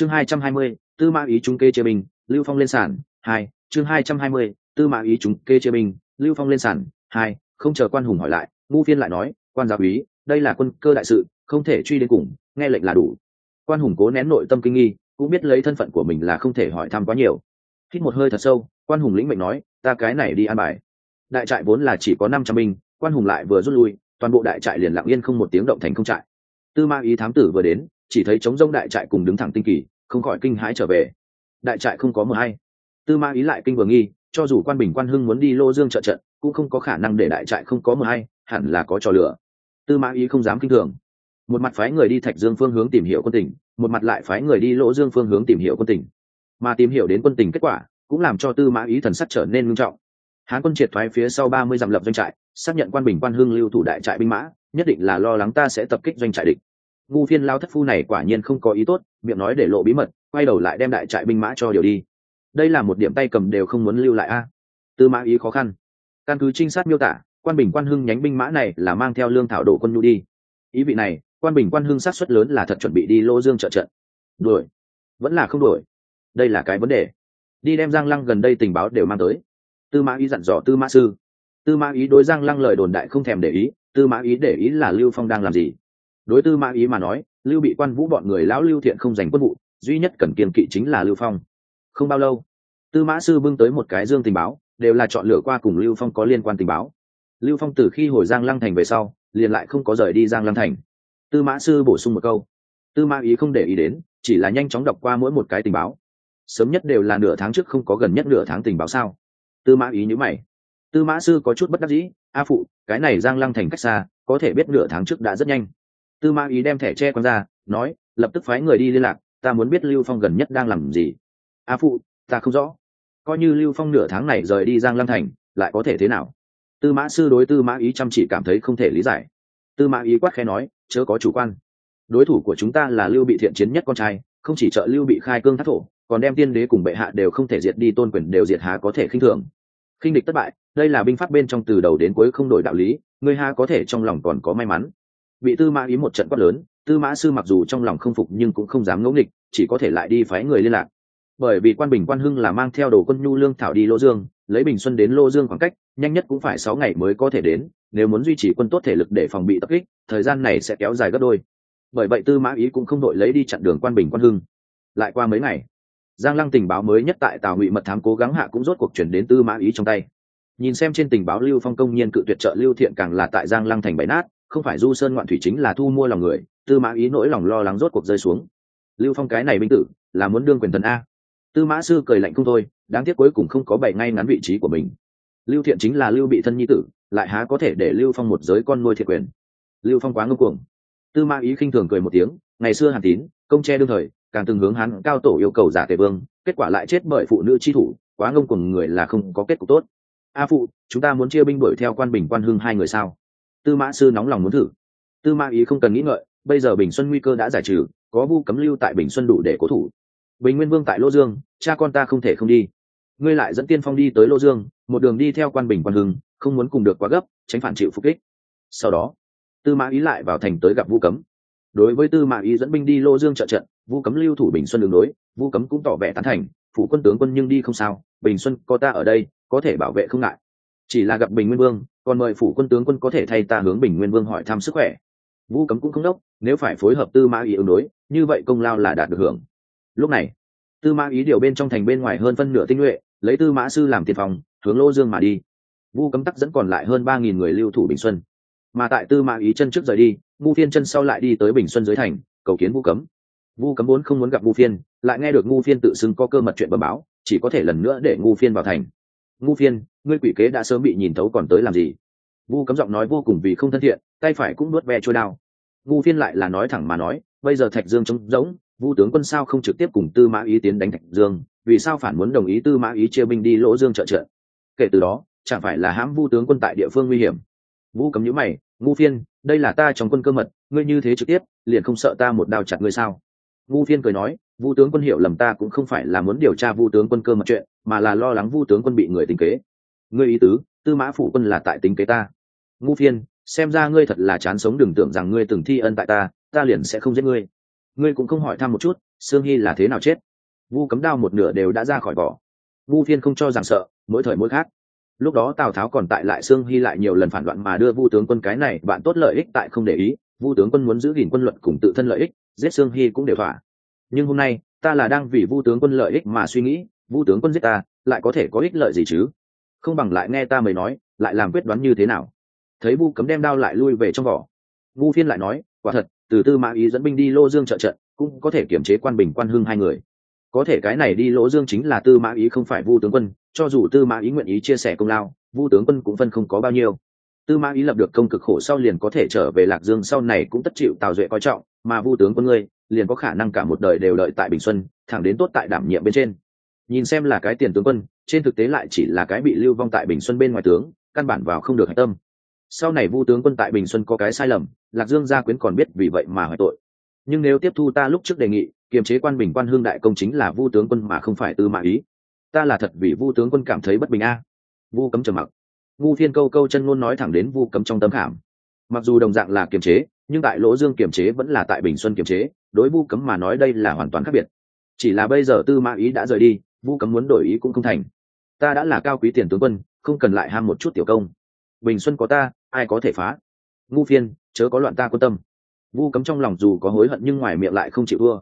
chương hai trăm hai mươi, tư mã ý chúng kê chế bình, lưu phong lên sản hai, chương hai trăm hai mươi, tư mã ý chúng kê chế bình, lưu phong lên sản hai, không chờ quan hùng hỏi lại ngu phiên lại nói, quan giáo úy, đây là quân cơ đại sự, không thể truy đến cùng, nghe lệnh là đủ. Quan hùng cố nén nội tâm kinh nghi, cũng biết lấy thân phận của mình là không thể hỏi thăm quá nhiều. Hít một hơi thật sâu, quan hùng lĩnh mệnh nói, ta cái này đi an bài. Đại trại vốn là chỉ có năm trăm binh, quan hùng lại vừa rút lui, toàn bộ đại trại liền lặng yên không một tiếng động thành không trại. Tư ma ý thám tử vừa đến chỉ thấy chống rông đại trại cùng đứng thẳng tinh kỳ, không khỏi kinh hãi trở về. Đại trại không có mờ hay. Tư ma ý lại kinh vừa nghi, cho dù quan bình quan hưng muốn đi lô dương trợ trận, cũng không có khả năng để đại trại không có mờ hay, hẳn là có trò lửa. Tư ma ý không dám kinh thường. Một mặt phái người đi thạch dương phương hướng tìm hiểu quân tỉnh một mặt lại phái người đi lỗ dương phương hướng tìm hiểu quân tỉnh mà tìm hiểu đến quân tỉnh kết quả, cũng làm cho tư mã ý thần sắc trở nên nghiêm trọng. Hán quân triệt thoái phía sau ba mươi dặm lập doanh trại, xác nhận quan bình quan hưng lưu thủ đại trại binh mã, nhất định là lo lắng ta sẽ tập kích doanh trại địch ngu phiên lao thất phu này quả nhiên không có ý tốt, miệng nói để lộ bí mật, quay đầu lại đem đại trại binh mã cho điều đi. Đây là một điểm tay cầm đều không muốn lưu lại a. À. Tư mã ý khó khăn. Căn cứ trinh sát miêu tả, quan bình quan hưng nhánh binh mã này là mang theo lương thảo đổ quân nhu đi. Ý vị này, quan bình quan hưng sát xuất lớn là thật chuẩn bị đi lô dương trợ trận. Đuổi. Vẫn là không đuổi. Đây là cái vấn đề. Đi đem giang lăng gần đây tình báo đều mang tới. Tư mã ý dặn dò tư mã sư. Tư mã ý đối giang lăng lời đồn đại không thèm để ý, tư mã ý để ý là lưu phong đang làm gì đối tư mã ý mà nói, lưu bị quan vũ bọn người lão lưu thiện không giành quân vụ, duy nhất cần kiên kỵ chính là lưu phong. Không bao lâu, tư mã sư bưng tới một cái dương tình báo, đều là chọn lựa qua cùng lưu phong có liên quan tình báo. Lưu phong từ khi hồi giang lăng thành về sau, liền lại không có rời đi giang lăng thành. Tư mã sư bổ sung một câu, tư mã ý không để ý đến, chỉ là nhanh chóng đọc qua mỗi một cái tình báo. Sớm nhất đều là nửa tháng trước, không có gần nhất nửa tháng tình báo sao? Tư mã ý nhữ mày. Tư mã sư có chút bất đắc dĩ, a phụ, cái này giang lăng thành cách xa, có thể biết nửa tháng trước đã rất nhanh tư mã ý đem thẻ tre con ra, nói, lập tức phái người đi liên lạc, ta muốn biết lưu phong gần nhất đang làm gì. A phụ, ta không rõ. Coi như lưu phong nửa tháng này rời đi giang lăng thành, lại có thể thế nào? Tư mã sư đối tư mã ý chăm chỉ cảm thấy không thể lý giải. Tư mã ý quát khẽ nói, chớ có chủ quan. Đối thủ của chúng ta là lưu bị thiện chiến nhất con trai, không chỉ trợ lưu bị khai cương thác thổ, còn đem tiên đế cùng bệ hạ đều không thể diệt đi, tôn quyền đều diệt há có thể khinh thường. Khinh địch thất bại, đây là binh pháp bên trong từ đầu đến cuối không đổi đạo lý, người ha có thể trong lòng còn có may mắn bị tư mã ý một trận quát lớn, tư mã sư mặc dù trong lòng không phục nhưng cũng không dám ngẫu nghịch, chỉ có thể lại đi phái người liên lạc. Bởi vì quan bình quan hưng là mang theo đồ quân nhu lương thảo đi lô dương, lấy bình xuân đến lô dương khoảng cách, nhanh nhất cũng phải sáu ngày mới có thể đến, nếu muốn duy trì quân tốt thể lực để phòng bị tập kích, thời gian này sẽ kéo dài gấp đôi. Bởi vậy tư mã ý cũng không đội lấy đi chặn đường quan bình quan hưng. Lại qua mấy ngày, giang lăng tình báo mới nhất tại tào ngụy mật thám cố gắng hạ cũng rốt cuộc chuyển đến tư mã ý trong tay. Nhìn xem trên tình báo lưu phong công nhiên cự tuyệt trợ lưu thiện càng là tại giang lăng thành bãi nát không phải du sơn ngoạn thủy chính là thu mua lòng người, tư mã ý nỗi lòng lo lắng rốt cuộc rơi xuống. Lưu phong cái này binh tử, là muốn đương quyền thần a. Tư mã sư cười lạnh không thôi, đáng tiếc cuối cùng không có bày ngay ngắn vị trí của mình. Lưu thiện chính là lưu bị thân nhi tử, lại há có thể để lưu phong một giới con nuôi thiệt quyền. Lưu phong quá ngưng cuồng. Tư mã ý khinh thường cười một tiếng, ngày xưa hàn tín, công tre đương thời, càng từng hướng hắn cao tổ yêu cầu giả tề vương, kết quả lại chết bởi phụ nữ chi thủ, quá ngông cuồng người là không có kết cục tốt. A phụ, chúng ta muốn chia binh đuổi theo quan bình quan hưng hai người sao? Tư mã sư nóng lòng muốn thử. Tư mã ý không cần nghĩ ngợi, bây giờ bình xuân nguy cơ đã giải trừ, có vu cấm lưu tại bình xuân đủ để cố thủ. Bình nguyên vương tại lô dương, cha con ta không thể không đi. Ngươi lại dẫn tiên phong đi tới lô dương, một đường đi theo quan bình quan hưng, không muốn cùng được quá gấp, tránh phản chịu phục kích. Sau đó, tư mã ý lại vào thành tới gặp vu cấm. Đối với tư mã ý dẫn binh đi lô dương trợ trận, vu cấm lưu thủ bình xuân đường đối, vu cấm cũng tỏ vẻ tán thành, phủ quân tướng quân nhưng đi không sao, bình xuân có ta ở đây, có thể bảo vệ không ngại. Chỉ là gặp bình nguyên vương còn mời phủ quân tướng quân có thể thay ta hướng bình nguyên vương hỏi thăm sức khỏe. Vu cấm cũng không đốc, nếu phải phối hợp tư mã ý ứng đối, như vậy công lao là đạt được hưởng. Lúc này, tư mã ý điều bên trong thành bên ngoài hơn phân nửa tinh nhuệ, lấy tư mã sư làm tiền phòng, hướng lô dương mà đi. Vu cấm tắc dẫn còn lại hơn ba nghìn người lưu thủ bình xuân. Mà tại tư mã ý chân trước rời đi ngu phiên chân sau lại đi tới bình xuân dưới thành, cầu kiến vu cấm. Vu cấm vốn không muốn gặp ngu phiên, lại nghe được ngu phiên tự xưng có cơ mật chuyện bờ báo, chỉ có thể lần nữa để ngu phiên vào thành ngu phiên, ngươi quỷ kế đã sớm bị nhìn thấu còn tới làm gì? Vu cấm giọng nói vô cùng vì không thân thiện, tay phải cũng nuốt ve trôi đao. Ngu phiên lại là nói thẳng mà nói, bây giờ thạch dương trống rỗng, vu tướng quân sao không trực tiếp cùng tư mã ý tiến đánh thạch dương, vì sao phản muốn đồng ý tư mã ý chia binh đi lỗ dương trợ trợ? Kể từ đó, chẳng phải là hãm vu tướng quân tại địa phương nguy hiểm? Vu cấm nhữ mày, ngu phiên, đây là ta trong quân cơ mật, ngươi như thế trực tiếp, liền không sợ ta một đao chặt ngươi sao? Ngu phiên cười nói vu tướng quân hiểu lầm ta cũng không phải là muốn điều tra vu tướng quân cơ mật chuyện, mà là lo lắng vu tướng quân bị người tính kế. Ngươi ý tứ, tư mã phủ quân là tại tính kế ta. Ngu phiên, xem ra ngươi thật là chán sống đừng tưởng rằng ngươi từng thi ân tại ta ta liền sẽ không giết ngươi. Ngươi cũng không hỏi thăm một chút, sương hy là thế nào chết? Vu cấm đao một nửa đều đã ra khỏi vỏ. Vu phiên không cho rằng sợ, mỗi thời mỗi khác. Lúc đó tào tháo còn tại lại sương hy lại nhiều lần phản loạn mà đưa vu tướng quân cái này, bạn tốt lợi ích tại không để ý. Vu tướng quân muốn giữ gìn quân luật cùng tự thân lợi ích, giết sương hy cũng đều thỏa nhưng hôm nay, ta là đang vì vu tướng quân lợi ích mà suy nghĩ, vu tướng quân giết ta, lại có thể có ích lợi gì chứ? Không bằng lại nghe ta mới nói, lại làm quyết đoán như thế nào? Thấy vu cấm đem đao lại lui về trong vỏ. Vu phiên lại nói, quả thật, từ tư mã ý dẫn binh đi lô dương trợ trận, cũng có thể kiểm chế quan bình quan hưng hai người. Có thể cái này đi lỗ dương chính là tư mã ý không phải vu tướng quân, cho dù tư mã ý nguyện ý chia sẻ công lao, vu tướng quân cũng phân không có bao nhiêu. Tư mã ý lập được công cực khổ sau liền có thể trở về lạc dương sau này cũng tất chịu tào duệ coi trọng, mà vu tướng quân ngươi liền có khả năng cả một đời đều đợi tại bình xuân, thẳng đến tốt tại đảm nhiệm bên trên. Nhìn xem là cái tiền tướng quân, trên thực tế lại chỉ là cái bị lưu vong tại bình xuân bên ngoài tướng, căn bản vào không được hạch tâm. Sau này vu tướng quân tại bình xuân có cái sai lầm, lạc dương gia quyến còn biết vì vậy mà hỏi tội. Nhưng nếu tiếp thu ta lúc trước đề nghị, kiềm chế quan bình quan hương đại công chính là vu tướng quân mà không phải tư mã ý. Ta là thật vì vu tướng quân cảm thấy bất bình a. Vu cấm trầm mặc. Vu Thiên câu câu chân ngôn nói thẳng đến vu cấm trong tâm khảm. Mặc dù đồng dạng là kiềm chế, nhưng tại lỗ dương kiềm chế vẫn là tại bình xuân kiềm chế đối vu cấm mà nói đây là hoàn toàn khác biệt. Chỉ là bây giờ tư mã ý đã rời đi, vu cấm muốn đổi ý cũng không thành. Ta đã là cao quý tiền tướng quân, không cần lại ham một chút tiểu công. Bình xuân có ta, ai có thể phá? Ngu phiên, chớ có loạn ta quan tâm. Vu cấm trong lòng dù có hối hận nhưng ngoài miệng lại không chịu thua.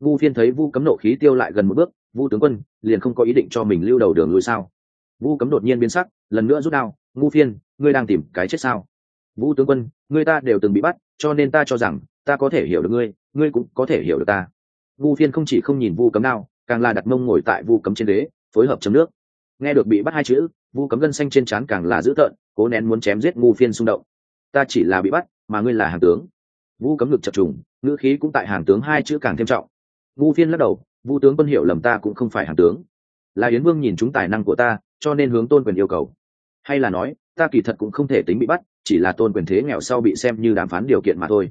Vu phiên thấy vu cấm nộ khí tiêu lại gần một bước, vu tướng quân, liền không có ý định cho mình lưu đầu đường lùi sao? Vu cấm đột nhiên biến sắc, lần nữa rút đao, ngu phiên, ngươi đang tìm cái chết sao? Vu tướng quân, ngươi ta đều từng bị bắt, cho nên ta cho rằng, ta có thể hiểu được ngươi ngươi cũng có thể hiểu được ta. Vu phiên không chỉ không nhìn vu cấm nào càng là đặt mông ngồi tại vu cấm trên đế phối hợp chấm nước. Nghe được bị bắt hai chữ, vu cấm gân xanh trên trán càng là dữ tợn, cố nén muốn chém giết ngu phiên xung động. Ta chỉ là bị bắt, mà ngươi là hàng tướng. Vu cấm ngực chập trùng, ngữ khí cũng tại hàng tướng hai chữ càng thêm trọng. Ngu phiên lắc đầu, vu tướng quân hiểu lầm ta cũng không phải hàng tướng. Là yến vương nhìn chúng tài năng của ta, cho nên hướng tôn quyền yêu cầu. Hay là nói, ta kỳ thật cũng không thể tính bị bắt, chỉ là tôn quyền thế nghèo sau bị xem như đàm phán điều kiện mà thôi.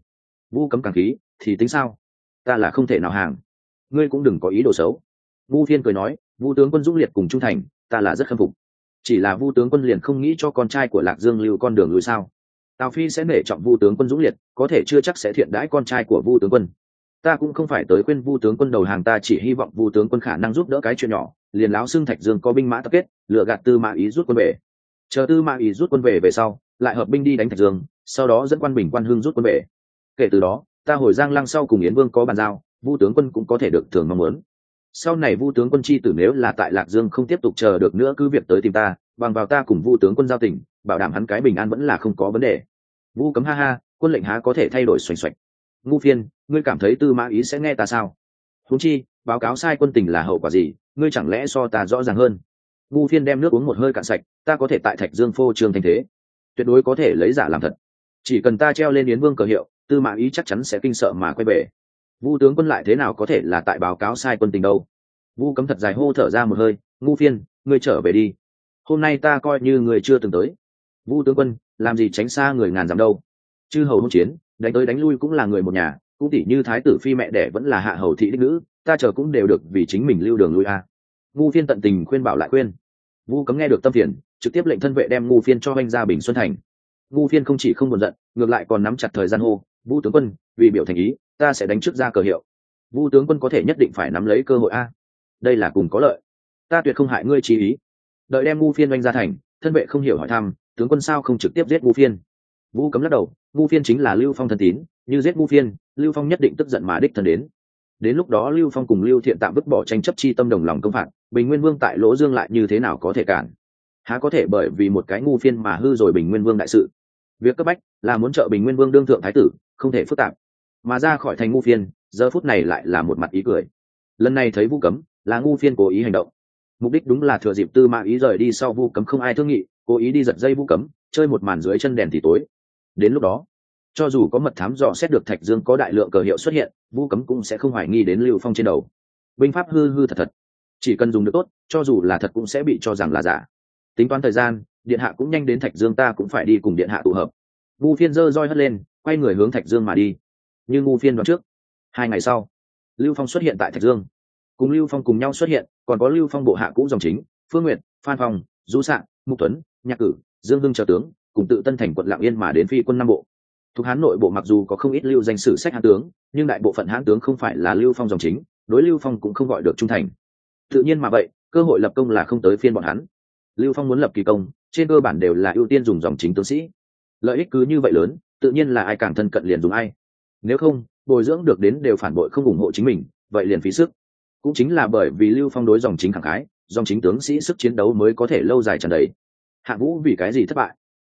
Vu cấm càng khí thì tính sao? Ta là không thể nào hàng. Ngươi cũng đừng có ý đồ xấu. Vu phiên cười nói, vu tướng quân dũng liệt cùng trung thành, ta là rất khâm phục. Chỉ là vu tướng quân liền không nghĩ cho con trai của lạc dương lưu con đường lùi sao? Tào phi sẽ nể trọng vu tướng quân dũng liệt, có thể chưa chắc sẽ thiện đãi con trai của vu tướng quân. Ta cũng không phải tới khuyên vu tướng quân đầu hàng, ta chỉ hy vọng vu tướng quân khả năng giúp đỡ cái chuyện nhỏ, liền láo xưng thạch dương có binh mã tập kết, lựa gạt tư mã ý rút quân về. Chờ tư mã ý rút quân về về sau, lại hợp binh đi đánh thạch dương, sau đó dẫn quan bình quan Hương rút quân về. Kể từ đó ta hồi giang lăng sau cùng yến vương có bàn giao, vu tướng quân cũng có thể được thường mong muốn. Sau này vu tướng quân chi tử nếu là tại lạc dương không tiếp tục chờ được nữa cứ việc tới tìm ta, bằng vào ta cùng vu tướng quân giao tình, bảo đảm hắn cái bình an vẫn là không có vấn đề. Vu cấm ha ha, quân lệnh há có thể thay đổi xoành xoạch. Ngu phiên, ngươi cảm thấy tư mã ý sẽ nghe ta sao? Húng chi, báo cáo sai quân tình là hậu quả gì, ngươi chẳng lẽ so ta rõ ràng hơn? Ngu phiên đem nước uống một hơi cạn sạch, ta có thể tại thạch dương phô trương thành thế. Tuyệt đối có thể lấy giả làm thật. Chỉ cần ta treo lên yến vương cờ hiệu tư mã ý chắc chắn sẽ kinh sợ mà quay về. Vu tướng quân lại thế nào có thể là tại báo cáo sai quân tình đâu? Vu cấm thật dài hô thở ra một hơi, ngu phiên, ngươi trở về đi. Hôm nay ta coi như người chưa từng tới. Vu tướng quân, làm gì tránh xa người ngàn dặm đâu? Chư hầu hôn chiến, đánh tới đánh lui cũng là người một nhà, cũng tỉ như thái tử phi mẹ đẻ vẫn là hạ hầu thị đích nữ, ta chờ cũng đều được vì chính mình lưu đường lui a. À. ngu phiên tận tình khuyên bảo lại khuyên. Vu cấm nghe được tâm phiền, trực tiếp lệnh thân vệ đem ngu phiên cho anh ra bình xuân thành. Ngu phiên không chỉ không buồn giận, ngược lại còn nắm chặt thời gian hô vu tướng quân, vì biểu thành ý, ta sẽ đánh trước ra cờ hiệu. Vu tướng quân có thể nhất định phải nắm lấy cơ hội a. Đây là cùng có lợi. Ta tuyệt không hại ngươi chi ý. Đợi đem ngu phiên oanh ra thành, thân vệ không hiểu hỏi thăm, tướng quân sao không trực tiếp giết ngu phiên? Vu cấm lắc đầu ngu phiên chính là lưu phong thân tín, như giết ngu phiên, lưu phong nhất định tức giận mà đích thân đến. Đến lúc đó lưu phong cùng lưu thiện tạm vứt bỏ tranh chấp chi tâm đồng lòng công phạt, bình nguyên vương tại lỗ dương lại như thế nào có thể cản? Há có thể bởi vì một cái ngu phiên mà hư rồi bình nguyên vương đại sự việc cấp bách là muốn trợ bình nguyên vương đương thượng thái tử, không thể phức tạp. Mà ra khỏi thành ngu phiên, giờ phút này lại là một mặt ý cười. Lần này thấy vu cấm, là ngu phiên cố ý hành động. Mục đích đúng là thừa dịp tư mã ý rời đi sau vu cấm không ai thương nghị, cố ý đi giật dây vu cấm, chơi một màn dưới chân đèn thì tối. Đến lúc đó, cho dù có mật thám dò xét được thạch dương có đại lượng cờ hiệu xuất hiện, vu cấm cũng sẽ không hoài nghi đến lưu phong trên đầu. Binh pháp hư hư thật thật. Chỉ cần dùng được tốt, cho dù là thật cũng sẽ bị cho rằng là giả. Tính toán thời gian điện hạ cũng nhanh đến thạch dương ta cũng phải đi cùng điện hạ tụ hợp. Ngu phiên dơ roi hất lên, quay người hướng thạch dương mà đi. Như ngu phiên đoán trước. Hai ngày sau, lưu phong xuất hiện tại thạch dương. Cùng lưu phong cùng nhau xuất hiện, còn có lưu phong bộ hạ cũ dòng chính, phương nguyệt, phan phong, du sạn, mục tuấn, nhạc cử, dương hưng trợ tướng, cùng tự tân thành quận lạng yên mà đến phi quân nam bộ. Thuộc hán nội bộ mặc dù có không ít lưu danh sử sách hán tướng, nhưng đại bộ phận hán tướng không phải là lưu phong dòng chính, đối lưu phong cũng không gọi được trung thành. Tự nhiên mà vậy, cơ hội lập công là không tới phiên bọn hắn lưu phong muốn lập kỳ công, trên cơ bản đều là ưu tiên dùng dòng chính tướng sĩ. Lợi ích cứ như vậy lớn, tự nhiên là ai càng thân cận liền dùng ai. Nếu không, bồi dưỡng được đến đều phản bội không ủng hộ chính mình, vậy liền phí sức. Cũng chính là bởi vì lưu phong đối dòng chính khẳng khái, dòng chính tướng sĩ sức chiến đấu mới có thể lâu dài trần đầy. hạng vũ vì cái gì thất bại?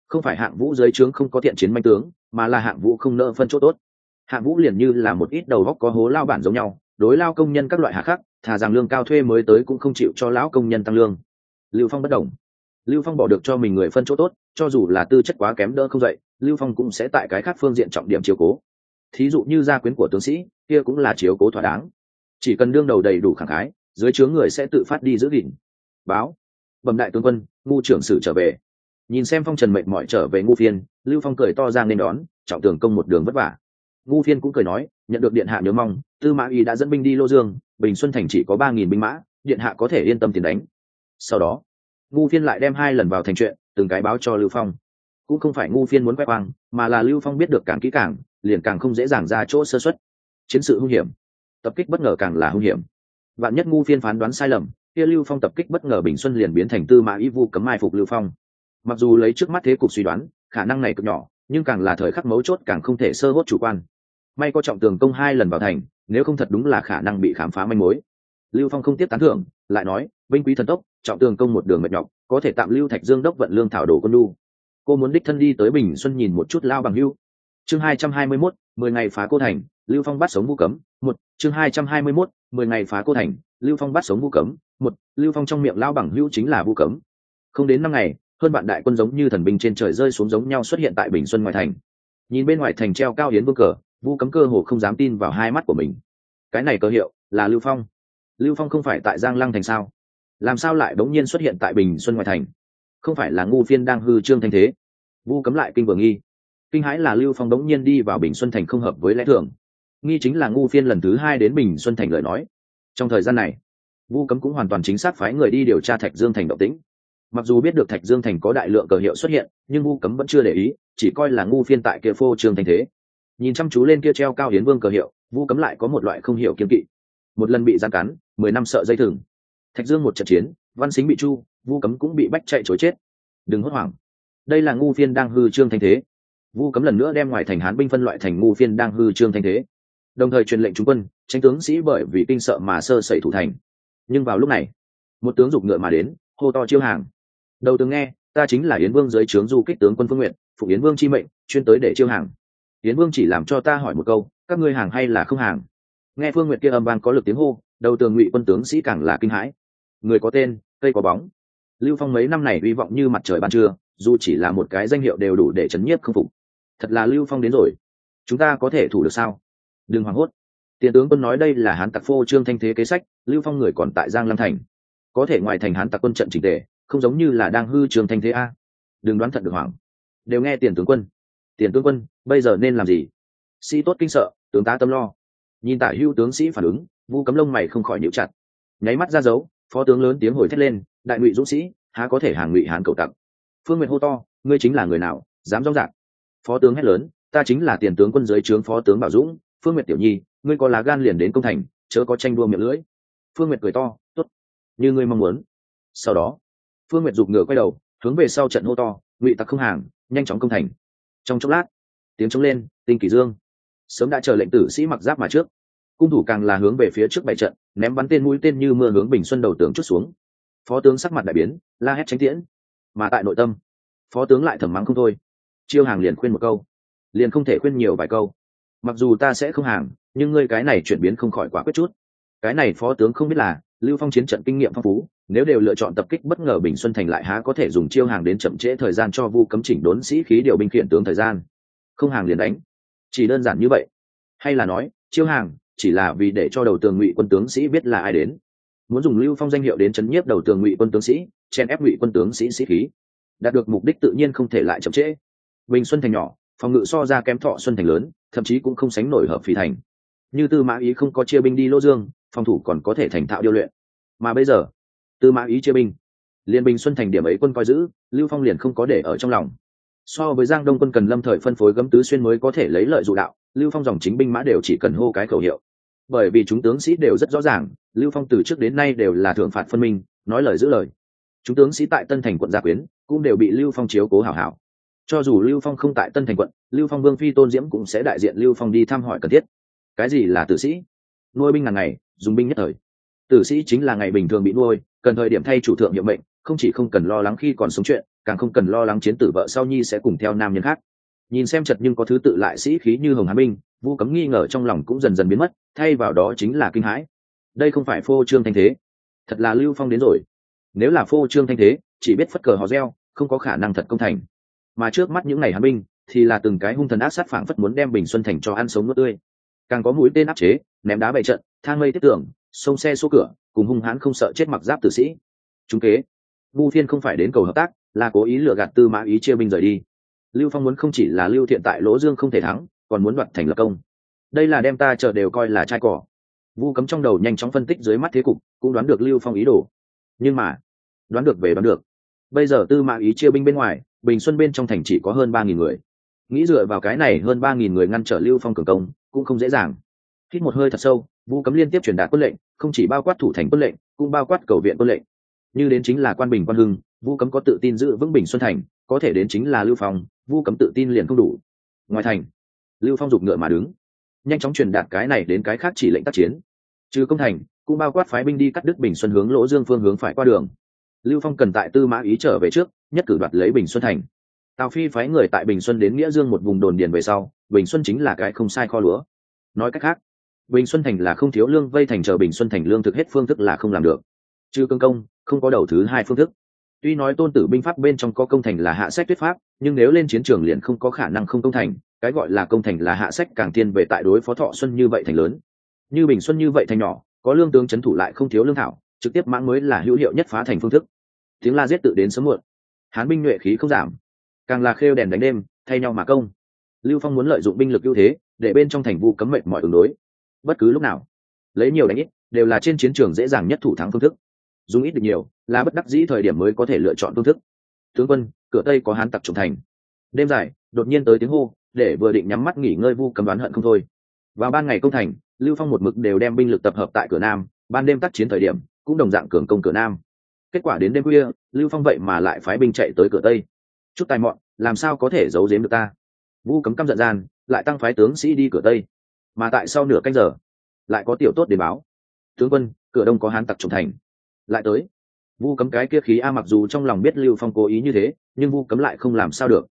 Không phải hạng vũ dưới trướng không có thiện chiến manh tướng, mà là hạng vũ không nợ phân chỗ tốt. Hạng vũ liền như là một ít đầu góc có hố lao bản giống nhau, đối lao công nhân các loại hạ khác thà rằng lương cao thuê mới tới cũng không chịu cho lão công nhân tăng lương lưu phong bất đồng. Lưu phong bỏ được cho mình người phân chỗ tốt, cho dù là tư chất quá kém đỡ không dậy, lưu phong cũng sẽ tại cái khác phương diện trọng điểm chiếu cố. Thí dụ như gia quyến của tướng sĩ, kia cũng là chiếu cố thỏa đáng. Chỉ cần đương đầu đầy đủ khẳng khái, dưới chướng người sẽ tự phát đi giữ gìn. Báo. Bẩm đại tướng quân, ngu trưởng sử trở về. Nhìn xem phong trần mệnh mọi trở về ngu phiên, lưu phong cười to ra nên đón, trọng tường công một đường vất vả. Ngu phiên cũng cười nói, nhận được điện hạ nhớ mong, tư mã y đã dẫn binh đi lô dương, bình xuân thành chỉ có ba nghìn binh mã, điện hạ có thể yên tâm tiền đánh sau đó, ngu phiên lại đem hai lần vào thành chuyện, từng cái báo cho lưu phong. Cũng không phải ngu phiên muốn quét quang, mà là lưu phong biết được càng kỹ càng, liền càng không dễ dàng ra chỗ sơ xuất chiến sự hung hiểm, tập kích bất ngờ càng là hung hiểm. Vạn nhất ngu phiên phán đoán sai lầm, kia lưu phong tập kích bất ngờ bình xuân liền biến thành tư mã y vu cấm mai phục lưu phong. Mặc dù lấy trước mắt thế cục suy đoán, khả năng này cực nhỏ, nhưng càng là thời khắc mấu chốt càng không thể sơ hốt chủ quan. May có trọng tường công hai lần vào thành, nếu không thật đúng là khả năng bị khám phá manh mối. Lưu phong không tiếp tán thưởng, lại nói, vinh quý thần tốc trọng tường công một đường mệt nhọc, có thể tạm lưu thạch dương đốc vận lương thảo đồ quân lu cô muốn đích thân đi tới bình xuân nhìn một chút lao bằng hưu. Chương hai trăm hai mươi mốt, mười ngày phá cô thành, lưu phong bắt sống vu cấm. Một, chương hai trăm hai mươi mốt, mười ngày phá cô thành, lưu phong bắt sống vu cấm. Một, lưu phong trong miệng lao bằng hưu chính là vu cấm. Không đến năm ngày, hơn bạn đại quân giống như thần binh trên trời rơi xuống giống nhau xuất hiện tại bình xuân ngoài thành. Nhìn bên ngoài thành treo cao hiến vương cờ vu cấm cơ hồ không dám tin vào hai mắt của mình. Cái này cơ hiệu là lưu phong. Lưu phong không phải tại giang lăng thành sao? Làm sao lại đống nhiên xuất hiện tại bình xuân ngoại thành? Không phải là ngu phiên đang hư trương thanh thế? Vu cấm lại kinh vừa nghi. Kinh hãi là lưu phong đống nhiên đi vào bình xuân thành không hợp với lẽ thường. Nghi chính là ngu phiên lần thứ hai đến bình xuân thành lời nói. Trong thời gian này, vu cấm cũng hoàn toàn chính xác phái người đi điều tra thạch dương thành động tĩnh. Mặc dù biết được thạch dương thành có đại lượng cờ hiệu xuất hiện, nhưng vu cấm vẫn chưa để ý, chỉ coi là ngu phiên tại kia phô trương thanh thế. Nhìn chăm chú lên kia treo cao hiến vương cờ hiệu, vu cấm lại có một loại không hiểu kiếm kỵ. Một lần bị gian cắn, mười năm sợ dây thừng thạch dương một trận chiến, văn xính bị chu, vu cấm cũng bị bách chạy chối chết. Đừng hốt hoảng. Đây là ngu phiên đang hư trương thanh thế. Vu cấm lần nữa đem ngoài thành hán binh phân loại thành ngu phiên đang hư trương thanh thế. Đồng thời truyền lệnh trung quân tránh tướng sĩ bởi vì kinh sợ mà sơ sẩy thủ thành. Nhưng vào lúc này, một tướng giục ngựa mà đến, hô to chiêu hàng. Đầu tướng nghe, ta chính là yến vương dưới trướng du kích tướng quân phương nguyện phụ yến vương chi mệnh, chuyên tới để chiêu hàng. Yến vương chỉ làm cho ta hỏi một câu, các ngươi hàng hay là không hàng? Nghe phương nguyện kia âm vang có lực tiếng hô, đầu tường ngụy quân tướng sĩ càng là kinh hãi người có tên, cây có bóng. Lưu phong mấy năm này hy vọng như mặt trời ban trưa, dù chỉ là một cái danh hiệu đều đủ để chấn nhiếp không phục. Thật là lưu phong đến rồi. Chúng ta có thể thủ được sao? Đừng hoảng hốt. Tiền tướng quân nói đây là hán tặc phô trương thanh thế kế sách, lưu phong người còn tại giang lam thành. Có thể ngoài thành hán tặc quân trận trình tề, không giống như là đang hư trường thanh thế a. Đừng đoán thật được hoảng. Đều nghe tiền tướng quân. Tiền tướng quân, bây giờ nên làm gì? Sĩ tốt kinh sợ, tướng tá tâm lo. Nhìn tả hưu tướng sĩ phản ứng, vu cấm lông mày không khỏi nhịu chặt. Nháy mắt ra dấu phó tướng lớn tiếng hồi thét lên, đại ngụy dũng sĩ, há có thể hàng ngụy hán cầu tặc? Phương nguyện hô to, ngươi chính là người nào, dám rong rạc phó tướng hét lớn, ta chính là tiền tướng quân dưới trướng phó tướng bảo dũng, phương nguyện tiểu nhi, ngươi có lá gan liền đến công thành, chớ có tranh đua miệng lưỡi. Phương nguyện cười to t ố t như ngươi mong muốn. Sau đó, phương nguyện giục ngựa quay đầu, hướng về sau trận hô to, ngụy tặc không hàng, nhanh chóng công thành. Trong chốc lát, tiếng trống lên, tinh kỳ dương, sớm đã chờ lệnh tử sĩ mặc giáp mà trước. Cung thủ càng là hướng về phía trước bảy trận ném bắn tên mũi tên như mưa hướng bình xuân đầu tướng chút xuống. Phó tướng sắc mặt đại biến, la hét tránh tiễn. Mà tại nội tâm, phó tướng lại thầm mắng không thôi. Chiêu hàng liền khuyên một câu, liền không thể khuyên nhiều vài câu. Mặc dù ta sẽ không hàng, nhưng ngươi cái này chuyển biến không khỏi quá quyết chút. Cái này phó tướng không biết là, lưu phong chiến trận kinh nghiệm phong phú, nếu đều lựa chọn tập kích bất ngờ bình xuân thành lại há có thể dùng chiêu hàng đến chậm trễ thời gian cho vu cấm chỉnh đốn sĩ khí điều binh khiển tướng thời gian. Không hàng liền đánh. Chỉ đơn giản như vậy. Hay là nói, chiêu hàng chỉ là vì để cho đầu tường ngụy quân tướng sĩ biết là ai đến. Muốn dùng lưu phong danh hiệu đến chấn nhiếp đầu tường ngụy quân tướng sĩ chen ép ngụy quân tướng sĩ sĩ khí. Đạt được mục đích tự nhiên không thể lại chậm trễ. Bình xuân thành nhỏ, phòng ngự so ra kém thọ xuân thành lớn, thậm chí cũng không sánh nổi hợp phí thành. Như tư mã ý không có chia binh đi lô dương, phòng thủ còn có thể thành thạo điêu luyện. Mà bây giờ, tư mã ý chia binh. Liên bình xuân thành điểm ấy quân coi giữ, lưu phong liền không có để ở trong lòng. So với giang đông quân cần lâm thời phân phối gấm tứ xuyên mới có thể lấy lợi dụ đạo, lưu phong dòng chính binh mã đều chỉ cần hô cái khẩu hiệu bởi vì chúng tướng sĩ đều rất rõ ràng, lưu phong từ trước đến nay đều là thượng phạt phân minh, nói lời giữ lời. Chúng tướng sĩ tại tân thành quận gia quyến cũng đều bị lưu phong chiếu cố hảo hảo. Cho dù lưu phong không tại tân thành quận, lưu phong vương phi tôn diễm cũng sẽ đại diện lưu phong đi thăm hỏi cần thiết. Cái gì là tử sĩ? Nuôi binh ngàn ngày, dùng binh nhất thời. Tử sĩ chính là ngày bình thường bị nuôi, cần thời điểm thay chủ thượng nhiệm mệnh, không chỉ không cần lo lắng khi còn sống chuyện, càng không cần lo lắng chiến tử vợ sau nhi sẽ cùng theo nam nhân khác nhìn xem chật nhưng có thứ tự lại sĩ khí như hồng hà minh, vu cấm nghi ngờ trong lòng cũng dần dần biến mất, thay vào đó chính là kinh hãi. Đây không phải phô trương thanh thế. Thật là lưu phong đến rồi. Nếu là phô trương thanh thế, chỉ biết phất cờ hò reo, không có khả năng thật công thành. Mà trước mắt những ngày hà minh, thì là từng cái hung thần ác sát phảng phất muốn đem bình xuân thành cho ăn sống nuốt tươi. Càng có mũi tên áp chế, ném đá bày trận thang mây tiếp tưởng sông xe xô cửa, cùng hung hãn không sợ chết mặc giáp tử sĩ. Chúng kế, vu phiên không phải đến cầu hợp tác, là cố ý lừa gạt tư mã ý chia binh rời đi lưu phong muốn không chỉ là lưu thiện tại lỗ dương không thể thắng, còn muốn đoạt thành lập công. Đây là đem ta chờ đều coi là trai cỏ. Vu cấm trong đầu nhanh chóng phân tích dưới mắt thế cục, cũng đoán được lưu phong ý đồ. Nhưng mà, đoán được về đoán được. Bây giờ tư mã ý chia binh bên ngoài, bình xuân bên trong thành chỉ có hơn ba nghìn người. Nghĩ dựa vào cái này hơn ba nghìn người ngăn trở lưu phong cường công, cũng không dễ dàng. Hít một hơi thật sâu, vu cấm liên tiếp truyền đạt quân lệnh, không chỉ bao quát thủ thành quân lệnh, cũng bao quát cầu viện quân lệnh. Như đến chính là quan bình quan hưng, vu cấm có tự tin giữ vững bình xuân thành, có thể đến chính là lưu phong vu cấm tự tin liền không đủ. Ngoài thành, lưu phong giục ngựa mà đứng. Nhanh chóng truyền đạt cái này đến cái khác chỉ lệnh tác chiến. Trừ công thành, cũng bao quát phái binh đi cắt đứt bình xuân hướng lỗ dương phương hướng phải qua đường. Lưu phong cần tại tư mã ý trở về trước, nhất cử đoạt lấy bình xuân thành. Tào phi phái người tại bình xuân đến nghĩa dương một vùng đồn điền về sau, bình xuân chính là cái không sai kho lúa. Nói cách khác, bình xuân thành là không thiếu lương, vây thành chờ bình xuân thành lương thực hết phương thức là không làm được. Chứ cương công, không có đầu thứ hai phương thức tuy nói tôn tử binh pháp bên trong có công thành là hạ sách tuyết pháp, nhưng nếu lên chiến trường liền không có khả năng không công thành, cái gọi là công thành là hạ sách càng tiên về tại đối phó thọ xuân như vậy thành lớn. Như bình xuân như vậy thành nhỏ, có lương tướng c h ấ n thủ lại không thiếu lương thảo, trực tiếp mãng mới là hữu hiệu nhất phá thành phương thức. Tiếng la giết tự đến sớm muộn. Hán binh nhuệ khí không giảm. Càng là khêu đèn đánh đêm, thay nhau mà công. Lưu phong muốn lợi dụng binh lực ưu thế, để bên trong thành vụ cấm mệnh mọi ứng đối. Bất cứ lúc nào, lấy nhiều đánh ít, đều là trên chiến trường dễ dàng nhất thủ thắng phương thức dùng ít được nhiều, là bất đắc dĩ thời điểm mới có thể lựa chọn phương thức. Tướng quân, cửa tây có hán tặc trùng thành. Đêm dài, đột nhiên tới tiếng hô, để vừa định nhắm mắt nghỉ ngơi vu cấm đoán hận không thôi. Vào ban ngày công thành, lưu phong một mực đều đem binh lực tập hợp tại cửa nam, ban đêm tác chiến thời điểm, cũng đồng dạng cường công cửa nam. Kết quả đến đêm khuya, lưu phong vậy mà lại phái binh chạy tới cửa tây. Chút tài mọn, làm sao có thể giấu giếm được ta? Vu cấm căm giận gian, lại tăng phái tướng sĩ đi cửa tây. Mà tại sau nửa canh giờ, lại có tiểu tốt để báo. Tướng quân, cửa đông có hán tặc trùng thành lại tới. Vu cấm cái kia khí a mặc dù trong lòng biết lưu phong cố ý như thế, nhưng vu cấm lại không làm sao được.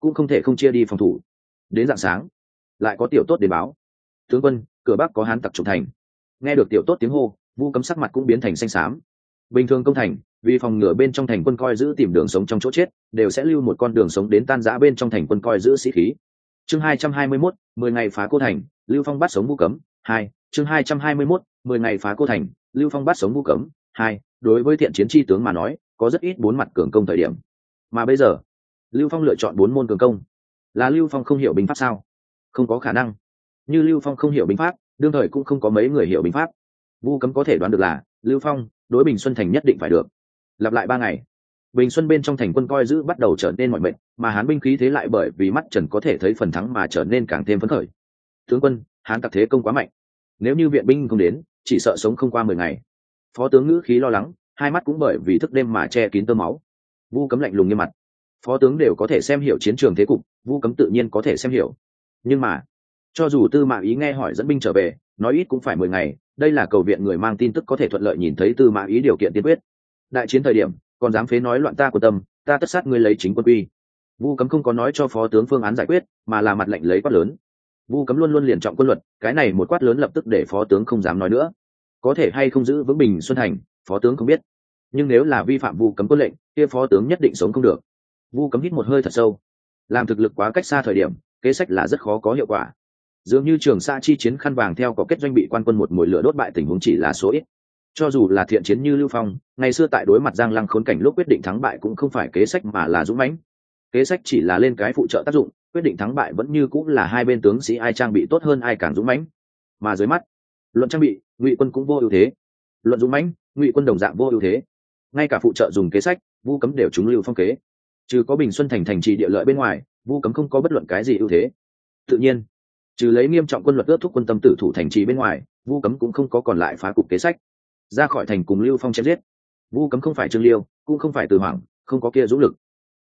Cũng không thể không chia đi phòng thủ. Đến dạng sáng, lại có tiểu tốt để báo. Tướng quân, cửa bắc có hán tặc trục thành. Nghe được tiểu tốt tiếng hô, vu cấm sắc mặt cũng biến thành xanh xám. Bình thường công thành, vì phòng ngừa bên trong thành quân coi giữ tìm đường sống trong chỗ chết, đều sẽ lưu một con đường sống đến tan giã bên trong thành quân coi giữ sĩ khí. Chương hai trăm hai mươi mốt, mười ngày phá cô thành, lưu phong bắt sống vu cấm. Hai, chương hai trăm hai mươi mốt, mười ngày phá cô thành, lưu phong bắt sống vu cấm hai, đối với thiện chiến tri tướng mà nói, có rất ít bốn mặt cường công thời điểm. Mà bây giờ, lưu phong lựa chọn bốn môn cường công. Là lưu phong không hiểu binh pháp sao? Không có khả năng. Như lưu phong không hiểu binh pháp, đương thời cũng không có mấy người hiểu binh pháp. Vu cấm có thể đoán được là, lưu phong, đối bình xuân thành nhất định phải được. Lặp lại ba ngày, bình xuân bên trong thành quân coi giữ bắt đầu trở nên mọi mệnh mà hán binh khí thế lại bởi vì mắt trần có thể thấy phần thắng mà trở nên càng thêm phấn khởi. Tướng quân, hán tặc thế công quá mạnh. Nếu như viện binh không đến, chỉ sợ sống không qua mười ngày phó tướng ngữ khí lo lắng, hai mắt cũng bởi vì thức đêm mà che kín tơ máu. Vu cấm lạnh lùng như mặt. Phó tướng đều có thể xem hiểu chiến trường thế cục, vu cấm tự nhiên có thể xem hiểu. Nhưng mà, cho dù tư mã ý nghe hỏi dẫn binh trở về, nói ít cũng phải mười ngày, đây là cầu viện người mang tin tức có thể thuận lợi nhìn thấy tư mã ý điều kiện tiên quyết. Đại chiến thời điểm, còn dám phế nói loạn ta của tâm, ta tất sát ngươi lấy chính quân quy. vu cấm không có nói cho phó tướng phương án giải quyết, mà là mặt lệnh lấy quát lớn. Vu cấm luôn luôn liền trọng quân luật, cái này một quát lớn lập tức để phó tướng không dám nói nữa có thể hay không giữ vững bình xuân thành, phó tướng không biết. Nhưng nếu là vi phạm vu cấm quân lệnh, kia phó tướng nhất định sống không được. Vu cấm hít một hơi thật sâu. Làm thực lực quá cách xa thời điểm, kế sách là rất khó có hiệu quả. Dường như trường sa chi chiến khăn vàng theo có kết doanh bị quan quân một mồi lửa đốt bại tình huống chỉ là số ít. Cho dù là thiện chiến như lưu phong, ngày xưa tại đối mặt giang lăng khốn cảnh lúc quyết định thắng bại cũng không phải kế sách mà là dũng mãnh. Kế sách chỉ là lên cái phụ trợ tác dụng, quyết định thắng bại vẫn như cũng là hai bên tướng sĩ ai trang bị tốt hơn ai càng dũng mãnh. Mà dưới mắt, luận trang bị ngụy quân cũng vô ưu thế. Luận dũng mãnh, ngụy quân đồng dạng vô ưu thế. Ngay cả phụ trợ dùng kế sách, vu cấm đều trúng lưu phong kế. Trừ có bình xuân thành thành trì địa lợi bên ngoài, vu cấm không có bất luận cái gì ưu thế. Tự nhiên, trừ lấy nghiêm trọng quân luật ước thúc quân tâm tử thủ thành trì bên ngoài, vu cấm cũng không có còn lại phá cục kế sách. Ra khỏi thành cùng lưu phong chém giết. Vu cấm không phải trương liêu, cũng không phải từ hoàng không có kia dũng lực.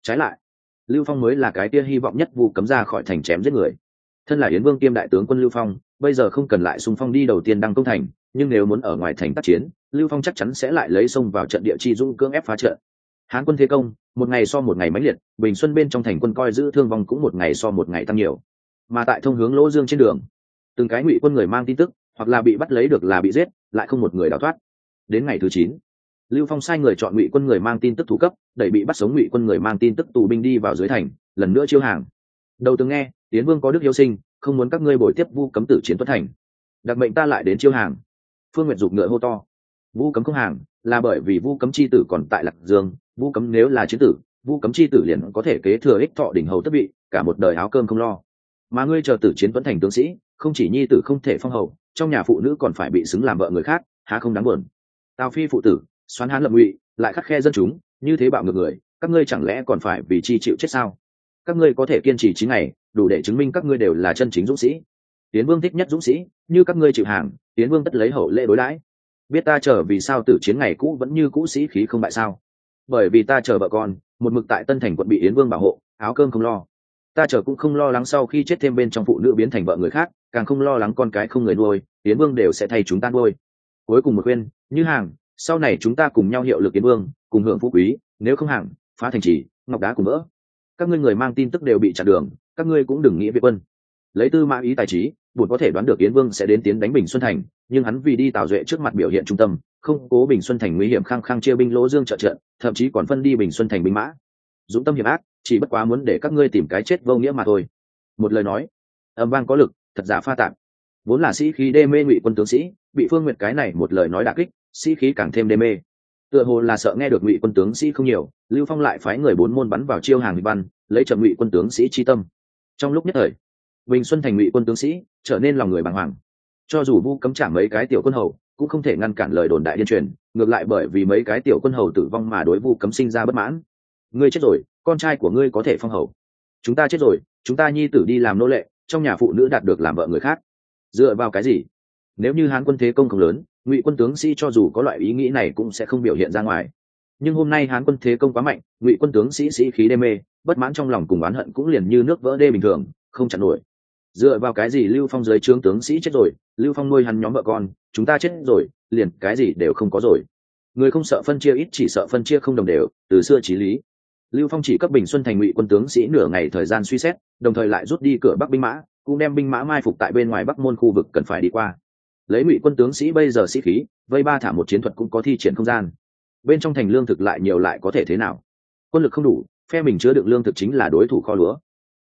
Trái lại, lưu phong mới là cái kia hy vọng nhất vu cấm ra khỏi thành chém giết người. Thân là yến vương kiêm đại tướng quân lưu phong, bây giờ không cần lại xung phong đi đầu tiên đăng công thành nhưng nếu muốn ở ngoài thành tác chiến, lưu phong chắc chắn sẽ lại lấy sông vào trận địa chi dũng cưỡng ép phá trận. Hán quân thế công, một ngày so một ngày mãnh liệt, bình xuân bên trong thành quân coi giữ thương vong cũng một ngày so một ngày tăng nhiều. Mà tại thông hướng lỗ dương trên đường, từng cái ngụy quân người mang tin tức, hoặc là bị bắt lấy được là bị giết, lại không một người đào thoát. Đến ngày thứ chín, lưu phong sai người chọn ngụy quân người mang tin tức thủ cấp, đẩy bị bắt sống ngụy quân người mang tin tức tù binh đi vào dưới thành, lần nữa chiêu hàng. Đầu từng nghe, tiến vương có đức yêu sinh, không muốn các ngươi bồi tiếp vu cấm tử chiến tuất thành. Đặc mệnh ta lại đến chiêu hàng phương nguyệt dục ngựa hô to. Vu cấm không hàng, là bởi vì vu cấm chi tử còn tại lạc dương, vu cấm nếu là chiến tử, vu cấm chi tử liền có thể kế thừa ích thọ đỉnh hầu tất bị, cả một đời áo cơm không lo. Mà ngươi chờ tử chiến tuấn thành tướng sĩ, không chỉ nhi tử không thể phong hầu, trong nhà phụ nữ còn phải bị xứng làm vợ người khác, há không đáng buồn. Tào phi phụ tử, xoắn hán lập ngụy, lại khắc khe dân chúng, như thế bạo ngược người, các ngươi chẳng lẽ còn phải vì chi chịu chết sao? Các ngươi có thể kiên trì chín ngày, đủ để chứng minh các ngươi đều là chân chính dũng sĩ tiến vương thích nhất dũng sĩ, như các ngươi chịu hàng, tiến vương tất lấy hậu lễ đối đãi. Biết ta chờ vì sao tử chiến ngày cũ vẫn như cũ sĩ khí không bại sao? Bởi vì ta chờ vợ con, một mực tại tân thành quận bị yến vương bảo hộ, áo cơm không lo. Ta chờ cũng không lo lắng sau khi chết thêm bên trong phụ nữ biến thành vợ người khác, càng không lo lắng con cái không người nuôi, yến vương đều sẽ thay chúng ta nuôi. Cuối cùng một khuyên, như hàng, sau này chúng ta cùng nhau hiệu lực yến vương, cùng hưởng phú quý, nếu không hàng, phá thành trì, ngọc đá cùng vỡ. Các ngươi người mang tin tức đều bị chặn đường, các ngươi cũng đừng nghĩ về quân lấy tư mã ý tài trí buồn có thể đoán được yến vương sẽ đến tiến đánh bình xuân thành, nhưng hắn vì đi tào duệ trước mặt biểu hiện trung tâm, không cố bình xuân thành nguy hiểm khăng khăng chia binh lỗ dương trợ trận, thậm chí còn phân đi bình xuân thành binh mã. Dũng tâm hiểm ác, chỉ bất quá muốn để các ngươi tìm cái chết vô nghĩa mà thôi. Một lời nói, âm vang có lực, thật giả pha tạm vốn là sĩ khí đê mê ngụy quân tướng sĩ, bị phương nguyệt cái này một lời nói đà kích, sĩ khí càng thêm đê mê. Tựa hồ là sợ nghe được ngụy quân tướng sĩ không nhiều, lưu phong lại phái người bốn môn bắn vào chiêu hàng bị văn, lấy trầm ngụy quân tướng sĩ chi tâm. Trong lúc nhất thời bình xuân thành ngụy quân tướng sĩ, trở nên lòng người bàng hoàng. Cho dù vu cấm trả mấy cái tiểu quân hầu, cũng không thể ngăn cản lời đồn đại liên truyền, ngược lại bởi vì mấy cái tiểu quân hầu tử vong mà đối vu cấm sinh ra bất mãn. Ngươi chết rồi, con trai của ngươi có thể phong hầu. Chúng ta chết rồi, chúng ta nhi tử đi làm nô lệ, trong nhà phụ nữ đạt được làm vợ người khác. Dựa vào cái gì? Nếu như hán quân thế công không lớn, ngụy quân tướng sĩ cho dù có loại ý nghĩ này cũng sẽ không biểu hiện ra ngoài. Nhưng hôm nay hán quân thế công quá mạnh, ngụy quân tướng sĩ sĩ khí đê mê, bất mãn trong lòng cùng oán hận cũng liền như nước vỡ đê bình thường, không chặn nổi dựa vào cái gì lưu phong dưới trướng tướng sĩ chết rồi, lưu phong nuôi hắn nhóm vợ con, chúng ta chết rồi, liền cái gì đều không có rồi. Người không sợ phân chia ít chỉ sợ phân chia không đồng đều, từ xưa trí lý. Lưu phong chỉ cấp bình xuân thành ngụy quân tướng sĩ nửa ngày thời gian suy xét, đồng thời lại rút đi cửa bắc binh mã, cũng đem binh mã mai phục tại bên ngoài bắc môn khu vực cần phải đi qua. Lấy ngụy quân tướng sĩ bây giờ sĩ khí, vây ba thả một chiến thuật cũng có thi triển không gian. Bên trong thành lương thực lại nhiều lại có thể thế nào? Quân lực không đủ, phe mình chứa được lương thực chính là đối thủ kho lúa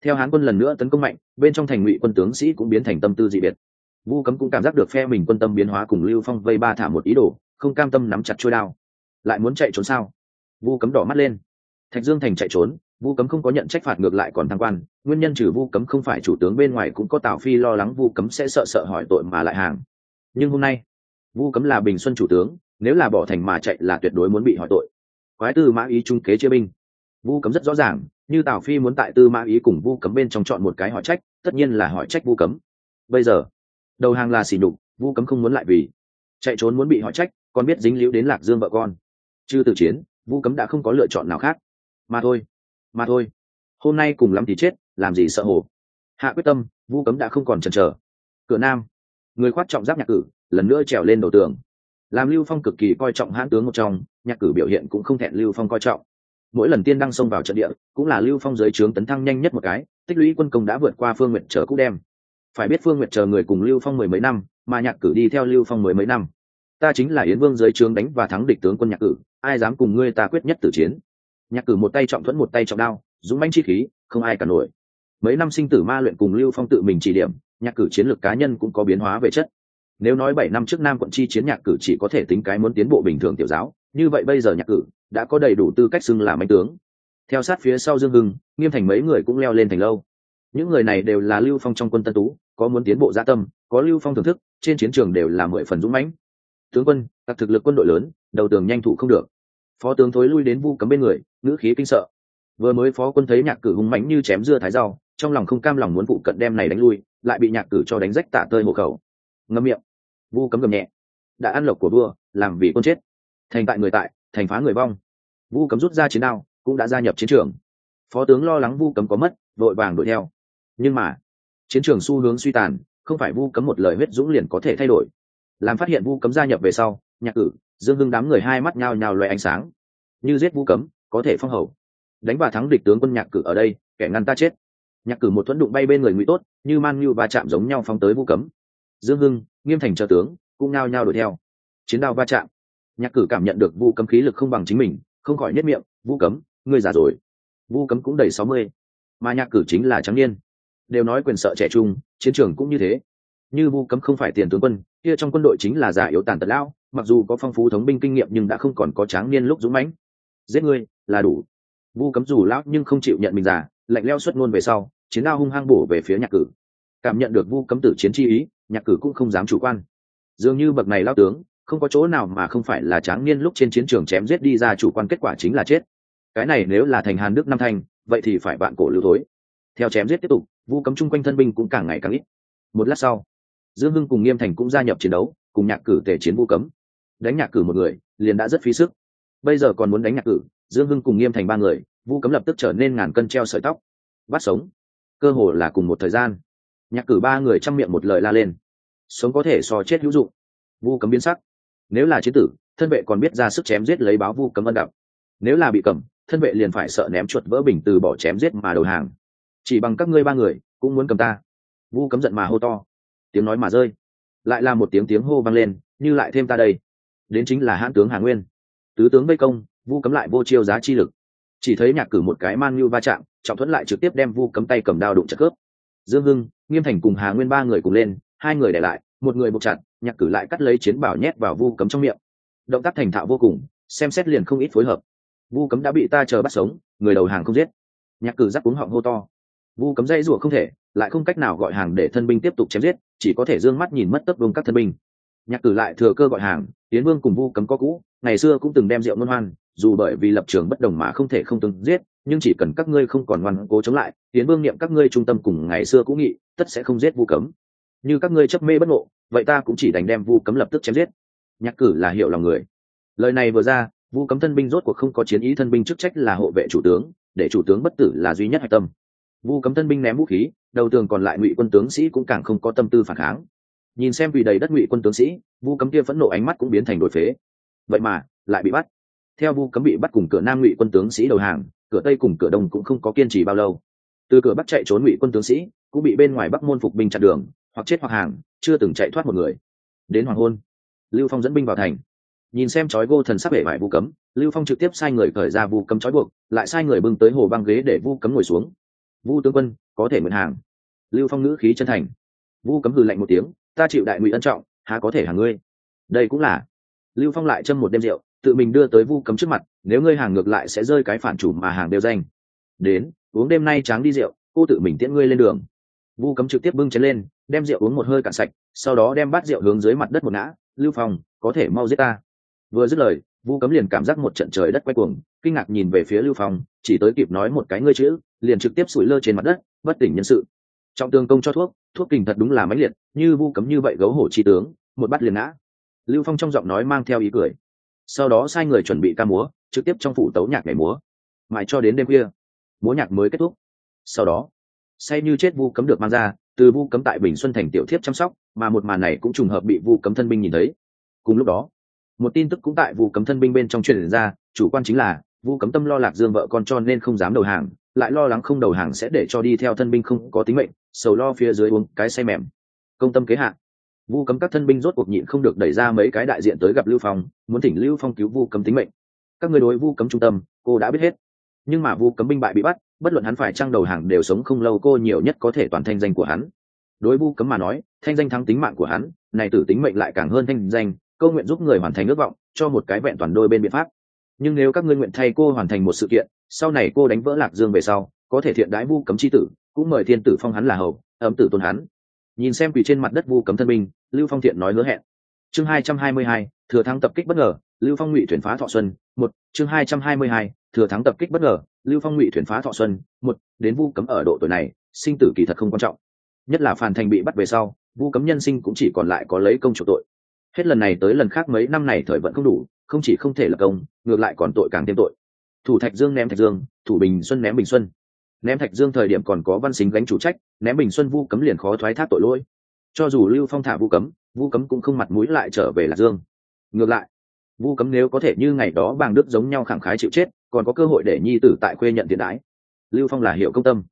theo hán quân lần nữa tấn công mạnh, bên trong thành ngụy quân tướng sĩ cũng biến thành tâm tư dị biệt. Vu cấm cũng cảm giác được phe mình quân tâm biến hóa cùng lưu phong vây ba thả một ý đồ, không cam tâm nắm chặt trôi đao. Lại muốn chạy trốn sao? Vu cấm đỏ mắt lên. Thạch dương thành chạy trốn, vu cấm không có nhận trách phạt ngược lại còn thăng quan, nguyên nhân trừ vu cấm không phải chủ tướng bên ngoài cũng có tào phi lo lắng vu cấm sẽ sợ sợ hỏi tội mà lại hàng. Nhưng hôm nay, vu cấm là bình xuân chủ tướng, nếu là bỏ thành mà chạy là tuyệt đối muốn bị hỏi tội. Quái tư mã ý trung kế chia binh vu cấm rất rõ ràng, như tào phi muốn tại tư mã ý cùng vu cấm bên trong chọn một cái hỏi trách, tất nhiên là hỏi trách vu cấm. Bây giờ, đầu hàng là xỉ nhục, vu cấm không muốn lại vì chạy trốn muốn bị hỏi trách, còn biết dính líu đến lạc dương vợ con. Chưa từ chiến, vu cấm đã không có lựa chọn nào khác. Mà thôi mà thôi, hôm nay cùng lắm thì chết, làm gì sợ hồ. Hạ quyết tâm, vu cấm đã không còn chần chờ. Cửa nam, người khoát trọng giáp nhạc cử, lần nữa trèo lên đầu tường. Làm lưu phong cực kỳ coi trọng hãn tướng một trong, nhạc cử biểu hiện cũng không thẹn lưu phong coi trọng mỗi lần tiên đăng xông vào trận địa, cũng là lưu phong dưới trướng tấn thăng nhanh nhất một cái, tích lũy quân công đã vượt qua phương nguyện chờ cũ đem. Phải biết phương nguyện chờ người cùng lưu phong mười mấy năm, mà nhạc cử đi theo lưu phong mười mấy năm. Ta chính là yến vương dưới trướng đánh và thắng địch tướng quân nhạc cử, ai dám cùng ngươi ta quyết nhất tử chiến? Nhạc cử một tay trọng thuẫn một tay trọng đao, dũng manh chi khí, không ai cả nổi. Mấy năm sinh tử ma luyện cùng lưu phong tự mình chỉ điểm, nhạc cử chiến lược cá nhân cũng có biến hóa về chất. Nếu nói bảy năm trước nam quận chi chiến nhạc cử chỉ có thể tính cái muốn tiến bộ bình thường tiểu giáo như vậy bây giờ nhạc cử đã có đầy đủ tư cách xưng làm anh tướng. Theo sát phía sau dương hưng, nghiêm thành mấy người cũng leo lên thành lâu. Những người này đều là lưu phong trong quân tân tú, có muốn tiến bộ gia tâm, có lưu phong thưởng thức, trên chiến trường đều là mười phần dũng mãnh. Tướng quân, các thực lực quân đội lớn, đầu tường nhanh thủ không được. Phó tướng thối lui đến vu cấm bên người, ngữ khí kinh sợ. Vừa mới phó quân thấy nhạc cử hung mãnh như chém dưa thái rau, trong lòng không cam lòng muốn phụ cận đem này đánh lui, lại bị nhạc cử cho đánh rách tả tơi hộ khẩu. Ngâm miệng. Vu cấm gầm nhẹ. Đã ăn lộc của vua, làm vì quân chết thành tại người tại, thành phá người vong. Vu cấm rút ra chiến đao, cũng đã gia nhập chiến trường. Phó tướng lo lắng vu cấm có mất, vội vàng đuổi theo. Nhưng mà, chiến trường xu hướng suy tàn, không phải vu cấm một lời huyết dũng liền có thể thay đổi. Làm phát hiện vu cấm gia nhập về sau, nhạc cử dương hưng đám người hai mắt nhao nhao loay ánh sáng. Như giết vu cấm, có thể phong hầu. Đánh và thắng địch tướng quân nhạc cử ở đây, kẻ ngăn ta chết. Nhạc cử một thuẫn đụng bay bên người ngụy tốt, như man như va chạm giống nhau phóng tới vu cấm. Dương hưng, nghiêm thành trợ tướng, cũng nao nhao đuổi theo. Chiến đao va chạm nhạc cử cảm nhận được vu cấm khí lực không bằng chính mình, không khỏi nhất miệng, vu cấm, ngươi già rồi. Vu cấm cũng đầy sáu mươi, mà nhạc cử chính là trắng niên. Đều nói quyền sợ trẻ trung, chiến trường cũng như thế. Như vu cấm không phải tiền tướng quân, kia trong quân đội chính là già yếu tàn tật lão, mặc dù có phong phú thống binh kinh nghiệm nhưng đã không còn có tráng niên lúc dũng mãnh. Giết ngươi, là đủ. Vu cấm dù lão nhưng không chịu nhận mình già, lạnh leo xuất ngôn về sau, chiến đao hung hăng bổ về phía nhạc cử. Cảm nhận được vu cấm tử chiến chi ý, nhạc cử cũng không dám chủ quan. Dường như bậc này lao tướng không có chỗ nào mà không phải là tráng niên lúc trên chiến trường chém giết đi ra chủ quan kết quả chính là chết. Cái này nếu là thành hàn đức năm thanh vậy thì phải bạn cổ lưu thối. Theo chém giết tiếp tục, vu cấm chung quanh thân binh cũng càng ngày càng ít. Một lát sau, dương hưng cùng nghiêm thành cũng gia nhập chiến đấu, cùng nhạc cử tể chiến vu cấm. Đánh nhạc cử một người, liền đã rất phí sức. Bây giờ còn muốn đánh nhạc cử, dương hưng cùng nghiêm thành ba người, vu cấm lập tức trở nên ngàn cân treo sợi tóc. Bắt sống. Cơ hồ là cùng một thời gian. Nhạc cử ba người chăm miệng một lời la lên. Sống có thể so chết hữu dụng. Vu cấm biến sắc nếu là chiến tử, thân vệ còn biết ra sức chém giết lấy báo vu cấm ân đập nếu là bị cầm, thân vệ liền phải sợ ném chuột vỡ bình từ bỏ chém giết mà đầu hàng. Chỉ bằng các ngươi ba người, cũng muốn cầm ta. Vu cấm giận mà hô to. Tiếng nói mà rơi. Lại là một tiếng tiếng hô vang lên, như lại thêm ta đây. Đến chính là hãn tướng hà nguyên. Tứ tướng vây công, vu cấm lại vô chiêu giá chi lực. Chỉ thấy nhạc cử một cái man như va chạm, trọng thuẫn lại trực tiếp đem vu cấm tay cầm đao đụng chặt cướp. Dương hưng, nghiêm thành cùng hà nguyên ba người cùng lên, hai người để lại, một người buộc chặt nhạc cử lại cắt lấy chiến bảo nhét vào vu cấm trong miệng. Động tác thành thạo vô cùng, xem xét liền không ít phối hợp. Vu cấm đã bị ta chờ bắt sống, người đầu hàng không giết. Nhạc cử giáp uống họng hô to. Vu cấm dây rủa không thể, lại không cách nào gọi hàng để thân binh tiếp tục chém giết, chỉ có thể d ư ơ n g mắt nhìn mất tấp vương các thân binh. Nhạc cử lại thừa cơ gọi hàng, tiến vương cùng vu cấm có cũ, ngày xưa cũng từng đem rượu ngôn hoan, dù bởi vì lập trường bất đồng mà không thể không từng giết, nhưng chỉ cần các ngươi không còn ngoan cố chống lại, tiến vương niệm các ngươi trung tâm cùng ngày xưa cũng nghị, tất sẽ không giết vu cấm. Như các ngươi chấp mê bất ngộ vậy ta cũng chỉ đành đem vu cấm lập tức chém giết. Nhạc cử là hiểu lòng người. Lời này vừa ra, vu cấm thân binh rốt cuộc không có chiến ý thân binh chức trách là hộ vệ chủ tướng, để chủ tướng bất tử là duy nhất hạch tâm. Vu cấm thân binh ném vũ khí, đầu tường còn lại ngụy quân tướng sĩ cũng càng không có tâm tư phản kháng. Nhìn xem vì đầy đất ngụy quân tướng sĩ, vu cấm kia phẫn nộ ánh mắt cũng biến thành đổi phế. Vậy mà, lại bị bắt. Theo vu cấm bị bắt cùng cửa nam ngụy quân tướng sĩ đầu hàng, cửa tây cùng cửa đông cũng không có kiên trì bao lâu. Từ cửa bắc chạy trốn ngụy quân tướng sĩ, cũng bị bên ngoài bắc môn phục binh chặn đường, hoặc chết hoặc hàng chưa từng chạy thoát một người. Đến hoàng hôn, lưu phong dẫn binh vào thành. Nhìn xem chói gô thần sắp hệ vải vu cấm, lưu phong trực tiếp sai người khởi ra vu cấm chói buộc, lại sai người bưng tới hồ băng ghế để vu cấm ngồi xuống. Vu tướng quân, có thể mượn hàng. Lưu phong ngữ khí chân thành. Vu cấm hừ lạnh một tiếng, ta chịu đại ngụy ân trọng, há có thể hàng ngươi? Đây cũng là. Lưu phong lại châm một đêm rượu, tự mình đưa tới vu cấm trước mặt, nếu ngươi hàng ngược lại sẽ rơi cái phản chủ mà hàng đều danh. Đến, uống đêm nay tráng đi rượu, cô tự mình tiễn ngươi lên đường vu cấm trực tiếp bưng chén lên, đem rượu uống một hơi cạn sạch, sau đó đem bát rượu hướng dưới mặt đất một ngã, lưu phong, có thể mau giết ta. Vừa dứt lời, vu cấm liền cảm giác một trận trời đất quay cuồng, kinh ngạc nhìn về phía lưu phong, chỉ tới kịp nói một cái ngươi chữ, liền trực tiếp sủi lơ trên mặt đất, bất tỉnh nhân sự. Trọng tương công cho thuốc thuốc kình thật đúng là mãnh liệt, như vu cấm như vậy gấu hổ chi tướng, một bắt liền ngã. Lưu phong trong giọng nói mang theo ý cười. Sau đó sai người chuẩn bị ca múa, trực tiếp trong phủ tấu nhạc nhảy múa. Mãi cho đến đêm khuya, múa nhạc mới kết thúc. Sau đó say như chết vu cấm được mang ra, từ vu cấm tại bình xuân thành tiểu thiếp chăm sóc, mà một màn này cũng trùng hợp bị vu cấm thân binh nhìn thấy. Cùng lúc đó, một tin tức cũng tại vu cấm thân binh bên trong truyền ra, chủ quan chính là, vu cấm tâm lo lạc dương vợ con cho nên không dám đầu hàng, lại lo lắng không đầu hàng sẽ để cho đi theo thân binh không có tính mệnh, sầu lo phía dưới uống cái say mềm. Công tâm kế hạn vu cấm các thân binh rốt cuộc nhịn không được đẩy ra mấy cái đại diện tới gặp lưu phong, muốn thỉnh lưu phong cứu vu cấm tính mệnh. Các người đối vu cấm trung tâm, cô đã biết hết. Nhưng mà vu cấm binh bại bị bắt bất luận hắn phải trăng đầu hàng đều sống không lâu, cô nhiều nhất có thể toàn thanh danh của hắn. Đối vu cấm mà nói, thanh danh thắng tính mạng của hắn, này tử tính mệnh lại càng hơn thanh danh, câu nguyện giúp người hoàn thành ước vọng, cho một cái vẹn toàn đôi bên biện pháp. Nhưng nếu các ngươi nguyện thay cô hoàn thành một sự kiện, sau này cô đánh vỡ lạc dương về sau, có thể thiện đái vu cấm c h i tử, cũng mời thiên tử phong hắn là hầu ấm tử tôn hắn. Nhìn xem quỳ trên mặt đất vu cấm thân binh, lưu phong thiện nói hứa hẹn. Chương hai trăm hai mươi hai, thừa thắng tập kích bất ngờ lưu phong ngụy thuyền phá thọ xuân, một, chương hai trăm hai mươi hai, thừa thắng tập kích bất ngờ. Lưu phong ngụy thuyền phá thọ xuân, một, đến vu cấm ở độ tuổi này, sinh tử kỳ thật không quan trọng. Nhất là phản thành bị bắt về sau, vu cấm nhân sinh cũng chỉ còn lại có lấy công chủ tội. Hết lần này tới lần khác mấy năm này thời vận không đủ, không chỉ không thể lập công, ngược lại còn tội càng thêm tội. Thủ thạch dương ném thạch dương, thủ bình xuân ném bình xuân. Ném thạch dương thời điểm còn có văn xính gánh chủ trách, ném bình xuân vu cấm liền khó thoái thác tội lỗi. Cho dù lưu phong thả vu cấm vu cấm cũng không mặt mũi lại trở về lạc dương. Ngược lại vu cấm nếu có thể như ngày đó bàng đức giống nhau khẳng khái chịu chết, còn có cơ hội để nhi tử tại quê nhận tiền đãi. Lưu phong là hiệu công tâm.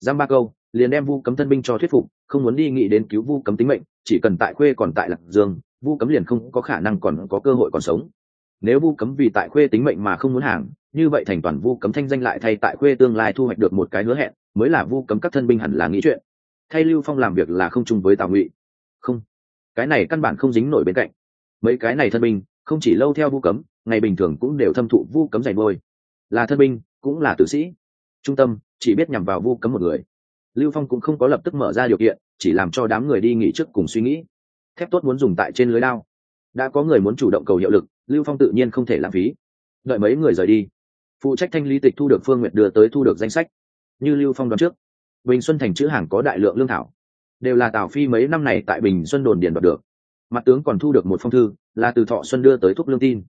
Giam ba câu, liền đem vu cấm thân binh cho thuyết phục, không muốn đi nghĩ đến cứu vu cấm tính mệnh, chỉ cần tại quê còn tại lạc dương, vu cấm liền không có khả năng còn có cơ hội còn sống. Nếu vu cấm vì tại quê tính mệnh mà không muốn hàng, như vậy thành toàn vu cấm thanh danh lại thay tại quê tương lai thu hoạch được một cái hứa hẹn, mới là vu cấm các thân binh hẳn là nghĩ chuyện. Thay lưu phong làm việc là không chung với tào ngụy. Không, cái này căn bản không dính nổi bên cạnh. Mấy cái này thân binh không chỉ lâu theo vu cấm, ngày bình thường cũng đều thâm thụ vu cấm dày bôi là thân binh, cũng là tử sĩ. Trung tâm, chỉ biết nhằm vào vu cấm một người. Lưu phong cũng không có lập tức mở ra điều kiện, chỉ làm cho đám người đi nghỉ trước cùng suy nghĩ. Thép tốt muốn dùng tại trên lưới lao đã có người muốn chủ động cầu hiệu lực, lưu phong tự nhiên không thể lãng phí. Đợi mấy người rời đi. Phụ trách thanh lý tịch thu được phương nguyện đưa tới thu được danh sách. Như lưu phong đoán trước, bình xuân thành chữ hàng có đại lượng lương thảo. Đều là tào phi mấy năm này tại bình xuân đồn điền đoạt được mặt tướng còn thu được một phong thư, là từ thọ xuân đưa tới thuốc lương tin.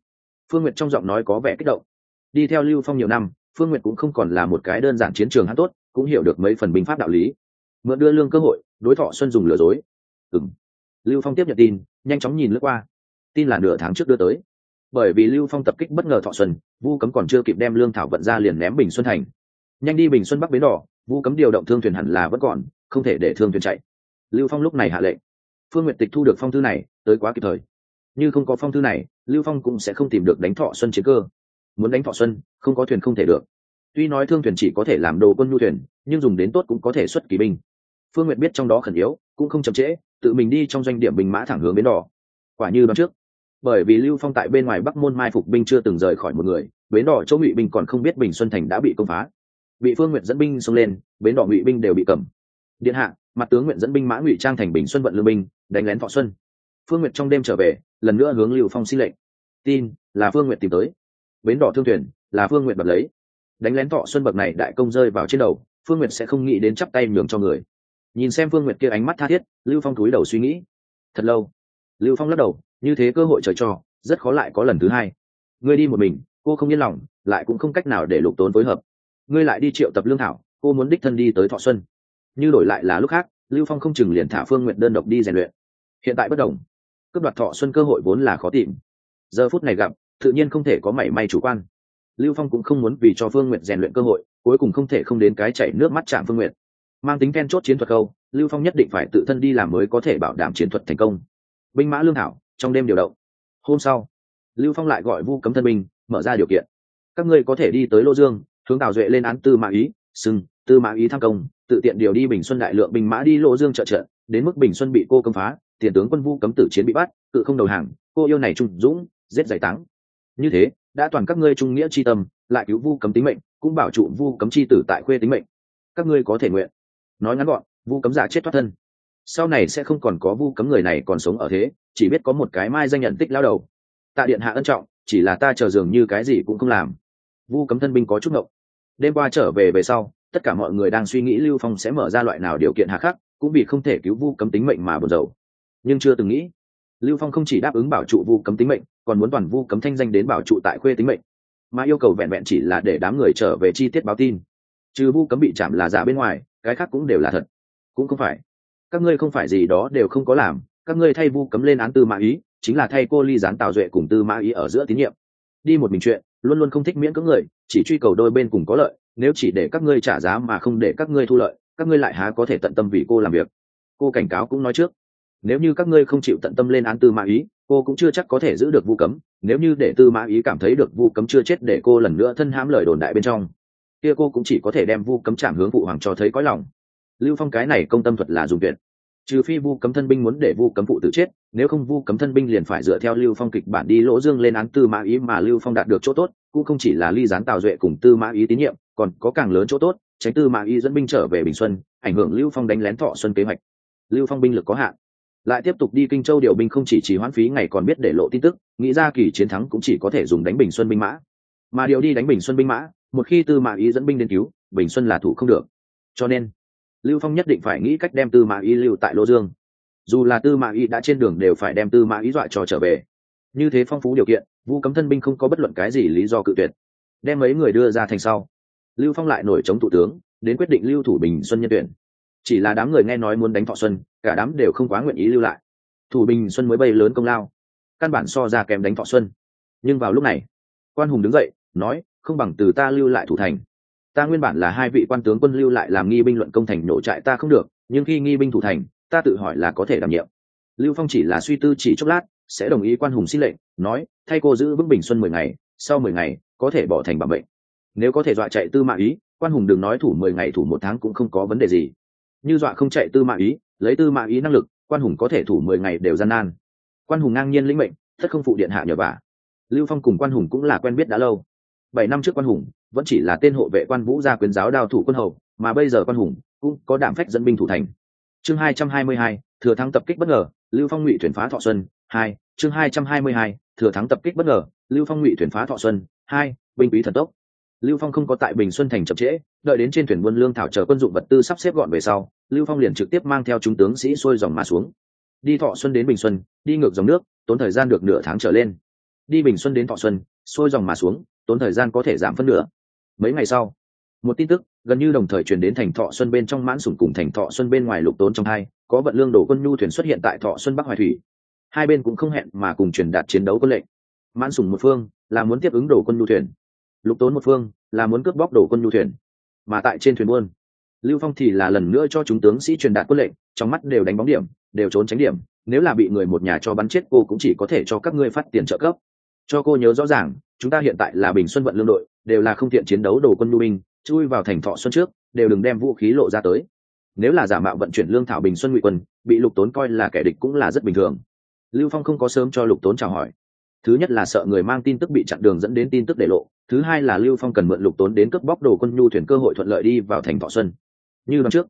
Phương n g u y ệ t trong giọng nói có vẻ kích động. Đi theo lưu phong nhiều năm, phương n g u y ệ t cũng không còn là một cái đơn giản chiến trường hát tốt, cũng hiểu được mấy phần binh pháp đạo lý. Mượn đưa lương cơ hội, đối thọ xuân dùng lừa dối. Ừng lưu phong tiếp nhận tin, nhanh chóng nhìn lướt qua. Tin là nửa tháng trước đưa tới. Bởi vì lưu phong tập kích bất ngờ thọ xuân, vu cấm còn chưa kịp đem lương thảo vận ra liền ném bình xuân thành. Nhanh đi bình xuân bắc bến đỏ, vu cấm điều động thương thuyền hẳn là vẫn còn, không thể để thương thuyền chạy. Lưu phong lúc này hạ lệnh. Phương n g u y ệ t tịch thu được phong thư này tới quá kịp thời. Như không có phong thư này, lưu phong cũng sẽ không tìm được đánh thọ xuân chiến cơ. Muốn đánh thọ xuân, không có thuyền không thể được. Tuy nói thương thuyền chỉ có thể làm đồ quân nhu thuyền, nhưng dùng đến tốt cũng có thể xuất kỳ binh. Phương nguyện biết trong đó khẩn yếu, cũng không chậm trễ, tự mình đi trong doanh điểm bình mã thẳng hướng bến đỏ. Quả như đoán trước, bởi vì lưu phong tại bên ngoài bắc môn mai phục binh chưa từng rời khỏi một người, bến đỏ chỗ ngụy binh còn không biết bình xuân thành đã bị công phá. Bị phương nguyện dẫn binh xông lên, bến đỏ ngụy binh đều bị cầm điện hạ, mặt tướng nguyện dẫn binh mã ngụy trang thành bình xuân vận lương binh, đánh lén thọ xuân phương nguyệt trong đêm trở về, lần nữa hướng lưu phong xin lệnh. Tin, là phương nguyệt tìm tới. Bến đỏ thương thuyền, là phương nguyệt bật lấy. Đánh lén thọ xuân bậc này đại công rơi vào trên đầu, phương nguyệt sẽ không nghĩ đến chắp tay nhường cho người. Nhìn xem phương nguyệt kia ánh mắt tha thiết, lưu phong cúi đầu suy nghĩ. Thật lâu. Lưu phong lắc đầu, như thế cơ hội trời cho, rất khó lại có lần thứ hai. Ngươi đi một mình, cô không yên lòng, lại cũng không cách nào để lục tốn phối hợp. Ngươi lại đi triệu tập lương thảo, cô muốn đích thân đi tới thọ xuân. Như đổi lại là lúc khác, lưu phong không chừng liền thả phương nguyện đơn độc đi rèn luyện. Hiện tại bất đồng cướp đoạt thọ xuân cơ hội vốn là khó tìm. Giờ phút này gặp, tự nhiên không thể có mảy may chủ quan. Lưu phong cũng không muốn vì cho phương nguyện rèn luyện cơ hội, cuối cùng không thể không đến cái chảy nước mắt chạm phương nguyện mang tính then chốt chiến thuật câu, lưu phong nhất định phải tự thân đi làm mới có thể bảo đảm chiến thuật thành công. Binh mã lương thảo, trong đêm điều động. Hôm sau, lưu phong lại gọi vu cấm thân binh, mở ra điều kiện. Các ngươi có thể đi tới lô dương, hướng tào duệ lên án tư mã ý sưng tư mã ý tham công, tự tiện điều đi bình xuân đại lượng binh mã đi lô dương trợ trợ, đến mức bình xuân bị cô cấm phá tiền tướng quân vu cấm tử chiến bị bắt, cự không đầu hàng, cô yêu này trung dũng, giết giải táng. Như thế, đã toàn các ngươi trung nghĩa chi tâm, lại cứu vu cấm tính mệnh, cũng bảo trụ vu cấm chi tử tại khuê tính mệnh. Các ngươi có thể nguyện. Nói ngắn gọn vu cấm giả chết thoát thân. Sau này sẽ không còn có vu cấm người này còn sống ở thế, chỉ biết có một cái mai danh nhận tích lao đầu. Tạ điện hạ ân trọng, chỉ là ta chờ dường như cái gì cũng không làm. Vu cấm thân binh có chút ngộng. Đêm qua trở về về sau, tất cả mọi người đang suy nghĩ lưu phong sẽ mở ra loại nào điều kiện hạ khắc, cũng vì không thể cứu vu cấm tính mệnh mà buồn rầu nhưng chưa từng nghĩ. Lưu phong không chỉ đáp ứng bảo trụ vu cấm tính mệnh, còn muốn toàn vu cấm thanh danh đến bảo trụ tại khuê tính mệnh. Mà yêu cầu vẹn vẹn chỉ là để đám người trở về chi tiết báo tin. Trừ vu cấm bị chạm là giả bên ngoài, cái khác cũng đều là thật. Cũng không phải. Các ngươi không phải gì đó đều không có làm, các ngươi thay vu cấm lên án tư mã ý, chính là thay cô ly gián tào duệ cùng tư mã ý ở giữa tín nhiệm. Đi một mình chuyện, luôn luôn không thích miễn cưỡng người, chỉ truy cầu đôi bên cùng có lợi, nếu chỉ để các ngươi trả giá mà không để các ngươi thu lợi, các ngươi lại há có thể tận tâm vì cô làm việc. Cô cảnh cáo cũng nói trước nếu như các ngươi không chịu tận tâm lên án tư mã ý, cô cũng chưa chắc có thể giữ được vu cấm. Nếu như để tư mã ý cảm thấy được vu cấm chưa chết để cô lần nữa thân hãm lời đồn đại bên trong, kia cô cũng chỉ có thể đem vu cấm chạm hướng phụ hoàng cho thấy có lòng. Lưu phong cái này công tâm thuật là dùng tuyệt. Trừ phi vu cấm thân binh muốn để vu cấm phụ tự chết, nếu không vu cấm thân binh liền phải dựa theo lưu phong kịch bản đi lỗ dương lên án tư mã ý mà lưu phong đạt được chỗ tốt, cũng không chỉ là ly gián tào duệ cùng tư mã ý tín nhiệm, còn có càng lớn chỗ tốt, tránh tư mã ý dẫn binh trở về bình xuân, ảnh hưởng lưu phong đánh lén thọ xuân kế hoạch. Lưu phong binh lực có hạn lại tiếp tục đi kinh châu điều binh không chỉ chỉ hoãn phí ngày còn biết để lộ tin tức, nghĩ ra kỳ chiến thắng cũng chỉ có thể dùng đánh bình xuân binh mã. Mà điều đi đánh bình xuân binh mã, một khi tư mã ý dẫn binh đến cứu, bình xuân là thủ không được. Cho nên, lưu phong nhất định phải nghĩ cách đem tư mã ý lưu tại lô dương. Dù là tư mã ý đã trên đường đều phải đem tư mã ý dọa cho trở về. Như thế phong phú điều kiện, vu cấm thân binh không có bất luận cái gì lý do cự tuyệt. Đem mấy người đưa ra thành sau. Lưu phong lại nổi chống thủ tướng, đến quyết định lưu thủ bình xuân nhân tuyển chỉ là đám người nghe nói muốn đánh thọ xuân, cả đám đều không quá nguyện ý lưu lại. Thủ bình xuân mới bay lớn công lao, căn bản so ra kèm đánh thọ xuân. Nhưng vào lúc này, quan hùng đứng dậy, nói, không bằng từ ta lưu lại thủ thành. Ta nguyên bản là hai vị quan tướng quân lưu lại làm nghi binh luận công thành nổ trại ta không được, nhưng khi nghi binh thủ thành, ta tự hỏi là có thể đảm nhiệm. Lưu phong chỉ là suy tư chỉ chốc lát, sẽ đồng ý quan hùng xin lệnh, nói, thay cô giữ vững bình xuân mười ngày, sau mười ngày, có thể bỏ thành bằng bệnh nếu có thể dọa chạy tư mạng ý, quan hùng đừng nói thủ mười ngày thủ một tháng cũng không có vấn đề gì như dọa không chạy tư mạng ý, lấy tư mạng ý năng lực, quan hùng có thể thủ mười ngày đều gian nan. Quan hùng ngang nhiên lĩnh mệnh thất không phụ điện hạ nhờ vả. Lưu phong cùng quan hùng cũng là quen biết đã lâu. Bảy năm trước quan hùng, vẫn chỉ là tên hộ vệ quan vũ gia quyền giáo đào thủ quân hầu, mà bây giờ quan hùng cũng có đảm phách dẫn binh thủ thành. Chương hai trăm hai mươi hai, thừa thắng tập kích bất ngờ, lưu phong ngụy thuyền phá thọ xuân, hai, chương hai trăm hai mươi hai, thừa thắng tập kích bất ngờ, lưu phong ngụy thuyền phá thọ xuân, hai, binh quý thần tốc. Lưu phong không có tại bình xuân thành chậm trễ, đợi đến trên thuyền buôn lương thảo chờ quân dụng vật tư sắp xếp gọn về sau lưu phong liền trực tiếp mang theo chúng tướng sĩ xuôi dòng mà xuống. Đi thọ xuân đến bình xuân, đi ngược dòng nước, tốn thời gian được nửa tháng trở lên. Đi bình xuân đến thọ xuân, xuôi dòng mà xuống, tốn thời gian có thể giảm phân nửa. Mấy ngày sau, một tin tức gần như đồng thời truyền đến thành thọ xuân bên trong mãn sủng cùng thành thọ xuân bên ngoài lục tốn trong hai, có vận lương đổ quân nhu thuyền xuất hiện tại thọ xuân bắc hoài thủy. Hai bên cũng không hẹn mà cùng truyền đạt chiến đấu quân lệnh. Mãn sủng một phương là muốn tiếp ứng đổ quân nhu thuyền. Lục tốn một phương là muốn cướp bóc đổ quân nhu thuyền. Mà tại trên thuyền buôn lưu phong thì là lần nữa cho chúng tướng sĩ truyền đạt quân lệnh, trong mắt đều đánh bóng điểm, đều trốn tránh điểm. Nếu là bị người một nhà cho bắn chết, cô cũng chỉ có thể cho các ngươi phát tiền trợ cấp. Cho cô nhớ rõ ràng, chúng ta hiện tại là bình xuân vận lương đội, đều là không thiện chiến đấu đồ quân lưu binh, chui vào thành thọ xuân trước, đều đừng đem vũ khí lộ ra tới. Nếu là giả mạo vận chuyển lương thảo bình xuân ngụy quân, bị lục tốn coi là kẻ địch cũng là rất bình thường. Lưu phong không có sớm cho lục tốn chào hỏi. Thứ nhất là sợ người mang tin tức bị chặn đường dẫn đến tin tức để lộ, thứ hai là lưu phong cần mượn lục tốn đến cướp bóc đồ quân nhu thuyền cơ hội thuận lợi đi vào thành thọ xuân như lần trước.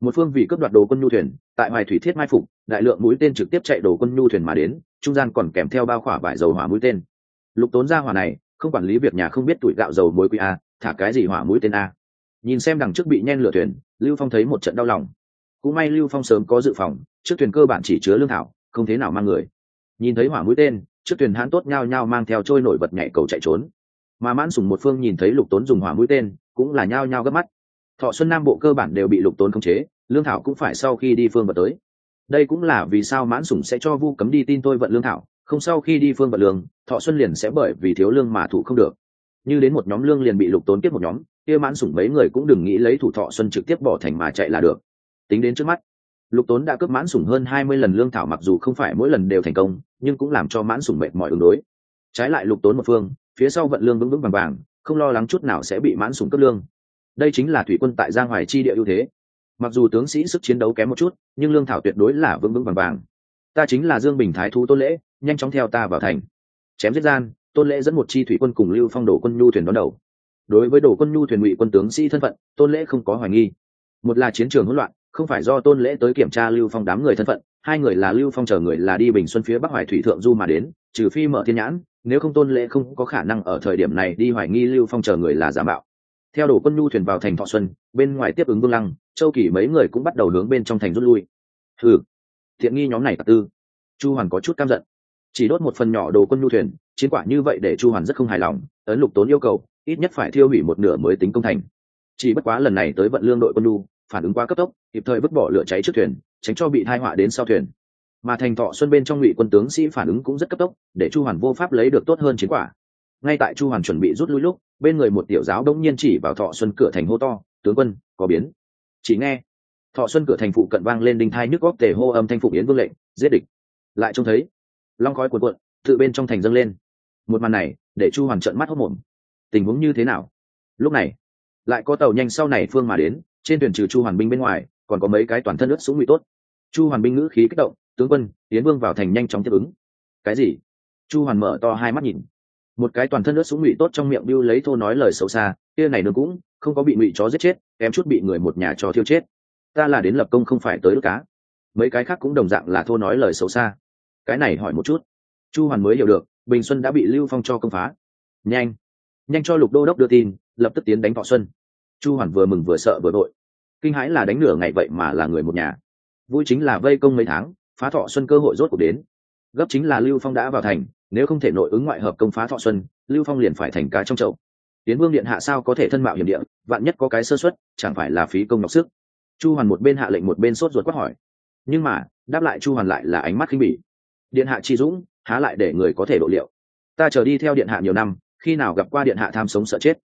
Một phương vị cướp đoạt đồ quân nhu thuyền, tại hoài thủy thiết mai phục, đại lượng mũi tên trực tiếp chạy đồ quân nhu thuyền mà đến, trung gian còn kèm theo bao khỏa vải dầu hỏa mũi tên. Lục tốn ra hỏa này, không quản lý việc nhà không biết tuổi gạo dầu muối quý a, thả cái gì hỏa mũi tên a. Nhìn xem đằng trước bị nhen lửa thuyền, lưu phong thấy một trận đau lòng. Cũng may lưu phong sớm có dự phòng, trước thuyền cơ bản chỉ chứa lương thảo, không thế nào mang người. Nhìn thấy hỏa mũi tên, trước thuyền hãn tốt nhao nhao mang theo trôi nổi vật nhảy cầu chạy trốn. Mà mãn sùng một phương nhìn thấy lục tốn dùng hỏa mũi tên, cũng là nhao nhao gấp mắt thọ xuân nam bộ cơ bản đều bị lục tốn khống chế, lương thảo cũng phải sau khi đi phương vật tới. Đây cũng là vì sao mãn Sủng sẽ cho vu cấm đi tin tôi vận lương thảo, không sau khi đi phương vật lương, thọ xuân liền sẽ bởi vì thiếu lương mà thủ không được. Như đến một nhóm lương liền bị lục tốn tiếp một nhóm, kia mãn sủng mấy người cũng đừng nghĩ lấy thủ thọ xuân trực tiếp bỏ thành mà chạy là được. Tính đến trước mắt, lục tốn đã cướp mãn sủng hơn hai mươi lần lương thảo mặc dù không phải mỗi lần đều thành công, nhưng cũng làm cho mãn sủng mệt mỏi ứng đối. Trái lại lục tốn một phương, phía sau vận lương vững vững vàng vàng, không lo lắng chút nào sẽ bị mãn sủng cướp lương đây chính là thủy quân tại giang hoài chi địa ưu thế. Mặc dù tướng sĩ sức chiến đấu kém một chút, nhưng lương thảo tuyệt đối là vững vững vàng vàng. Ta chính là dương bình thái thú tôn lễ, nhanh chóng theo ta vào thành. Chém giết gian, tôn lễ dẫn một chi thủy quân cùng lưu phong đổ quân nhu thuyền đón đầu. Đối với đổ quân nhu thuyền ngụy quân tướng sĩ thân phận, tôn lễ không có hoài nghi. Một là chiến trường hỗn loạn, không phải do tôn lễ tới kiểm tra lưu phong đám người thân phận, hai người là lưu phong chờ người là đi bình xuân phía bắc hoài thủy thượng du mà đến, trừ phi mở thiên nhãn, nếu không tôn lễ không có khả năng ở thời điểm này đi hoài nghi lưu phong chờ người là giả mạo theo đổ quân nhu thuyền vào thành thọ xuân, bên ngoài tiếp ứng vương lăng, châu kỳ mấy người cũng bắt đầu hướng bên trong thành rút lui. Thử thiện nghi nhóm này tạc tư. Chu hoàn có chút cam giận. Chỉ đốt một phần nhỏ đồ quân nhu thuyền, chiến quả như vậy để chu hoàn rất không hài lòng, ấn lục tốn yêu cầu, ít nhất phải thiêu hủy một nửa mới tính công thành. Chỉ bất quá lần này tới vận lương đội quân nhu, phản ứng quá cấp tốc, kịp thời vứt bỏ lửa cháy trước thuyền, tránh cho bị thai họa đến sau thuyền. Mà thành thọ xuân bên trong ngụy quân tướng sĩ phản ứng cũng rất cấp tốc, để chu hoàn vô pháp lấy được tốt hơn chiến quả ngay tại chu hoàn chuẩn bị rút lui lúc, bên người một tiểu giáo đông nhiên chỉ vào thọ xuân cửa thành hô to, tướng quân, có biến. Chỉ nghe. Thọ xuân cửa thành phụ cận vang lên đinh thai nước góp tề hô âm thanh phụ yến vương lệnh, giết địch. Lại trông thấy, long khói cuộn cuộn, tự bên trong thành dâng lên. Một màn này, để chu hoàn trận mắt hốt mồm tình huống như thế nào? Lúc này, lại có tàu nhanh sau này phương mà đến, trên thuyền trừ chu hoàn binh bên ngoài, còn có mấy cái toàn thân ướt súng ngụy tốt. Chu hoàn binh ngữ khí kích động, tướng quân tiến vương vào thành nhanh chóng tiếp ứng. Cái gì? Chu hoàn mở to hai mắt nhìn một cái toàn thân ướt súng ngụy tốt trong miệng bưu lấy thô nói lời xấu xa, kia này nương cũng không có bị ngụy chó giết chết em chút bị người một nhà cho thiêu chết. Ta là đến lập công không phải tới đốt cá. Mấy cái khác cũng đồng dạng là thô nói lời xấu xa. Cái này hỏi một chút. Chu hoàn mới hiểu được, bình xuân đã bị lưu phong cho công phá. Nhanh nhanh cho lục đô đốc đưa tin, lập tức tiến đánh thọ xuân. Chu hoàn vừa mừng vừa sợ vừa vội. kinh hãi là đánh nửa ngày vậy mà là người một nhà. Vui chính là vây công mấy tháng, phá thọ xuân cơ hội rốt cuộc đến. Gấp chính là lưu phong đã vào thành nếu không thể nội ứng ngoại hợp công phá thọ xuân, lưu phong liền phải thành cá trong chậu. Tiến vương điện hạ sao có thể thân mạo hiểm địa, vạn nhất có cái sơ xuất chẳng phải là phí công nhọc sức? Chu hoàn một bên hạ lệnh một bên sốt ruột quát hỏi. Nhưng mà, đáp lại chu hoàn lại là ánh mắt khinh bỉ. Điện hạ chi dũng, há lại để người có thể độ liệu? Ta chờ đi theo điện hạ nhiều năm, khi nào gặp qua điện hạ tham sống sợ chết?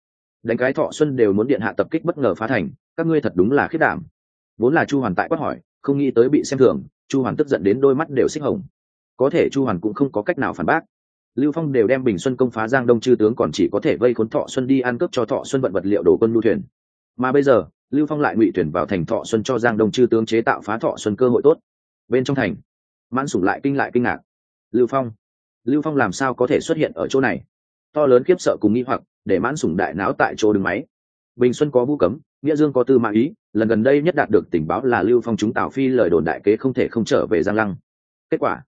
Đánh cái thọ xuân đều muốn điện hạ tập kích bất ngờ phá thành, các ngươi thật đúng là khiết đảm. Vốn là chu hoàn tại quát hỏi, không nghĩ tới bị xem thường, chu hoàn tức giận đến đôi mắt đều xích hồng. Có thể chu hoàn cũng không có cách nào phản bác lưu phong đều đem bình xuân công phá giang đông chư tướng còn chỉ có thể vây khốn thọ xuân đi ăn cướp cho thọ xuân vận vật liệu đổ quân nhu thuyền. Mà bây giờ, lưu phong lại ngụy thuyền vào thành thọ xuân cho giang đông chư tướng chế tạo phá thọ xuân cơ hội tốt. Bên trong thành, mãn sủng lại kinh lại kinh ngạc. Lưu phong lưu phong làm sao có thể xuất hiện ở chỗ này? To lớn khiếp sợ cùng nghi hoặc, để mãn sủng đại não tại chỗ đứng máy. Bình xuân có vũ cấm, nghĩa dương có tư mã ý, lần gần đây nhất đạt được tình báo là lưu phong chúng tào phi lời đồn đại kế không thể không trở về giang lăng. Kết quả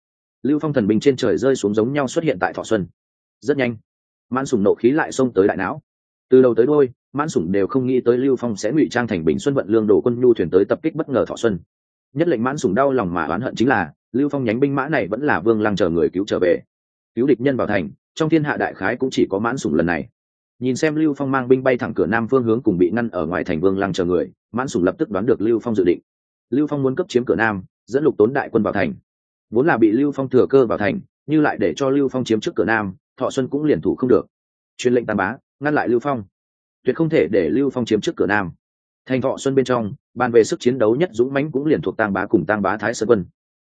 lưu phong thần binh trên trời rơi xuống giống nhau xuất hiện tại thọ xuân. Rất nhanh, mãn sủng nộ khí lại xông tới đại não. Từ đầu tới đôi mãn sủng đều không nghĩ tới lưu phong sẽ ngụy trang thành bình xuân vận lương đổ quân nhu thuyền tới tập kích bất ngờ thọ xuân. Nhất lệnh mãn sủng đau lòng mà oán hận chính là, lưu phong nhánh binh mã này vẫn là vương lăng chờ người cứu trở về. Cứu địch nhân vào thành, trong thiên hạ đại khái cũng chỉ có mãn sủng lần này. Nhìn xem lưu phong mang binh bay thẳng cửa nam phương hướng cùng bị ngăn ở ngoài thành vương lăng chờ người, mãn sủng lập tức đoán được lưu phong dự định. Lưu phong muốn cấp chiếm cửa nam, dẫn lục tốn đại quân vào thành vốn là bị lưu phong thừa cơ vào thành, như lại để cho lưu phong chiếm trước cửa nam, thọ xuân cũng liền thủ không được. Truyền lệnh tàn bá, ngăn lại lưu phong. Tuyệt không thể để lưu phong chiếm trước cửa nam. Thành thọ xuân bên trong, bàn về sức chiến đấu nhất dũng mãnh cũng liền thuộc tang bá cùng tang bá thái sơn quân.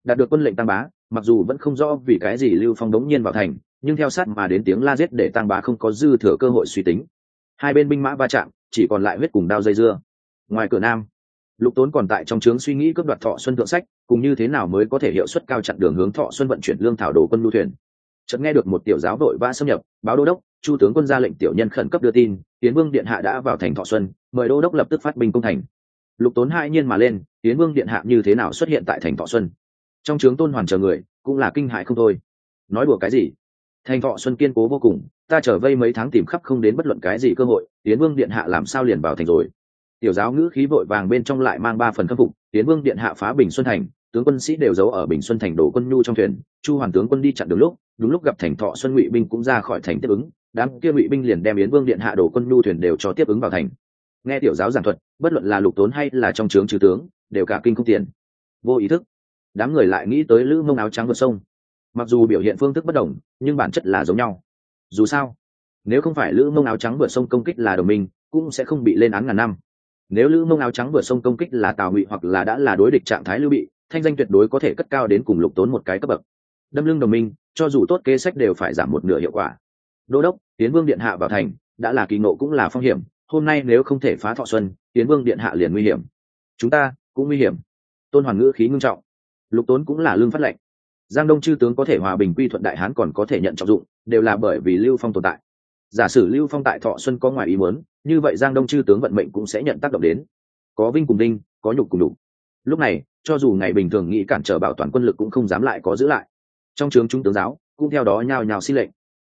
Đạt được quân lệnh tang bá, mặc dù vẫn không rõ vì cái gì lưu phong đống nhiên vào thành, nhưng theo sát mà đến tiếng la giết để tang bá không có dư thừa cơ hội suy tính. Hai bên binh mã va chạm, chỉ còn lại huyết cùng đao dây dưa. Ngoài cửa nam, lục tốn còn tại trong trướng suy nghĩ cướp đoạt thọ xuân thượng sách cùng như thế nào mới có thể hiệu suất cao chặn đường hướng thọ xuân vận chuyển lương thảo đồ quân lưu thuyền? Chợt nghe được một tiểu giáo đội vã xâm nhập, báo đô đốc, chu tướng quân ra lệnh tiểu nhân khẩn cấp đưa tin, tiến vương điện hạ đã vào thành thọ xuân, mời đô đốc lập tức phát binh công thành. Lục tốn hai nhiên mà lên, tiến vương điện hạ như thế nào xuất hiện tại thành thọ xuân? Trong trướng tôn hoàn chờ người, cũng là kinh hại không thôi. Nói đùa cái gì? Thành thọ xuân kiên cố vô cùng, ta trở vây mấy tháng tìm khắp không đến bất luận cái gì cơ hội, tiến vương điện hạ làm sao liền vào thành rồi? Tiểu giáo ngữ khí vội vàng bên trong lại mang ba phần khâm phục Yến vương điện hạ phá bình xuân thành, tướng quân sĩ đều giấu ở bình xuân thành đổ quân nhu trong thuyền, chu hoàn tướng quân đi chặn đường lúc, đúng lúc gặp thành thọ xuân ngụy binh cũng ra khỏi thành tiếp ứng, đám kia ngụy binh liền đem yến vương điện hạ đổ quân nhu thuyền đều cho tiếp ứng vào thành. Nghe tiểu giáo giảng thuật, bất luận là lục tốn hay là trong trướng trừ tướng, đều cả kinh không tiền. Vô ý thức, đám người lại nghĩ tới lữ mông áo trắng vượt sông. Mặc dù biểu hiện phương thức bất đồng, nhưng bản chất là giống nhau. Dù sao, nếu không phải lữ mông áo trắng vượt sông công kích là đồng minh, cũng sẽ không bị lên án ngàn năm nếu lữ mông áo trắng vừa sông công kích là tào ngụy hoặc là đã là đối địch trạng thái lưu bị, thanh danh tuyệt đối có thể cất cao đến cùng lục tốn một cái cấp bậc. Đâm lưng đồng minh, cho dù tốt kế sách đều phải giảm một nửa hiệu quả. Đô đốc, tiến vương điện hạ vào thành, đã là kỳ ngộ cũng là phong hiểm, hôm nay nếu không thể phá thọ xuân, tiến vương điện hạ liền nguy hiểm. Chúng ta cũng nguy hiểm. Tôn hoàn ngữ khí ngưng trọng. Lục tốn cũng là lương phát lệnh. Giang đông chư tướng có thể hòa bình quy thuận đại hán còn có thể nhận trọng dụng, đều là bởi vì lưu phong tồn tại. Giả sử lưu phong tại thọ xuân có ngoài ý muốn như vậy giang đông chư tướng vận mệnh cũng sẽ nhận tác động đến. Có vinh cùng đinh có nhục cùng đủ lúc này, cho dù ngày bình thường nghĩ cản trở bảo toàn quân lực cũng không dám lại có giữ lại. Trong trường trung tướng giáo, cũng theo đó nhào nhào xin lệnh.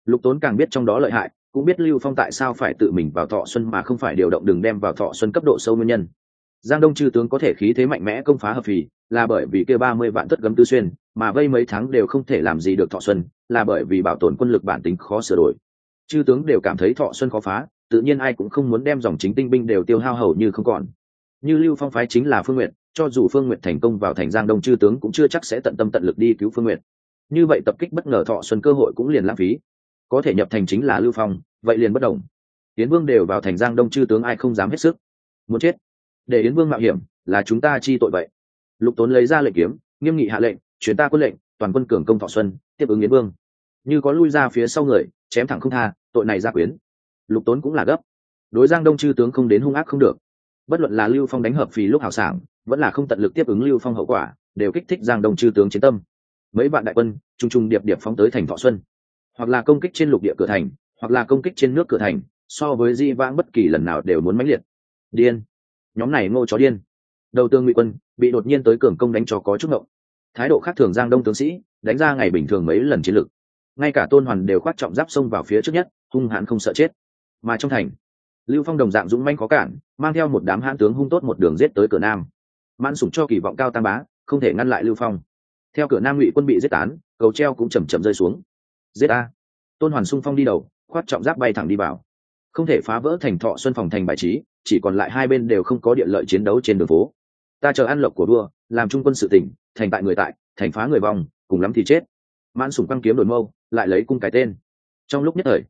Lục tốn càng biết trong đó lợi hại, cũng biết lưu phong tại sao phải tự mình vào thọ xuân mà không phải điều động đường đem vào thọ xuân cấp độ sâu nguyên nhân. Giang đông chư tướng có thể khí thế mạnh mẽ công phá hợp phì, là bởi vì kia ba mươi vạn tất gấm tư xuyên, mà vây mấy tháng đều không thể làm gì được thọ xuân, là bởi vì bảo tồn quân lực bản tính khó sửa đổi. Chư tướng đều cảm thấy thọ xuân khó phá tự nhiên ai cũng không muốn đem dòng chính tinh binh đều tiêu hao hầu như không còn. Như lưu phong phái chính là phương Nguyệt, cho dù phương Nguyệt thành công vào thành giang đông chư tướng cũng chưa chắc sẽ tận tâm tận lực đi cứu phương Nguyệt. như vậy tập kích bất ngờ thọ xuân cơ hội cũng liền lãng phí. Có thể nhập thành chính là lưu phong vậy liền bất đồng yến vương đều vào thành giang đông chư tướng ai không dám hết sức. Muốn chết. Để yến vương mạo hiểm là chúng ta chi tội vậy. Lục tốn lấy ra lệnh kiếm nghiêm nghị hạ lệnh chuyển ta quân lệnh toàn quân cường công thọ xuân tiếp ứng yến vương. Như có lui ra phía sau người chém thẳng không tha tội này ra quyến lục tốn cũng là gấp. Đối giang đông chư tướng không đến hung ác không được. Bất luận là lưu phong đánh hợp phì lúc hào sảng, vẫn là không tận lực tiếp ứng lưu phong hậu quả, đều kích thích giang đông chư tướng chiến tâm. Mấy vạn đại quân t r u n g t r u n g điệp điệp phóng tới thành thọ xuân. Hoặc là công kích trên lục địa cửa thành, hoặc là công kích trên nước cửa thành, so với di vãng bất kỳ lần nào đều muốn mãnh liệt. Điên. Nhóm này ngô chó điên. Đầu tương ngụy quân, bị đột nhiên tới cường công đánh cho có chút ngậu thái độ khác thường giang đông tướng sĩ, đánh ra ngày bình thường mấy lần chiến lực ngay cả tôn hoàn đều khoát trọng giáp xông vào phía trước nhất, hung hãn không sợ chết mà trong thành, lưu phong đồng dạng dũng manh có cản, mang theo một đám hãn tướng hung tốt một đường giết tới cửa nam. Mãn sủng cho kỳ vọng cao tam bá, không thể ngăn lại lưu phong. Theo cửa nam ngụy quân bị giết tán, cầu treo cũng chầm chậm rơi xuống. Giết a. Tôn hoàn sung phong đi đầu, khoát trọng giáp bay thẳng đi vào. Không thể phá vỡ thành thọ xuân phòng thành bài trí, chỉ còn lại hai bên đều không có địa lợi chiến đấu trên đường phố. Ta chờ ăn lộc của đua làm trung quân sự tỉnh, thành tại người tại, thành phá người vòng cùng lắm thì chết. Mãn sủng quăng kiếm đồn mâu, lại lấy cung cái tên. Trong lúc nhất thời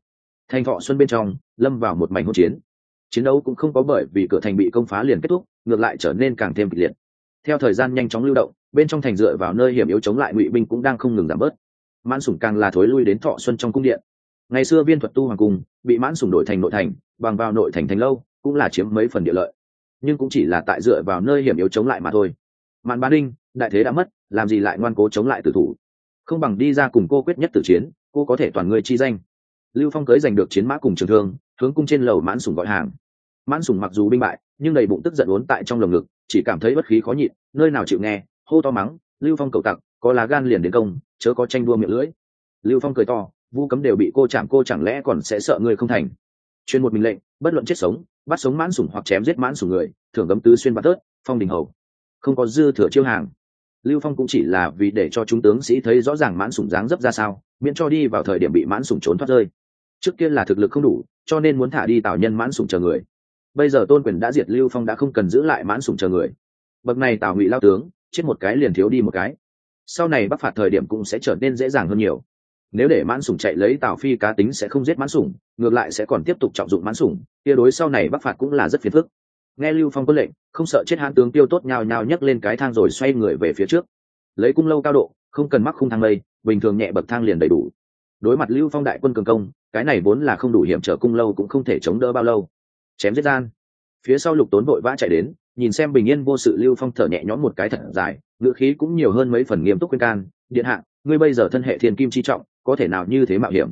thành thọ xuân bên trong, lâm vào một mảnh hỗn chiến. Chiến đấu cũng không có bởi vì cửa thành bị công phá liền kết thúc, ngược lại trở nên càng thêm kịch liệt. Theo thời gian nhanh chóng lưu động, bên trong thành dựa vào nơi hiểm yếu chống lại ngụy binh cũng đang không ngừng giảm bớt. Mãn sủng càng là thối lui đến thọ xuân trong cung điện. Ngày xưa viên thuật tu hoàng cung, bị mãn sủng đổi thành nội thành, bằng vào nội thành thành lâu, cũng là chiếm mấy phần địa lợi. Nhưng cũng chỉ là tại dựa vào nơi hiểm yếu chống lại mà thôi. Mạn bá đinh, đại thế đã mất, làm gì lại ngoan cố chống lại tử thủ? Không bằng đi ra cùng cô quyết nhất tử chiến, cô có thể toàn người chi danh lưu phong cưới giành được chiến mã cùng trường thương, hướng cung trên lầu mãn sủng gọi hàng. Mãn sủng mặc dù binh bại, nhưng đầy bụng tức giận uốn tại trong lồng ngực, chỉ cảm thấy bất khí khó nhịn, nơi nào chịu nghe, hô to mắng, lưu phong cầu tặc, có lá gan liền đến công, chớ có tranh đua miệng lưỡi. Lưu phong cười to, vu cấm đều bị cô chạm, cô chẳng lẽ còn sẽ sợ người không thành? Chuyên một mình lệnh, bất luận chết sống, bắt sống mãn sủng hoặc chém giết mãn sủng người, thưởng cấm tứ xuyên bắt tớt, phong đình hầu. Không có dư thừa chiêu hàng. Lưu phong cũng chỉ là vì để cho chúng tướng sĩ thấy rõ ràng mãn sủng dáng dấp ra sao, miễn cho đi vào thời điểm bị mãn sủng trốn thoát rơi trước kia là thực lực không đủ, cho nên muốn thả đi tạo nhân mãn sủng chờ người. Bây giờ tôn quyền đã diệt lưu phong đã không cần giữ lại mãn sủng chờ người. Bậc này tào ngụy lao tướng, chết một cái liền thiếu đi một cái. Sau này bắc phạt thời điểm cũng sẽ trở nên dễ dàng hơn nhiều. Nếu để mãn sủng chạy lấy tào phi cá tính sẽ không giết mãn sủng, ngược lại sẽ còn tiếp tục trọng dụng mãn sủng tia đối sau này bắc phạt cũng là rất phiền phức. Nghe lưu phong có lệnh, không sợ chết hãn tướng tiêu tốt nhào nhào nhấc lên cái thang rồi xoay người về phía trước. Lấy cung lâu cao độ, không cần mắc khung thang lây bình thường nhẹ bậc thang liền đầy đủ. Đối mặt lưu phong đại quân cường công cái này vốn là không đủ hiểm trở cung lâu cũng không thể chống đỡ bao lâu. Chém giết gian. Phía sau lục tốn vội vã chạy đến, nhìn xem bình yên vô sự lưu phong thở nhẹ nhõm một cái thật dài, ngữ khí cũng nhiều hơn mấy phần nghiêm túc khuyên can, điện hạ, ngươi bây giờ thân hệ thiên kim chi trọng, có thể nào như thế mạo hiểm?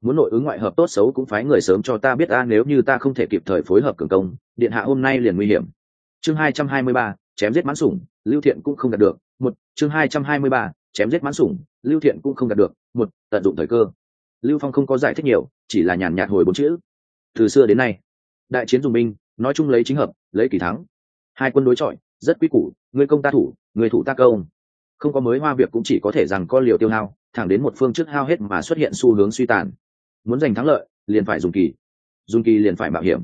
Muốn nội ứng ngoại hợp tốt xấu cũng phái người sớm cho ta biết ta nếu như ta không thể kịp thời phối hợp cường công, điện hạ hôm nay liền nguy hiểm. Chương hai trăm hai mươi ba, chém giết mãn sủng, lưu thiện cũng không đạt được. Một, chương hai trăm hai mươi ba, chém giết mãn sủng, lưu thiện cũng không đạt được. Một, tận dụng thời cơ lưu phong không có giải thích nhiều, chỉ là nhàn nhạt hồi bốn chữ. Từ xưa đến nay, đại chiến dùng binh, nói chung lấy chính hợp, lấy kỳ thắng. Hai quân đối chọi, rất quy củ người công ta thủ, người thủ ta công. Không có mới hoa việc cũng chỉ có thể rằng có liều tiêu hao, thẳng đến một phương trước hao hết mà xuất hiện xu hướng suy tàn. Muốn giành thắng lợi, liền phải dùng kỳ. Dùng kỳ liền phải mạo hiểm.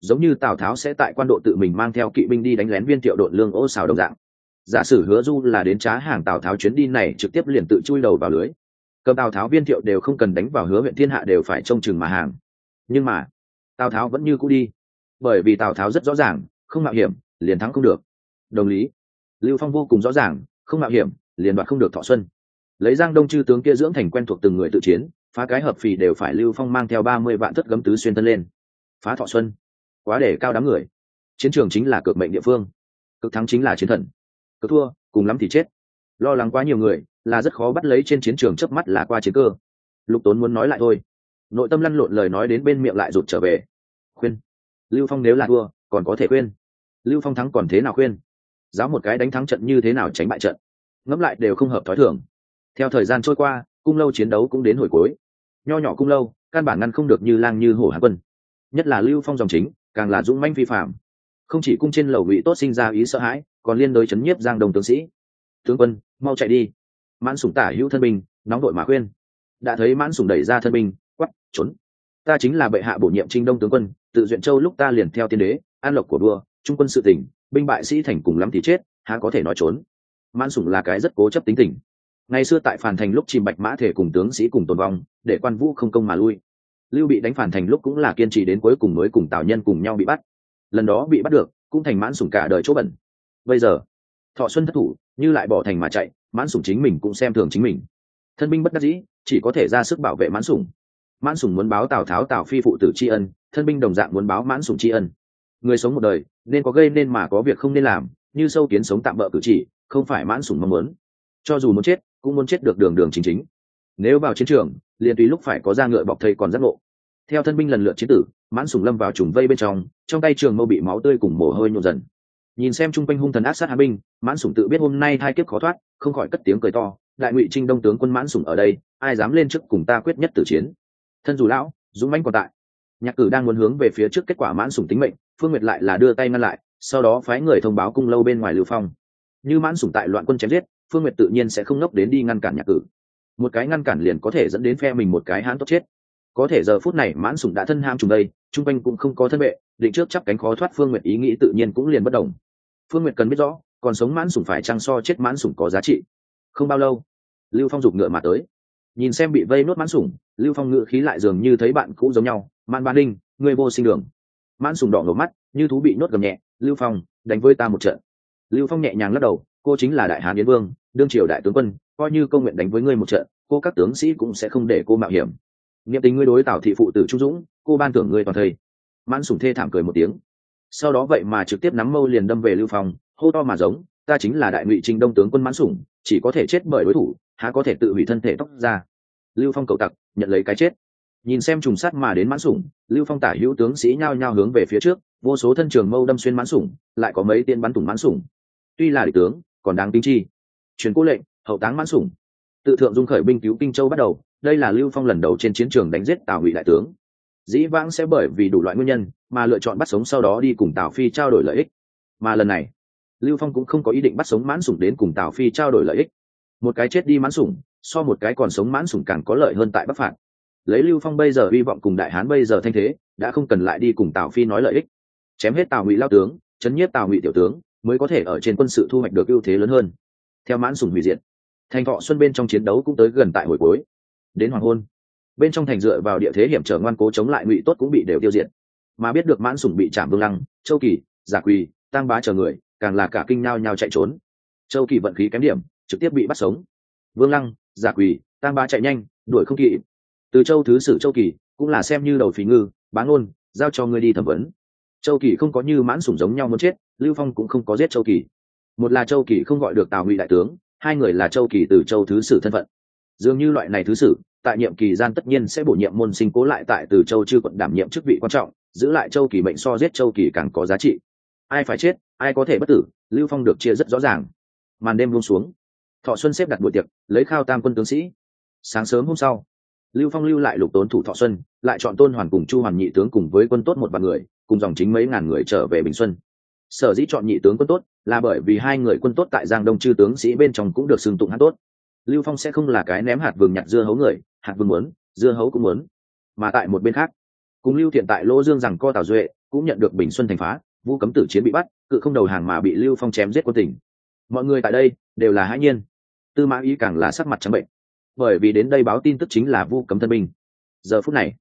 Giống như tào tháo sẽ tại quan độ tự mình mang theo kỵ binh đi đánh lén viên thiệu đội lương ô xào đồng dạng. Giả sử hứa du là đến trá hàng tào tháo chuyến đi này trực tiếp liền tự chui đầu vào lưới cầm tào tháo viên thiệu đều không cần đánh vào hứa huyện thiên hạ đều phải trông chừng mà hàng. Nhưng mà, tào tháo vẫn như cũ đi. Bởi vì tào tháo rất rõ ràng, không mạo hiểm, liền thắng không được. Đồng lý, lưu phong vô cùng rõ ràng, không mạo hiểm, liền đoạt không được thọ xuân. Lấy giang đông chư tướng kia dưỡng thành quen thuộc từng người tự chiến, phá cái hợp phì đều phải lưu phong mang theo ba mươi vạn thất gấm tứ xuyên tân lên. Phá thọ xuân. Quá để cao đám người. Chiến trường chính là cực mệnh địa phương. Cực thắng chính là chiến thần. Cực thua, cùng lắm thì chết. Lo lắng quá nhiều người là rất khó bắt lấy trên chiến trường chớp mắt là qua chiến cơ. Lục tốn muốn nói lại thôi. Nội tâm lăn lộn lời nói đến bên miệng lại rụt trở về. Khuyên. Lưu phong nếu là thua, còn có thể khuyên. Lưu phong thắng còn thế nào khuyên? Giáo một cái đánh thắng trận như thế nào tránh bại trận? Ngẫm lại đều không hợp thói thường. Theo thời gian trôi qua, cung lâu chiến đấu cũng đến hồi cuối. Nho nhỏ cung lâu, căn bản ngăn không được như lang như hổ Hà quân. Nhất là lưu phong dòng chính, càng là dũng manh vi phạm không chỉ cung trên lầu ngụy tốt sinh ra ý sợ hãi, còn liên đối chấn nhiếp giang đồng tướng sĩ. Tướng quân, mau chạy đi mãn sủng tả hữu thân binh, nóng đội mà khuyên. Đã thấy mãn sủng đẩy ra thân binh quắp trốn! Ta chính là bệ hạ bổ nhiệm trinh đông tướng quân, tự duyện châu lúc ta liền theo tiên đế, an lộc của đua trung quân sự tỉnh, binh bại sĩ thành cùng lắm thì chết, há có thể nói trốn? Mãn sủng là cái rất cố chấp tính tình. Ngày xưa tại phản thành lúc chìm bạch mã thể cùng tướng sĩ cùng tồn vong, để quan vũ không công mà lui. Lưu bị đánh phản thành lúc cũng là kiên trì đến cuối cùng mới cùng tào nhân cùng nhau bị bắt. Lần đó bị bắt được, cũng thành mãn sủng cả đời chỗ bẩn. Bây giờ, thọ xuân thất thủ, như lại bỏ thành mà chạy mãn sủng chính mình cũng xem thường chính mình. Thân binh bất đắc dĩ, chỉ có thể ra sức bảo vệ mãn sủng. Mãn sủng muốn báo tào tháo tào phi phụ tử tri ân, thân binh đồng dạng muốn báo mãn sủng tri ân. Người sống một đời, nên có gây nên mà có việc không nên làm, như sâu kiến sống tạm bỡ cử chỉ, không phải mãn sủng mong muốn. Cho dù muốn chết, cũng muốn chết được đường đường chính chính. Nếu vào chiến trường, liền tùy lúc phải có ra ngựa bọc thầy còn giác ngộ. Theo thân binh lần lượt chiến tử, mãn sùng lâm vào trùng vây bên trong trong tay trường mâu bị máu tươi cùng mồ hôi nhộn dần nhìn xem chung quanh hung thần ác sát hán binh, mãn sủng tự biết hôm nay hai kiếp khó thoát, không khỏi cất tiếng cười to, đại ngụy trinh đông tướng quân mãn sủng ở đây, ai dám lên trước cùng ta quyết nhất tử chiến? Thân dù lão, dũng mãnh còn tại. Nhạc cử đang muốn hướng về phía trước kết quả mãn sủng tính mệnh, phương nguyệt lại là đưa tay ngăn lại, sau đó phái người thông báo cung lâu bên ngoài lưu phong. Như mãn sủng tại loạn quân chém giết, phương nguyệt tự nhiên sẽ không ngốc đến đi ngăn cản nhạc cử. Một cái ngăn cản liền có thể dẫn đến phe mình một cái hãn tốt chết. Có thể giờ phút này mãn sủng đã thân ham trùng đây, chung quanh cũng không có thân vệ, định trước chắp cánh khó thoát phương nguyệt ý nghĩ tự nhiên cũng liền bất đồng phương nguyệt cần biết rõ còn sống mãn sủng phải chăng so chết mãn sủng có giá trị. Không bao lâu lưu phong giục ngựa mà tới. Nhìn xem bị vây nốt mãn sủng lưu phong ngựa khí lại dường như thấy bạn cũ giống nhau. Man ban Đinh, người vô sinh đường. Mãn sủng đỏ ngầu mắt như thú bị nốt gầm nhẹ. Lưu phong đánh với ta một trận. Lưu phong nhẹ nhàng lắc đầu cô chính là đại hán yến vương đương triều đại tướng quân coi như công nguyện đánh với ngươi một trận cô các tướng sĩ cũng sẽ không để cô mạo hiểm. Nghiệm tình ngươi đối tào thị phụ tử trung dũng cô ban thưởng ngươi toàn thây. Mãn sủng thê thảm cười một tiếng sau đó vậy mà trực tiếp nắm mâu liền đâm về lưu phong, hô to mà giống, ta chính là đại ngụy trinh đông tướng quân mãn sủng, chỉ có thể chết bởi đối thủ, há có thể tự hủy thân thể tóc ra. Lưu phong cầu tặc, nhận lấy cái chết. Nhìn xem trùng sát mà đến mãn sủng, lưu phong tả hữu tướng sĩ nhao nhao hướng về phía trước, vô số thân trường mâu đâm xuyên mãn sủng, lại có mấy tiên bắn thủng mãn sủng. Tuy là địch tướng, còn đáng tính chi. Truyền cố lệnh, hậu táng mãn sủng. Tự thượng dung khởi binh cứu kinh châu bắt đầu, đây là lưu phong lần đầu trên chiến trường đánh giết tào ngụy đại tướng dĩ vãng sẽ bởi vì đủ loại nguyên nhân mà lựa chọn bắt sống sau đó đi cùng tào phi trao đổi lợi ích. Mà lần này, lưu phong cũng không có ý định bắt sống mãn sủng đến cùng tào phi trao đổi lợi ích. Một cái chết đi mãn sủng, so một cái còn sống mãn sủng càng có lợi hơn tại bắc phạt. Lấy lưu phong bây giờ hy vọng cùng đại hán bây giờ thanh thế, đã không cần lại đi cùng tào phi nói lợi ích. Chém hết tào ngụy lao tướng, chấn nhiếp tào ngụy tiểu tướng, mới có thể ở trên quân sự thu hoạch được ưu thế lớn hơn. Theo mãn sủng hủy diệt, thành thọ xuân bên trong chiến đấu cũng tới gần tại hồi cuối. Đến hoàng hôn bên trong thành dựa vào địa thế hiểm trở ngoan cố chống lại ngụy tốt cũng bị đều tiêu diệt. Mà biết được mãn sủng bị chạm vương lăng, châu kỳ, giả quỳ tăng bá chờ người, càng là cả kinh nao nhao chạy trốn. Châu kỳ vận khí kém điểm, trực tiếp bị bắt sống. Vương lăng, giả quỳ tăng bá chạy nhanh, đuổi không kỵ từ châu thứ sử châu kỳ, cũng là xem như đầu phí ngư bán ngôn, giao cho ngươi đi thẩm vấn. Châu kỳ không có như mãn sủng giống nhau muốn chết, lưu phong cũng không có giết châu kỳ. Một là châu kỳ không gọi được tào ngụy đại tướng, hai người là châu kỳ từ châu thứ sử thân phận. Dường như loại này thứ sử tại nhiệm kỳ gian tất nhiên sẽ bổ nhiệm môn sinh cố lại tại từ châu chư quận đảm nhiệm chức vị quan trọng, giữ lại châu kỳ mệnh so giết châu kỳ càng có giá trị. Ai phải chết, ai có thể bất tử, lưu phong được chia rất rõ ràng. Màn đêm buông xuống, thọ xuân xếp đặt buổi tiệc, lấy khao tam quân tướng sĩ. Sáng sớm hôm sau, lưu phong lưu lại lục tốn thủ thọ xuân, lại chọn tôn hoàn cùng chu hoàn nhị tướng cùng với quân tốt một vạn người, cùng dòng chính mấy ngàn người trở về bình xuân. Sở dĩ chọn nhị tướng quân tốt là bởi vì hai người quân tốt tại giang đông chư tướng sĩ bên trong cũng được xưng tụng hát tốt lưu phong sẽ không là cái ném hạt vừng nhặt dưa hấu người, hạt vừng muốn, dưa hấu cũng muốn. Mà tại một bên khác, cùng lưu thiện tại lỗ dương rằng co tào duệ cũng nhận được bình xuân thành phá vu cấm tử chiến bị bắt, cự không đầu hàng mà bị lưu phong chém giết quân tỉnh mọi người tại đây đều là hãi nhiên. Tư mã ý càng là sắc mặt trắng bệnh. Bởi vì đến đây báo tin tức chính là vu cấm thân binh. Giờ phút này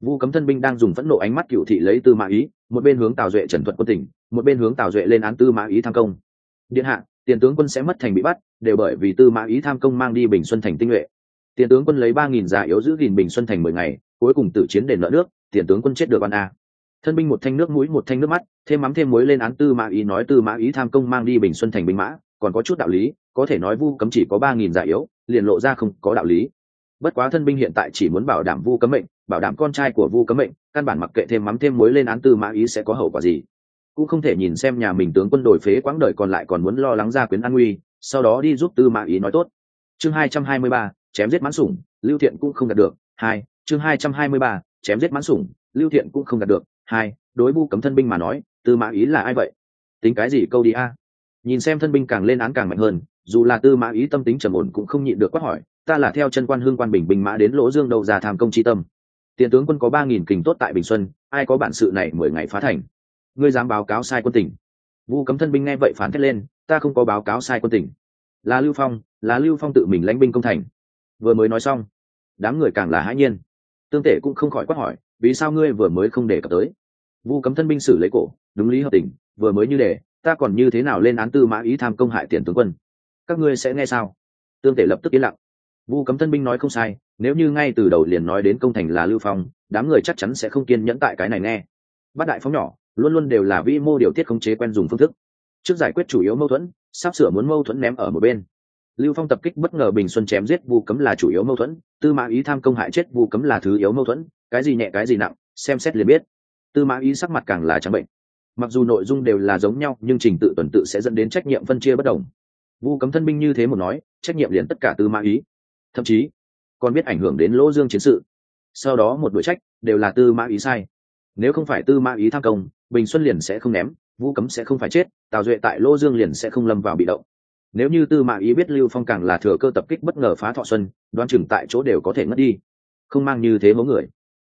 vu cấm thân binh đang dùng phẫn nộ ánh mắt cựu thị lấy tư mã ý, một bên hướng tào duệ trần thuật quân tỉnh một bên hướng tào duệ lên án tư mã ý tham công. Điện hạ tiền tướng quân sẽ mất thành bị bắt, đều bởi vì tư mã ý tham công mang đi bình xuân thành tinh nhuệ. Tiền tướng quân lấy ba nghìn già yếu giữ gìn bình xuân thành mười ngày, cuối cùng tử chiến đền nợ nước, tiền tướng quân chết được ban a. Thân binh một thanh nước mũi, một thanh nước mắt, thêm mắm thêm muối lên án tư mã ý, nói tư mã ý tham công mang đi bình xuân thành binh mã, còn có chút đạo lý, có thể nói vu cấm chỉ có ba nghìn già yếu, liền lộ ra không có đạo lý. Bất quá thân binh hiện tại chỉ muốn bảo đảm vu cấm mệnh, bảo đảm con trai của vu cấm mệnh, căn bản mặc kệ thêm mắm thêm muối lên án tư mã ý sẽ có hậu quả gì cũng không thể nhìn xem nhà mình tướng quân đổi phế quãng đời còn lại còn muốn lo lắng ra quyến an nguy, sau đó đi giúp tư mã ý nói tốt. Chương hai trăm hai mươi ba, chém giết mãn sủng, lưu thiện cũng không đạt được. Hai, chương hai trăm hai mươi ba, chém giết mãn sủng, lưu thiện cũng không đạt được. Hai, đối bu cấm thân binh mà nói, tư mã ý là ai vậy? Tính cái gì câu đi a? Nhìn xem thân binh càng lên án càng mạnh hơn, dù là tư mã ý tâm tính trầm ổn cũng không nhịn được quát hỏi, ta là theo chân quan hương quan bình Bình mã đến lỗ dương đầu già tham công tri tâm? Tiền tướng quân có ba nghìn kình tốt tại bình xuân, ai có bản sự này mười ngày phá thành? Ngươi dám báo cáo sai quân tỉnh vu cấm thân binh nghe vậy phản thét lên, ta không có báo cáo sai quân tỉnh là lưu phong, là lưu phong tự mình lãnh binh công thành. Vừa mới nói xong, đám người càng là hãi nhiên. Tương tể cũng không khỏi quát hỏi, vì sao ngươi vừa mới không để cập tới? Vu cấm thân binh xử lấy cổ, đúng lý hợp tình, vừa mới như để ta còn như thế nào lên án tư mã ý tham công hại tiền tướng quân? Các ngươi sẽ nghe sao? Tương tể lập tức yên lặng. Vu cấm thân binh nói không sai, nếu như ngay từ đầu liền nói đến công thành là lưu phong, đám người chắc chắn sẽ không kiên nhẫn tại cái này nghe. Bát đại phóng nhỏ luôn luôn đều là vi mô điều tiết khống chế quen dùng phương thức. Trước giải quyết chủ yếu mâu thuẫn, sắp sửa muốn mâu thuẫn ném ở một bên. Lưu phong tập kích bất ngờ bình xuân chém giết vu cấm là chủ yếu mâu thuẫn, tư mã ý tham công hại chết vu cấm là thứ yếu mâu thuẫn, cái gì nhẹ cái gì nặng, xem xét liền biết. Tư mã ý sắc mặt càng là trắng bệnh. Mặc dù nội dung đều là giống nhau, nhưng trình tự tuần tự sẽ dẫn đến trách nhiệm phân chia bất đồng. Vu cấm thân binh như thế một nói, trách nhiệm liền tất cả tư mã ý. Thậm chí, còn biết ảnh hưởng đến lỗ dương chiến sự. Sau đó một đội trách, đều là tư mã ý sai. Nếu không phải tư mã ý tham công bình xuân liền sẽ không ném vu cấm sẽ không phải chết, tào duệ tại Lô dương liền sẽ không lâm vào bị động. Nếu như tư mã ý biết lưu phong càng là thừa cơ tập kích bất ngờ phá thọ xuân đoan chừng tại chỗ đều có thể ngất đi. Không mang như thế mẫu người.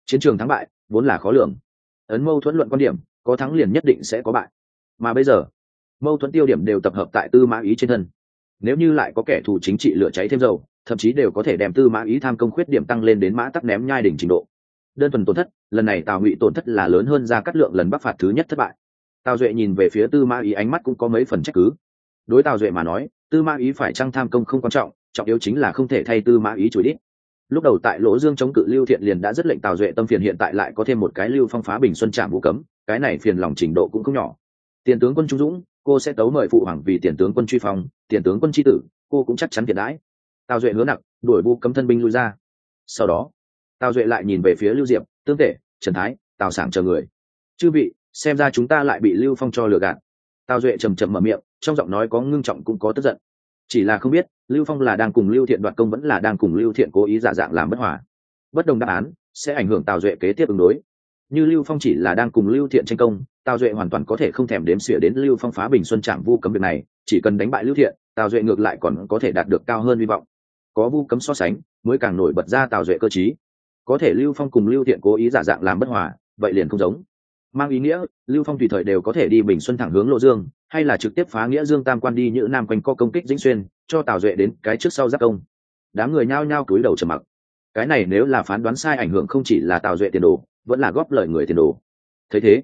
Chiến trường thắng bại, vốn là khó lường. Ấn mâu thuẫn luận quan điểm, có thắng liền nhất định sẽ có bại. Mà bây giờ, mâu thuẫn tiêu điểm đều tập hợp tại tư mã ý trên thân. Nếu như lại có kẻ thù chính trị lửa cháy thêm dầu, thậm chí đều có thể đem tư mã ý tham công khuyết điểm tăng lên đến mã tắc ném nhai đỉnh trình độ đơn thuần tổn thất, lần này tào ngụy tổn thất là lớn hơn ra cắt lượng lần bắc phạt thứ nhất thất bại. Tào duệ nhìn về phía tư Ma ý, ánh mắt cũng có mấy phần trách cứ. Đối tào duệ mà nói, tư Ma ý phải trăng tham công không quan trọng trọng yếu chính là không thể thay tư Ma ý chủ đích. lúc đầu tại lỗ dương chống cự lưu thiện liền đã rất lệnh tào duệ tâm phiền hiện tại lại có thêm một cái lưu phong phá bình xuân trạm vũ cấm, cái này phiền lòng trình độ cũng không nhỏ. Tiền tướng quân trung dũng, cô sẽ tấu mời phụ hoàng vì tiền tướng quân truy phong, tiền tướng quân tri tử, cô cũng chắc chắn thiệt đãi. Tào duệ hứa nặng đuổi vu cấm thân binh lui ra. Sau đó tào duệ lại nhìn về phía lưu diệp, tương tể trần thái, tào sảng chờ người. Chư vị, xem ra chúng ta lại bị lưu phong cho lừa gạt. Tào duệ trầm trầm mở miệng, trong giọng nói có ngưng trọng cũng có tức giận. Chỉ là không biết, lưu phong là đang cùng lưu thiện đoạt công vẫn là đang cùng lưu thiện cố ý giả dạng làm bất hòa. Bất đồng đáp án sẽ ảnh hưởng tào duệ kế tiếp ứng đối. Như lưu phong chỉ là đang cùng lưu thiện tranh công, tào duệ hoàn toàn có thể không thèm đếm xỉa đến lưu phong phá bình xuân trạm vu cấm việc này, chỉ cần đánh bại lưu thiện, tào duệ ngược lại còn có thể đạt được cao hơn hy vọng. Có vu cấm so sánh, mới càng nổi bật ra tào duệ cơ chí có thể lưu phong cùng lưu thiện cố ý giả dạng làm bất hòa, vậy liền không giống. Mang ý nghĩa, lưu phong tùy thời đều có thể đi bình xuân thẳng hướng lộ dương, hay là trực tiếp phá nghĩa dương tam quan đi như nam quanh co công kích dĩnh xuyên, cho tào duệ đến cái trước sau giác công. Đám người nhao nhao cúi đầu trầm mặc. Cái này nếu là phán đoán sai ảnh hưởng không chỉ là tào duệ tiền đồ, vẫn là góp lời người tiền đồ. Thấy thế,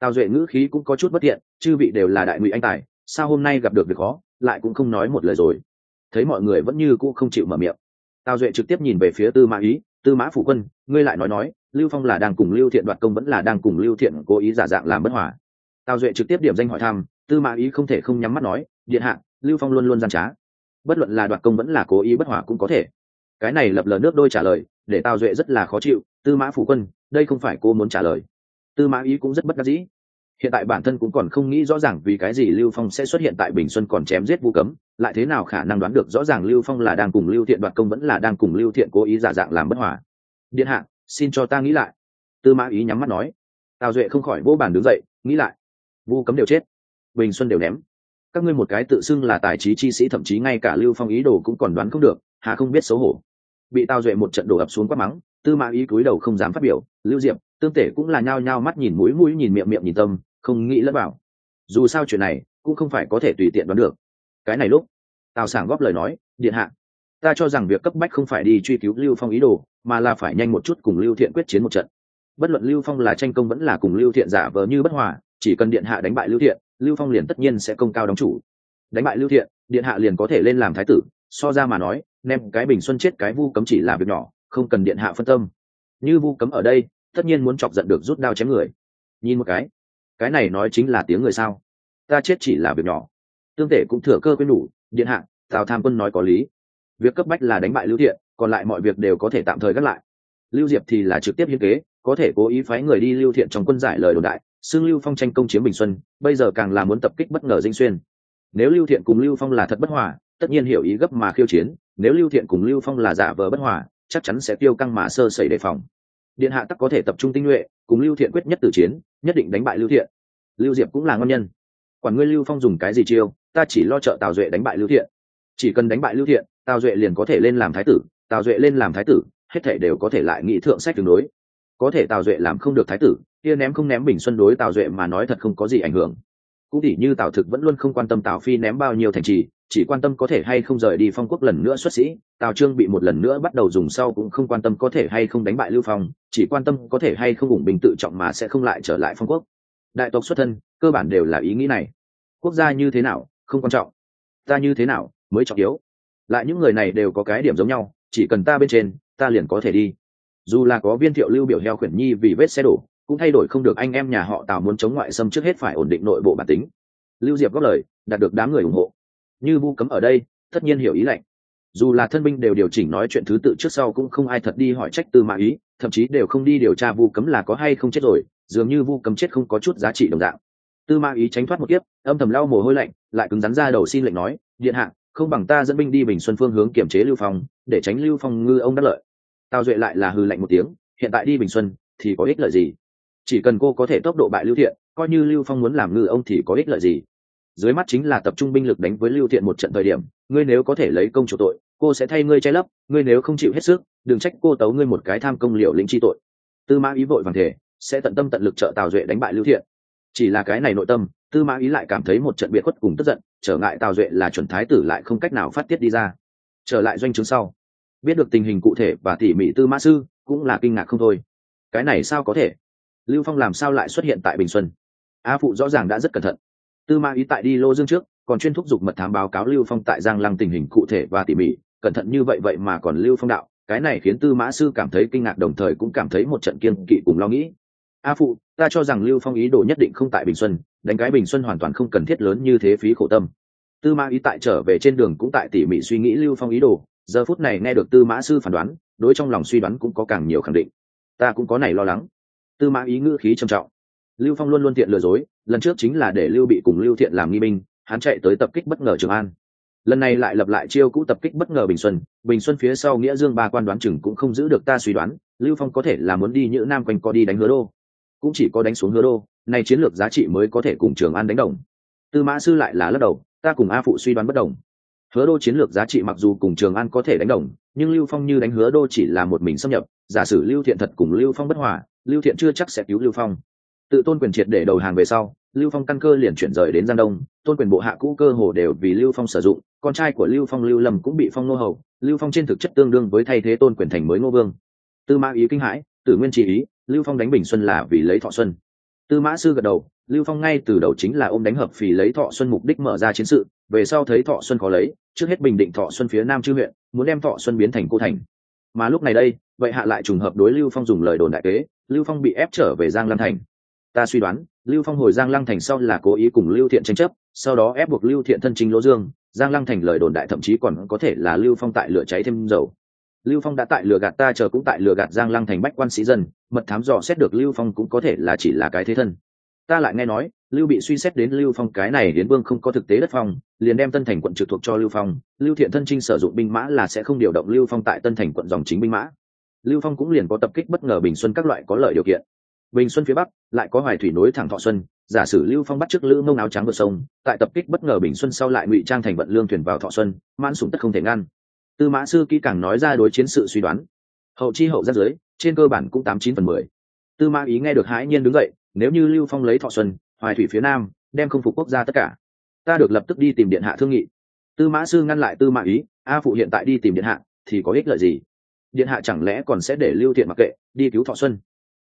tào duệ ngữ khí cũng có chút bất tiện chư vị đều là đại ngụy anh tài, sao hôm nay gặp được việc khó, lại cũng không nói một lời rồi. Thấy mọi người vẫn như cũ không chịu mở miệng. Tào duệ trực tiếp nhìn về phía tư mã ý tư mã phủ quân, ngươi lại nói nói, lưu phong là đang cùng lưu thiện đoạt công vẫn là đang cùng lưu thiện cố ý giả dạng làm bất hòa. Tào duệ trực tiếp điểm danh hỏi thăm, tư mã ý không thể không nhắm mắt nói, điện hạ, lưu phong luôn luôn gian trá. Bất luận là đoạt công vẫn là cố ý bất hòa cũng có thể. Cái này lập lờ nước đôi trả lời, để tào duệ rất là khó chịu, tư mã phủ quân, đây không phải cô muốn trả lời. Tư mã ý cũng rất bất đắc dĩ hiện tại bản thân cũng còn không nghĩ rõ ràng vì cái gì lưu phong sẽ xuất hiện tại bình xuân còn chém giết vu cấm, lại thế nào khả năng đoán được rõ ràng lưu phong là đang cùng lưu thiện đoạt công vẫn là đang cùng lưu thiện cố ý giả dạng làm bất hòa. Điện hạ, xin cho ta nghĩ lại. Tư mã ý nhắm mắt nói. Tào duệ không khỏi vô bàn đứng dậy, nghĩ lại. Vu cấm đều chết. Bình xuân đều ném. Các ngươi một cái tự xưng là tài trí chi sĩ, thậm chí ngay cả lưu phong ý đồ cũng còn đoán không được, hà không biết xấu hổ. Bị tào duệ một trận đổ ập xuống quát mắng tư mã ý cúi đầu không dám phát biểu, lưu diệp, tương tể cũng là nhao nhao mắt nhìn mũi mũi nhìn miệng miệng nhìn tâm, không nghĩ lẫn bảo dù sao chuyện này, cũng không phải có thể tùy tiện đoán được. Cái này lúc, tào sảng góp lời nói, điện hạ, ta cho rằng việc cấp bách không phải đi truy cứu lưu phong ý đồ, mà là phải nhanh một chút cùng lưu thiện quyết chiến một trận. Bất luận lưu phong là tranh công vẫn là cùng lưu thiện giả vờ như bất hòa, chỉ cần điện hạ đánh bại lưu thiện, lưu phong liền tất nhiên sẽ công cao đóng chủ. Đánh bại lưu thiện, điện hạ liền có thể lên làm thái tử, so ra mà nói, nem cái bình xuân chết cái vu cấm chỉ là việc nhỏ không cần điện hạ phân tâm. Như vu cấm ở đây, tất nhiên muốn chọc giận được rút đao chém người. Nhìn một cái cái này nói chính là tiếng người sao? Ta chết chỉ là việc nhỏ. Tương tể cũng thừa cơ quên đủ, điện hạ, tào tham quân nói có lý. Việc cấp bách là đánh bại lưu thiện, còn lại mọi việc đều có thể tạm thời gác lại. Lưu diệp thì là trực tiếp hiến kế, có thể cố ý phái người đi lưu thiện trong quân giải lời đồn đại. Xưng lưu phong tranh công chiếm bình xuân, bây giờ càng là muốn tập kích bất ngờ dinh xuyên. Nếu lưu thiện cùng lưu phong là thật bất hòa, tất nhiên hiểu ý gấp mà khiêu chiến. Nếu lưu thiện cùng lưu phong là giả vờ bất hòa chắc chắn sẽ tiêu căng mà sơ sẩy đề phòng. Điện hạ tắc có thể tập trung tinh nhuệ, cùng lưu thiện quyết nhất tử chiến, nhất định đánh bại lưu thiện. Lưu diệp cũng là ngon nhân. Quản ngươi lưu phong dùng cái gì chiêu, ta chỉ lo trợ tào duệ đánh bại lưu thiện. Chỉ cần đánh bại lưu thiện, tào duệ liền có thể lên làm thái tử, tào duệ lên làm thái tử, hết thể đều có thể lại nghĩ thượng sách tương đối. Có thể tào duệ làm không được thái tử, kia ném không ném bình xuân đối tào duệ mà nói thật không có gì ảnh hưởng. Cũng tỉ như tào thực vẫn luôn không quan tâm tào phi ném bao nhiêu thành trì chỉ quan tâm có thể hay không rời đi phong quốc lần nữa xuất sĩ, tào trương bị một lần nữa bắt đầu dùng sau cũng không quan tâm có thể hay không đánh bại lưu phong, chỉ quan tâm có thể hay không ủng bình tự trọng mà sẽ không lại trở lại phong quốc. Đại tộc xuất thân, cơ bản đều là ý nghĩ này. Quốc gia như thế nào, không quan trọng. Ta như thế nào, mới trọng yếu. Lại những người này đều có cái điểm giống nhau, chỉ cần ta bên trên, ta liền có thể đi. Dù là có viên thiệu lưu biểu heo khuyển nhi vì vết xe đổ, cũng thay đổi không được anh em nhà họ tào muốn chống ngoại xâm trước hết phải ổn định nội bộ bản tính. Lưu diệp góp lời, đạt được đám người ủng hộ như vu cấm ở đây, tất nhiên hiểu ý lệnh dù là thân binh đều điều chỉnh nói chuyện thứ tự trước sau cũng không ai thật đi hỏi trách tư mã ý, thậm chí đều không đi điều tra vu cấm là có hay không chết rồi, dường như vu cấm chết không có chút giá trị đồng dạng. Tư Mã ý tránh thoát một kiếp, âm thầm lau mồ hôi lạnh, lại cứng rắn ra đầu xin lệnh nói, điện hạ, không bằng ta dẫn binh đi bình xuân phương hướng kiểm chế lưu phong, để tránh lưu phong ngư ông đắc lợi. Tào duệ lại là hư lạnh một tiếng, hiện tại đi bình xuân thì có ích lợi gì? Chỉ cần cô có thể tốc độ bại lưu thiện, coi như lưu phong muốn làm ngư ông thì có ích lợi gì? Dưới mắt chính là tập trung binh lực đánh với lưu thiện một trận thời điểm, ngươi nếu có thể lấy công chủ tội, cô sẽ thay ngươi che lấp, ngươi nếu không chịu hết sức, đừng trách cô tấu ngươi một cái tham công liệu lĩnh chi tội. Tư mã ý vội vàng thể sẽ tận tâm tận lực trợ tào duệ đánh bại lưu thiện. Chỉ là cái này nội tâm, tư mã ý lại cảm thấy một trận biệt khuất cùng tức giận, trở ngại tào duệ là chuẩn thái tử lại không cách nào phát tiết đi ra. Trở lại doanh chứng sau, biết được tình hình cụ thể và tỉ mỉ tư mã sư, cũng là kinh ngạc không thôi. Cái này sao có thể? Lưu phong làm sao lại xuất hiện tại bình xuân? A phụ rõ ràng đã rất cẩn thận tư mã ý tại đi lô dương trước, còn chuyên thúc giục mật thám báo cáo lưu phong tại giang lăng tình hình cụ thể và tỉ mỉ, cẩn thận như vậy vậy mà còn lưu phong đạo, cái này khiến tư mã sư cảm thấy kinh ngạc đồng thời cũng cảm thấy một trận kiên kỵ cùng lo nghĩ. A phụ, ta cho rằng lưu phong ý đồ nhất định không tại bình xuân, đánh cái bình xuân hoàn toàn không cần thiết lớn như thế phí khổ tâm. Tư mã ý tại trở về trên đường cũng tại tỉ mỉ suy nghĩ lưu phong ý đồ, giờ phút này nghe được tư mã sư phán đoán, đối trong lòng suy đoán cũng có càng nhiều khẳng định. Ta cũng có này lo lắng. Tư mã ý ngữ khí trầm trọng lưu phong luôn luôn tiện lừa dối, lần trước chính là để lưu bị cùng lưu thiện làm nghi binh, hắn chạy tới tập kích bất ngờ trường an. Lần này lại lập lại chiêu cũ tập kích bất ngờ bình xuân bình xuân phía sau nghĩa dương ba quan đoán chừng cũng không giữ được ta suy đoán, lưu phong có thể là muốn đi nhữ nam quanh co đi đánh hứa đô. Cũng chỉ có đánh xuống hứa đô, nay chiến lược giá trị mới có thể cùng trường an đánh đồng. Tư mã sư lại là lắc đầu, ta cùng a phụ suy đoán bất đồng. Hứa đô chiến lược giá trị mặc dù cùng trường an có thể đánh đồng, nhưng lưu phong như đánh hứa đô chỉ là một mình xâm nhập, giả sử lưu thiện thật cùng lưu phong bất hòa, lưu thiện chưa chắc sẽ cứu lưu phong tự tôn quyền triệt để đầu hàng về sau, lưu phong căn cơ liền chuyển rời đến giang đông, tôn quyền bộ hạ cũ cơ hồ đều vì lưu phong sử dụng, con trai của lưu phong lưu lâm cũng bị phong nô hầu, lưu phong trên thực chất tương đương với thay thế tôn quyền thành mới ngô vương. Tư mã ý kinh hãi, tử nguyên chỉ ý, lưu phong đánh bình xuân là vì lấy thọ xuân. Tư mã sư gật đầu, lưu phong ngay từ đầu chính là ôm đánh hợp phì lấy thọ xuân mục đích mở ra chiến sự, về sau thấy thọ xuân khó lấy, trước hết bình định thọ xuân phía nam chư huyện, muốn đem thọ xuân biến thành cô thành. Mà lúc này đây, vậy hạ lại trùng hợp đối lưu phong dùng lời đồn đại kế, lưu phong bị ép trở về giang lam thành ta suy đoán, lưu phong hồi giang lăng thành sau là cố ý cùng lưu thiện tranh chấp, sau đó ép buộc lưu thiện thân chính lỗ dương. Giang lăng thành lời đồn đại thậm chí còn có thể là lưu phong tại lửa cháy thêm dầu. Lưu phong đã tại lửa gạt ta chờ cũng tại lửa gạt giang lăng thành bách quan sĩ dân, mật thám dò xét được lưu phong cũng có thể là chỉ là cái thế thân. Ta lại nghe nói, lưu bị suy xét đến lưu phong cái này hiến vương không có thực tế đất phong, liền đem tân thành quận trực thuộc cho lưu phong. Lưu thiện thân trinh sử dụng binh mã là sẽ không điều động lưu phong tại tân thành quận dòng chính binh mã. Lưu phong cũng liền có tập kích bất ngờ bình xuân các loại có lợi điều kiện bình xuân phía bắc, lại có hoài thủy nối thẳng thọ xuân, giả sử lưu phong bắt trước lữ mông áo trắng vượt sông, tại tập kích bất ngờ bình xuân sau lại ngụy trang thành vận lương thuyền vào thọ xuân, mãn sủng tất không thể ngăn. Tư mã sư kỹ càng nói ra đối chiến sự suy đoán. Hậu chi hậu ra dưới trên cơ bản cũng tám chín phần mười. Tư mã ý nghe được hãi nhiên đứng dậy, nếu như lưu phong lấy thọ xuân, hoài thủy phía nam, đem không phục quốc gia tất cả. Ta được lập tức đi tìm điện hạ thương nghị. Tư mã sư ngăn lại tư mã ý, a phụ hiện tại đi tìm điện hạ, thì có ích lợi gì? Điện hạ chẳng lẽ còn sẽ để lưu thiện mặc kệ, đi cứu thọ xuân?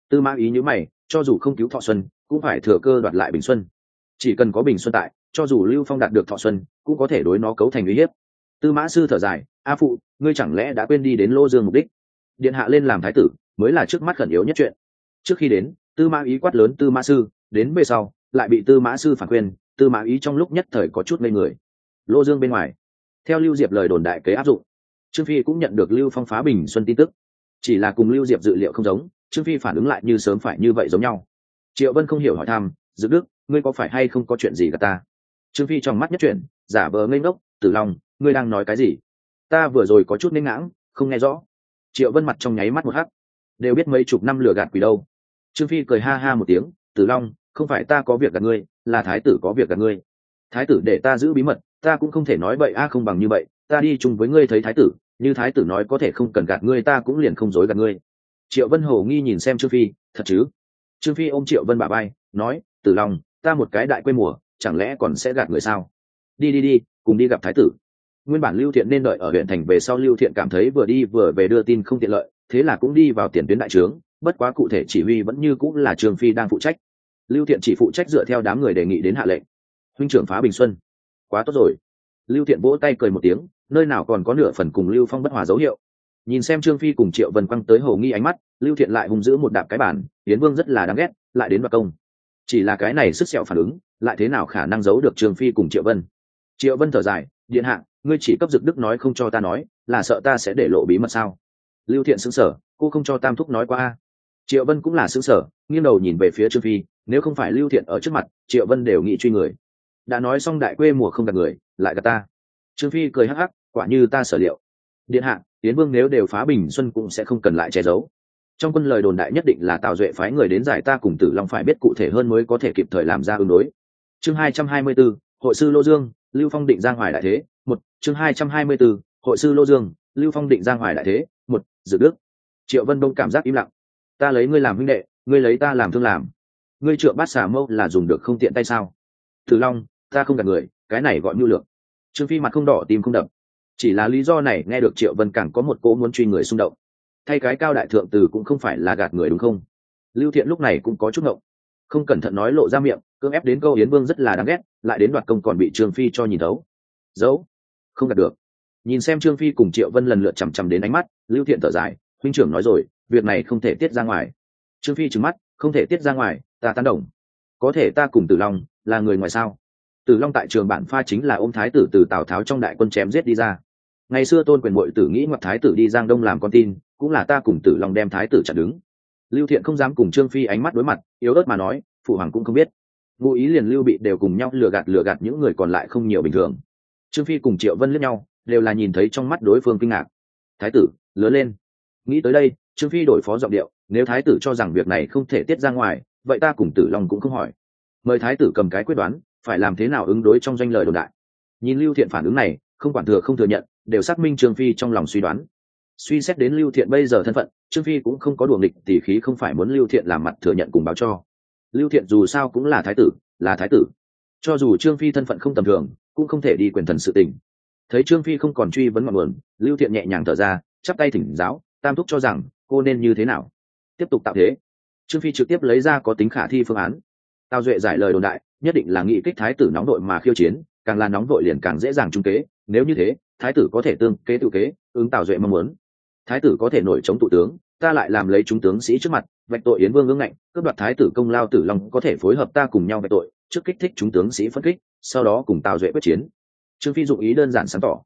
Tư mã ý nhữ mày, cho dù không cứu thọ xuân, cũng phải thừa cơ đoạt lại bình xuân. Chỉ cần có bình xuân tại, cho dù lưu phong đạt được thọ xuân, cũng có thể đối nó cấu thành uy hiếp. Tư mã sư thở dài, a phụ, ngươi chẳng lẽ đã quên đi đến lô dương mục đích? Điện hạ lên làm thái tử, mới là trước mắt khẩn yếu nhất chuyện. Trước khi đến, tư mã ý quát lớn tư mã sư, đến về sau, lại bị tư mã sư phản khuyên tư mã ý trong lúc nhất thời có chút ngây người. Lô dương bên ngoài, theo lưu diệp lời đồn đại kế áp dụng, trương phi cũng nhận được lưu phong phá bình xuân tin tức. Chỉ là cùng lưu diệp dự liệu không giống trương phi phản ứng lại như sớm phải như vậy giống nhau. Triệu vân không hiểu hỏi thăm dự đức, ngươi có phải hay không có chuyện gì cả ta? Trương phi trong mắt nhất chuyện giả vờ ngây ngốc, tử long, ngươi đang nói cái gì? Ta vừa rồi có chút nên ngãng, không nghe rõ. Triệu vân mặt trong nháy mắt một hắc. Đều biết mấy chục năm lừa gạt quỷ đâu. Trương phi cười ha ha một tiếng, tử long, không phải ta có việc gạt ngươi, là thái tử có việc gạt ngươi. Thái tử để ta giữ bí mật, ta cũng không thể nói vậy a, không bằng như vậy, ta đi chung với ngươi thấy thái tử, như thái tử nói có thể không cần gạt ngươi, ta cũng liền không dối gạt ngươi triệu vân hồ nghi nhìn xem trương phi, thật chứ? Trương phi ôm triệu vân bà bay nói, tử long, ta một cái đại quê mùa, chẳng lẽ còn sẽ gạt người sao? Đi đi đi, cùng đi gặp thái tử. Nguyên bản lưu thiện nên đợi ở huyện thành về sau lưu thiện cảm thấy vừa đi vừa về đưa tin không tiện lợi, thế là cũng đi vào tiền tuyến đại trướng, bất quá cụ thể chỉ huy vẫn như cũng là trường phi đang phụ trách. Lưu thiện chỉ phụ trách dựa theo đám người đề nghị đến hạ lệnh. Huynh trưởng phá bình xuân. Quá tốt rồi. Lưu thiện vỗ tay cười một tiếng, nơi nào còn có nửa phần cùng lưu phong bất hòa dấu hiệu? Nhìn xem trương phi cùng triệu vân quăng tới hầu nghi ánh mắt, lưu thiện lại hung giữ một đạp cái bản tiến vương rất là đáng ghét, lại đến đoạt công. Chỉ là cái này sức sẹo phản ứng, lại thế nào khả năng giấu được trương phi cùng triệu vân? Triệu vân thở dài, điện hạ, ngươi chỉ cấp dực đức nói không cho ta nói, là sợ ta sẽ để lộ bí mật sao? Lưu thiện xứng sở cô không cho tam thúc nói qua triệu vân cũng là xứng sở nghiêng đầu nhìn về phía trương phi, nếu không phải lưu thiện ở trước mặt, triệu vân đều nghĩ truy người. Đã nói xong đại quê mùa không gặp người, lại gặp ta. Trương phi cười hắc hắc, quả như ta sở liệu. Điện hạ tiến vương nếu đều phá bình xuân cũng sẽ không cần lại che giấu. Trong quân lời đồn đại nhất định là tào duệ phái người đến giải ta cùng tử long phải biết cụ thể hơn mới có thể kịp thời làm ra ứng đối. Chương hai trăm hai mươi 224, hội sư lô dương lưu phong định giang hoài đại thế một chương hai trăm hai mươi 224, hội sư lô dương lưu phong định giang hoài đại thế một dự đức. Triệu vân đông cảm giác im lặng. Ta lấy ngươi làm huynh đệ ngươi lấy ta làm thương làm. Ngươi trượng bát xà mâu là dùng được không tiện tay sao? Tử long ta không gặp người cái này gọi mưu lược. Trương phi mặt không đỏ tim không đập chỉ là lý do này nghe được triệu vân càng có một cỗ muốn truy người xung động. Thay cái cao đại thượng từ cũng không phải là gạt người đúng không? Lưu thiện lúc này cũng có chút ngộng. Không cẩn thận nói lộ ra miệng, cưỡng ép đến câu yến vương rất là đáng ghét, lại đến đoạt công còn bị trương phi cho nhìn thấu. Dẫu không đạt được. Nhìn xem trương phi cùng triệu vân lần lượt chằm chằm đến ánh mắt, lưu thiện thở dài, huynh trưởng nói rồi, việc này không thể tiết ra ngoài. Trương phi trừng mắt, không thể tiết ra ngoài, ta tán đồng. Có thể ta cùng tử long là người ngoài sao? Tử long tại trường bản pha chính là ôm thái tử từ tào tháo trong đại quân chém giết đi ra. Ngày xưa tôn quyền mội tử nghĩ ngoặt thái tử đi giang đông làm con tin, cũng là ta cùng tử long đem thái tử chặn đứng. Lưu thiện không dám cùng trương phi ánh mắt đối mặt, yếu ớt mà nói, phụ hoàng cũng không biết. Ngụ ý liền lưu bị đều cùng nhau lừa gạt lừa gạt những người còn lại không nhiều bình thường. Trương phi cùng triệu vân lướt nhau, đều là nhìn thấy trong mắt đối phương kinh ngạc. Thái tử, lớn lên. Nghĩ tới đây, trương phi đổi phó giọng điệu, nếu thái tử cho rằng việc này không thể tiết ra ngoài, vậy ta cùng tử long cũng không hỏi. Mời thái tử cầm cái quyết đoán phải làm thế nào ứng đối trong danh lời đồn đại. Nhìn lưu thiện phản ứng này, không quản thừa không thừa nhận, đều xác minh trương phi trong lòng suy đoán. Suy xét đến lưu thiện bây giờ thân phận, trương phi cũng không có đùa nghịch tỉ khí không phải muốn lưu thiện làm mặt thừa nhận cùng báo cho. Lưu thiện dù sao cũng là thái tử, là thái tử. Cho dù trương phi thân phận không tầm thường, cũng không thể đi quyền thần sự tình. Thấy trương phi không còn truy vấn ngọn nguồn, lưu thiện nhẹ nhàng thở ra, chắp tay thỉnh giáo, tam thúc cho rằng, cô nên như thế nào? Tiếp tục tạo thế. Trương phi trực tiếp lấy ra có tính khả thi phương án tào duệ giải lời đồn đại, nhất định là nghị kích thái tử nóng đội mà khiêu chiến, càng là nóng đội liền càng dễ dàng trung kế. Nếu như thế, thái tử có thể tương kế tự kế, ứng tào duệ mong muốn. Thái tử có thể nổi chống tụ tướng, ta lại làm lấy chúng tướng sĩ trước mặt, vạch tội yến vương ngưng ngạnh, cướp đoạt thái tử công lao tử long có thể phối hợp ta cùng nhau vạch tội, trước kích thích chúng tướng sĩ phân kích, sau đó cùng tào duệ quyết chiến. Trương phi dụng ý đơn giản sáng tỏ.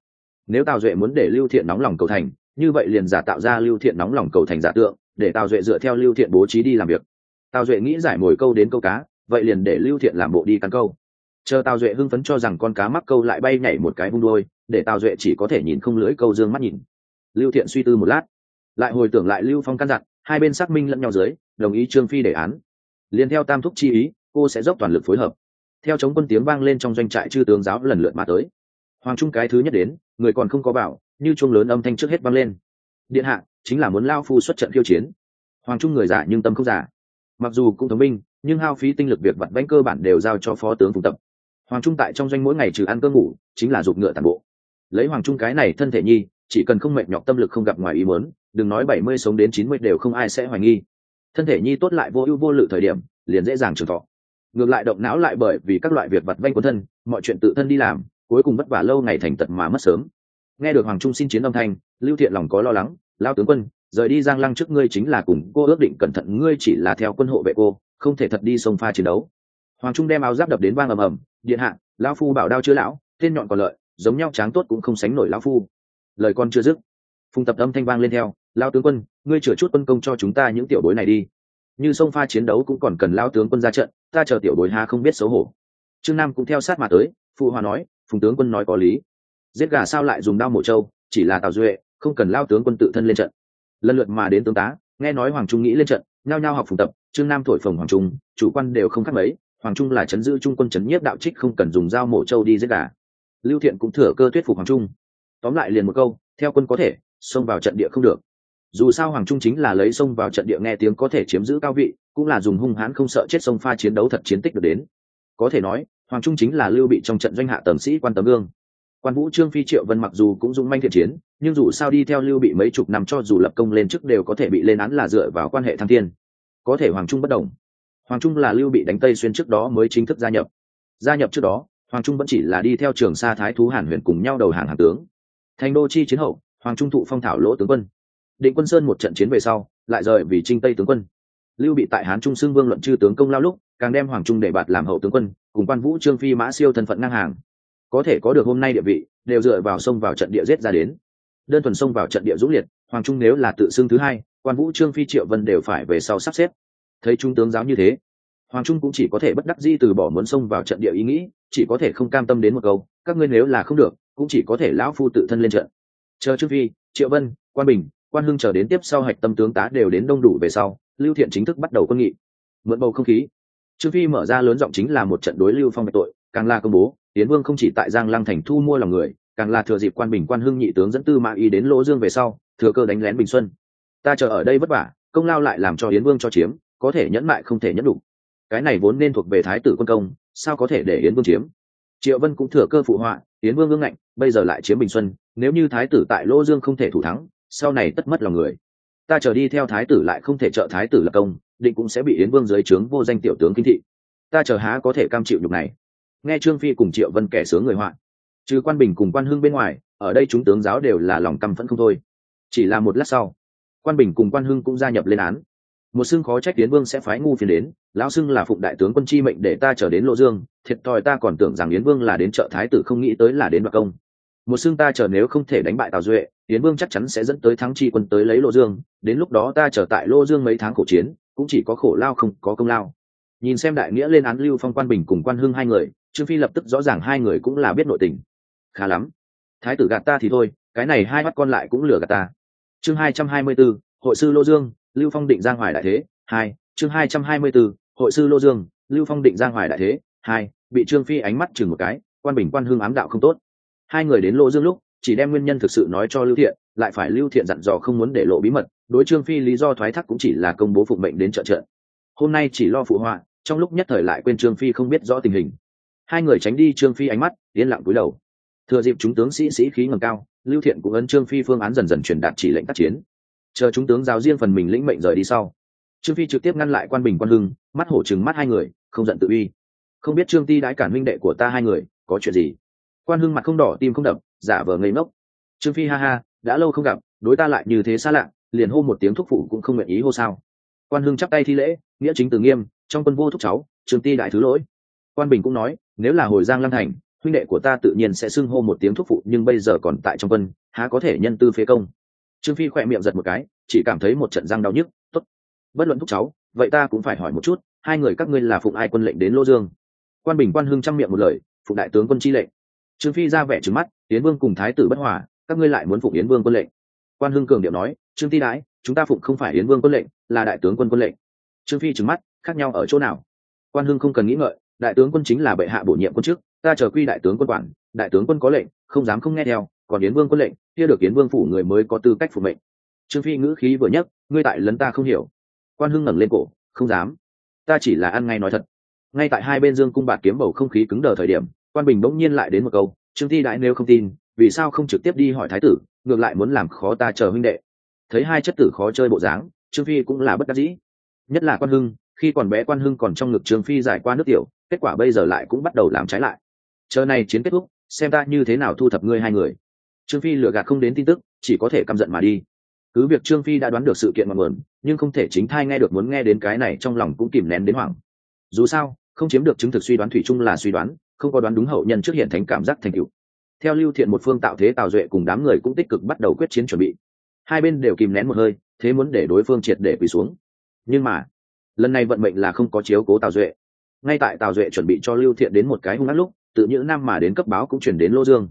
Nếu tào duệ muốn để lưu thiện nóng lòng cầu thành, như vậy liền giả tạo ra lưu thiện nóng lòng cầu thành giả tượng, để tào duệ dựa theo lưu thiện bố trí đi làm việc. Tào duệ nghĩ giải mồi câu đến câu cá vậy liền để lưu thiện làm bộ đi cắn câu. Chờ tào duệ hưng phấn cho rằng con cá mắc câu lại bay nhảy một cái vung đôi để tào duệ chỉ có thể nhìn không lưỡi câu dương mắt nhìn. Lưu thiện suy tư một lát, lại hồi tưởng lại lưu phong căn dặn, hai bên xác minh lẫn nhau dưới, đồng ý trương phi đề án. Liền theo tam thúc chi ý, cô sẽ dốc toàn lực phối hợp. Theo chống quân tiếng vang lên trong doanh trại chư tướng giáo lần lượt mà tới. Hoàng trung cái thứ nhất đến, người còn không có bảo, như chuông lớn âm thanh trước hết vang lên. Điện hạ, chính là muốn lao phu xuất trận khiêu chiến. Hoàng trung người giả nhưng tâm không giả mặc dù cũng thống minh nhưng hao phí tinh lực việc vặt vãnh cơ bản đều giao cho phó tướng phùng tập. Hoàng trung tại trong doanh mỗi ngày trừ ăn cơm ngủ, chính là giục ngựa tàn bộ. Lấy hoàng trung cái này thân thể nhi, chỉ cần không mệt nhọc tâm lực không gặp ngoài ý muốn, đừng nói bảy mươi sống đến chín mươi đều không ai sẽ hoài nghi. Thân thể nhi tốt lại vô ưu vô lự thời điểm, liền dễ dàng trường thọ. Ngược lại động não lại bởi vì các loại việc vặt vanh quân thân, mọi chuyện tự thân đi làm, cuối cùng vất vả lâu ngày thành tật mà mất sớm. Nghe được hoàng trung xin chiến âm thanh, lưu thiện lòng có lo lắng lao tướng quân, rời đi giang lăng trước ngươi chính là cùng cô ước định cẩn thận, ngươi chỉ là theo quân hộ vệ cô không thể thật đi sông pha chiến đấu. Hoàng trung đem áo giáp đập đến vang ầm ầm, điện hạ, lão phu bảo đao chưa lão, tên nhọn còn lợi, giống nhau tráng tốt cũng không sánh nổi lão phu. Lời con chưa dứt, phùng tập âm thanh vang lên theo lao tướng quân, ngươi chừa chút quân công cho chúng ta những tiểu bối này đi. Như sông pha chiến đấu cũng còn cần lao tướng quân ra trận, ta chờ tiểu bối ha không biết xấu hổ. Trương nam cũng theo sát mà tới, phụ hòa nói, phùng tướng quân nói có lý. Giết gà sao lại dùng đao mổ trâu, chỉ là tào duệ, không cần lao tướng quân tự thân lên trận. Lần lượt mà đến tướng tá, nghe nói hoàng trung nghĩ lên trận, nhao nhao học phùng tập trương nam thổi phồng hoàng trung, chủ quan đều không khác mấy, hoàng trung là chấn giữ trung quân chấn nhiếp đạo trích không cần dùng dao mổ trâu đi giết gà. Lưu thiện cũng thừa cơ thuyết phục hoàng trung. Tóm lại liền một câu, theo quân có thể, xông vào trận địa không được. Dù sao hoàng trung chính là lấy xông vào trận địa nghe tiếng có thể chiếm giữ cao vị, cũng là dùng hung hãn không sợ chết sông pha chiến đấu thật chiến tích được đến. Có thể nói, hoàng trung chính là lưu bị trong trận doanh hạ tầm sĩ quan tấm gương. Quan vũ, trương phi, triệu vân mặc dù cũng dũng manh thiện chiến, nhưng dù sao đi theo lưu bị mấy chục năm cho dù lập công lên chức đều có thể bị lên án là dựa vào quan hệ thăng thiên có thể hoàng trung bất đồng. Hoàng trung là lưu bị đánh tây xuyên trước đó mới chính thức gia nhập. Gia nhập trước đó, hoàng trung vẫn chỉ là đi theo trường sa thái thú hàn huyền cùng nhau đầu hàng hàng tướng. Thành đô chi chiến hậu, hoàng trung thụ phong thảo lỗ tướng quân. Định quân sơn một trận chiến về sau, lại rời vì trinh tây tướng quân. Lưu bị tại hán trung xưng vương luận chư tướng công lao lúc, càng đem hoàng trung để bạt làm hậu tướng quân, cùng quan vũ trương phi mã siêu thân phận ngang hàng. Có thể có được hôm nay địa vị, đều dựa vào sông vào trận địa giết ra đến đơn thuần xông vào trận địa dũng liệt, hoàng trung nếu là tự xưng thứ hai, quan vũ, trương phi, triệu vân đều phải về sau sắp xếp. Thấy trung tướng giáo như thế, hoàng trung cũng chỉ có thể bất đắc di từ bỏ muốn xông vào trận địa ý nghĩ, chỉ có thể không cam tâm đến một câu, các ngươi nếu là không được, cũng chỉ có thể lão phu tự thân lên trận. Chờ trương phi, triệu vân, quan bình, quan hưng chờ đến tiếp sau hạch tâm tướng tá đều đến đông đủ về sau, lưu thiện chính thức bắt đầu quân nghị. Mượn bầu không khí, trương phi mở ra lớn giọng chính là một trận đối lưu phong bạch tội, càng là công bố, tiến vương không chỉ tại giang lăng thành thu mua lòng người càng là thừa dịp quan bình quan hưng nhị tướng dẫn tư mã y đến lỗ dương về sau, thừa cơ đánh lén bình xuân. Ta chờ ở đây vất vả, công lao lại làm cho yến vương cho chiếm, có thể nhẫn mại không thể nhẫn đủ cái này vốn nên thuộc về thái tử quân công, sao có thể để yến vương chiếm? Triệu vân cũng thừa cơ phụ họa, yến vương ngưng ngạnh, bây giờ lại chiếm bình xuân, nếu như thái tử tại lỗ dương không thể thủ thắng, sau này tất mất lòng người. Ta trở đi theo thái tử lại không thể trợ thái tử lập công, định cũng sẽ bị yến vương dưới trướng vô danh tiểu tướng kinh thị. Ta chờ há có thể cam chịu nhục này. Nghe trương phi cùng triệu vân kẻ sướng người họa trừ quan bình cùng quan hưng bên ngoài, ở đây chúng tướng giáo đều là lòng căm phẫn không thôi. Chỉ là một lát sau, quan bình cùng quan hưng cũng gia nhập lên án. Một xưng khó trách yến vương sẽ phái ngu phiền đến, lão xưng là phụng đại tướng quân chi mệnh để ta trở đến lộ dương, thiệt thòi ta còn tưởng rằng yến vương là đến trợ thái tử không nghĩ tới là đến đoạt công. Một xưng ta chờ nếu không thể đánh bại tào duệ, yến vương chắc chắn sẽ dẫn tới thắng chi quân tới lấy lộ dương, đến lúc đó ta trở tại lô dương mấy tháng khổ chiến, cũng chỉ có khổ lao không có công lao. Nhìn xem đại nghĩa lên án lưu phong quan bình cùng quan hưng hai người, trương phi lập tức rõ ràng hai người cũng là biết nội tình khá lắm. Thái tử gạt ta thì thôi, cái này hai mắt con lại cũng lừa gạt ta. Chương hai trăm hai mươi b ố hội sư lô dương, lưu phong định giang hoài đại thế, hai. Chương hai trăm hai mươi b ố hội sư lô dương, lưu phong định giang hoài đại thế, hai. Bị trương phi ánh mắt chừng một cái, quan bình quan hương ám đạo không tốt. Hai người đến lô dương lúc, chỉ đem nguyên nhân thực sự nói cho lưu thiện, lại phải lưu thiện dặn dò không muốn để lộ bí mật, đối trương phi lý do thoái thác cũng chỉ là công bố phục mệnh đến trợ trợ. Hôm nay chỉ lo phụ họa, trong lúc nhất thời lại quên trương phi không biết rõ tình hình. Hai người tránh đi trương phi ánh mắt, yên lặng cúi đầu thừa dịp chúng tướng sĩ sĩ khí ngầm cao, lưu thiện cũng ấn trương phi phương án dần dần truyền đạt chỉ lệnh tác chiến. Chờ chúng tướng giáo riêng phần mình lĩnh mệnh rời đi sau, trương phi trực tiếp ngăn lại quan bình quan hưng, mắt hổ chừng mắt hai người, không giận tự uy. Không biết trương ti đãi cản minh đệ của ta hai người, có chuyện gì? Quan hưng mặt không đỏ, tim không đập, giả vờ ngây ngốc. Trương phi ha ha, đã lâu không gặp, đối ta lại như thế xa lạ, liền hô một tiếng thúc phụ cũng không nguyện ý hô sao. Quan hưng chắp tay thi lễ, nghĩa chính từ nghiêm, trong quân vô thúc cháu, trương ti đại thứ lỗi. Quan bình cũng nói, nếu là hồi giang lăng thành huynh đệ của ta tự nhiên sẽ xưng hô một tiếng thúc phụ, nhưng bây giờ còn tại trong quân, há có thể nhân tư phế công? Trương phi khỏe miệng giật một cái, chỉ cảm thấy một trận răng đau nhức, tốt, bất luận thúc cháu, vậy ta cũng phải hỏi một chút, hai người các ngươi là phụng ai quân lệnh đến lô dương? Quan bình, quan hưng chăm miệng một lời, phụng đại tướng quân chi lệnh. Trương phi ra vẻ trứng mắt, yến vương cùng thái tử bất hòa, các ngươi lại muốn phụng yến vương quân lệnh? Quan hưng cường điệu nói, trương ti đãi chúng ta phụng không phải yến vương quân lệnh, là đại tướng quân quân lệnh. Trương phi trứng mắt, khác nhau ở chỗ nào? Quan hưng không cần nghĩ ngợi đại tướng quân chính là bệ hạ bổ nhiệm quân chức, ta chờ quy đại tướng quân quản, đại tướng quân có lệnh, không dám không nghe theo, còn yến vương quân lệnh, kia được yến vương phủ người mới có tư cách phục mệnh. Trương phi ngữ khí vừa nhấc, ngươi tại lấn ta không hiểu. Quan hưng ngẩng lên cổ, không dám. Ta chỉ là ăn ngay nói thật. Ngay tại hai bên dương cung bạt kiếm bầu không khí cứng đờ thời điểm, quan bình bỗng nhiên lại đến một câu, trương thi đại nếu không tin, vì sao không trực tiếp đi hỏi thái tử, ngược lại muốn làm khó ta chờ huynh đệ. Thấy hai chất tử khó chơi bộ dáng, trương phi cũng là bất đắc dĩ. Nhất là quan hưng khi còn bé quan hưng còn trong ngực trương phi giải qua nước tiểu, kết quả bây giờ lại cũng bắt đầu làm trái lại. Chờ này chiến kết thúc, xem ta như thế nào thu thập ngươi hai người. Trương phi lừa gạt không đến tin tức, chỉ có thể căm giận mà đi. Cứ việc trương phi đã đoán được sự kiện mặn mượn nhưng không thể chính thai nghe được muốn nghe đến cái này trong lòng cũng kìm nén đến hoảng. Dù sao, không chiếm được chứng thực suy đoán thủy chung là suy đoán, không có đoán đúng hậu nhân trước hiện thành cảm giác thành cựu theo lưu thiện một phương tạo thế tào duệ cùng đám người cũng tích cực bắt đầu quyết chiến chuẩn bị. Hai bên đều kìm nén một hơi, thế muốn để đối phương triệt để quỳ xuống. Nhưng mà lần này vận mệnh là không có chiếu cố tào duệ. Ngay tại tào duệ chuẩn bị cho lưu thiện đến một cái hung ác lúc, tự những nam mà đến cấp báo cũng chuyển đến lô dương.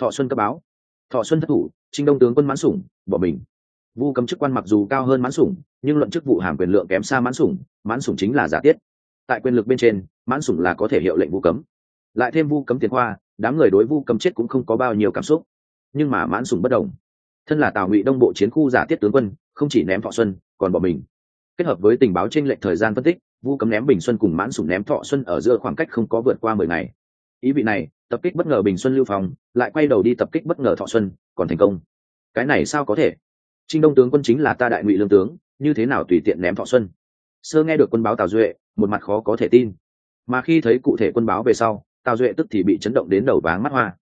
Thọ xuân cấp báo. Thọ xuân thất thủ, trinh đông tướng quân mãn sủng, bỏ mình. Vu cấm chức quan mặc dù cao hơn mãn sủng, nhưng luận chức vụ hàm quyền lượng kém xa mãn sủng mãn sủng chính là giả tiết. Tại quyền lực bên trên, mãn sủng là có thể hiệu lệnh vu cấm. Lại thêm vu cấm tiền hoa, đám người đối vu cấm chết cũng không có bao nhiêu cảm xúc. Nhưng mà mãn sủng bất đồng. Thân là tào ngụy đông bộ chiến khu giả tiết tướng quân, không chỉ ném thọ xuân, còn bỏ mình kết hợp với tình báo trên lệnh thời gian phân tích, vu cấm ném bình xuân cùng mãn sủng ném thọ xuân ở giữa khoảng cách không có vượt qua mười ngày. Ý vị này, tập kích bất ngờ bình xuân lưu phòng, lại quay đầu đi tập kích bất ngờ thọ xuân, còn thành công. Cái này sao có thể? Trinh đông tướng quân chính là ta đại ngụy lương tướng, như thế nào tùy tiện ném thọ xuân? Sơ nghe được quân báo tào duệ, một mặt khó có thể tin. Mà khi thấy cụ thể quân báo về sau, tào duệ tức thì bị chấn động đến đầu váng mắt hoa.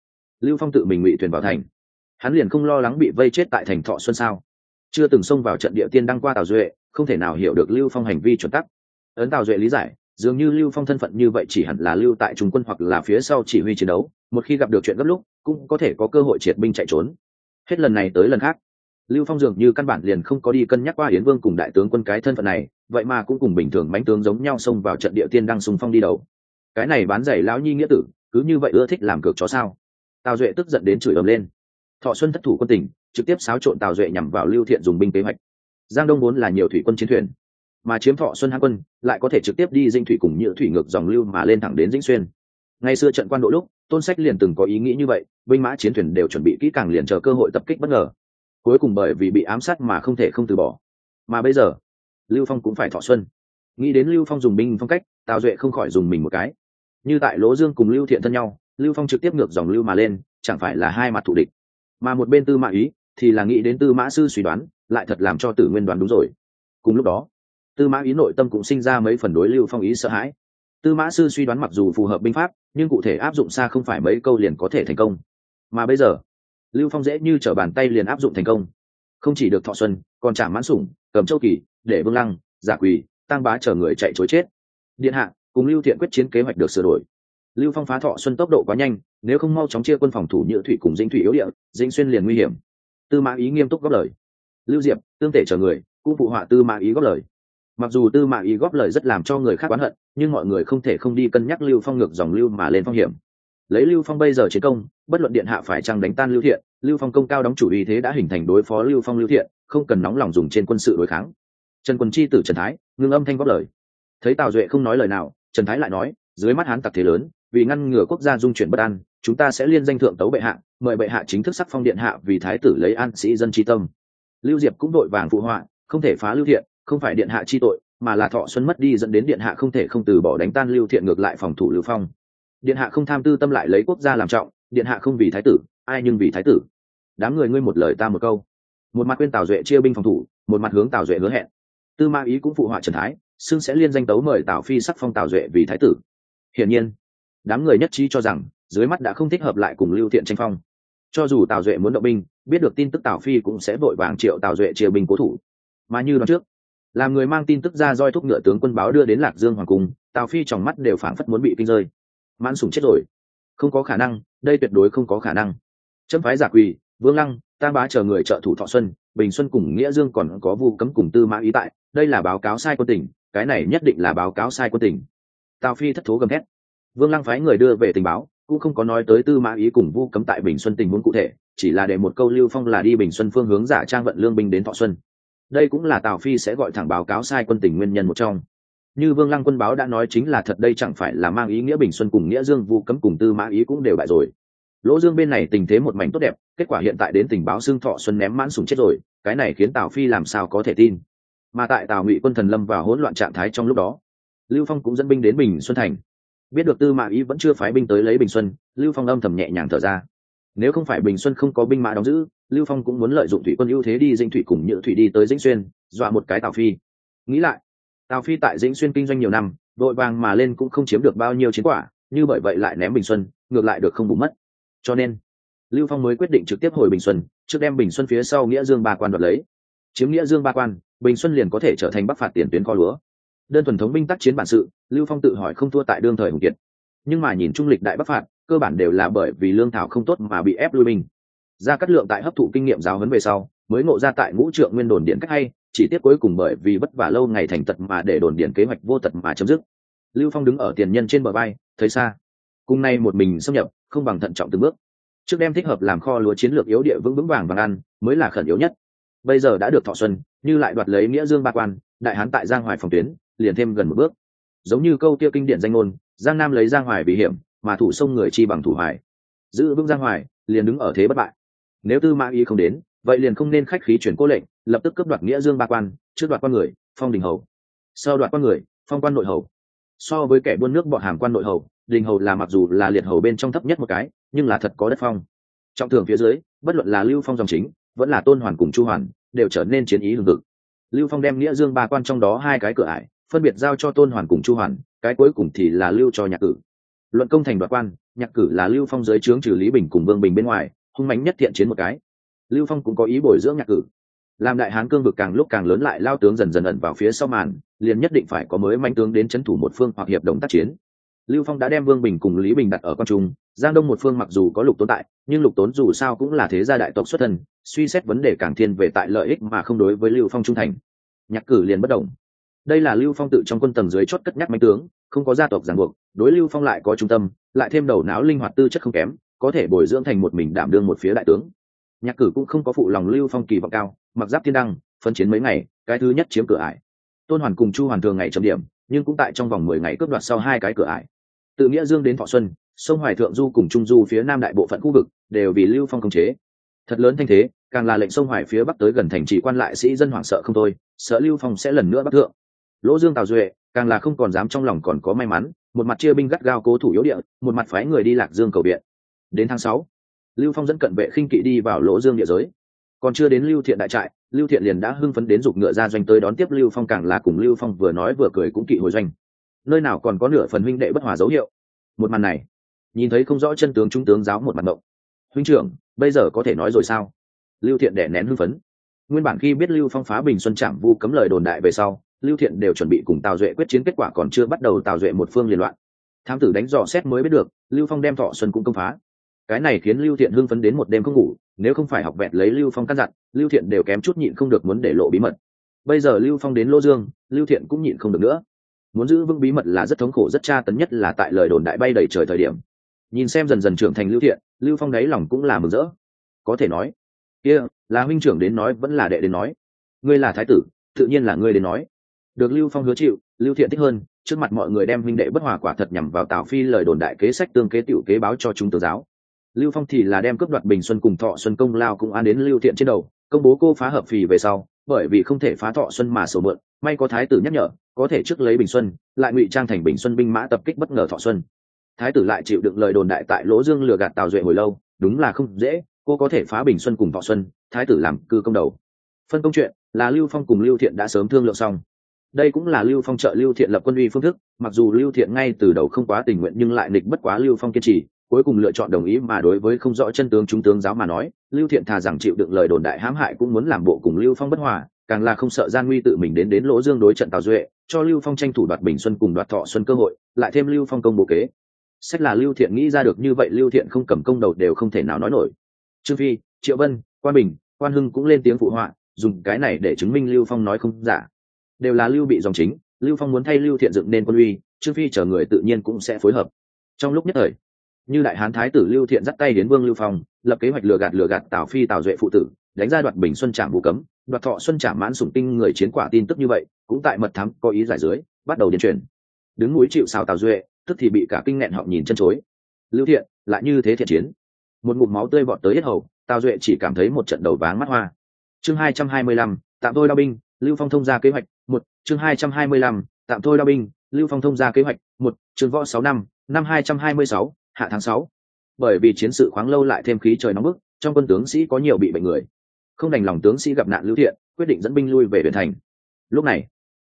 Lưu phong tự mình ngụy thuyền vào thành. Hắn liền không lo lắng bị vây chết tại thành thọ xuân sao? Chưa từng xông vào trận địa tiên đăng qua tào duệ không thể nào hiểu được lưu phong hành vi chuẩn tắc. Ấn tào duệ lý giải, dường như lưu phong thân phận như vậy chỉ hẳn là lưu tại trung quân hoặc là phía sau chỉ huy chiến đấu, một khi gặp được chuyện gấp lúc, cũng có thể có cơ hội triệt binh chạy trốn. Hết lần này tới lần khác, lưu phong dường như căn bản liền không có đi cân nhắc qua yến vương cùng đại tướng quân cái thân phận này, vậy mà cũng cùng bình thường bánh tướng giống nhau xông vào trận địa tiên đang sùng phong đi đầu. Cái này bán giày lão nhi nghĩa tử, cứ như vậy ưa thích làm cược chó sao? Tào duệ tức giận đến chửi ầm lên. Thọ xuân thất thủ quân tỉnh, trực tiếp xáo trộn tào duệ nhằm vào lưu thiện dùng binh kế hoạch giang đông vốn là nhiều thủy quân chiến thuyền, mà chiếm thọ xuân hãng quân lại có thể trực tiếp đi dinh thủy cùng nhựa thủy ngược dòng lưu mà lên thẳng đến dĩnh xuyên. Ngày xưa trận quan độ lúc, tôn sách liền từng có ý nghĩ như vậy, binh mã chiến thuyền đều chuẩn bị kỹ càng liền chờ cơ hội tập kích bất ngờ. Cuối cùng bởi vì bị ám sát mà không thể không từ bỏ. Mà bây giờ, lưu phong cũng phải thọ xuân. Nghĩ đến lưu phong dùng binh phong cách, tào duệ không khỏi dùng mình một cái. Như tại lỗ dương cùng lưu thiện thân nhau, lưu phong trực tiếp ngược dòng lưu mà lên, chẳng phải là hai mặt thủ địch. Mà một bên tư mã ý thì là nghĩ đến tư mã sư suy đoán lại thật làm cho tử nguyên đoán đúng rồi. Cùng lúc đó, tư mã ý nội tâm cũng sinh ra mấy phần đối lưu phong ý sợ hãi. Tư mã sư suy đoán mặc dù phù hợp binh pháp, nhưng cụ thể áp dụng xa không phải mấy câu liền có thể thành công. Mà bây giờ, lưu phong dễ như t r ở bàn tay liền áp dụng thành công. Không chỉ được thọ xuân, còn trả mãn sủng, cầm châu kỳ, để vương lăng, giả quỳ tăng bá chờ người chạy chối chết. Điện hạ, cùng lưu thiện quyết chiến kế hoạch được sửa đổi. Lưu phong phá thọ xuân tốc độ quá nhanh, nếu không mau chóng chia quân phòng thủ nhựa thủy cùng dinh thủy yếu địa dinh xuyên liền nguy hiểm. Tư mã ý nghiêm túc góp lời lưu diệp, tương tể chờ người, cũng phụ họa tư mã ý góp lời. Mặc dù tư mã ý góp lời rất làm cho người khác oán hận, nhưng mọi người không thể không đi cân nhắc lưu phong ngược dòng lưu mà lên phong hiểm. Lấy lưu phong bây giờ chiến công, bất luận điện hạ phải chăng đánh tan lưu thiện, lưu phong công cao đóng chủ ý thế đã hình thành đối phó lưu phong lưu thiện, không cần nóng lòng dùng trên quân sự đối kháng. Trần quân chi tử trần thái, ngưng âm thanh góp lời. Thấy tào duệ không nói lời nào, trần thái lại nói, dưới mắt hán tặc thế lớn, vì ngăn ngừa quốc gia dung chuyển bất an, chúng ta sẽ liên danh thượng tấu bệ hạ, mời bệ hạ chính thức sắc phong điện hạ vì thái tử lấy an sĩ dân tri tâm lưu diệp cũng đội vàng phụ họa, không thể phá lưu thiện, không phải điện hạ chi tội, mà là thọ xuân mất đi dẫn đến điện hạ không thể không từ bỏ đánh tan lưu thiện ngược lại phòng thủ lưu phong. Điện hạ không tham tư tâm lại lấy quốc gia làm trọng, điện hạ không vì thái tử, ai nhưng vì thái tử. Đám người ngươi một lời ta một câu. Một mặt quên tào duệ chia binh phòng thủ, một mặt hướng tào duệ hứa hẹn. Tư ma ý cũng phụ họa trần thái, xưng sẽ liên danh tấu mời tào phi sắc phong tào duệ vì thái tử. Hiển nhiên, đám người nhất trí cho rằng, dưới mắt đã không thích hợp lại cùng lưu thiện tranh phong cho dù tào duệ muốn động binh, biết được tin tức tào phi cũng sẽ vội vàng triệu tào duệ chia binh cố thủ. Mà như đoạn trước, làm người mang tin tức ra roi thúc ngựa tướng quân báo đưa đến lạc dương hoàng cung, tào phi trong mắt đều phảng phất muốn bị kinh rơi. Mãn sủng chết rồi. Không có khả năng, đây tuyệt đối không có khả năng. Chấm phái giả quỳ, vương lăng, tam bá chờ người trợ thủ thọ xuân, bình xuân cùng nghĩa dương còn có vu cấm cùng tư mã ý tại, đây là báo cáo sai quân tỉnh cái này nhất định là báo cáo sai quân tỉnh tào phi thất thố gầm thét. Vương lăng phái người đưa về tình báo cũng không có nói tới tư mã ý cùng vu cấm tại bình xuân tình huống cụ thể, chỉ là để một câu lưu phong là đi bình xuân phương hướng giả trang vận lương binh đến thọ xuân. Đây cũng là tào phi sẽ gọi thẳng báo cáo sai quân tình nguyên nhân một trong. Như vương lăng quân báo đã nói chính là thật đây chẳng phải là mang ý nghĩa bình xuân cùng nghĩa dương vu cấm cùng tư mã ý cũng đều bại rồi. Lỗ dương bên này tình thế một mảnh tốt đẹp, kết quả hiện tại đến tình báo xương thọ xuân ném mãn súng chết rồi, cái này khiến tào phi làm sao có thể tin. Mà tại tào ngụy quân thần lâm vào hỗn loạn trạng thái trong lúc đó, lưu phong cũng dẫn binh đến bình xuân thành biết được tư mã ý vẫn chưa phái binh tới lấy bình xuân, lưu phong âm thầm nhẹ nhàng thở ra. Nếu không phải bình xuân không có binh mã đóng giữ, lưu phong cũng muốn lợi dụng thủy quân ưu thế đi dinh thủy cùng nhựa thủy đi tới dĩnh xuyên, dọa một cái tào phi. Nghĩ lại, tào phi tại dĩnh xuyên kinh doanh nhiều năm vội vàng mà lên cũng không chiếm được bao nhiêu chiến quả, như bởi vậy lại ném bình xuân, ngược lại được không bù mất. Cho nên, lưu phong mới quyết định trực tiếp hồi bình xuân, trước đem bình xuân phía sau nghĩa dương ba quan đoạt lấy. Chiếm nghĩa dương ba quan, bình xuân liền có thể trở thành bắc phạt tiền tuyến kho lúa đơn thuần thống binh tác chiến bản sự, lưu phong tự hỏi không thua tại đương thời hùng kiệt. Nhưng mà nhìn trung lịch đại bắc phạt, cơ bản đều là bởi vì lương thảo không tốt mà bị ép lui binh. Ra cắt lượng tại hấp thụ kinh nghiệm giáo huấn về sau, mới ngộ ra tại ngũ trượng nguyên đồn điện cách hay, chỉ tiếc cuối cùng bởi vì vất vả lâu ngày thành tật mà để đồn điện kế hoạch vô tật mà chấm dứt. Lưu phong đứng ở tiền nhân trên bờ bay thấy xa. Cùng nay một mình xâm nhập, không bằng thận trọng từng bước. Trước đem thích hợp làm kho lúa chiến lược yếu địa vững vững vàng vàng ăn, mới là khẩn yếu nhất. Bây giờ đã được thọ xuân, như lại đoạt lấy nghĩa dương ba quan, đại hán tại giang hoài phòng tuyến liền thêm gần một bước. Giống như câu tiêu kinh điển danh ngôn, giang nam lấy giang hoài vì hiểm, mà thủ sông người chi bằng thủ hoài. Giữ vững giang hoài, liền đứng ở thế bất bại. Nếu tư mã ý không đến, vậy liền không nên khách khí chuyển cố lệnh, lập tức cướp đoạt nghĩa dương ba quan, trước đoạt quan người, phong đình hầu. Sau đoạt quan người, phong quan nội hầu. So với kẻ buôn nước bọn hàng quan nội hầu, đình hầu là mặc dù là liệt hầu bên trong thấp nhất một cái, nhưng là thật có đất phong. Trọng thường phía dưới, bất luận là lưu phong dòng chính, vẫn là tôn hoàn cùng chu hoàn, đều trở nên chiến ý hừng hực. Lưu phong đem nghĩa dương ba quan trong đó hai cái cửa ải phân biệt giao cho tôn hoàn cùng chu hoàn, cái cuối cùng thì là lưu cho nhạc cử. Luận công thành đoạt quan, nhạc cử là lưu phong giới trướng trừ lý bình cùng vương bình bên ngoài, hung mánh nhất thiện chiến một cái. Lưu phong cũng có ý bồi dưỡng nhạc cử. Làm đại hán cương vực càng lúc càng lớn lại lao tướng dần dần ẩn vào phía sau màn, liền nhất định phải có mới manh tướng đến c h ấ n thủ một phương hoặc hiệp đồng tác chiến. Lưu phong đã đem vương bình cùng lý bình đặt ở con trung, giang đông một phương mặc dù có lục tốn tại, nhưng lục tốn dù sao cũng là thế gia đại tộc xuất thân, suy xét vấn đề càng thiên về tại lợi ích mà không đối với lưu phong trung thành. Nhạc cử liền bất đồng đây là lưu phong tự trong quân tầng dưới chót cất nhắc mạnh tướng, không có gia tộc ràng buộc, đối lưu phong lại có trung tâm, lại thêm đầu não linh hoạt tư chất không kém, có thể bồi dưỡng thành một mình đảm đương một phía đại tướng. Nhạc cử cũng không có phụ lòng lưu phong kỳ vọng cao, mặc giáp thiên đăng, phân chiến mấy ngày, cái thứ nhất chiếm cửa ải. Tôn hoàn cùng chu hoàn thường ngày chấm điểm, nhưng cũng tại trong vòng mười ngày cướp đoạt sau hai cái cửa ải. Tự nghĩa dương đến thọ xuân, sông hoài thượng du cùng trung du phía nam đại bộ phận khu vực đều vì lưu phong công chế. Thật lớn thanh thế, càng là lệnh sông hoài phía bắc tới gần thành trì quan lại sĩ dân hoảng sợ không thôi, sợ lưu phong sẽ lần nữa bắc thượng lỗ dương tào duệ, càng là không còn dám trong lòng còn có may mắn, một mặt chia binh gắt gao cố thủ yếu địa, một mặt phái người đi lạc dương cầu viện. Đến tháng sáu, lưu phong dẫn cận vệ khinh kỵ đi vào lỗ dương địa giới. Còn chưa đến lưu thiện đại trại, lưu thiện liền đã hưng phấn đến giục ngựa ra doanh tới đón tiếp lưu phong, càng là cùng lưu phong vừa nói vừa cười cũng kỵ hồi doanh. Nơi nào còn có nửa phần huynh đệ bất hòa dấu hiệu. Một màn này, nhìn thấy không rõ chân tướng trung tướng giáo một mặt mộng. huynh trưởng, bây giờ có thể nói rồi sao? Lưu thiện đẻ nén hưng phấn. Nguyên bản khi biết lưu phong phá bình xuân trạm vu cấm lời đồn đại về sau lưu thiện đều chuẩn bị cùng tào duệ quyết chiến kết quả còn chưa bắt đầu tào duệ một phương liên loạn. Thám tử đánh dò xét mới biết được lưu phong đem thọ xuân cũng công phá. Cái này khiến lưu thiện hưng phấn đến một đêm không ngủ nếu không phải học vẹn lấy lưu phong căn dặn lưu thiện đều kém chút nhịn không được muốn để lộ bí mật. Bây giờ lưu phong đến lô dương lưu thiện cũng nhịn không được nữa. Muốn giữ vững bí mật là rất thống khổ rất tra tấn nhất là tại lời đồn đại bay đầy trời thời điểm. Nhìn xem dần dần trưởng thành lưu thiện lưu phong đáy lòng cũng là mừng rỡ. Có thể nói kia、yeah, là huynh trưởng đến nói vẫn là đệ đến nói. Ngươi là thái tử tự nhiên là ngươi đến nói được lưu phong hứa chịu, lưu thiện thích hơn, trước mặt mọi người đem huynh đệ bất hòa quả thật nhằm vào tào phi lời đồn đại kế sách tương kế t kế báo cho chúng tờ giáo. Lưu phong thì là đem cướp đoạt bình xuân cùng thọ xuân công lao cũng an đến lưu thiện trên đầu, công bố cô phá hợp phì về sau, bởi vì không thể phá thọ xuân mà sổ mượn, may có thái tử nhắc nhở, có thể trước lấy bình xuân, lại ngụy trang thành bình xuân binh mã tập kích bất ngờ thọ xuân. Thái tử lại chịu đựng lời đồn đại tại lỗ dương lừa gạt tào duệ hồi lâu, đúng là không dễ, cô có thể phá bình xuân cùng thọ xuân, thái tử làm cư công đầu. Phân công chuyện là lưu phong cùng lưu thiện đã sớm thương lượng xong đây cũng là lưu phong trợ lưu thiện lập quân uy phương thức, mặc dù lưu thiện ngay từ đầu không quá tình nguyện nhưng lại nịch bất quá lưu phong kiên trì, cuối cùng lựa chọn đồng ý mà đối với không rõ chân tướng trung tướng giáo mà nói, lưu thiện thà rằng chịu đựng lời đồn đại hãm hại cũng muốn làm bộ cùng lưu phong bất hòa, càng là không sợ gian nguy tự mình đến đến lỗ dương đối trận tào duệ, cho lưu phong tranh thủ đoạt bình xuân cùng đoạt thọ xuân cơ hội, lại thêm lưu phong công bố kế. Sách là lưu thiện nghĩ ra được như vậy lưu thiện không cầm công đầu đều không thể nào nói nổi. Trương phi, triệu vân, quan bình, quan hưng cũng lên tiếng phụ họa, dùng cái này để chứng minh lưu phong nói không giả đều là lưu bị dòng chính, lưu phong muốn thay lưu thiện dựng nên quân uy, trương phi chờ người tự nhiên cũng sẽ phối hợp. Trong lúc nhất thời, như đại hán thái tử lưu thiện dắt tay đến vương lưu phong, lập kế hoạch lừa gạt lừa gạt tào phi tào duệ phụ tử, đánh ra đoạt bình xuân trạm vũ cấm, đoạt thọ xuân trạm mãn sủng tinh người chiến quả tin tức như vậy, cũng tại mật thám có ý giải dưới, bắt đầu điền truyền. Đứng núi chịu xào tào duệ, tức thì bị cả kinh nghẹn họ nhìn chân chối. Lưu thiện, lại như thế thiện chiến. Một ngụm máu tươi vọt tới hết hầu, tào duệ chỉ cảm thấy một trận đầu váng mắt hoa. Chương hai trăm hai mươi lăm, tạm tôi đao binh, lưu phong thông ra kế hoạch một, chương hai trăm hai mươi lăm, tạm thôi đao binh, lưu phong thông ra kế hoạch. Một, chương võ sáu năm năm hai trăm hai mươi sáu, hạ tháng sáu. Bởi vì chiến sự khoáng lâu lại thêm khí trời nóng bức, trong quân tướng sĩ có nhiều bị bệnh người. Không đành lòng tướng sĩ gặp nạn lưu thiện, quyết định dẫn binh lui về huyện thành. Lúc này,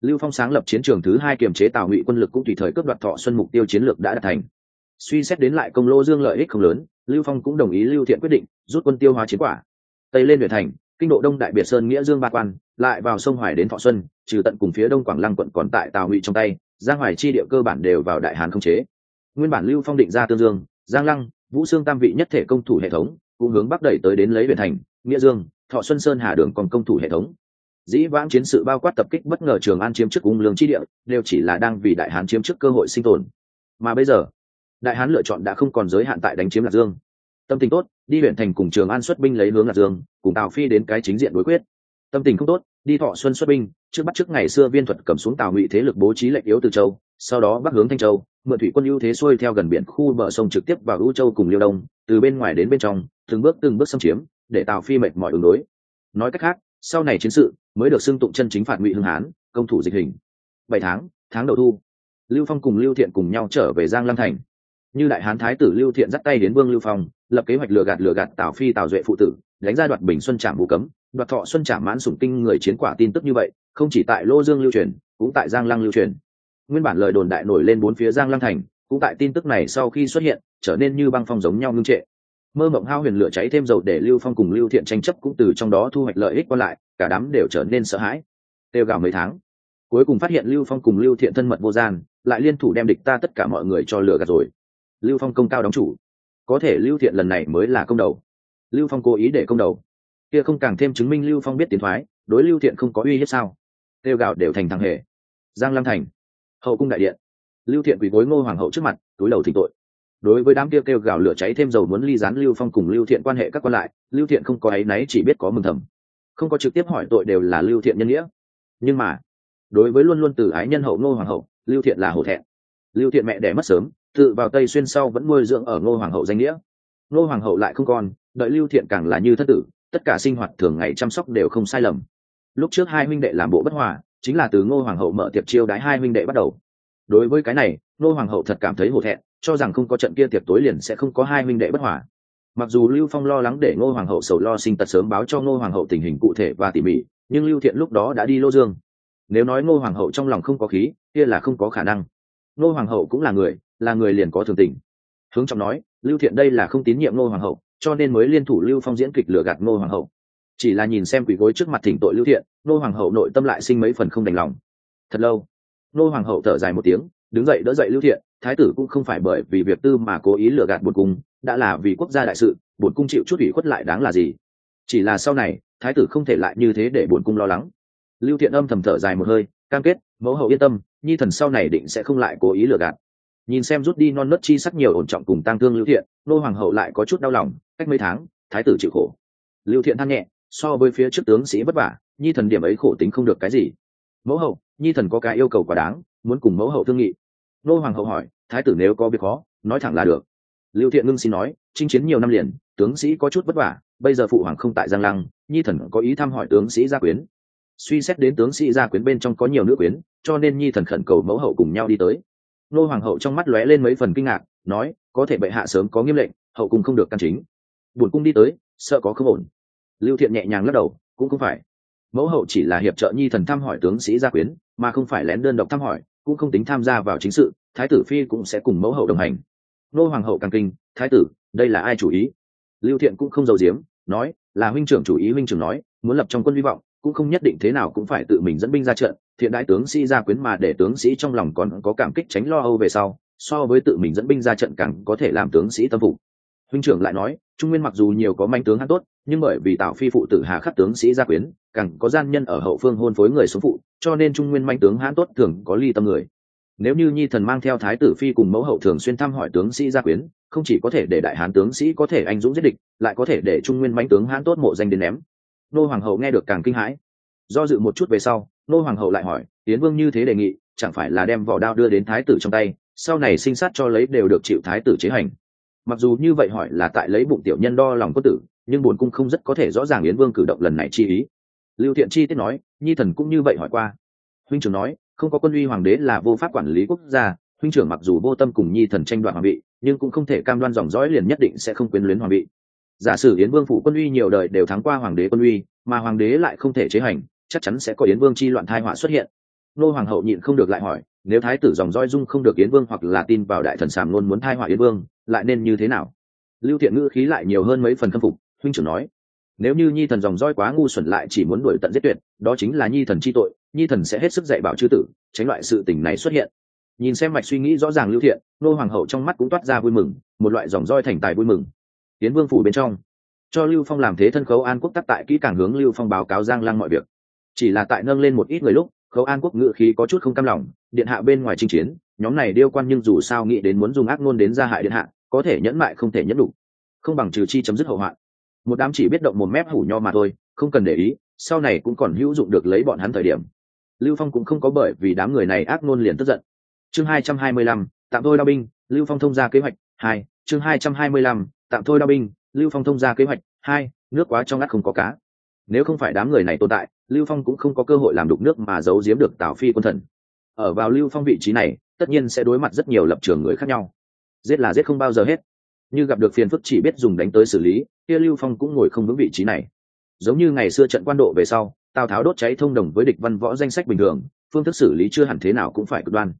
lưu phong sáng lập chiến trường thứ hai kiềm chế tào ngụy quân lực cũng tùy thời cướp đoạt thọ xuân mục tiêu chiến lược đã đạt thành. Suy xét đến lại công lô dương lợi ích không lớn, lưu phong cũng đồng ý lưu thiện quyết định rút quân tiêu hóa chiến quả. Tây lên huyện thành kinh độ đông đại biệt sơn nghĩa dương ba quan, lại vào sông hoài đến thọ xuân, trừ tận cùng phía đông quảng lăng quận còn tại tào ngụy trong tay, giang hoài chi địa cơ bản đều vào đại hàn không chế. Nguyên bản lưu phong định ra tương dương, giang lăng, vũ xương tam vị nhất thể công thủ hệ thống, cũng hướng bắc đẩy tới đến lấy huyện thành, nghĩa dương, thọ xuân sơn hà đường còn công thủ hệ thống. Dĩ vãng chiến sự bao quát tập kích bất ngờ trường an chiếm chức cung lương chi địa, đều chỉ là đang vì đại hán chiếm chức cơ hội sinh tồn. Mà bây giờ, đại hán lựa chọn đã không còn giới hạn tại đánh chiếm lạc dương tâm tình tốt, đi huyện thành cùng trường an xuất binh lấy hướng lạc dương, cùng tào phi đến cái chính diện đối quyết. Tâm tình không tốt, đi thọ xuân xuất binh, trước bắt trước ngày xưa viên thuật cầm xuống tào ngụy thế lực bố trí lệnh yếu từ châu, sau đó bắc hướng thanh châu, mượn thủy quân ưu thế xuôi theo gần biển khu bờ sông trực tiếp vào ưu châu cùng liêu đông, từ bên ngoài đến bên trong, từng bước từng bước xâm chiếm, để tào phi mệt mỏi ứng đối. Nói cách khác, sau này chiến sự mới được xưng tụng chân chính phạt ngụy hưng hán, công thủ dịch hình. Bảy tháng tháng đầu thu. Lưu phong cùng lưu thiện cùng nhau trở về giang lam thành như đại hán thái tử lưu thiện dắt tay đến vương lưu phong, lập kế hoạch lừa gạt lừa gạt tào phi tào duệ phụ tử, đánh ra đoạt bình xuân trạm bù cấm. Đoạt thọ xuân trạm mãn sủng kinh người chiến quả tin tức như vậy, không chỉ tại lô dương lưu truyền, cũng tại giang lăng lưu truyền. Nguyên bản lời đồn đại nổi lên bốn phía giang lăng thành, cũng tại tin tức này sau khi xuất hiện, trở nên như băng phong giống nhau ngưng trệ. Mơ mộng hao huyền lửa cháy thêm dầu để lưu phong cùng lưu thiện tranh chấp cũng từ trong đó thu hoạch lợi ích qua lại, cả đám đều trở nên sợ hãi. Tiêu gào mấy tháng, cuối cùng phát hiện lưu phong cùng lưu thiện thân mật vô gian, lại liên thủ đem địch ta tất cả mọi người cho lừa gạt rồi lưu phong công cao đóng chủ. Có thể lưu thiện lần này mới là công đầu. Lưu phong cố ý để công đầu. Kia không càng thêm chứng minh lưu phong biết tiến thoái, đối lưu thiện không có uy hiếp sao? Tiêu gạo đều thành thằng hề. Giang lăng thành. Hậu cung đại điện. Lưu thiện quỳ gối ngô hoàng hậu trước mặt, túi đầu thỉnh tội. Đối với đám kia kêu gào lửa cháy thêm dầu muốn ly gián lưu phong cùng lưu thiện quan hệ các quan lại, lưu thiện không có áy náy, chỉ biết có mừng thầm. Không có trực tiếp hỏi tội đều là lưu thiện nhân nghĩa. Nhưng mà, đối với luôn luôn từ ái nhân hậu ngô hoàng hậu, lưu thiện là hổ thẹn. Lưu thiện mẹ đẻ mất sớm tự vào tây xuyên sau vẫn nuôi dưỡng ở ngôi hoàng hậu danh nghĩa. Ngôi hoàng hậu lại không còn, đợi lưu thiện càng là như thất tử, tất cả sinh hoạt thường ngày chăm sóc đều không sai lầm. Lúc trước hai huynh đệ làm bộ bất hòa, chính là từ ngôi hoàng hậu mở tiệp chiêu đái hai huynh đệ bắt đầu. Đối với cái này ngôi hoàng hậu thật cảm thấy hổ thẹn, cho rằng không có trận kia tiệc tối liền sẽ không có hai huynh đệ bất hòa. Mặc dù lưu phong lo lắng để ngôi hoàng hậu sầu lo sinh tật sớm báo cho ngôi hoàng hậu tình hình cụ thể và tỉ mỉ, nhưng lưu thiện lúc đó đã đi lô dương. Nếu nói ngôi hoàng hậu trong lòng không có khí, kia là không có khả năng. Ngôi hoàng hậu cũng là người là người liền có thường tình. Hướng trọng nói, lưu thiện đây là không tín nhiệm ngô hoàng hậu, cho nên mới liên thủ lưu phong diễn kịch lừa gạt ngô hoàng hậu. Chỉ là nhìn xem quỷ gối trước mặt thỉnh tội lưu thiện, ngô hoàng hậu nội tâm lại sinh mấy phần không đành lòng. Thật lâu, ngô hoàng hậu thở dài một tiếng, đứng dậy đỡ dậy lưu thiện, thái tử cũng không phải bởi vì việc tư mà cố ý lừa gạt bột cung, đã là vì quốc gia đại sự bột cung chịu chút ủy khuất lại đáng là gì? Chỉ là sau này, thái tử không thể lại như thế để bột cung lo lắng. Lưu thiện âm thầm thở dài một hơi, cam kết, mẫu hậu yên tâm, nhi thần sau này định sẽ không lại cố ý lừa gạt nhìn xem rút đi non nớt chi sắc nhiều ổn trọng cùng tăng thương lưu thiện, nô hoàng hậu lại có chút đau lòng, cách mấy tháng, thái tử chịu khổ. Lưu thiện than nhẹ, so với phía trước tướng sĩ vất vả, nhi thần điểm ấy khổ tính không được cái gì. Mẫu hậu, nhi thần có cái yêu cầu quá đáng, muốn cùng mẫu hậu thương nghị. Nô hoàng hậu hỏi, thái tử nếu có việc khó, nói thẳng là được. Lưu thiện ngưng xin nói, chinh chiến nhiều năm liền, tướng sĩ có chút vất vả, bây giờ phụ hoàng không tại giang lăng, nhi thần có ý thăm hỏi tướng sĩ gia quyến. Suy xét đến tướng sĩ gia quyến bên trong có nhiều nữ quyến, cho nên nhi thần khẩn cầu mẫu hậu cùng nhau đi tới nô hoàng hậu trong mắt lóe lên mấy phần kinh ngạc, nói, có thể bệ hạ sớm có nghiêm lệnh, hậu cung không được căn chính. Buồn cung đi tới, sợ có không ổn. Lưu thiện nhẹ nhàng lắc đầu, cũng không phải. Mẫu hậu chỉ là hiệp trợ nhi thần thăm hỏi tướng sĩ gia quyến, mà không phải lén đơn độc thăm hỏi, cũng không tính tham gia vào chính sự, thái tử phi cũng sẽ cùng mẫu hậu đồng hành. Nô hoàng hậu càng kinh, thái tử, đây là ai chủ ý? Lưu thiện cũng không giấu giếm, nói, là huynh trưởng chủ ý. Huynh trưởng nói, muốn lập trong quân hy vọng, cũng không nhất định thế nào cũng phải tự mình dẫn binh ra trận thiện đại tướng sĩ gia quyến mà để tướng sĩ trong lòng còn có cảm kích tránh lo âu về sau, so với tự mình dẫn binh ra trận càng có thể làm tướng sĩ tâm phục. Huynh trưởng lại nói, trung nguyên mặc dù nhiều có manh tướng hát tốt, nhưng bởi vì tạo phi phụ tử hà khắc tướng sĩ gia quyến, càng có gian nhân ở hậu phương hôn phối người số phụ, cho nên trung nguyên manh tướng hãn tốt thường có ly tâm người. Nếu như nhi thần mang theo thái tử phi cùng mẫu hậu thường xuyên thăm hỏi tướng sĩ gia quyến, không chỉ có thể để đại hán tướng sĩ có thể anh dũng giết địch, lại có thể để trung nguyên manh tướng hãn tốt mộ danh đến ném. Nô hoàng hậu nghe được càng kinh hãi. Do dự một chút về sau nô hoàng hậu lại hỏi tiến vương như thế đề nghị, chẳng phải là đem vỏ đao đưa đến thái tử trong tay, sau này sinh sát cho lấy đều được chịu thái tử chế hành? Mặc dù như vậy hỏi là tại lấy bụng tiểu nhân đo lòng quân tử, nhưng buồn cung không rất có thể rõ ràng yến vương cử động lần này chi ý. Lưu thiện chi tiết nói, nhi thần cũng như vậy hỏi qua. Huynh trưởng nói, không có quân uy hoàng đế là vô pháp quản lý quốc gia, huynh trưởng mặc dù vô tâm cùng nhi thần tranh đoạt hoàng vị, nhưng cũng không thể cam đoan dòng dõi liền nhất định sẽ không quyến luyến hoàng vị. Giả sử yến vương phụ quân uy nhiều đời đều thắng qua hoàng đế quân uy, mà hoàng đế lại không thể chế hành chắc chắn sẽ có yến vương chi loạn thai họa xuất hiện. Nô hoàng hậu nhịn không được lại hỏi, nếu thái tử dòng roi dung không được yến vương hoặc là tin vào đại thần sàm luôn muốn thai họa yến vương, lại nên như thế nào? Lưu thiện ngữ khí lại nhiều hơn mấy phần khâm phục, huynh trưởng nói, nếu như nhi thần dòng roi quá ngu xuẩn lại chỉ muốn đuổi tận giết tuyệt, đó chính là nhi thần chi tội, nhi thần sẽ hết sức dạy bảo chư tử, tránh loại sự tình này xuất hiện. Nhìn xem mạch suy nghĩ rõ ràng lưu thiện, nô hoàng hậu trong mắt cũng toát ra vui mừng, một loại dòng roi thành tài vui mừng. Tiến vương phủ bên trong, cho lưu phong làm thế thân khấu an quốc tắc tại kỹ càng hướng lưu phong báo cáo giang lăng mọi việc chỉ là tại nâng lên một ít người lúc, khấu an quốc ngự khí có chút không cam lòng, điện hạ bên ngoài chinh chiến, nhóm này điêu quan nhưng dù sao nghĩ đến muốn dùng ác ngôn đến gia hại điện hạ, có thể nhẫn mại không thể nhẫn đủ. Không bằng trừ chi chấm dứt hậu hoạn. Một đám chỉ biết động một mép hủ nho mà thôi, không cần để ý, sau này cũng còn hữu dụng được lấy bọn hắn thời điểm. Lưu phong cũng không có bởi vì đám người này ác ngôn liền tức giận. Chương hai trăm hai mươi lăm, tạm thôi đao binh, lưu phong thông ra kế hoạch hai, chương hai trăm hai mươi lăm, tạm thôi đao binh, lưu phong thông ra kế hoạch hai, nước quá trong ngắt không có cá. Nếu không phải đám người này tồn tại lưu phong cũng không có cơ hội làm đục nước mà giấu giếm được tào phi quân thần. Ở vào lưu phong vị trí này, tất nhiên sẽ đối mặt rất nhiều lập trường người khác nhau. Giết là giết không bao giờ hết. Như gặp được phiền phức chỉ biết dùng đánh tới xử lý, kia lưu phong cũng ngồi không vững vị trí này. Giống như ngày xưa trận quan độ về sau, tào tháo đốt cháy thông đồng với địch văn võ danh sách bình thường, phương thức xử lý chưa hẳn thế nào cũng phải cực đoan.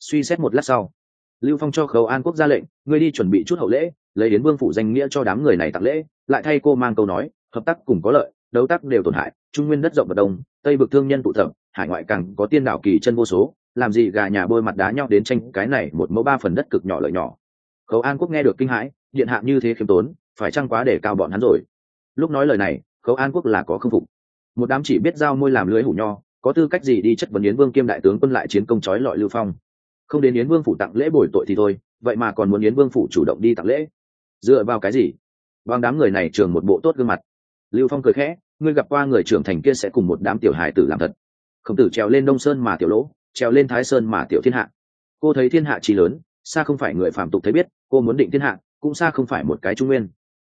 Suy xét một lát sau, lưu phong cho khấu an quốc ra lệnh, ngươi đi chuẩn bị chút hậu lễ, lấy đến vương phủ danh nghĩa cho đám người này tặng lễ, lại thay cô mang câu nói, hợp tác cùng có lợi đấu tác đều tổn hại, trung nguyên đất rộng và đông, tây bực thương nhân tụ tập, hải ngoại càng có tiên đảo kỳ chân vô số, làm gì gà nhà bôi mặt đá nhau đến tranh cái này một mẫu ba phần đất cực nhỏ lợi nhỏ. Khấu an quốc nghe được kinh hãi, điện hạ như thế khiêm tốn, phải chăng quá để cao bọn hắn rồi? Lúc nói lời này, khấu an quốc là có không phục. Một đám chỉ biết giao môi làm lưới hủ nho, có tư cách gì đi chất vấn yến vương kiêm đại tướng quân lại chiến công trói lọi lưu phong? Không đến yến vương phủ tặng lễ bồi tội thì thôi, vậy mà còn muốn yến vương phủ chủ động đi tặng lễ. Dựa vào cái gì? Bằng đám người này trường một bộ tốt gương mặt lưu phong cười khẽ, ngươi gặp qua người trưởng thành kia sẽ cùng một đám tiểu hài tử làm thật. Khổng tử trèo lên đông sơn mà tiểu lỗ, trèo lên thái sơn mà tiểu thiên hạ. Cô thấy thiên hạ trí lớn, xa không phải người phạm tục thấy biết, cô muốn định thiên hạ, cũng xa không phải một cái trung nguyên.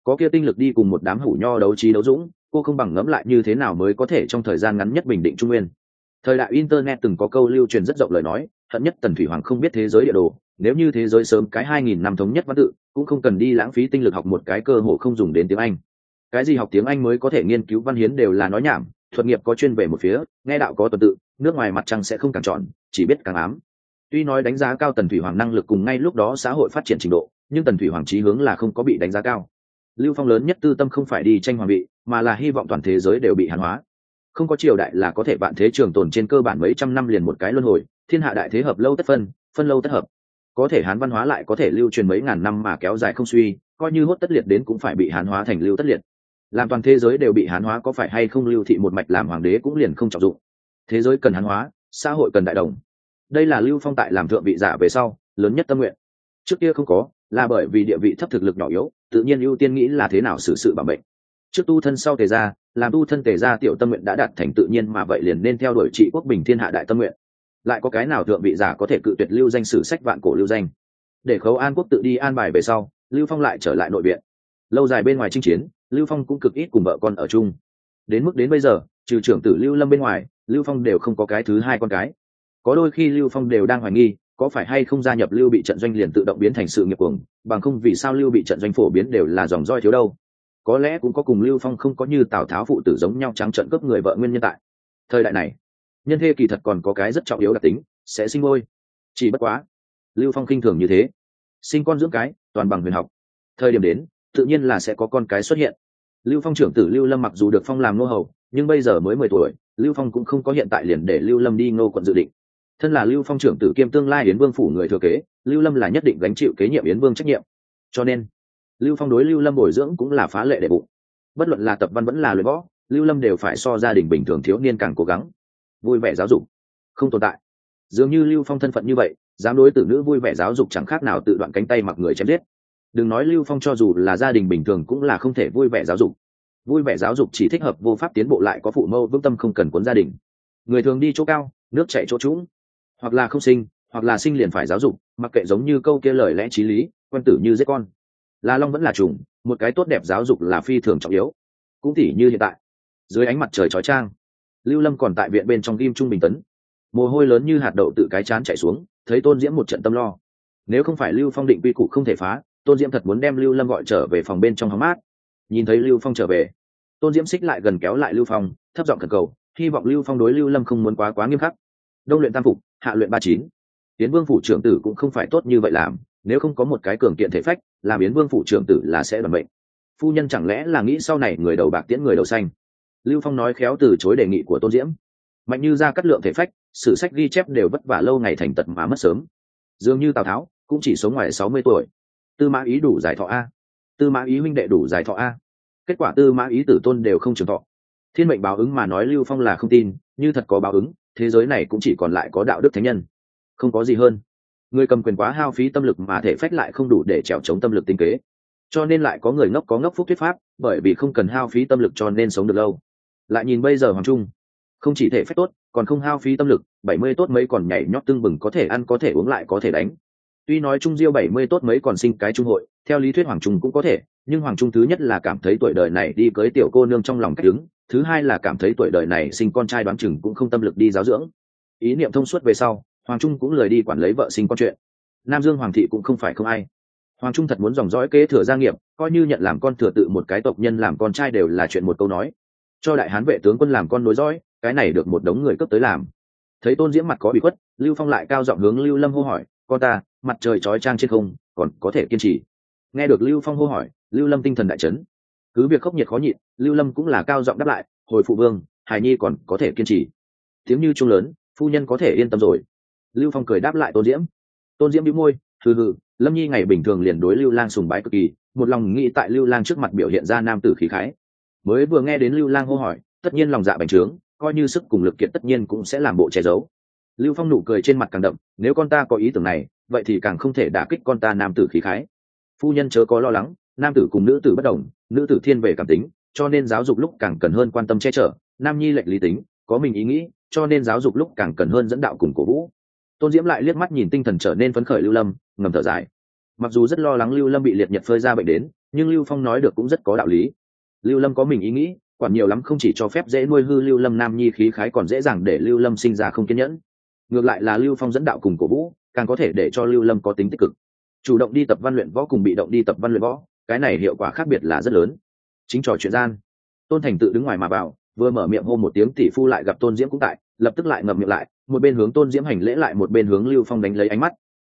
Có kia tinh lực đi cùng một đám hủ nho đấu trí đấu dũng, cô không bằng ngẫm lại như thế nào mới có thể trong thời gian ngắn nhất bình định trung nguyên. Thời đại internet từng có câu lưu truyền rất rộng lời nói, hận nhất tần thủy hoàng không biết thế giới địa đồ, nếu như thế giới sớm cái hai nghìn năm thống nhất văn tự, cũng không cần đi lãng phí tinh lực học một cái cơ hội không dùng đến tiếng anh cái gì học tiếng anh mới có thể nghiên cứu văn hiến đều là nói nhảm, thuật nghiệp có chuyên về một phía, nghe đạo có tuần tự, nước ngoài mặt trăng sẽ không càng tròn chỉ biết càng ám. Tuy nói đánh giá cao tần thủy hoàng năng lực cùng ngay lúc đó xã hội phát triển trình độ, nhưng tần thủy hoàng trí hướng là không có bị đánh giá cao. Lưu phong lớn nhất tư tâm không phải đi tranh hoàng vị, mà là hy vọng toàn thế giới đều bị hàn hóa. Không có triều đại là có thể vạn thế trường tồn trên cơ bản mấy trăm năm liền một cái luân hồi, thiên hạ đại thế hợp lâu tất phân phân lâu tất hợp. Có thể hán văn hóa lại có thể lưu truyền mấy ngàn năm mà kéo dài không suy, coi như hốt tất liệt đến cũng phải bị hán hóa thành lưu tất liệt làm toàn thế giới đều bị hán hóa có phải hay không lưu thị một mạch làm hoàng đế cũng liền không trọng dụng. Thế giới cần hán hóa, xã hội cần đại đồng. Đây là lưu phong tại làm thượng vị giả về sau, lớn nhất tâm nguyện. Trước kia không có, là bởi vì địa vị thấp thực lực nhỏ yếu, tự nhiên ưu tiên nghĩ là thế nào xử sự bảo bệnh. Trước tu thân sau tề gia, làm tu thân tề gia tiểu tâm nguyện đã đạt thành tự nhiên mà vậy liền nên theo đuổi trị quốc bình thiên hạ đại tâm nguyện. Lại có cái nào thượng vị giả có thể cự tuyệt lưu danh sử sách vạn cổ lưu danh? Để khấu an quốc tự đi an bài về sau, lưu phong lại trở lại nội viện lâu dài bên ngoài chinh chiến, lưu phong cũng cực ít cùng vợ con ở chung. Đến mức đến bây giờ, trừ trưởng tử lưu lâm bên ngoài, lưu phong đều không có cái thứ hai con cái. Có đôi khi lưu phong đều đang hoài nghi, có phải hay không gia nhập lưu bị trận doanh liền tự động biến thành sự nghiệp cuồng, bằng không vì sao lưu bị trận doanh phổ biến đều là dòng roi thiếu đâu. Có lẽ cũng có cùng lưu phong không có như tào tháo phụ tử giống nhau trắng trận cướp người vợ nguyên nhân tại. Thời đại này, nhân thê kỳ thật còn có cái rất trọng yếu đặc tính, sẽ sinh ngôi. Chỉ bất quá, lưu phong khinh thường như thế. Sinh con dưỡng cái, toàn bằng huyền học. Thời điểm đến tự nhiên là sẽ có con cái xuất hiện. Lưu phong trưởng tử lưu lâm mặc dù được phong làm nô hầu, nhưng bây giờ mới mười tuổi, lưu phong cũng không có hiện tại liền để lưu lâm đi nô. quận dự định. Thân là lưu phong trưởng tử kiêm tương lai yến vương phủ người thừa kế, lưu lâm là nhất định gánh chịu kế nhiệm yến vương trách nhiệm. Cho nên, lưu phong đối lưu lâm bồi dưỡng cũng là phá lệ đệ bụng. Bất luận là tập văn vẫn là luyện võ, lưu lâm đều phải so gia đình bình thường thiếu niên càng cố gắng, vui vẻ giáo dục. Không tồn tại. Dường như lưu phong thân phận như vậy, dám đối tử nữ vui vẻ giáo dục chẳng khác nào tự đoạn cánh tay mặc người chém giết đừng nói lưu phong cho dù là gia đình bình thường cũng là không thể vui vẻ giáo dục. Vui vẻ giáo dục chỉ thích hợp vô pháp tiến bộ lại có phụ mâu vững tâm không cần cuốn gia đình. Người thường đi chỗ cao, nước chạy chỗ trũng. Hoặc là không sinh, hoặc là sinh liền phải giáo dục, mặc kệ giống như câu kia lời lẽ t r í lý, quân tử như giết con. La long vẫn là trùng, một cái tốt đẹp giáo dục là phi thường trọng yếu. Cũng tỉ như hiện tại, dưới ánh mặt trời trói trang lưu lâm còn tại viện bên trong kim trung bình tấn. Mồ hôi lớn như hạt đậu tự cái chán chạy xuống, thấy tôn diễm một trận tâm lo. Nếu không phải lưu phong định quy củ không thể phá tôn diễm thật muốn đem lưu lâm gọi trở về phòng bên trong hóng mát. Nhìn thấy lưu phong trở về, tôn diễm xích lại gần kéo lại lưu phong, thấp giọng thần cầu, hy vọng lưu phong đối lưu lâm không muốn quá quá nghiêm khắc. Đông luyện tam phục, hạ luyện ba chín. Tiến vương phủ trưởng tử cũng không phải tốt như vậy làm, nếu không có một cái cường kiện thể phách, làm yến vương phủ trưởng tử là sẽ đoàn bệnh phu nhân chẳng lẽ là nghĩ sau này người đầu bạc tiễn người đầu xanh? Lưu phong nói khéo từ chối đề nghị của tôn diễm. Mạnh như ra cắt lượng thể phách, sử sách ghi chép đều vất vả lâu ngày thành tật mà mất sớm. Dường như tào tháo cũng chỉ sống ngoài sáu mươi tuổi tư mã ý đủ giải thọ a. Tư mã ý huynh đệ đủ giải thọ a. Kết quả tư mã ý tử tôn đều không trường thọ. Thiên mệnh báo ứng mà nói lưu phong là không tin, như thật có báo ứng, thế giới này cũng chỉ còn lại có đạo đức thánh nhân. Không có gì hơn. Người cầm quyền quá hao phí tâm lực mà thể phách lại không đủ để trèo chống tâm lực tinh kế. Cho nên lại có người ngốc có ngốc phúc thuyết pháp, bởi vì không cần hao phí tâm lực cho nên sống được lâu. Lại nhìn bây giờ hoàng trung, không chỉ thể phách tốt, còn không hao phí tâm lực, bảy mươi tốt mấy còn nhảy nhót tưng bừng có thể ăn có thể uống lại có thể đánh tuy nói trung diêu bảy mươi tốt mấy còn sinh cái trung hội, theo lý thuyết hoàng trung cũng có thể, nhưng hoàng trung thứ nhất là cảm thấy tuổi đời này đi cưới tiểu cô nương trong lòng cách đứng thứ hai là cảm thấy tuổi đời này sinh con trai đoán chừng cũng không tâm lực đi giáo dưỡng. Ý niệm thông suốt về sau, hoàng trung cũng lời đi quản lấy vợ sinh con chuyện. Nam dương hoàng thị cũng không phải không ai. Hoàng trung thật muốn dòng dõi kế thừa gia nghiệp, coi như nhận làm con thừa tự một cái tộc nhân làm con trai đều là chuyện một câu nói. Cho đại hán vệ tướng quân làm con nối dõi, cái này được một đống người cấp tới làm. Thấy tôn diễm mặt có bị khuất, lưu phong lại cao giọng hướng lưu lâm hô hỏi, con ta mặt trời trói trang trên không, còn có thể kiên trì. Nghe được lưu phong hô hỏi, lưu lâm tinh thần đại chấn. Cứ việc khốc nhiệt khó nhịn, lưu lâm cũng là cao giọng đáp lại, hồi phụ vương hải nhi còn có thể kiên trì. Tiếng như trung lớn, phu nhân có thể yên tâm rồi. Lưu phong cười đáp lại tôn diễm. Tôn diễm đĩu môi, hừ hừ, lâm nhi ngày bình thường liền đối lưu lang sùng bái cực kỳ, một lòng nghĩ tại lưu lang trước mặt biểu hiện ra nam tử khí khái. Mới vừa nghe đến lưu lang hô hỏi, tất nhiên lòng dạ bành trướng, coi như sức cùng lực kiện tất nhiên cũng sẽ làm bộ che giấu. Lưu phong nụ cười trên mặt càng đậm, nếu con ta có ý tưởng này vậy thì càng không thể đả kích con ta nam tử khí khái. Phu nhân chớ có lo lắng, nam tử cùng nữ tử bất đồng, nữ tử thiên về cảm tính, cho nên giáo dục lúc càng cần hơn quan tâm che chở, nam nhi lệch lý tính, có mình ý nghĩ, cho nên giáo dục lúc càng cần hơn dẫn đạo cùng cổ vũ. Tôn diễm lại liếc mắt nhìn tinh thần trở nên phấn khởi lưu lâm, ngầm thở dài. Mặc dù rất lo lắng lưu lâm bị liệt nhật phơi ra bệnh đến, nhưng lưu phong nói được cũng rất có đạo lý. Lưu lâm có mình ý nghĩ, quản nhiều lắm không chỉ cho phép dễ nuôi hư lưu lâm nam nhi khí khái còn dễ dàng để lưu lâm sinh ra không kiên nhẫn. Ngược lại là lưu phong dẫn đạo cùng cổ vũ càng có thể để cho lưu lâm có tính tích cực. Chủ động đi tập văn luyện võ cùng bị động đi tập văn luyện võ, cái này hiệu quả khác biệt là rất lớn. Chính trò chuyện gian, tôn thành tự đứng ngoài mà vào, vừa mở miệng hô một tiếng tỷ phu lại gặp tôn diễm cũng tại, lập tức lại ngậm miệng lại, một bên hướng tôn diễm hành lễ lại một bên hướng lưu phong đánh lấy ánh mắt.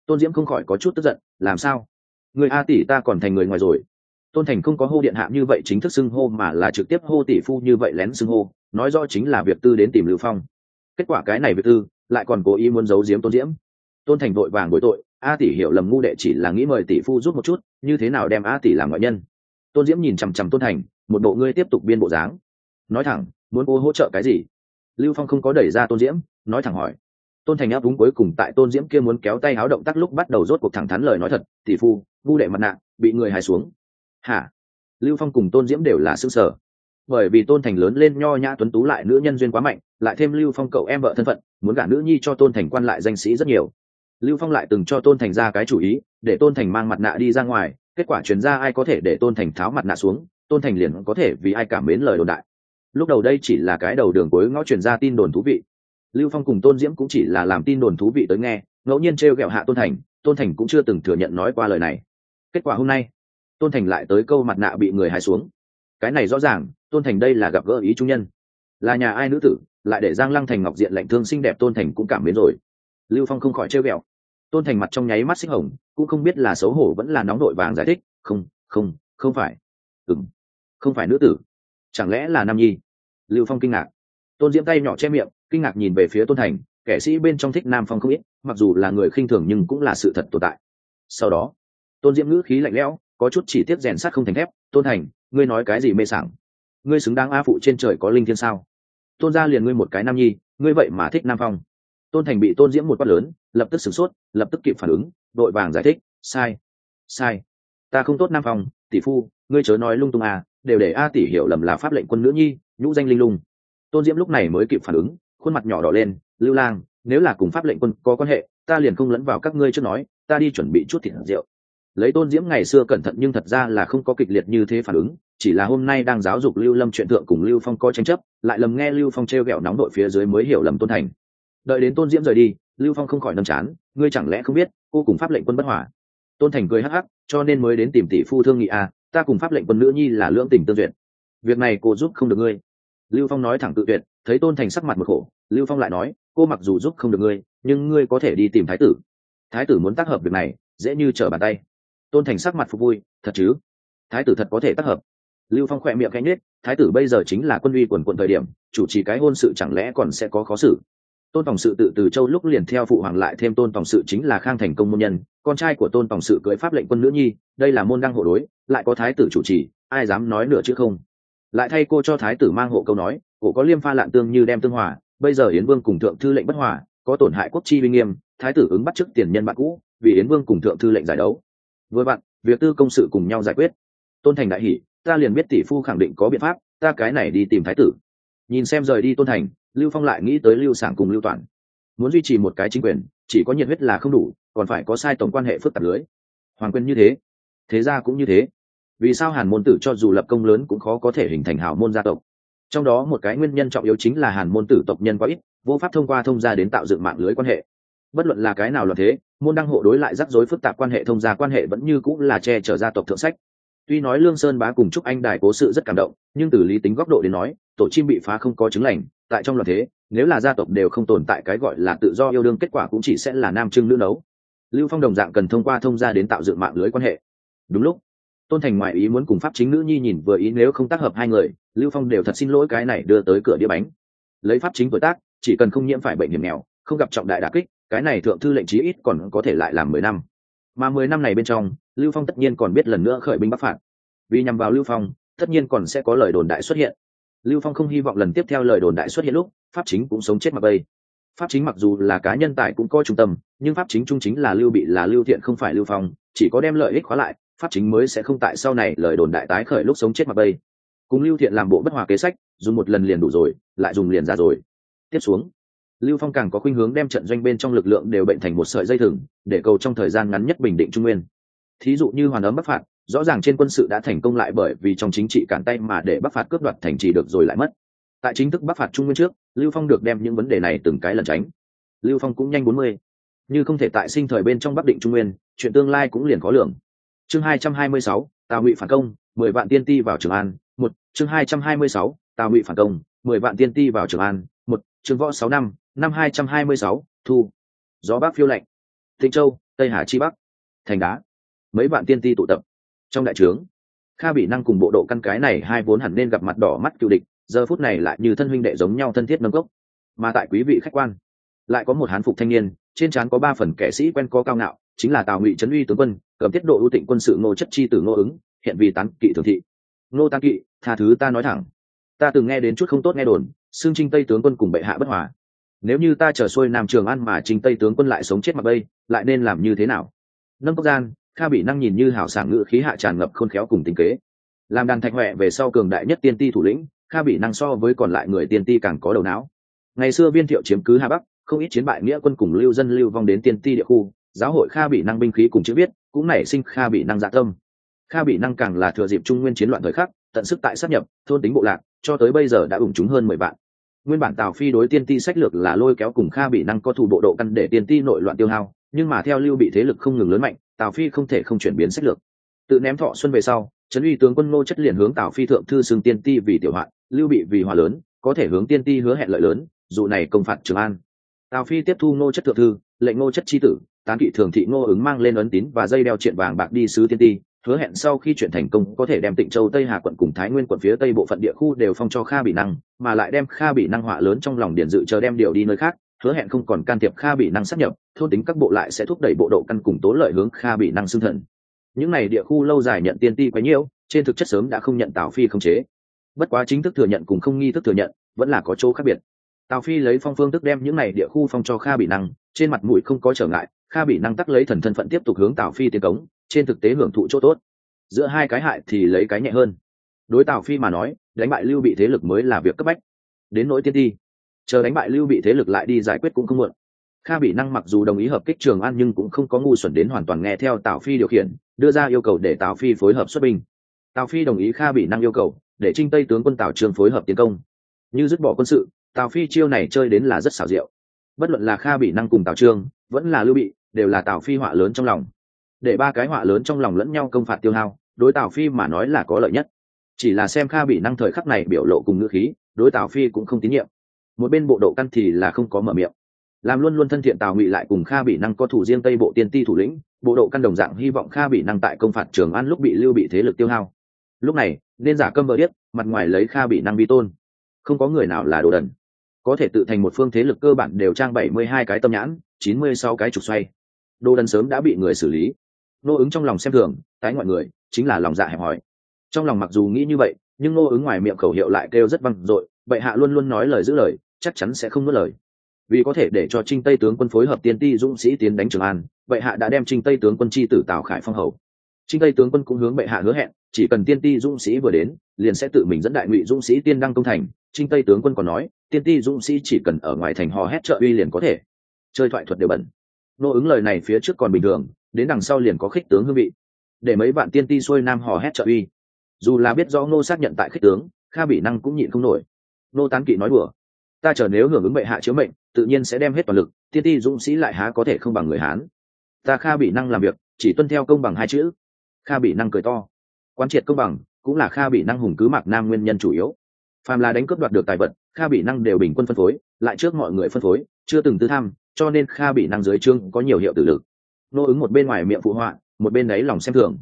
Tôn diễm không khỏi có chút tức giận, làm sao? Người a tỷ ta còn thành người ngoài rồi. Tôn thành không có hô điện hạ như vậy chính thức xưng hô mà là trực tiếp hô tỷ phu như vậy lén xưng hô, nói rõ chính là việc tư đến tìm lưu phong. Kết quả cái này việc tư, lại còn cố ý muốn giấu giếm tôn diễm tôn thành vội vàng bối tội, a tỷ hiểu lầm ngu đệ chỉ là nghĩ mời tỷ phu giúp một chút, như thế nào đem a tỷ làm ngoại nhân? Tôn diễm nhìn chằm chằm tôn thành, một bộ ngươi tiếp tục biên bộ dáng. Nói thẳng, muốn cô hỗ trợ cái gì? Lưu phong không có đẩy ra tôn diễm, nói thẳng hỏi. Tôn thành áp đúng cuối cùng tại tôn diễm kia muốn kéo tay háo động tác lúc bắt đầu rốt cuộc thẳng thắn lời nói thật, tỷ phu, ngu đệ mặt nạ, bị người hài xuống. Hả? Lưu phong cùng tôn diễm đều là xương sở bởi vì tôn thành lớn lên nho nhã tuấn tú lại nữ nhân duyên quá mạnh, lại thêm lưu phong cậu em vợ thân phận, muốn gả nữ nhi cho tôn thành quan lại danh sĩ rất nhiều lưu phong lại từng cho tôn thành ra cái chủ ý, để tôn thành mang mặt nạ đi ra ngoài, kết quả chuyển ra ai có thể để tôn thành tháo mặt nạ xuống, tôn thành liền có thể vì ai cảm mến lời đồn đại. Lúc đầu đây chỉ là cái đầu đường cuối ngõ truyền ra tin đồn thú vị. Lưu phong cùng tôn diễm cũng chỉ là làm tin đồn thú vị tới nghe, ngẫu nhiên t r e o g ẹ o hạ tôn thành tôn thành cũng chưa từng thừa nhận nói qua lời này. Kết quả hôm nay, tôn thành lại tới câu mặt nạ bị người hài xuống. Cái này rõ ràng, tôn thành đây là gặp gỡ ý trung nhân. Là nhà ai nữ tử, lại để giang lăng thành ngọc diện lạnh thương xinh đẹp tôn thành cũng cảm mến rồi. Lưu phong không khỏi trêu ghẹo tôn thành mặt trong nháy mắt xích hồng, cũng không biết là xấu hổ vẫn là nóng đội vàng giải thích, không không không phải. Ừng không phải nữ tử. Chẳng lẽ là nam nhi? Lưu phong kinh ngạc. Tôn diễm tay nhỏ che miệng, kinh ngạc nhìn về phía tôn thành, kẻ sĩ bên trong thích nam phong không ít, mặc dù là người khinh thường nhưng cũng là sự thật tồn tại. Sau đó, tôn diễm ngữ khí lạnh lẽo, có chút chỉ tiết rèn sắt không thành thép, tôn thành, ngươi nói cái gì mê sảng? Ngươi xứng đáng a phụ trên trời có linh thiên sao? Tôn ra liền ngươi một cái nam nhi, ngươi vậy mà thích nam phong. Tôn thành bị tôn diễm một quát lớn lập tức sửng sốt, lập tức kịp phản ứng, đội vàng giải thích, sai sai. Ta không tốt nam phòng tỷ phu, ngươi chớ nói lung tung à đều để a tỷ hiểu lầm là pháp lệnh quân nữ nhi, nhũ danh linh lung. Tôn diễm lúc này mới kịp phản ứng, khuôn mặt nhỏ đỏ lên, lưu lang, nếu là cùng pháp lệnh quân có quan hệ, ta liền không lẫn vào các ngươi trước nói, ta đi chuẩn bị chút thịt rượu. Lấy tôn diễm ngày xưa cẩn thận nhưng thật ra là không có kịch liệt như thế phản ứng, chỉ là hôm nay đang giáo dục lưu lâm chuyện thượng cùng lưu phong có tranh chấp, lại lầm nghe lưu phong t r e o g ẹ o nóng đội phía dưới mới hiểu lầm tôn thành. Đợi đến tôn diễm rời đi lưu phong không khỏi nâm chán, ngươi chẳng lẽ không biết, cô cùng pháp lệnh quân bất hòa. tôn thành cười hắc hắc, cho nên mới đến tìm tỷ phu thương nghị à ta cùng pháp lệnh quân nữ nhi là lưỡng tình tương duyệt. Việc này cô giúp không được ngươi. Lưu phong nói thẳng tự tuyệt, thấy tôn thành sắc mặt một khổ, lưu phong lại nói, cô mặc dù giúp không được ngươi, nhưng ngươi có thể đi tìm thái tử. Thái tử muốn tác hợp việc này, dễ như trở bàn tay. Tôn thành sắc mặt phục vui, thật chứ? Thái tử thật có thể tác hợp. Lưu phong khỏe miệng cánh nết thái tử bây giờ chính là quân uy quần quận thời điểm, chủ trì cái hôn sự chẳng lẽ còn sẽ có khó xử? Tôn tòng sự tự từ châu lúc liền theo phụ hoàng lại thêm tôn tòng sự chính là khang thành công môn nhân, con trai của tôn tòng sự cưới pháp lệnh quân nữ nhi, đây là môn đăng hộ đối, lại có thái tử chủ trì, ai dám nói nửa chứ không? Lại thay cô cho thái tử mang hộ câu nói, cổ có liêm pha lạn tương như đem tương hòa, bây giờ yến vương cùng thượng thư lệnh bất hòa, có tổn hại quốc chi uy nghiêm, thái tử ứng bắt chức tiền nhân bạn cũ, vì yến vương cùng thượng thư lệnh giải đấu. Với bạn việc tư công sự cùng nhau giải quyết. Tôn thành đại hỷ ta liền biết tỷ phu khẳng định có biện pháp, ta cái này đi tìm thái tử. Nhìn xem rời đi tôn thành lưu phong lại nghĩ tới lưu Sảng cùng lưu toàn muốn duy trì một cái chính quyền, chỉ có nhiệt huyết là không đủ, còn phải có sai tổng quan hệ phức tạp lưới. Hoàng quyền như thế thế ra cũng như thế. Vì sao hàn môn tử cho dù lập công lớn cũng khó có thể hình thành hảo môn gia tộc? Trong đó một cái nguyên nhân trọng yếu chính là hàn môn tử tộc nhân quá ít, vô pháp thông qua thông gia đến tạo dựng mạng lưới quan hệ. Bất luận là cái nào là thế, môn đăng hộ đối lại rắc rối phức tạp quan hệ thông gia quan hệ vẫn như cũng là che chở gia tộc thượng sách. Tuy nói lương sơn bá cùng Chúc anh đài cố sự rất cảm động, nhưng từ lý tính góc độ đến nói, tổ chim bị phá không có chứng lành tại trong loạn thế, nếu là gia tộc đều không tồn tại cái gọi là tự do yêu đương, kết quả cũng chỉ sẽ là nam trưng nữ nấu. Lưu phong đồng dạng cần thông qua thông gia đến tạo dựng mạng lưới quan hệ. Đúng lúc, tôn thành ngoại ý muốn cùng pháp chính nữ nhi nhìn vừa ý, nếu không tác hợp hai người, lưu phong đều thật xin lỗi cái này đưa tới cửa đĩa bánh. Lấy pháp chính tuổi tác, chỉ cần không nhiễm phải bệnh hiểm nghèo, không gặp trọng đại đà kích, cái này thượng thư lệnh chí ít còn có thể lại làm mười năm. Mà mười năm này bên trong, lưu phong tất nhiên còn biết lần nữa khởi binh bắc phạt. Vì nhằm vào lưu phong, tất nhiên còn sẽ có lời đồn đại xuất hiện lưu phong không hy vọng lần tiếp theo lời đồn đại xuất hiện lúc, pháp chính cũng sống chết mặc bây pháp chính mặc dù là cá nhân tài cũng có trung tâm, nhưng pháp chính trung chính là lưu bị, là lưu thiện, không phải lưu phong. Chỉ có đem lợi ích khóa lại, pháp chính mới sẽ không tại sau này lời đồn đại tái khởi lúc sống chết mặc bây cùng lưu thiện làm bộ bất hòa kế sách, dùng một lần liền đủ rồi, lại dùng liền ra rồi. Tiếp xuống, lưu phong càng có khuynh hướng đem trận doanh bên trong lực lượng đều bệnh thành một sợi dây thừng, để cầu trong thời gian ngắn nhất bình định trung nguyên thí dụ như hoàn ấm bắc phạt, rõ ràng trên quân sự đã thành công lại bởi vì trong chính trị cản tay mà để bắc phạt cướp đoạt thành trì được rồi lại mất. Tại chính thức bắc phạt trung nguyên trước, lưu phong được đem những vấn đề này từng cái lần tránh. Lưu phong cũng nhanh bốn mươi. Như không thể tại sinh thời bên trong bắc định trung nguyên, chuyện tương lai cũng liền khó lường. Chương hai trăm hai mươi sáu, tào ngụy phản công, mười vạn tiên ti vào trường an, một. Chương hai trăm hai mươi sáu, tào ngụy phản công, mười vạn tiên ti vào trường an, một. Chương võ sáu năm năm hai trăm hai mươi sáu, thu. Gió bắc phiêu lạnh. Thịnh châu, tây hà chi bắc. Thành đá mấy bạn tiên ti tụ tập. Trong đại trướng, kha bị năng cùng bộ độ căn cái này hai vốn hẳn nên gặp mặt đỏ mắt cựu địch, giờ phút này lại như thân huynh đệ giống nhau thân thiết nâng cốc. Mà tại quý vị khách quan, lại có một hán phục thanh niên, trên trán có ba phần kẻ sĩ quen có cao ngạo, chính là tào ngụy trấn uy tướng quân, cầm tiết độ ưu tịnh quân sự ngô chất chi tử ngô ứng, hiện vì tán kỵ thường thị. Ngô tán kỵ, tha thứ ta nói thẳng. Ta từng nghe đến chút không tốt nghe đồn xương trinh tây tướng quân cùng bệ hạ bất hòa. Nếu như ta trở xuôi nam trường an mà trinh tây tướng quân lại sống chết mặt bây, lại nên làm như thế nào? Nâng cốc gian kha bị năng nhìn như hảo sảng ngự khí hạ tràn ngập khôn khéo cùng tính kế. Làm đàn thạch huệ về sau cường đại nhất tiên ti thủ lĩnh, kha bị năng so với còn lại người tiên ti càng có đầu não. Ngày xưa viên thiệu chiếm cứ hà bắc, không ít chiến bại nghĩa quân cùng lưu dân lưu vong đến tiên ti địa khu, giáo hội kha bị năng binh khí cùng chữ viết, cũng nảy sinh kha bị năng dạ tâm. Kha bị năng càng là thừa dịp trung nguyên chiến loạn thời khắc, tận sức tại sát nhập, thôn tính bộ lạc, cho tới bây giờ đã ủng chúng hơn mười vạn. Nguyên bản tào phi đối tiên ti sách lược là lôi kéo cùng kha bị năng có thủ bộ độ căn để tiên ti nội loạn tiêu hao, nhưng mà theo lưu bị thế lực không ngừng lớn mạnh tào phi không thể không chuyển biến sách lược. Tự ném thọ xuân về sau, trấn uy tướng quân ngô chất liền hướng tào phi thượng thư xưng tiên ti vì tiểu hoạn, lưu bị vì hòa lớn, có thể hướng tiên ti hứa hẹn lợi lớn, Dụ này công phạt trường an. Tào phi tiếp thu ngô chất thượng thư, lệnh ngô chất chi tử, tán kỵ thường thị ngô ứng mang lên ấn tín và dây đeo triện vàng bạc đi sứ tiên ti, hứa hẹn sau khi chuyển thành công có thể đem tịnh châu, tây hà quận cùng thái nguyên quận phía tây bộ phận địa khu đều phong cho kha bị năng, mà lại đem kha bị năng họa lớn trong lòng điển dự chờ đem điều đi nơi khác hứa hẹn không còn can thiệp kha bị năng sắp nhập, thôn tính các bộ lại sẽ thúc đẩy bộ độ căn cùng tố lợi hướng kha bị năng xưng thần. Những n à y địa khu lâu dài nhận tiên ti quấy nhiễu, trên thực chất sớm đã không nhận tào phi không chế. Bất quá chính thức thừa nhận cùng không nghi thức thừa nhận, vẫn là có chỗ khác biệt. Tào phi lấy phong phương thức đem những n à y địa khu phong cho kha bị năng, trên mặt mũi không có trở ngại, kha bị năng tắc lấy thần thân phận tiếp tục hướng tào phi tiến cống, trên thực tế hưởng thụ chỗ tốt. Giữa hai cái hại thì lấy cái nhẹ hơn. Đối tào phi mà nói, đánh bại lưu bị thế lực mới là việc cấp bách. Đến nỗi tiên ti chờ đánh bại lưu bị thế lực lại đi giải quyết cũng không muộn. Kha bị năng mặc dù đồng ý hợp kích trường an nhưng cũng không có ngu xuẩn đến hoàn toàn nghe theo tào phi điều khiển, đưa ra yêu cầu để tào phi phối hợp xuất binh. Tào phi đồng ý kha bị năng yêu cầu, để trinh tây tướng quân tào trường phối hợp tiến công. Như dứt bỏ quân sự, tào phi chiêu này chơi đến là rất xảo diệu. Bất luận là kha bị năng cùng tào trương vẫn là lưu bị, đều là tào phi họa lớn trong lòng. Để ba cái họa lớn trong lòng lẫn nhau công phạt tiêu hao, đối tào phi mà nói là có lợi nhất. Chỉ là xem kha bị năng thời khắc này biểu lộ cùng ngữ khí, đối tào phi cũng không tín nhiệm một bên bộ độ căn thì là không có mở miệng. Làm luôn luôn thân thiện tào ngụy lại cùng kha bị năng có thủ riêng tây bộ tiên ti thủ lĩnh bộ độ căn đồng dạng hy vọng kha bị năng tại công phạt trường an lúc bị lưu bị thế lực tiêu hao. Lúc này nên giả câm vợ biết, mặt ngoài lấy kha bị năng vi tôn. Không có người nào là đồ đần. Có thể tự thành một phương thế lực cơ bản đều trang bảy mươi hai cái tâm nhãn chín mươi sáu cái trục xoay. Đồ đần sớm đã bị người xử lý. Nô ứng trong lòng xem thường tái ngoại người chính là lòng dạ hẹp hòi. Trong lòng mặc dù nghĩ như vậy nhưng nô ứng ngoài miệng khẩu hiệu lại kêu rất văng dội bệ hạ luôn luôn nói lời giữ lời chắc chắn sẽ không nuốt lời. Vì có thể để cho trinh tây tướng quân phối hợp tiên ti dũng sĩ tiến đánh trường an bệ hạ đã đem trinh tây tướng quân chi tử tào khải phong hầu. Trinh tây tướng quân cũng hướng bệ hạ hứa hẹn, chỉ cần tiên ti dũng sĩ vừa đến, liền sẽ tự mình dẫn đại ngụy dũng sĩ tiên đăng công thành. Trinh tây tướng quân còn nói, tiên ti dũng sĩ chỉ cần ở ngoài thành hò hét trợ uy liền có thể. Chơi thoại thuật đều bẩn. Nô ứng lời này phía trước còn bình thường, đến đằng sau liền có khích tướng hương vị. Để mấy bạn tiên ti xuôi nam hò hét trợ uy. Dù là biết rõ nô xác nhận tại khích tướng, kha bị năng cũng nhịn không nổi. Nô tán kỵ nói đùa ta chờ nếu hưởng ứng bệ hạ chiếu mệnh, tự nhiên sẽ đem hết toàn lực, tiên ti dũng sĩ lại há có thể không bằng người hán. Ta kha bị năng làm việc, chỉ tuân theo công bằng hai chữ. Kha bị năng cười to. Quán triệt công bằng, cũng là kha bị năng hùng cứ mạc nam nguyên nhân chủ yếu. Phàm là đánh cướp đoạt được tài vật, kha bị năng đều bình quân phân phối, lại trước mọi người phân phối, chưa từng tư tham, cho nên kha bị năng dưới trương có nhiều hiệu tử lực. Nô ứng một bên ngoài miệng phụ họa, một bên đấy lòng xem thường.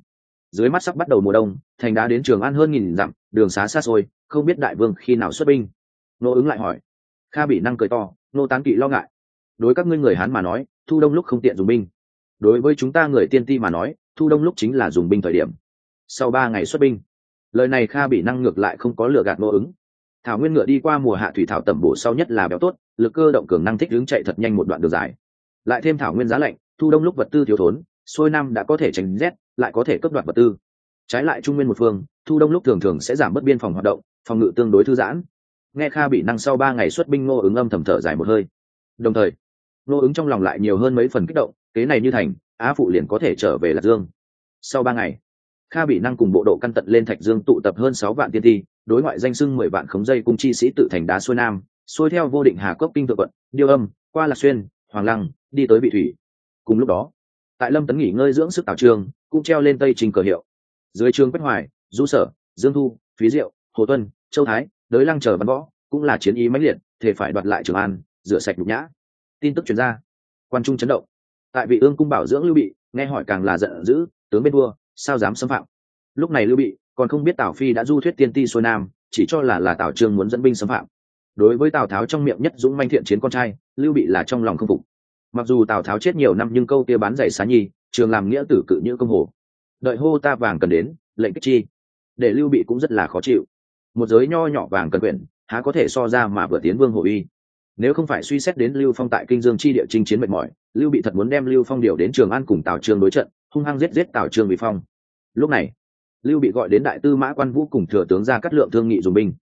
Dưới mắt sắp bắt đầu mùa đông, thành đá đến trường ăn hơn nghìn dặm, đường xá xa xôi, không biết đại vương khi nào xuất binh. Nô ứng lại hỏi kha bị năng cười to, nô tán kỵ lo ngại. Đối các ngươi người hán mà nói, thu đông lúc không tiện dùng binh. Đối với chúng ta người tiên ti mà nói, thu đông lúc chính là dùng binh thời điểm. Sau ba ngày xuất binh, lời này kha bị năng ngược lại không có lựa gạt ngô ứng. Thảo nguyên ngựa đi qua mùa hạ thủy thảo tẩm bổ sau nhất là béo tốt, lực cơ động cường năng thích hướng chạy thật nhanh một đoạn đường dài. Lại thêm thảo nguyên giá lạnh thu đông lúc vật tư thiếu thốn, xuôi năm đã có thể tránh rét, lại có thể cấp đoạt vật tư. Trái lại trung nguyên một phương, thu đông lúc thường thường sẽ giảm bớt biên phòng hoạt động, phòng ngự tương đối thư giãn nghe kha bị năng sau ba ngày xuất binh, ngô ứng âm thầm thở dài một hơi. Đồng thời, ngô ứng trong lòng lại nhiều hơn mấy phần kích động, kế này như thành, á phụ liền có thể trở về lạc dương. Sau ba ngày, kha bị năng cùng bộ độ căn tận lên thạch dương tụ tập hơn sáu vạn tiên thi đối ngoại danh sưng mười vạn khống dây cung chi sĩ tự thành đá xuôi nam, xuôi theo vô định hà cốc kinh thượng quận, điêu âm, qua lạc xuyên, hoàng lăng, đi tới vị thủy. Cùng lúc đó, tại lâm tấn nghỉ ngơi dưỡng sức tào trường, cũng treo lên tây trình cờ hiệu. Dưới trường quách hoài, du sở, dương thu, phí diệu, hồ tuân, châu thái đới lăng chờ bắn võ, cũng là chiến ý mãnh liệt, thể phải đoạt lại trường an, rửa sạch nhục nhã. Tin tức chuyển ra. Quan trung chấn động. Tại vị ương cung bảo dưỡng lưu bị, nghe hỏi càng là giận dữ, tướng bên vua, sao dám xâm phạm? Lúc này lưu bị, còn không biết tào phi đã du thuyết tiên ti xuôi nam, chỉ cho là là tào trương muốn dẫn binh xâm phạm. Đối với tào tháo trong miệng nhất dũng manh thiện chiến con trai, lưu bị là trong lòng không phục. Mặc dù tào tháo chết nhiều năm nhưng câu kia bán giày xá nhi, trường làm nghĩa tử cự như công hồ. Đợi hô ta vàng cần đến, lệnh kích chi. Để lưu bị cũng rất là khó chịu một giới nho nhỏ vàng cần quyển, há có thể so ra mà vừa tiến vương hồ uy. Nếu không phải suy xét đến lưu phong tại kinh dương chi địa chinh chiến mệt mỏi, lưu bị thật muốn đem lưu phong điều đến trường an cùng tào trương đối trận, hung hăng giết giết tào trương bị phong. Lúc này, lưu bị gọi đến đại tư mã quan vũ cùng thừa tướng ra cắt lượng thương nghị dùng binh.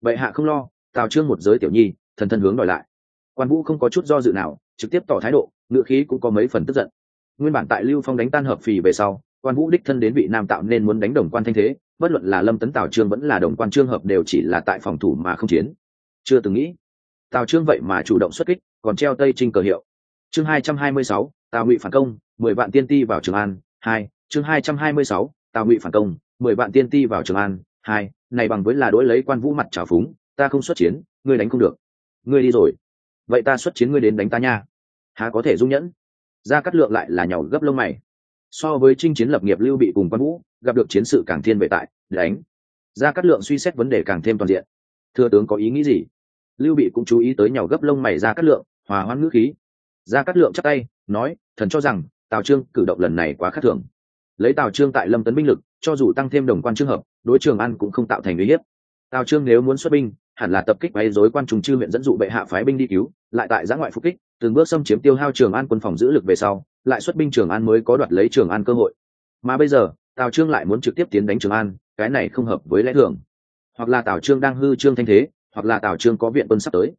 Vậy hạ không lo, tào trương một giới tiểu nhi, thần thân hướng đòi lại. Quan vũ không có chút do dự nào, trực tiếp tỏ thái độ ngựa khí cũng có mấy phần tức giận. Nguyên bản tại lưu phong đánh tan hợp phì về sau, quan vũ đích thân đến vị nam tạo nên muốn đánh đồng quan thanh thế bất luận là lâm tấn tào trương vẫn là đồng quan trương hợp đều chỉ là tại phòng thủ mà không chiến. Chưa từng nghĩ, tào trương vậy mà chủ động xuất kích, còn treo tây trinh cờ hiệu. Chương hai trăm hai mươi sáu, tào ngụy phản công, mười vạn tiên ti vào trường an, hai. Chương hai trăm hai mươi sáu, tào ngụy phản công, mười vạn tiên ti vào trường an, hai. Này bằng với là đối lấy quan vũ mặt trào phúng, ta không xuất chiến, ngươi đánh không được. Ngươi đi rồi. Vậy ta xuất chiến ngươi đến đánh ta nha. Há có thể dung nhẫn? Ra cắt lượng lại là nhỏ gấp lông mày. So với trinh chiến lập nghiệp lưu bị cùng quan vũ gặp được chiến sự càng thiên vệ tại, đánh. Ra Cát lượng suy xét vấn đề càng thêm toàn diện. Thưa tướng có ý nghĩ gì? Lưu bị cũng chú ý tới nhào gấp lông mày ra Cát lượng, hòa hoãn ngữ khí. Ra Cát lượng chắc tay, nói, thần cho rằng, tào trương cử động lần này quá khắc thường. Lấy tào trương tại lâm tấn binh lực, cho dù tăng thêm đồng quan trường hợp, đối trường an cũng không tạo thành uy hiếp. Tào trương nếu muốn xuất binh, hẳn là tập kích bay rối quan trùng chư huyện dẫn dụ bệ hạ phái binh đi cứu, lại tại giã ngoại phục kích, từng bước xâm chiếm tiêu hao trường an quân phòng giữ lực về sau, lại xuất binh trường an mới có đoạt lấy trường an cơ hội. Mà bây giờ tào trương lại muốn trực tiếp tiến đánh trường an, cái này không hợp với lẽ thường. Hoặc là tào trương đang hư trương thanh thế, hoặc là tào trương có viện quân sắp tới.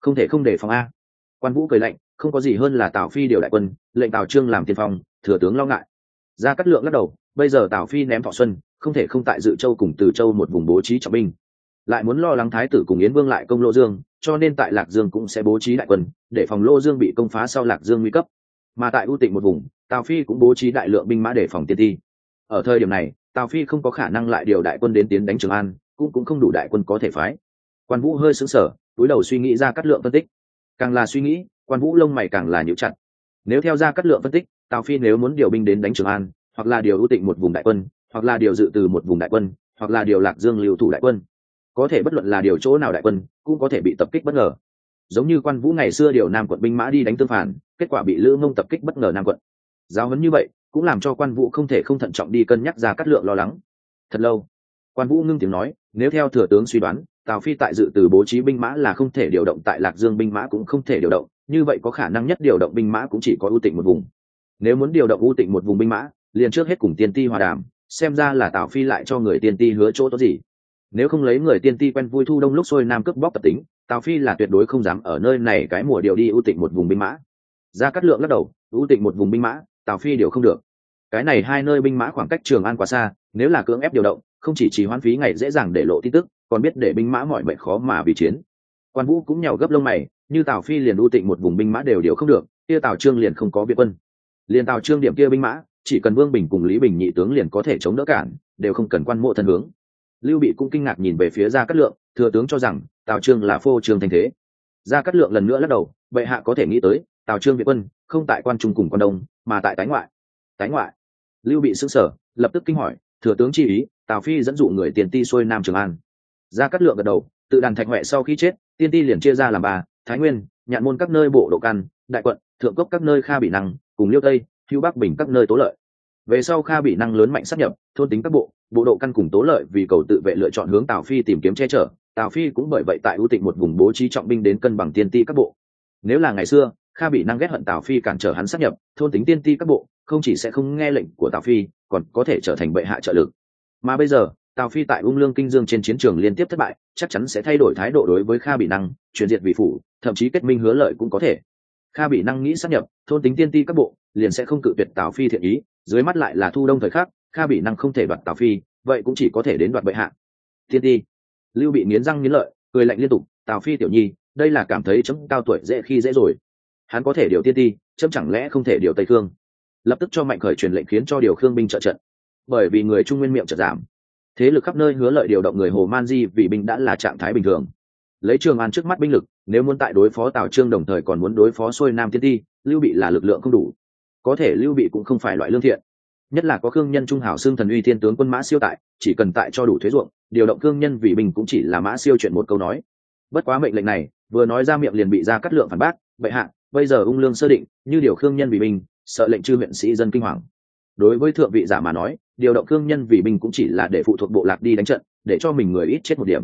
Không thể không đề phòng a. Quan vũ cười lạnh, không có gì hơn là tào phi điều đại quân, lệnh tào trương làm tiên phong thừa tướng lo ngại. Ra cắt lượng lắc đầu, bây giờ tào phi ném thọ xuân, không thể không tại dự châu cùng từ châu một vùng bố trí trọng binh. Lại muốn lo lắng thái tử cùng yến vương lại công lô dương, cho nên tại lạc dương cũng sẽ bố trí đại quân, để phòng lô dương bị công phá sau lạc dương nguy cấp. Mà tại ưu tịnh một vùng, tào phi cũng bố trí đại lượng binh mã để phòng tiên thi ở thời điểm này tào phi không có khả năng lại điều đại quân đến tiến đánh trường an cũng cũng không đủ đại quân có thể phái. Quan vũ hơi sững sờ, túi đầu suy nghĩ ra cắt lượng phân tích. Càng là suy nghĩ quan vũ lông mày càng là nhíu chặt. Nếu theo ra cắt lượng phân tích tào phi nếu muốn điều binh đến đánh trường an hoặc là điều ưu tịnh một vùng đại quân hoặc là điều dự từ một vùng đại quân hoặc là điều lạc dương lưu thủ đại quân có thể bất luận là điều chỗ nào đại quân cũng có thể bị tập kích bất ngờ. Giống như quan vũ ngày xưa điều nam quận binh mã đi đánh tương phản kết quả bị lữ mông tập kích bất ngờ nam quận. Giáo huấn như vậy cũng làm cho quan vũ không thể không thận trọng đi cân nhắc ra cắt lượng lo lắng. Thật lâu, quan vũ ngưng tiếng nói, nếu theo thừa tướng suy đoán, tào phi tại dự từ bố trí binh mã là không thể điều động, tại lạc dương binh mã cũng không thể điều động, như vậy có khả năng nhất điều động binh mã cũng chỉ có ưu tịnh một vùng. Nếu muốn điều động ưu tịnh một vùng binh mã, liền trước hết cùng tiên ti hòa đàm, xem ra là tào phi lại cho người tiên ti hứa chỗ tốt gì. Nếu không lấy người tiên ti quen vui thu đông lúc sôi nam cướp bóc tập tính, tào phi là tuyệt đối không dám ở nơi này cái mùa điều đi ưu tịnh một vùng binh mã. Ra cắt lượng lắc đầu, ưu tịnh một vùng binh mã, tào phi điều không được cái này hai nơi binh mã khoảng cách trường an quá xa, nếu là cưỡng ép điều động, không chỉ chỉ hoãn phí ngày dễ dàng để lộ tin tức, còn biết để binh mã mọi mệnh khó mà vì chiến. Quan vũ cũng nhào gấp lông mày, như tào phi liền ưu tịnh một vùng binh mã đều điều không được, kia tào trương liền không có biệt quân. Liền tào trương điểm kia binh mã, chỉ cần vương bình cùng lý bình nhị tướng liền có thể chống đỡ cản, đều không cần quan mộ thân hướng. Lưu bị cũng kinh ngạc nhìn về phía gia cát lượng, thừa tướng cho rằng, tào trương là phô trương thành thế. Gia cát lượng lần nữa lắc đầu, bệ hạ có thể nghĩ tới, tào trương việt quân, không tại quan trung cùng quan đông, mà tại tái ngoại. Tái ngoại? Lưu bị xưng sở lập tức kinh hỏi, thừa tướng chi ý, tào phi dẫn dụ người tiền ti xuôi nam trường an. Ra cắt lượng gật đầu, tự đàn thạch huệ sau khi chết, tiên ti liền chia ra làm ba, thái nguyên, nhạn môn các nơi bộ độ căn, đại quận, thượng cốc các nơi kha bị năng, cùng liêu tây hữu bắc bình các nơi tố lợi. Về sau kha bị năng lớn mạnh sắp nhập, thôn tính các bộ bộ độ căn cùng tố lợi vì cầu tự vệ lựa chọn hướng tào phi tìm kiếm che chở, tào phi cũng bởi vậy tại ưu tịnh một vùng bố trí trọng binh đến cân bằng tiên ti các bộ. Nếu là ngày xưa, kha bị năng ghét hận tào phi cản trở hắn sắp nhập, thôn tính tiên ti các bộ không chỉ sẽ không nghe lệnh của tào phi, còn có thể trở thành bệ hạ trợ lực. Mà bây giờ, tào phi tại ung lương kinh dương trên chiến trường liên tiếp thất bại, chắc chắn sẽ thay đổi thái độ đối với kha bị năng, truyền diệt vị phủ, thậm chí kết minh hứa lợi cũng có thể. Kha bị năng nghĩ sắp nhập, thôn tính tiên ti các bộ, liền sẽ không cự tuyệt tào phi thiện ý, dưới mắt lại là thu đông thời khắc, kha bị năng không thể đoạt tào phi, vậy cũng chỉ có thể đến đoạt bệ hạ. Tiên ti. Lưu bị nghiến răng nghiến lợi, cười lạnh liên tục, tào phi tiểu nhi, đây là cảm thấy chấm cao tuổi dễ khi dễ rồi. Hắn có thể điều tiên ti, chấm chẳng lẽ không thể điều tây khương? Lập tức cho mạnh khởi truyền lệnh khiến cho điều khương binh trợ trận. Bởi vì người trung nguyên miệng trợ giảm, thế lực khắp nơi hứa lợi điều động người hồ man di vì binh đã là trạng thái bình thường. Lấy trường an trước mắt binh lực, nếu muốn tại đối phó tào trương đồng thời còn muốn đối phó xuôi nam tiên ti, lưu bị là lực lượng không đủ. Có thể lưu bị cũng không phải loại lương thiện. Nhất là có khương nhân trung hảo xương thần uy thiên tướng quân mã siêu tại, chỉ cần tại cho đủ thuế ruộng, điều động cương nhân vì binh cũng chỉ là mã siêu chuyện một câu nói. Bất quá mệnh lệnh này, vừa nói ra miệng liền bị ra cắt lượng phản bác, bệ hạ, bây giờ ung lương sơ định, như điều khương nhân vì binh sợ lệnh chư huyện sĩ dân kinh hoàng. Đối với thượng vị giả mà nói, điều động cương nhân vì binh cũng chỉ là để phụ thuộc bộ lạc đi đánh trận, để cho mình người ít chết một điểm.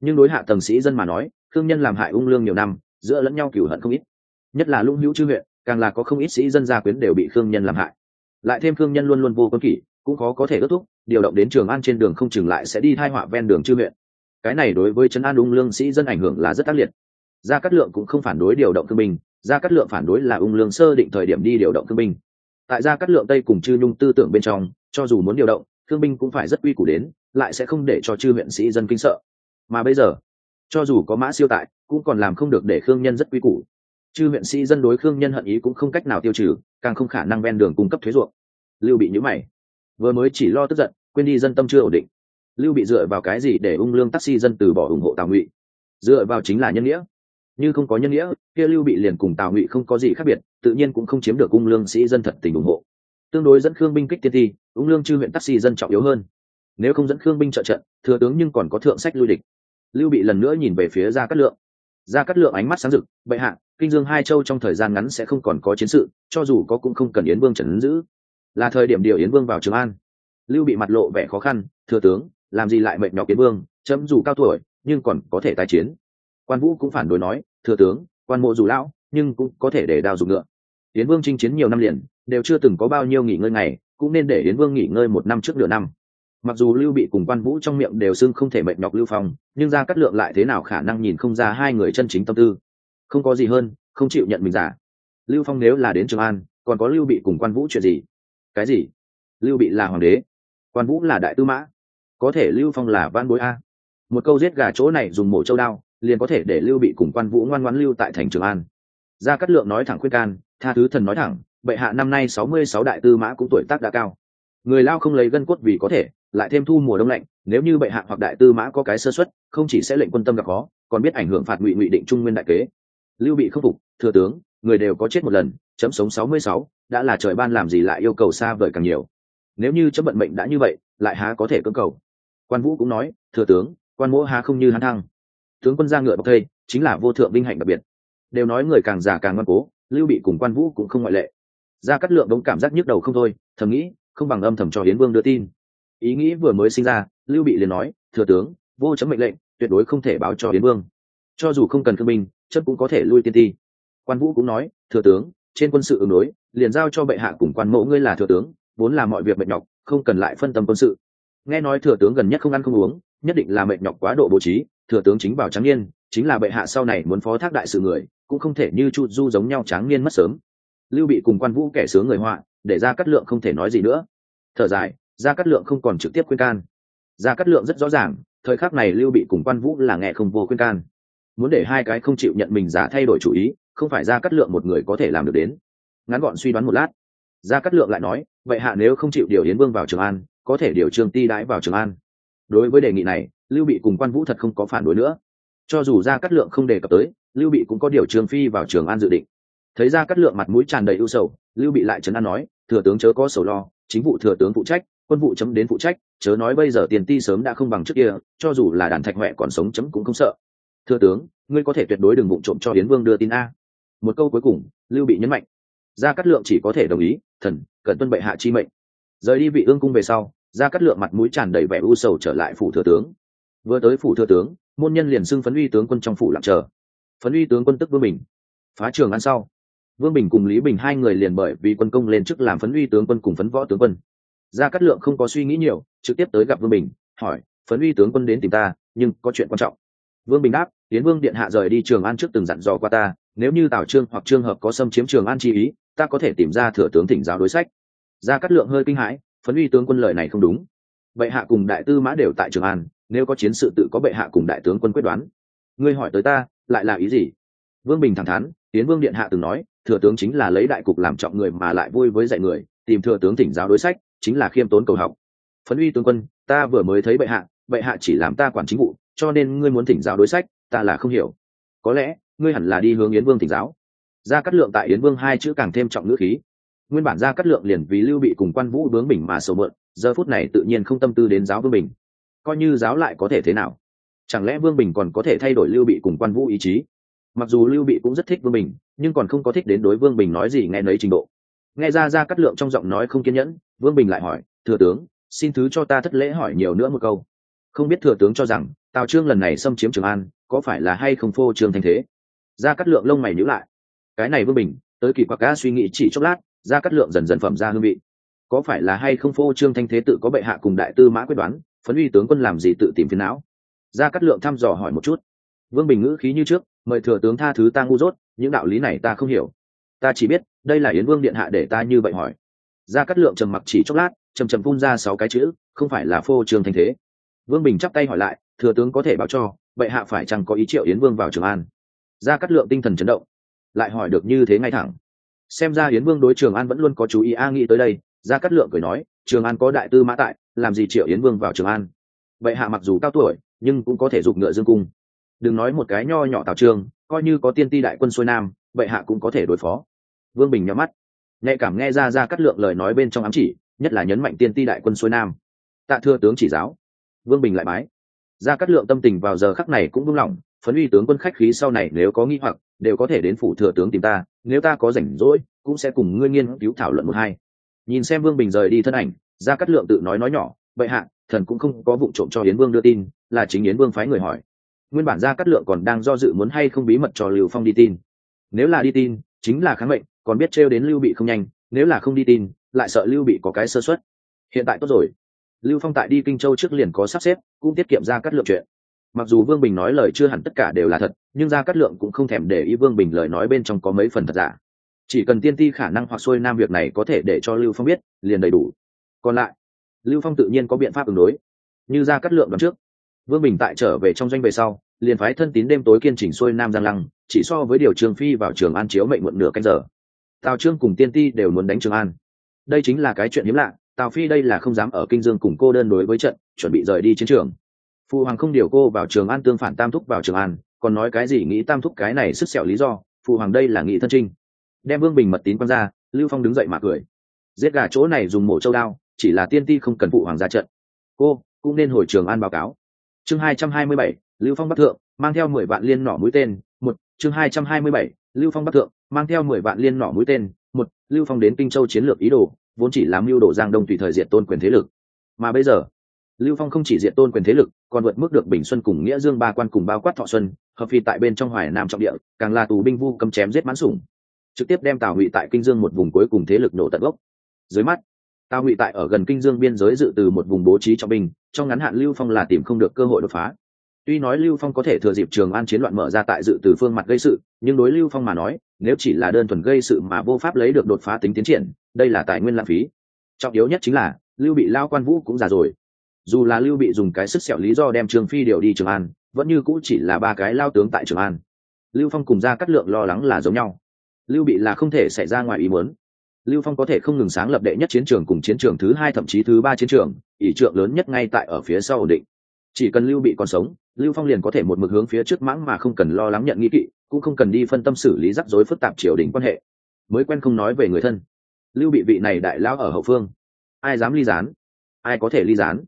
Nhưng đối hạ tầng sĩ dân mà nói, cương nhân làm hại ung lương nhiều năm, giữa lẫn nhau cửu hận không ít. Nhất là lũng hữu chư huyện, càng là có không ít sĩ dân gia quyến đều bị khương nhân làm hại. Lại thêm khương nhân luôn luôn vô quân kỷ, cũng khó có thể kết thúc, điều động đến trường an trên đường không chừng lại sẽ đi thai họa ven đường chư huyện. Cái này đối với trấn an ung lương sĩ dân ảnh hưởng là rất ác liệt. Gia cát lượng cũng không phản đối điều động thương binh gia cát lượng phản đối là ung lương sơ định thời điểm đi điều động thương binh. Tại gia cát lượng tây cùng chư nhung tư tưởng bên trong, cho dù muốn điều động, thương binh cũng phải rất uy củ đến, lại sẽ không để cho chư huyện sĩ dân kinh sợ. Mà bây giờ, cho dù có mã siêu tại, cũng còn làm không được để khương nhân rất uy củ. Chư huyện sĩ dân đối khương nhân hận ý cũng không cách nào tiêu trừ, càng không khả năng ven đường cung cấp thuế ruộng. Lưu bị nhữ mày. Vừa mới chỉ lo tức giận, quên đi dân tâm chưa ổn định. Lưu bị dựa vào cái gì để ung lương taxi dân từ bỏ ủng hộ tào ngụy? Dựa vào chính là nhân nghĩa như không có nhân nghĩa kia lưu bị liền cùng tào ngụy không có gì khác biệt tự nhiên cũng không chiếm được ung lương sĩ dân thật tình ủng hộ. Tương đối dẫn khương binh kích tiên thi, ung lương chư huyện taxi dân trọng yếu hơn. Nếu không dẫn khương binh trợ trận thừa tướng nhưng còn có thượng sách lui địch. Lưu bị lần nữa nhìn về phía gia cát lượng. Gia cát lượng ánh mắt sáng rực bệ hạ kinh dương hai châu trong thời gian ngắn sẽ không còn có chiến sự cho dù có cũng không cần yến vương trần ứng giữ. Là thời điểm điều yến vương vào trường an. Lưu bị mặt lộ vẻ khó khăn thừa tướng làm gì lại mệnh nhọc yến vương chấm dù cao tuổi nhưng còn có thể tái chiến quan vũ cũng phản đối nói, thừa tướng, quan mộ dù lão, nhưng cũng có thể để đào dùng ngựa. Yến vương chinh chiến nhiều năm liền, đều chưa từng có bao nhiêu nghỉ ngơi ngày, cũng nên để yến vương nghỉ ngơi một năm trước nửa năm. Mặc dù lưu bị cùng quan vũ trong miệng đều xưng không thể mệnh nhọc lưu phong, nhưng ra cắt lượng lại thế nào khả năng nhìn không ra hai người chân chính tâm tư. Không có gì hơn, không chịu nhận mình giả. Lưu phong nếu là đến trường an, còn có lưu bị cùng quan vũ chuyện gì? Cái gì? Lưu bị là hoàng đế, quan vũ là đại tư mã. Có thể lưu phong là van bối a. Một câu giết gà chỗ này dùng mổ châu đao liền có thể để lưu bị cùng quan vũ ngoan ngoãn lưu tại thành trường an. Gia cát lượng nói thẳng khuyên can, tha thứ thần nói thẳng, bệ hạ năm nay sáu mươi sáu đại tư mã cũng tuổi tác đã cao. Người lao không lấy gân cốt vì có thể, lại thêm thu mùa đông lạnh, nếu như bệ hạ hoặc đại tư mã có cái sơ xuất không chỉ sẽ lệnh quân tâm gặp khó, còn biết ảnh hưởng phạt ngụy ngụy định trung nguyên đại kế. Lưu bị không phục, thừa tướng, người đều có chết một lần, chấm sống sáu mươi sáu, đã là trời ban làm gì lại yêu cầu xa vời càng nhiều. Nếu như chấm bận mệnh đã như vậy, lại há có thể cưỡng cầu? Quan vũ cũng nói, thừa tướng, quan mỗ há không như hắn thăng tướng quân ra ngựa bọc thây, chính là vô thượng vinh hạnh đặc biệt. Đều nói người càng già càng ngoan cố, lưu bị cùng quan vũ cũng không ngoại lệ. Ra cắt lượng đống cảm giác nhức đầu không thôi, thầm nghĩ, không bằng âm thầm cho hiến vương đưa tin. Ý nghĩ vừa mới sinh ra, lưu bị liền nói, thừa tướng, vô chấm mệnh lệnh, tuyệt đối không thể báo cho hiến vương. Cho dù không cần thương binh chấp cũng có thể lui tiên ti. Quan vũ cũng nói, thừa tướng, trên quân sự ứng đối, liền giao cho bệ hạ cùng quan mẫu ngươi là thừa tướng, vốn là mọi việc mệt nhọc, không cần lại phân tâm quân sự. Nghe nói thừa tướng gần nhất không ăn không uống, nhất định là mệt nhọc quá độ bố trí thừa tướng chính bảo tráng niên, chính là bệ hạ sau này muốn phó thác đại sự người, cũng không thể như chu du giống nhau tráng niên mất sớm. Lưu bị cùng quan vũ kẻ sướng người họa, để ra cắt lượng không thể nói gì nữa. Thở dài ra cắt lượng không còn trực tiếp khuyên can. Ra cắt lượng rất rõ ràng, thời khắc này lưu bị cùng quan vũ là nghe không vô khuyên can. Muốn để hai cái không chịu nhận mình giả thay đổi chủ ý, không phải ra cắt lượng một người có thể làm được đến. Ngắn gọn suy đoán một lát. Ra cắt lượng lại nói, vậy hạ nếu không chịu điều Yến vương vào trường an, có thể điều trương ti đãi vào trường an. Đối với đề nghị này lưu bị cùng quan vũ thật không có phản đối nữa. Cho dù ra cắt lượng không đề cập tới, lưu bị cũng có điều trường phi vào trường an dự định. Thấy ra cắt lượng mặt mũi tràn đầy ưu sầu, lưu bị lại trấn an nói, thừa tướng chớ có sầu lo, chính vụ thừa tướng phụ trách, quân vụ chấm đến phụ trách, chớ nói bây giờ tiền ti sớm đã không bằng trước kia, cho dù là đàn thạch huệ còn sống chấm cũng không sợ. Thừa tướng, ngươi có thể tuyệt đối đừng vụng trộm cho hiến vương đưa tin a. Một câu cuối cùng, lưu bị nhấn mạnh. Gia cát lượng chỉ có thể đồng ý, thần cần tuân bệ hạ chi mệnh. Rời đi vị ương cung về sau, gia cát lượng mặt mũi tràn đầy vẻ u sầu trở lại phủ thừa tướng vừa tới phủ thừa tướng, môn nhân liền xưng phấn uy tướng quân trong phủ lặng chờ. Phấn uy tướng quân tức vương bình. Phá trường ăn sau. Vương bình cùng lý bình hai người liền bởi vì quân công lên chức làm phấn uy tướng quân cùng phấn võ tướng quân. Gia cát lượng không có suy nghĩ nhiều, trực tiếp tới gặp vương bình, hỏi, phấn uy tướng quân đến tìm ta, nhưng có chuyện quan trọng. Vương bình đáp, tiến vương điện hạ rời đi trường an trước từng dặn dò qua ta, nếu như tào trương hoặc trường hợp có xâm chiếm trường an chi ý, ta có thể tìm ra thừa tướng thỉnh giáo đối sách. Gia cát lượng hơi kinh hãi, phấn uy tướng quân lời này không đúng. Vậy hạ cùng đại tư mã đều tại trường an nếu có chiến sự tự có bệ hạ cùng đại tướng quân quyết đoán. Ngươi hỏi tới ta, lại là ý gì? Vương bình thẳng thắn, tiến vương điện hạ từng nói, thừa tướng chính là lấy đại cục làm trọng người mà lại vui với dạy người, tìm thừa tướng thỉnh giáo đối sách, chính là khiêm tốn cầu học. Phấn uy tướng quân, ta vừa mới thấy bệ hạ bệ hạ chỉ làm ta quản chính vụ, cho nên ngươi muốn thỉnh giáo đối sách, ta là không hiểu. Có lẽ, ngươi hẳn là đi hướng yến vương thỉnh giáo. Ra cắt lượng tại yến vương hai chữ càng thêm trọng ngữ khí. Nguyên bản ra cắt lượng liền vì lưu bị cùng quan vũ bướng bình mà sầu mượn, giờ phút này tự nhiên không tâm tư đến giáo vương bình coi như giáo lại có thể thế nào? Chẳng lẽ vương bình còn có thể thay đổi lưu bị cùng quan vũ ý chí? Mặc dù lưu bị cũng rất thích vương bình, nhưng còn không có thích đến đối vương bình nói gì nghe nấy trình độ. Nghe ra ra cắt lượng trong giọng nói không kiên nhẫn, vương bình lại hỏi, thừa tướng, xin thứ cho ta thất lễ hỏi nhiều nữa một câu. Không biết thừa tướng cho rằng, tào trương lần này xâm chiếm trường an, có phải là hay không phô trương thanh thế? Ra cắt lượng lông mày nhữ lại. Cái này vương bình, tới kỳ quặc ca suy nghĩ chỉ chốc lát ra cắt lượng dần dần phẩm ra hương vị. Có phải là hay không phô trương thanh thế tự có bệ hạ cùng đại tư mã quyết đoán? Phấn uy tướng quân làm gì tự tìm phiền não? Ra cắt lượng thăm dò hỏi một chút. Vương bình ngữ khí như trước, mời thừa tướng tha thứ ta ngu dốt, những đạo lý này ta không hiểu. Ta chỉ biết, đây là yến vương điện hạ để ta như vậy hỏi. Ra cắt lượng trầm mặc chỉ chốc lát trầm trầm phun ra sáu cái chữ, không phải là phô Trường thanh thế. Vương bình chắp tay hỏi lại, thừa tướng có thể báo cho bệ hạ phải chăng có ý triệu yến vương vào trường an? Ra cắt lượng tinh thần chấn động, lại hỏi được như thế ngay thẳng. Xem ra yến vương đối trường an vẫn luôn có chú ý, a, nghĩ tới đây ra cắt lượng cười nói, trường an có đại tư mã tại làm gì triệu yến vương vào trường an? Bệ hạ mặc dù cao tuổi, nhưng cũng có thể giục ngựa dương cung. Đừng nói một cái nho nhỏ tào trường coi như có tiên ti đại quân xuôi nam, bệ hạ cũng có thể đối phó. Vương bình nhắm mắt, nhạy cảm nghe ra ra cắt lượng lời nói bên trong ám chỉ, nhất là nhấn mạnh tiên ti đại quân xuôi nam. Tạ thưa tướng chỉ giáo. Vương bình lại bái. Ra cắt lượng tâm tình vào giờ khắc này cũng buông lỏng, phấn uy tướng quân khách khí sau này nếu có nghi hoặc, đều có thể đến phủ thừa tướng tìm ta, nếu ta có rảnh rỗi, cũng sẽ cùng ngươi nghiên cứu thảo luận một hai. Nhìn xem vương bình rời đi thân ảnh Gia Cát lượng tự nói nói nhỏ vậy hạ, thần cũng không có vụ trộm cho yến vương đưa tin, là chính yến vương phái người hỏi. Nguyên bản Gia Cát lượng còn đang do dự muốn hay không bí mật cho lưu phong đi tin. Nếu là đi tin, chính là kháng mệnh, còn biết trêu đến lưu bị không nhanh, nếu là không đi tin, lại sợ lưu bị có cái sơ xuất hiện tại tốt rồi. Lưu phong tại đi kinh châu trước liền có sắp xếp, cũng tiết kiệm ra cắt lượng chuyện. Mặc dù vương bình nói lời chưa hẳn tất cả đều là thật, nhưng ra cắt lượng cũng không thèm để ý vương bình lời nói bên trong có mấy phần thật giả. Chỉ cần tiên ti khả năng hoặc xuôi nam việc này có thể để cho lưu phong biết, liền đầy đủ còn lại, lưu phong tự nhiên có biện pháp ứng đối. Như ra cắt lượng đoạn trước. Vương bình tại trở về trong doanh về sau, liền phái thân tín đêm tối kiên chỉnh xuôi nam giang lăng, chỉ so với điều trường phi vào trường an chiếu mệnh muộn nửa canh giờ. Tào trương cùng tiên ti đều muốn đánh trường an. Đây chính là cái chuyện hiếm lạ, tào phi đây là không dám ở kinh dương cùng cô đơn đối với trận, chuẩn bị rời đi chiến trường. Phụ hoàng không điều cô vào trường an tương phản tam thúc vào trường an, còn nói cái gì nghĩ tam thúc cái này sức sẹo lý do phụ hoàng đây là nghĩ thân trinh. Đem vương bình mật tín quăng ra, lưu phong đứng dậy mà cười. Giết gà chỗ này dùng mổ châu đao chỉ là tiên ti không cần phụ hoàng ra trận. Cô, cũng nên hồi trường an báo cáo. Chương hai trăm hai mươi bảy, lưu phong bắc thượng, mang theo mười vạn liên nỏ mũi tên, một, chương hai trăm hai mươi bảy, lưu phong bắc thượng, mang theo mười vạn liên nỏ mũi tên, một, lưu phong đến kinh châu chiến lược ý đồ, vốn chỉ làm mưu đồ giang đông tùy thời diện tôn quyền thế lực. Mà bây giờ, lưu phong không chỉ diện tôn quyền thế lực, còn vượt mức được bình xuân cùng nghĩa dương ba quan cùng bao quát thọ xuân, hợp phi tại bên trong hoài nam trọng địa, càng là tù binh vu cầm chém giết mãn sủng. Trực tiếp đem tào ngụy tại kinh dương một vùng cuối cùng thế lực nổ tận gốc. Dưới mắt tào ngụy tại ở gần kinh dương biên giới dự từ một vùng bố trí trọng binh, trong ngắn hạn lưu phong là tìm không được cơ hội đột phá. Tuy nói lưu phong có thể thừa dịp trường an chiến loạn mở ra tại dự từ phương mặt gây sự, nhưng đối lưu phong mà nói, nếu chỉ là đơn thuần gây sự mà vô pháp lấy được đột phá tính tiến triển, đây là tài nguyên lãng phí. Trọng yếu nhất chính là, lưu bị lao quan vũ cũng già rồi. Dù là lưu bị dùng cái sức sẹo lý do đem trường phi điều đi trường an, vẫn như cũng chỉ là ba cái lao tướng tại trường an. Lưu phong cùng ra cắt lượng lo lắng là giống nhau. Lưu bị là không thể xảy ra ngoài ý muốn lưu phong có thể không ngừng sáng lập đệ nhất chiến trường cùng chiến trường thứ hai thậm chí thứ ba chiến trường, ỷ trượng lớn nhất ngay tại ở phía sau ổn định. Chỉ cần lưu bị còn sống, lưu phong liền có thể một mực hướng phía trước mãng mà không cần lo lắng nhận nghĩ kỵ, cũng không cần đi phân tâm xử lý rắc rối phức tạp triều đình quan hệ. Mới quen không nói về người thân. Lưu bị vị này đại lão ở hậu phương. Ai dám ly gián? Ai có thể ly gián?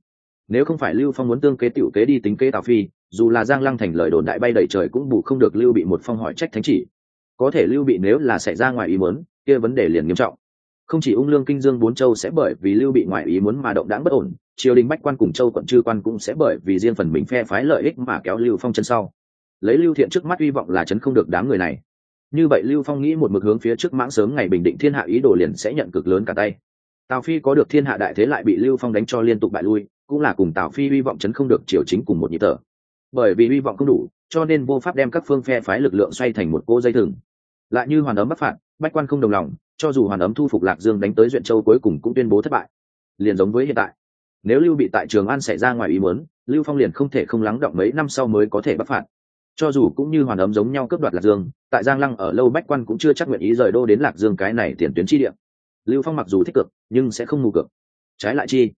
Nếu không phải lưu phong muốn tương kế tiểu kế đi tính kế tào phi, dù là giang lăng thành lời đồn đại bay đầy trời cũng bù không được lưu bị một phong hỏi trách thánh chỉ. Có thể lưu bị nếu là xảy ra ngoài ý muốn, kia vấn đề liền nghiêm trọng không chỉ ung lương kinh dương bốn châu sẽ bởi vì lưu bị ngoại ý muốn mà động đáng bất ổn, triều đình bách quan cùng châu quận chư quan cũng sẽ bởi vì riêng phần mình phe phái lợi ích mà kéo lưu phong chân sau. Lấy lưu thiện trước mắt hy vọng là chấn không được đám người này. Như vậy lưu phong nghĩ một mực hướng phía trước mãng sớm ngày bình định thiên hạ ý đồ liền sẽ nhận cực lớn cả tay. Tào phi có được thiên hạ đại thế lại bị lưu phong đánh cho liên tục bại lui, cũng là cùng tào phi hy vọng chấn không được triều chính cùng một nhịp thở. Bởi vì hy vọng không đủ, cho nên vô pháp đem các phương phe phái lực lượng xoay thành một cô dây thừng. Lại như hoàn ấm bắc phạt, bách quan không đồng lòng cho dù hoàn ấm thu phục lạc dương đánh tới duyện châu cuối cùng cũng tuyên bố thất bại. Liền giống với hiện tại, nếu lưu bị tại trường an xảy ra ngoài ý muốn, lưu phong liền không thể không lắng động mấy năm sau mới có thể bắc phạt. Cho dù cũng như hoàn ấm giống nhau cướp đoạt lạc dương, tại giang lăng ở lâu bách quan cũng chưa chắc nguyện ý rời đô đến lạc dương cái này tiền tuyến chi địa. Lưu phong mặc dù thích cực, nhưng sẽ không mù cực. Trái lại chi,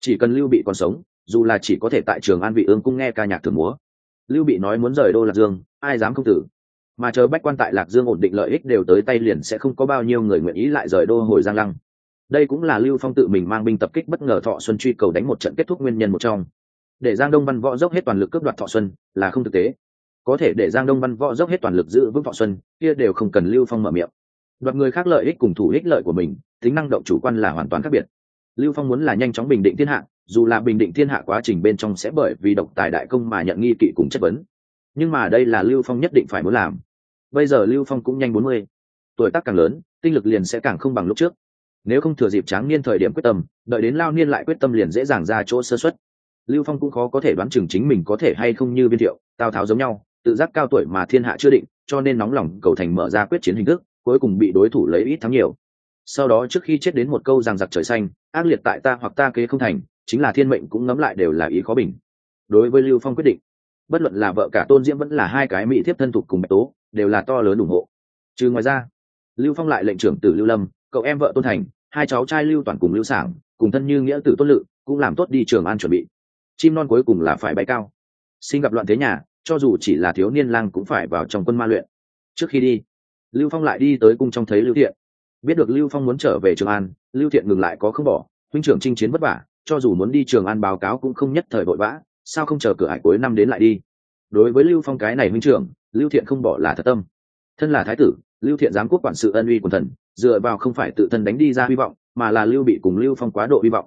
chỉ cần lưu bị còn sống, dù là chỉ có thể tại trường an vị ương cung nghe ca nhạc thường múa. Lưu bị nói muốn rời đô lạc dương, ai dám không tử? Mà chờ bách quan tại lạc dương ổn định lợi ích đều tới tay liền sẽ không có bao nhiêu người nguyện ý lại rời đô hồi giang lăng. Đây cũng là lưu phong tự mình mang binh tập kích bất ngờ thọ xuân truy cầu đánh một trận kết thúc nguyên nhân một trong. Để giang đông văn võ dốc hết toàn lực cướp đoạt thọ xuân là không thực tế. Có thể để giang đông văn võ dốc hết toàn lực giữ vững thọ xuân, kia đều không cần lưu phong mở miệng. Đoạt người khác lợi ích cùng thủ ích lợi của mình, tính năng động chủ quan là hoàn toàn khác biệt. Lưu phong muốn là nhanh chóng bình định thiên hạ, dù là bình định thiên hạ quá trình bên trong sẽ bởi vì độc tài đại công mà nhận nghi kỵ cùng chất vấn. Nhưng mà đây là lưu phong nhất định phải muốn làm bây giờ lưu phong cũng nhanh bốn mươi. Tuổi tác càng lớn, tinh lực liền sẽ càng không bằng lúc trước. Nếu không thừa dịp tráng niên thời điểm quyết tâm, đợi đến lao niên lại quyết tâm liền dễ dàng ra chỗ sơ xuất lưu phong cũng khó có thể đoán chừng chính mình có thể hay không như viên thiệu, tào tháo giống nhau, tự giác cao tuổi mà thiên hạ chưa định, cho nên nóng lòng cầu thành mở ra quyết chiến hình thức, cuối cùng bị đối thủ lấy ít thắng nhiều. Sau đó trước khi chết đến một câu rằng giặc trời xanh, ác liệt tại ta hoặc ta kế không thành, chính là thiên mệnh cũng ngấm lại đều là ý khó bình. Đối với lưu phong quyết định, bất luận là vợ cả tôn diễm vẫn là hai cái mỹ thiếp thân thuộc cùng bạch tố đều là to lớn ủng hộ. Trừ ngoài ra, lưu phong lại lệnh trưởng tử lưu lâm, cậu em vợ tôn thành, hai cháu trai lưu toàn cùng lưu sảng, cùng thân như nghĩa tử tôn lự, cũng làm tốt đi trường an chuẩn bị. Chim non cuối cùng là phải bay cao. Xin gặp loạn thế nhà, cho dù chỉ là thiếu niên lang cũng phải vào trong quân ma luyện. Trước khi đi, lưu phong lại đi tới cung trong thấy lưu thiện. Biết được lưu phong muốn trở về trường an, lưu thiện ngừng lại có không bỏ. Huynh trưởng chinh chiến vất vả, cho dù muốn đi trường an báo cáo cũng không nhất thời vội vã, sao không chờ cửa hải cuối năm đến lại đi? Đối với lưu phong cái này huynh trưởng lưu thiện không bỏ là thật tâm. Thân là thái tử, lưu thiện giám quốc quản sự ân uy quần thần, dựa vào không phải tự thân đánh đi ra hy vọng, mà là lưu bị cùng lưu phong quá độ hy vọng.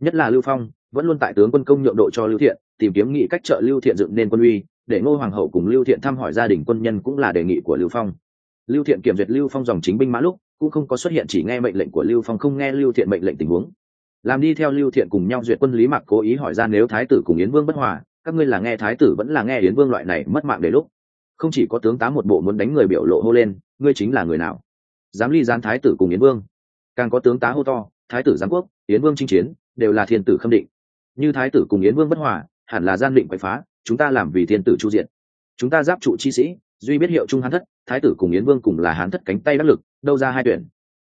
Nhất là lưu phong, vẫn luôn tại tướng quân công nhượng độ cho lưu thiện, tìm kiếm nghị cách trợ lưu thiện dựng nên quân uy, để ngô hoàng hậu cùng lưu thiện thăm hỏi gia đình quân nhân cũng là đề nghị của lưu phong. Lưu thiện kiểm duyệt lưu phong dòng chính binh mã lúc, cũng không có xuất hiện chỉ nghe mệnh lệnh của lưu phong không nghe lưu thiện mệnh lệnh tình huống. Làm đi theo lưu thiện cùng nhau duyệt quân lý mặc cố ý hỏi ra nếu thái tử cùng yến vương bất hòa, các ngươi là nghe thái tử vẫn là nghe yến vương loại này mất mạng để lúc không chỉ có tướng tá một bộ muốn đánh người biểu lộ hô lên, ngươi chính là người nào? Dám ly gián thái tử cùng yến vương. Càng có tướng tá hô to, thái tử giám quốc, yến vương chinh chiến, đều là thiên tử khâm định. Như thái tử cùng yến vương bất hòa, hẳn là gian định quậy phá, chúng ta làm vì thiên tử chu diện. Chúng ta giáp trụ chi sĩ, duy biết hiệu trung hán thất, thái tử cùng yến vương cùng là hán thất cánh tay đắc lực, đâu ra hai tuyển.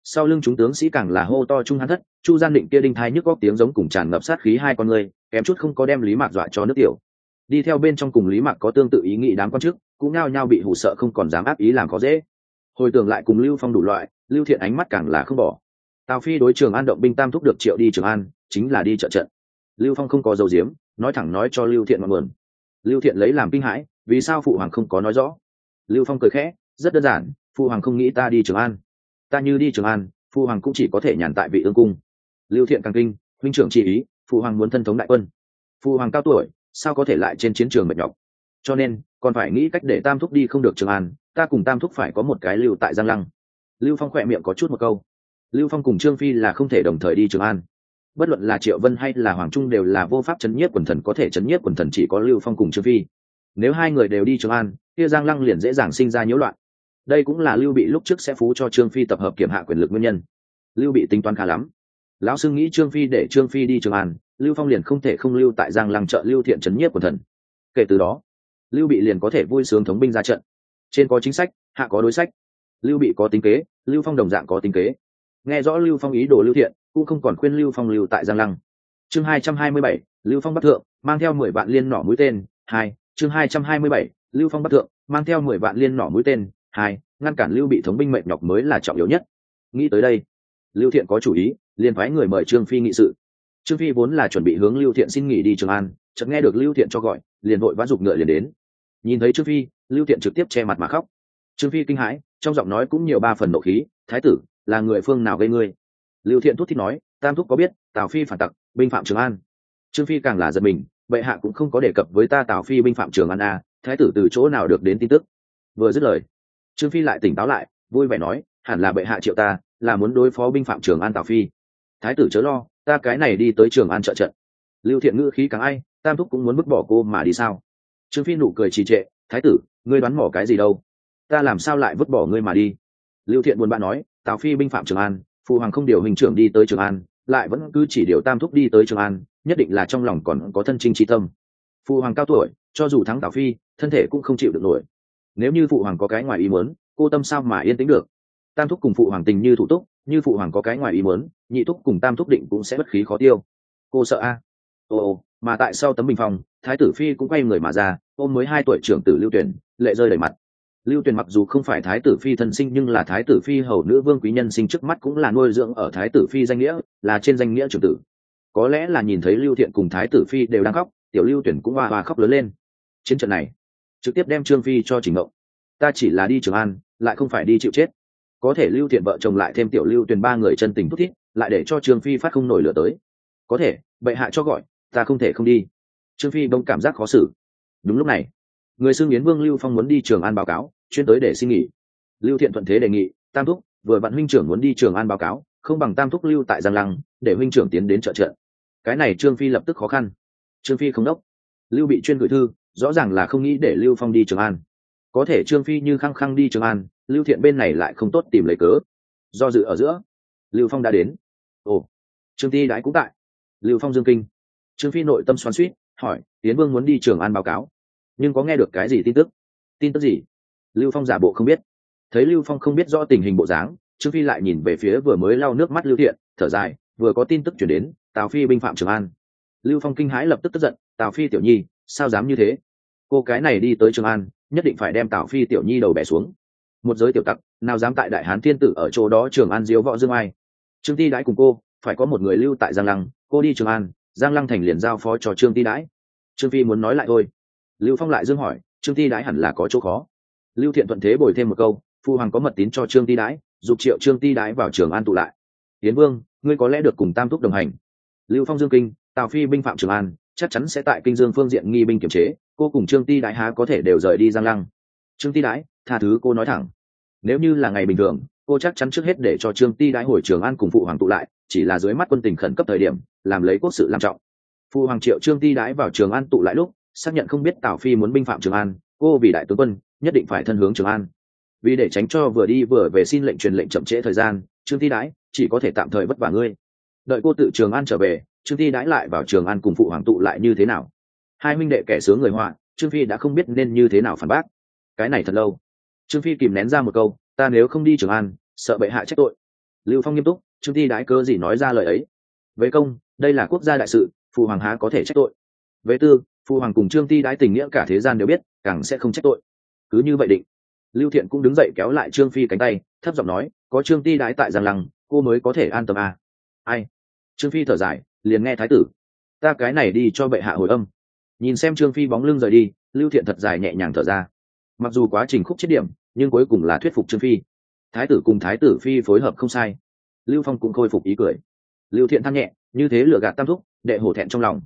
Sau lưng chúng tướng sĩ càng là hô to trung hán thất, chu gian định kia đinh thai nhức góc tiếng giống cùng tràn ngập sát khí hai con người, kém chút không có đem lý mạc dọa cho nước tiểu đi theo bên trong cùng lý mạc có tương tự ý nghĩ đám quan chức, cũng nao nhao bị hủ sợ không còn dám áp ý làm có dễ. Hồi tưởng lại cùng lưu phong đủ loại, lưu thiện ánh mắt càng là không bỏ. Tào phi đối trường an động binh tam thúc được triệu đi trường an, chính là đi trợ trận. Lưu phong không có dầu diếm nói thẳng nói cho lưu thiện mọi nguồn. Lưu thiện lấy làm kinh hãi, vì sao phụ hoàng không có nói rõ? Lưu phong cười khẽ, rất đơn giản, phụ hoàng không nghĩ ta đi trường an. Ta như đi trường an, phụ hoàng cũng chỉ có thể nhàn tại vị ương cung. Lưu thiện càng kinh, huynh trưởng chỉ ý, phụ hoàng muốn thân thống đại quân. Phụ hoàng cao tuổi sao có thể lại trên chiến trường mệt nhọc? Cho nên, còn phải nghĩ cách để tam thúc đi không được trường an, ta cùng tam thúc phải có một cái lưu tại giang lăng. Lưu phong khỏe miệng có chút một câu. Lưu phong cùng trương phi là không thể đồng thời đi trường an. Bất luận là triệu vân hay là hoàng trung đều là vô pháp chấn nhiếp quần thần, có thể chấn nhiếp quần thần chỉ có lưu phong cùng trương phi. Nếu hai người đều đi trường an, kia giang lăng liền dễ dàng sinh ra nhiễu loạn. Đây cũng là lưu bị lúc trước sẽ phú cho trương phi tập hợp kiểm hạ quyền lực nguyên nhân. Lưu bị tính toán khá lắm. Lão sư nghĩ trương phi để trương phi đi trường an lưu phong liền không thể không lưu tại giang lăng trợ lưu thiện trấn nhiếp quần thần. Kể từ đó, lưu bị liền có thể vui sướng thống binh ra trận. Trên có chính sách, hạ có đối sách. Lưu bị có tính kế, lưu phong đồng dạng có tính kế. Nghe rõ lưu phong ý đồ lưu thiện, cũng không còn khuyên lưu phong lưu tại giang lăng. Chương hai trăm hai mươi bảy, lưu phong bắc thượng, mang theo mười vạn liên nỏ mũi tên, hai, chương hai trăm hai mươi bảy, lưu phong bắc thượng, mang theo mười vạn liên nỏ mũi tên, hai, ngăn cản lưu bị thống binh mệnh nhọc mới là trọng yếu nhất. Nghĩ tới đây, lưu thiện có chủ ý, liền phái người mời trương phi nghị sự trương phi vốn là chuẩn bị hướng lưu thiện xin nghỉ đi trường an, chợt nghe được lưu thiện cho gọi, liền vội vã giục ngựa liền đến. Nhìn thấy trương phi, lưu thiện trực tiếp che mặt mà khóc. Trương phi kinh hãi, trong giọng nói cũng nhiều ba phần nộ khí, thái tử, là người phương nào gây ngươi? Lưu thiện thúc thích nói, tam thúc có biết, tào phi phản tặc, binh phạm trường an. Trương phi càng là giật mình, bệ hạ cũng không có đề cập với ta tào phi binh phạm trường an a thái tử từ chỗ nào được đến tin tức? Vừa dứt lời, trương phi lại tỉnh táo lại, vui vẻ nói, hẳn là bệ hạ triệu ta, là muốn đối phó binh phạm trường an tào phi. Thái tử chớ lo ta cái này đi tới trường an trợ trận. Lưu thiện ngữ khí càng ai, tam thúc cũng muốn vứt bỏ cô mà đi sao? Trương phi nụ cười trì trệ, thái tử, ngươi đoán mỏ cái gì đâu? Ta làm sao lại vứt bỏ ngươi mà đi? Lưu thiện buồn bã nói, tào phi binh phạm trường an, phụ hoàng không điều hình trưởng đi tới trường an, lại vẫn cứ chỉ điều tam thúc đi tới trường an, nhất định là trong lòng còn có thân trinh trí tâm. Phụ hoàng cao tuổi, cho dù thắng tào phi, thân thể cũng không chịu được nổi. Nếu như phụ hoàng có cái ngoài ý muốn, cô tâm sao mà yên tĩnh được? Tam thúc cùng phụ hoàng tình như thủ túc như phụ hoàng có cái ngoài ý muốn, nhị thúc cùng tam thúc định cũng sẽ bất khí khó tiêu. Cô sợ a. À? ồ mà tại sau tấm bình phòng thái tử phi cũng quay người mà ra, ôm mới hai tuổi trưởng tử lưu tuyển lệ rơi đầy mặt. Lưu tuyển mặc dù không phải thái tử phi thân sinh nhưng là thái tử phi hầu nữ vương quý nhân sinh trước mắt cũng là nuôi dưỡng ở thái tử phi danh nghĩa, là trên danh nghĩa trưởng tử. Có lẽ là nhìn thấy lưu thiện cùng thái tử phi đều đang khóc, tiểu lưu tuyển cũng hoa hoa khóc lớn lên. Chiến trận này, trực tiếp đem trương phi cho trình mộng. Ta chỉ là đi trường an, lại không phải đi chịu chết có thể lưu thiện vợ chồng lại thêm tiểu lưu tuyền ba người chân tình thúc thiết lại để cho trương phi phát không nổi lửa tới. Có thể, bệ hạ cho gọi, ta không thể không đi. Trương phi bỗng cảm giác khó xử. Đúng lúc này, người xưng yến vương lưu phong muốn đi trường an báo cáo, chuyên tới để xin nghỉ. Lưu thiện thuận thế đề nghị, tam thúc, vừa vặn huynh trưởng muốn đi trường an báo cáo, không bằng tam thúc lưu tại giang lăng, để huynh trưởng tiến đến trợ trợ. Cái này trương phi lập tức khó khăn. Trương phi không đốc. Lưu bị chuyên gửi thư, rõ ràng là không nghĩ để lưu phong đi trường an. Có thể trương phi như khăng khăng đi trường an lưu thiện bên này lại không tốt tìm lấy cớ. Do dự ở giữa, lưu phong đã đến. Ồ, trương ti đãi cũng tại. Lưu phong dương kinh. Trương phi nội tâm xoắn suýt hỏi, tiến vương muốn đi trường an báo cáo, nhưng có nghe được cái gì tin tức? Tin tức gì? Lưu phong giả bộ không biết. Thấy lưu phong không biết rõ tình hình bộ dáng, trương phi lại nhìn về phía vừa mới lau nước mắt lưu thiện, thở dài, vừa có tin tức chuyển đến, tào phi binh phạm trường an. Lưu phong kinh hãi lập tức tức giận, tào phi tiểu nhi, sao dám như thế? Cô cái này đi tới trường an, nhất định phải đem tào phi tiểu nhi đầu bẻ xuống một giới tiểu tặc, nào dám tại đại hán thiên tử ở chỗ đó trường an diếu võ dương ai. Trương ti đãi cùng cô, phải có một người lưu tại giang lăng, cô đi trường an, giang lăng thành liền giao phó cho trương ti đãi. Trương phi muốn nói lại thôi. Lưu phong lại dương hỏi, trương ti đãi hẳn là có chỗ khó. Lưu thiện thuận thế bồi thêm một câu, phu hoàng có mật tín cho trương ti đãi, dục triệu trương ti đãi vào trường an tụ lại. Tiến vương, ngươi có lẽ được cùng tam thúc đồng hành. Lưu phong dương kinh, tào phi binh phạm trường an, chắc chắn sẽ tại kinh dương phương diện nghi binh kiểm chế, cô cùng trương ti đãi há có thể đều rời đi giang lăng. Trương ti đãi tha thứ cô nói thẳng. Nếu như là ngày bình thường, cô chắc chắn trước hết để cho trương ti đãi hồi trường an cùng phụ hoàng tụ lại, chỉ là dưới mắt quân tình khẩn cấp thời điểm, làm lấy quốc sự làm trọng. Phụ hoàng triệu trương ti đãi vào trường an tụ lại lúc, xác nhận không biết tào phi muốn binh phạm trường an, cô vì đại tướng quân, nhất định phải thân hướng trường an. Vì để tránh cho vừa đi vừa về xin lệnh truyền lệnh chậm trễ thời gian, trương ti đãi, chỉ có thể tạm thời vất vả ngươi. Đợi cô tự trường an trở về, trương ti đãi lại vào trường an cùng phụ hoàng tụ lại như thế nào? Hai minh đệ kẻ sướng người họa, trương phi đã không biết nên như thế nào phản bác. Cái này thật lâu trương phi kìm nén ra một câu, ta nếu không đi trường an, sợ bệ hạ trách tội. Lưu phong nghiêm túc, trương thi đãi cơ gì nói ra lời ấy? Với công, đây là quốc gia đại sự phụ hoàng há có thể trách tội? Với tư phụ hoàng cùng trương thi đãi tình nghĩa cả thế gian đều biết, càng sẽ không trách tội. Cứ như vậy định. Lưu thiện cũng đứng dậy kéo lại trương phi cánh tay, thấp giọng nói, có trương ti đái tại giang lăng, cô mới có thể an tâm à. ai? Trương phi thở dài, liền nghe thái tử, ta cái này đi cho bệ hạ hồi âm. Nhìn xem trương phi bóng lưng rời đi, lưu thiện thật dài nhẹ nhàng thở ra. Mặc dù quá trình khúc chết điểm nhưng cuối cùng là thuyết phục trương phi. Thái tử cùng thái tử phi phối hợp không sai. Lưu phong cũng khôi phục ý cười. Lưu thiện than nhẹ, như thế lựa gạt tam thúc, đệ hổ thẹn trong lòng.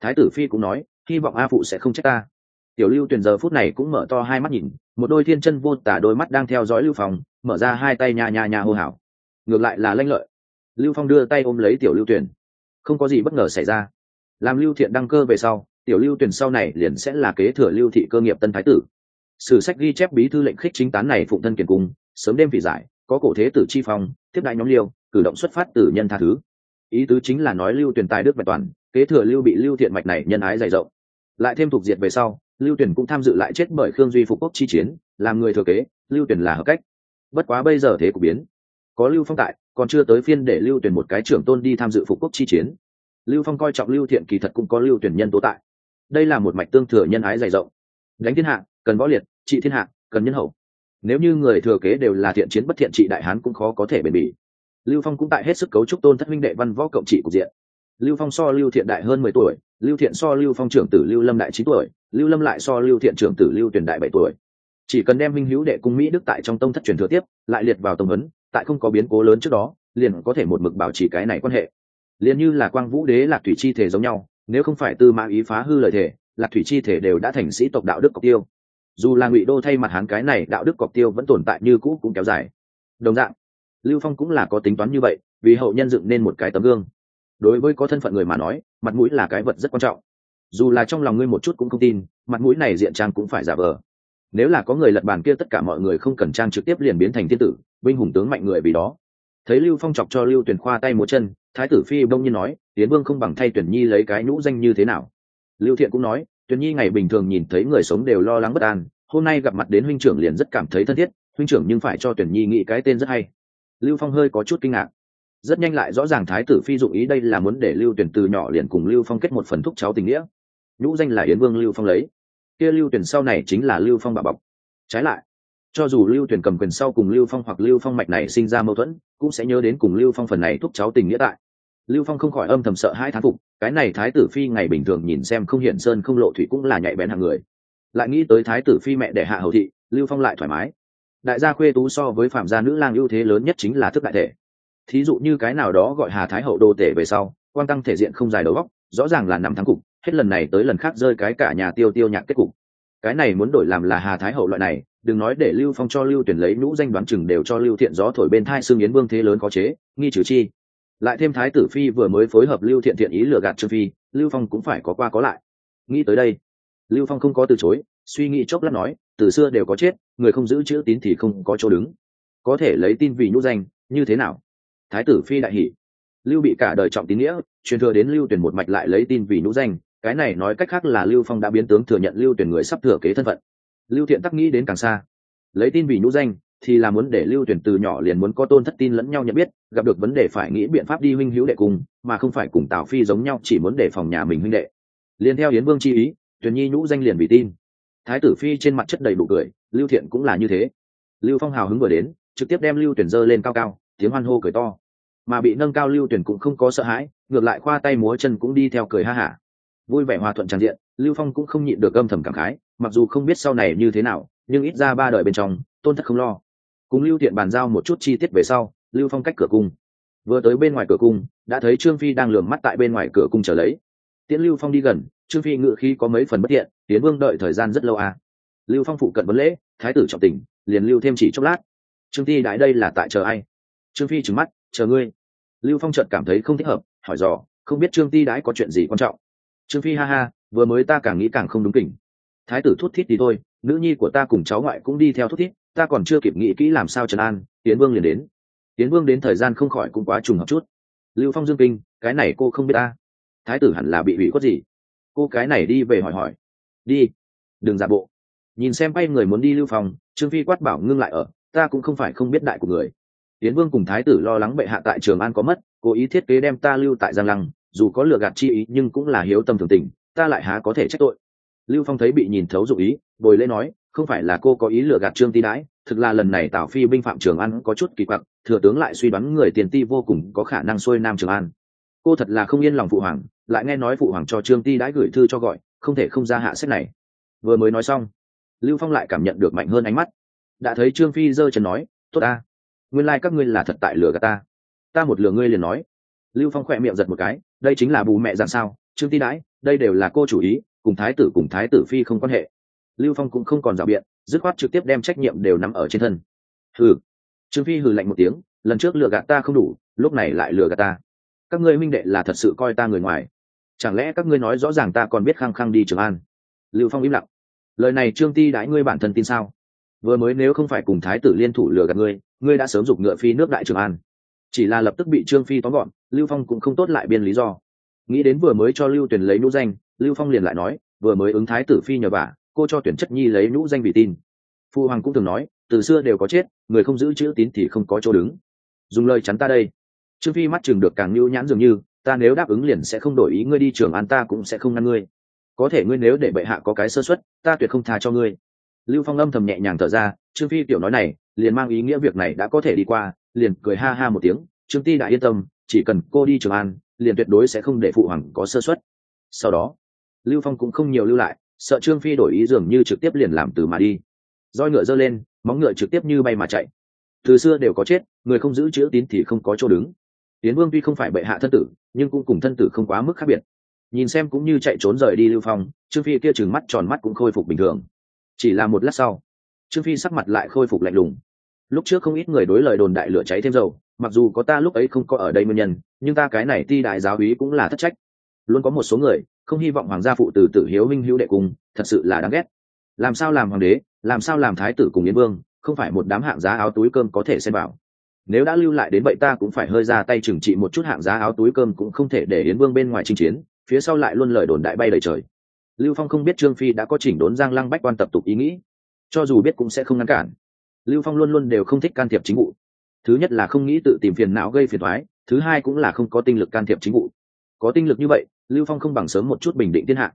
Thái tử phi cũng nói, hy vọng a phụ sẽ không trách ta. Tiểu lưu tuyển giờ phút này cũng mở to hai mắt nhìn, một đôi thiên chân vô tả đôi mắt đang theo dõi lưu phong, mở ra hai tay nhà nhà nhà hô hào. Ngược lại là lanh lợi. Lưu phong đưa tay ôm lấy tiểu lưu tuyển không có gì bất ngờ xảy ra. Làm lưu thiện đăng cơ về sau, tiểu lưu tuyển sau này liền sẽ là kế thừa lưu thị cơ nghiệp tân thái tử sử sách ghi chép bí thư lệnh khích chính tán này phụng thân kiền cung sớm đêm vị giải, có cổ thế tử chi phong, tiếp đại nhóm liêu, cử động xuất phát từ nhân tha thứ. Ý tứ chính là nói lưu tuyển tài đức bạch toàn, kế thừa lưu bị lưu thiện mạch này nhân ái dày rộng. Lại thêm thuộc diệt về sau, lưu tuyển cũng tham dự lại chết bởi khương duy phục quốc chi chiến, làm người thừa kế, lưu tuyển là hợp cách. Bất quá bây giờ thế cục biến. Có lưu phong tại, còn chưa tới phiên để lưu tuyển một cái trưởng tôn đi tham dự phục quốc chi chiến. Lưu phong coi trọng lưu thiện kỳ thật cũng có lưu tuyển nhân tố tại. Đây là một mạch tương thừa nhân ái dày rộng. Đánh thiên hạ cần võ liệt trị thiên hạ cần nhân hậu. Nếu như người thừa kế đều là thiện chiến bất thiện trị đại hán cũng khó có thể bền bỉ. Lưu phong cũng tại hết sức cấu trúc tôn thất minh đệ văn võ cộng trị cục diện. Lưu phong so lưu thiện đại hơn mười tuổi lưu thiện so lưu phong trưởng tử lưu lâm đại chín tuổi lưu lâm lại so lưu thiện trưởng tử lưu tuyển đại bảy tuổi. Chỉ cần đem minh hữu đệ cung mỹ đức tại trong tông thất truyền thừa tiếp lại liệt vào tông ấn, tại không có biến cố lớn trước đó liền có thể một mực bảo trì cái này quan hệ. Liền như là quang vũ đế lạc thủy chi thể giống nhau nếu không phải tư mã ý phá hư lời thể lạc thủy chi thể đều đã thành sĩ tộc đạo đức cọc tiêu dù là ngụy đô thay mặt hắn cái này đạo đức cọc tiêu vẫn tồn tại như cũ cũng kéo dài. Đồng dạng, lưu phong cũng là có tính toán như vậy, vì hậu nhân dựng nên một cái tấm gương. Đối với có thân phận người mà nói, mặt mũi là cái vật rất quan trọng. Dù là trong lòng ngươi một chút cũng không tin, mặt mũi này diện trang cũng phải giả vờ. Nếu là có người lật bàn kia tất cả mọi người không cần trang trực tiếp liền biến thành thiên tử binh hùng tướng mạnh người vì đó. Thấy lưu phong chọc cho lưu tuyển khoa tay múa chân, thái tử phi bông nhiên nói, tiến vương không bằng thay tuyển nhi lấy cái nhũ danh như thế nào? Lưu thiện cũng nói tuyền nhi ngày bình thường nhìn thấy người sống đều lo lắng bất an, hôm nay gặp mặt đến huynh trưởng liền rất cảm thấy thân thiết, huynh trưởng nhưng phải cho tuyền nhi nghĩ cái tên rất hay. Lưu phong hơi có chút kinh ngạc. Rất nhanh lại rõ ràng thái tử phi dụng ý đây là muốn để lưu tuyển từ nhỏ liền cùng lưu phong kết một phần thúc cháu tình nghĩa. Nhũ danh là yến vương lưu phong lấy. Kia lưu tuyển sau này chính là lưu phong bà bọc. Trái lại, cho dù lưu tuyển cầm quyền sau cùng lưu phong hoặc lưu phong mạch này sinh ra mâu thuẫn, cũng sẽ nhớ đến cùng lưu phong phần này thúc cháu tình nghĩa tại lưu phong không khỏi âm thầm sợ hai thán phục, cái này thái tử phi ngày bình thường nhìn xem không hiện sơn không lộ thủy cũng là nhạy bén hàng người. Lại nghĩ tới thái tử phi mẹ để hạ hầu thị, lưu phong lại thoải mái. Đại gia khuê tú so với phạm gia nữ lang ưu thế lớn nhất chính là thức đại thể. Thí dụ như cái nào đó gọi hà thái hậu đô tể về sau quan tăng thể diện không dài đầu góc rõ ràng là nằm thắng cục, hết lần này tới lần khác rơi cái cả nhà tiêu tiêu nhạc kết cục. Cái này muốn đổi làm là hà thái hậu loại này, đừng nói để lưu phong cho lưu tuyển lấy nhũ danh đoán chừng đều cho lưu thiện gió thổi bên thai xương yến vương thế lớn có chế, nghi trừ chi lại thêm thái tử phi vừa mới phối hợp lưu thiện thiện ý lừa gạt trương phi, lưu phong cũng phải có qua có lại. Nghĩ tới đây, lưu phong không có từ chối, suy nghĩ chốc lát nói, từ xưa đều có chết, người không giữ chữ tín thì không có chỗ đứng. Có thể lấy tin vì nhũ danh, như thế nào? Thái tử phi đại hỷ lưu bị cả đời trọng tín nghĩa, truyền thừa đến lưu tuyển một mạch lại lấy tin vì nhũ danh, cái này nói cách khác là lưu phong đã biến tướng thừa nhận lưu tuyển người sắp thừa kế thân phận. Lưu thiện tắc nghĩ đến càng xa. Lấy tin vì nhũ danh thì là muốn để lưu tuyển từ nhỏ liền muốn có tôn thất tin lẫn nhau nhận biết, gặp được vấn đề phải nghĩ biện pháp đi huynh hữu đệ cùng, mà không phải cùng tào phi giống nhau chỉ muốn để phòng nhà mình huynh đệ. Liền theo hiến vương chi ý tuyển nhi nhũ danh liền vì tin. Thái tử phi trên mặt chất đầy đủ cười, lưu thiện cũng là như thế. Lưu phong hào hứng vừa đến, trực tiếp đem lưu tuyển dơ lên cao cao, tiếng hoan hô cười to. Mà bị nâng cao lưu tuyển cũng không có sợ hãi, ngược lại khoa tay múa chân cũng đi theo cười ha hả. Vui vẻ hòa thuận tràn diện, lưu phong cũng không nhịn được âm thầm cảm khái, mặc dù không biết sau này như thế nào, nhưng ít ra ba đời bên trong, tôn thất không lo cùng lưu thiện bàn giao một chút chi tiết về sau, lưu phong cách cửa cung. Vừa tới bên ngoài cửa cung, đã thấy trương phi đang lường mắt tại bên ngoài cửa cung trở lấy. Tiễn lưu phong đi gần, trương phi ngự khi có mấy phần bất thiện, tiến vương đợi thời gian rất lâu à. lưu phong phụ cận vấn lễ, thái tử trọng tình, liền lưu thêm chỉ chốc lát. Trương phi đãi đây là tại chờ ai? Trương phi trừng mắt, chờ ngươi. Lưu phong chợt cảm thấy không thích hợp, hỏi dò, không biết trương ti đãi có chuyện gì quan trọng? Trương phi ha ha, vừa mới ta càng nghĩ càng không đúng kỉnh. Thái tử thút thít đi thôi, nữ nhi của ta cùng cháu ngoại cũng đi theo thút thít ta còn chưa kịp nghĩ kỹ làm sao trần an tiến vương liền đến. Tiến vương đến thời gian không khỏi cũng quá trùng hợp chút. Lưu phong dương kinh, cái này cô không biết ta. Thái tử hẳn là bị hủy có gì? Cô cái này đi về hỏi hỏi. Đi. Đừng giả bộ. Nhìn xem bay người muốn đi lưu phong, trương phi quát bảo ngưng lại ở, ta cũng không phải không biết đại của người. Tiến vương cùng thái tử lo lắng bệ hạ tại trường an có mất, cố ý thiết kế đem ta lưu tại giang lăng, dù có lừa gạt chi ý nhưng cũng là hiếu tâm thường tình, ta lại há có thể trách tội. Lưu phong thấy bị nhìn thấu dụ ý, bồi lễ nói không phải là cô có ý lừa gạt trương ti đãi, thực là lần này tào phi binh phạm trường an có chút kỳ quặc, thừa tướng lại suy đoán người tiền ti vô cùng có khả năng xuôi nam trường an. Cô thật là không yên lòng phụ hoàng, lại nghe nói phụ hoàng cho trương ti đãi gửi thư cho gọi, không thể không ra hạ sách này. Vừa mới nói xong, lưu phong lại cảm nhận được mạnh hơn ánh mắt. Đã thấy trương phi giơ chân nói, tốt ta, nguyên lai、like、các ngươi là thật tại lừa gạt ta. Ta một lừa ngươi liền nói. Lưu phong khỏe miệng giật một cái, đây chính là bù mẹ dạng sao, trương ti đãi, đây đều là cô chủ ý, cùng thái tử cùng thái tử phi không quan hệ lưu phong cũng không còn rào biện, dứt khoát trực tiếp đem trách nhiệm đều nằm ở trên thân. Hừ. Trương phi hừ lạnh một tiếng, lần trước lừa gạt ta không đủ, lúc này lại lừa gạt ta. Các ngươi minh đệ là thật sự coi ta người ngoài. Chẳng lẽ các ngươi nói rõ ràng ta còn biết khăng khăng đi trường an? Lưu phong im lặng. Lời này trương ti đãi ngươi bản thân tin sao? Vừa mới nếu không phải cùng thái tử liên thủ lừa gạt ngươi ngươi đã sớm giục ngựa phi nước đại trường an. Chỉ là lập tức bị trương phi tóm gọn, lưu phong cũng không tốt lại biên lý do. Nghĩ đến vừa mới cho lưu tuyển lấy nhũ danh, lưu phong liền lại nói, vừa mới ứng thái tử phi nhờ vả cô cho tuyển chất nhi lấy nhũ danh vì tin. Phu hoàng cũng thường nói, từ xưa đều có chết, người không giữ chữ tín thì không có chỗ đứng. Dùng lời chắn ta đây. Trương phi mắt chừng được càng lưu nhãn dường như, ta nếu đáp ứng liền sẽ không đổi ý ngươi đi trường an, ta cũng sẽ không ngăn ngươi. Có thể ngươi nếu để bệ hạ có cái sơ xuất ta tuyệt không tha cho ngươi. Lưu phong âm thầm nhẹ nhàng thở ra, trương phi tiểu nói này, liền mang ý nghĩa việc này đã có thể đi qua, liền cười ha ha một tiếng, trương ti đã yên tâm, chỉ cần cô đi trường an, liền tuyệt đối sẽ không để phụ hoàng có sơ xuất sau đó, lưu phong cũng không nhiều lưu lại sợ trương phi đổi ý dường như trực tiếp liền làm từ mà đi. Roi ngựa giơ lên, móng ngựa trực tiếp như bay mà chạy. Từ xưa đều có chết, người không giữ chữ tín thì không có chỗ đứng. Tiến vương tuy không phải bệ hạ thân tử, nhưng cũng cùng thân tử không quá mức khác biệt. Nhìn xem cũng như chạy trốn rời đi lưu phong, trương phi kia chừng mắt tròn mắt cũng khôi phục bình thường. Chỉ là một lát sau, trương phi sắc mặt lại khôi phục lạnh lùng. Lúc trước không ít người đối lời đồn đại lửa cháy thêm dầu, mặc dù có ta lúc ấy không có ở đây nguyên nhân, nhưng ta cái này ti đại giáo úy cũng là thất trách. Luôn có một số người không hy vọng hoàng gia phụ tử tử hiếu minh hữu đệ cùng, thật sự là đáng ghét. Làm sao làm hoàng đế, làm sao làm thái tử cùng yến vương, không phải một đám hạng giá áo túi cơm có thể xem bảo nếu đã lưu lại đến vậy ta cũng phải hơi ra tay trừng trị một chút hạng giá áo túi cơm cũng không thể để yến vương bên ngoài chinh chiến, phía sau lại luôn lời đồn đại bay đầy trời. Lưu phong không biết trương phi đã có chỉnh đốn giang lăng bách quan tập tục ý nghĩ. Cho dù biết cũng sẽ không ngăn cản. Lưu phong luôn luôn đều không thích can thiệp chính vụ. Thứ nhất là không nghĩ tự tìm phiền não gây phiền thoái thứ hai cũng là không có tinh lực can thiệp chính vụ. Có tinh lực như vậy lưu phong không bằng sớm một chút bình định thiên hạ.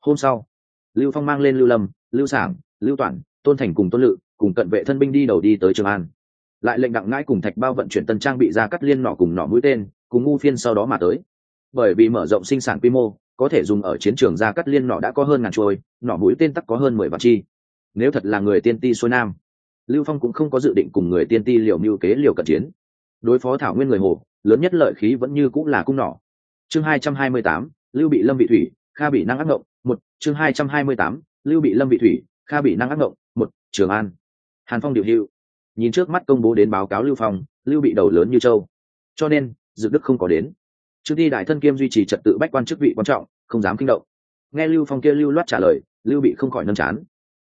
Hôm sau, lưu phong mang lên lưu lâm, lưu sảng, lưu toản, tôn thành cùng tôn lự, cùng cận vệ thân binh đi đầu đi tới trường an. Lại lệnh đặng ngãi cùng thạch bao vận chuyển tân trang bị ra cắt liên nọ cùng nọ mũi tên, cùng ngu phiên sau đó mà tới. Bởi vì mở rộng sinh sản quy mô, có thể dùng ở chiến trường ra cắt liên nọ đã có hơn ngàn trôi nọ mũi tên tắc có hơn mười vạn chi. Nếu thật là người tiên ti xuôi nam, lưu phong cũng không có dự định cùng người tiên ti liều mưu kế liều cận chiến. Đối phó thảo nguyên người hồ, lớn nhất lợi khí vẫn như cũng là cung nỏ chương hai trăm hai mươi tám, lưu bị lâm vị thủy, kha bị năng ác ngộng, một, chương hai trăm hai mươi tám, lưu bị lâm vị thủy, kha bị năng ác ngộng, một, trường an. Hàn phong điều hưu. Nhìn trước mắt công bố đến báo cáo lưu phong, lưu bị đầu lớn như châu. Cho nên, dự đức không có đến. Trương thi đại thân kiêm duy trì trật tự bách quan chức vị quan trọng, không dám kinh động. Nghe lưu phong kia lưu loát trả lời, lưu bị không khỏi nâm chán.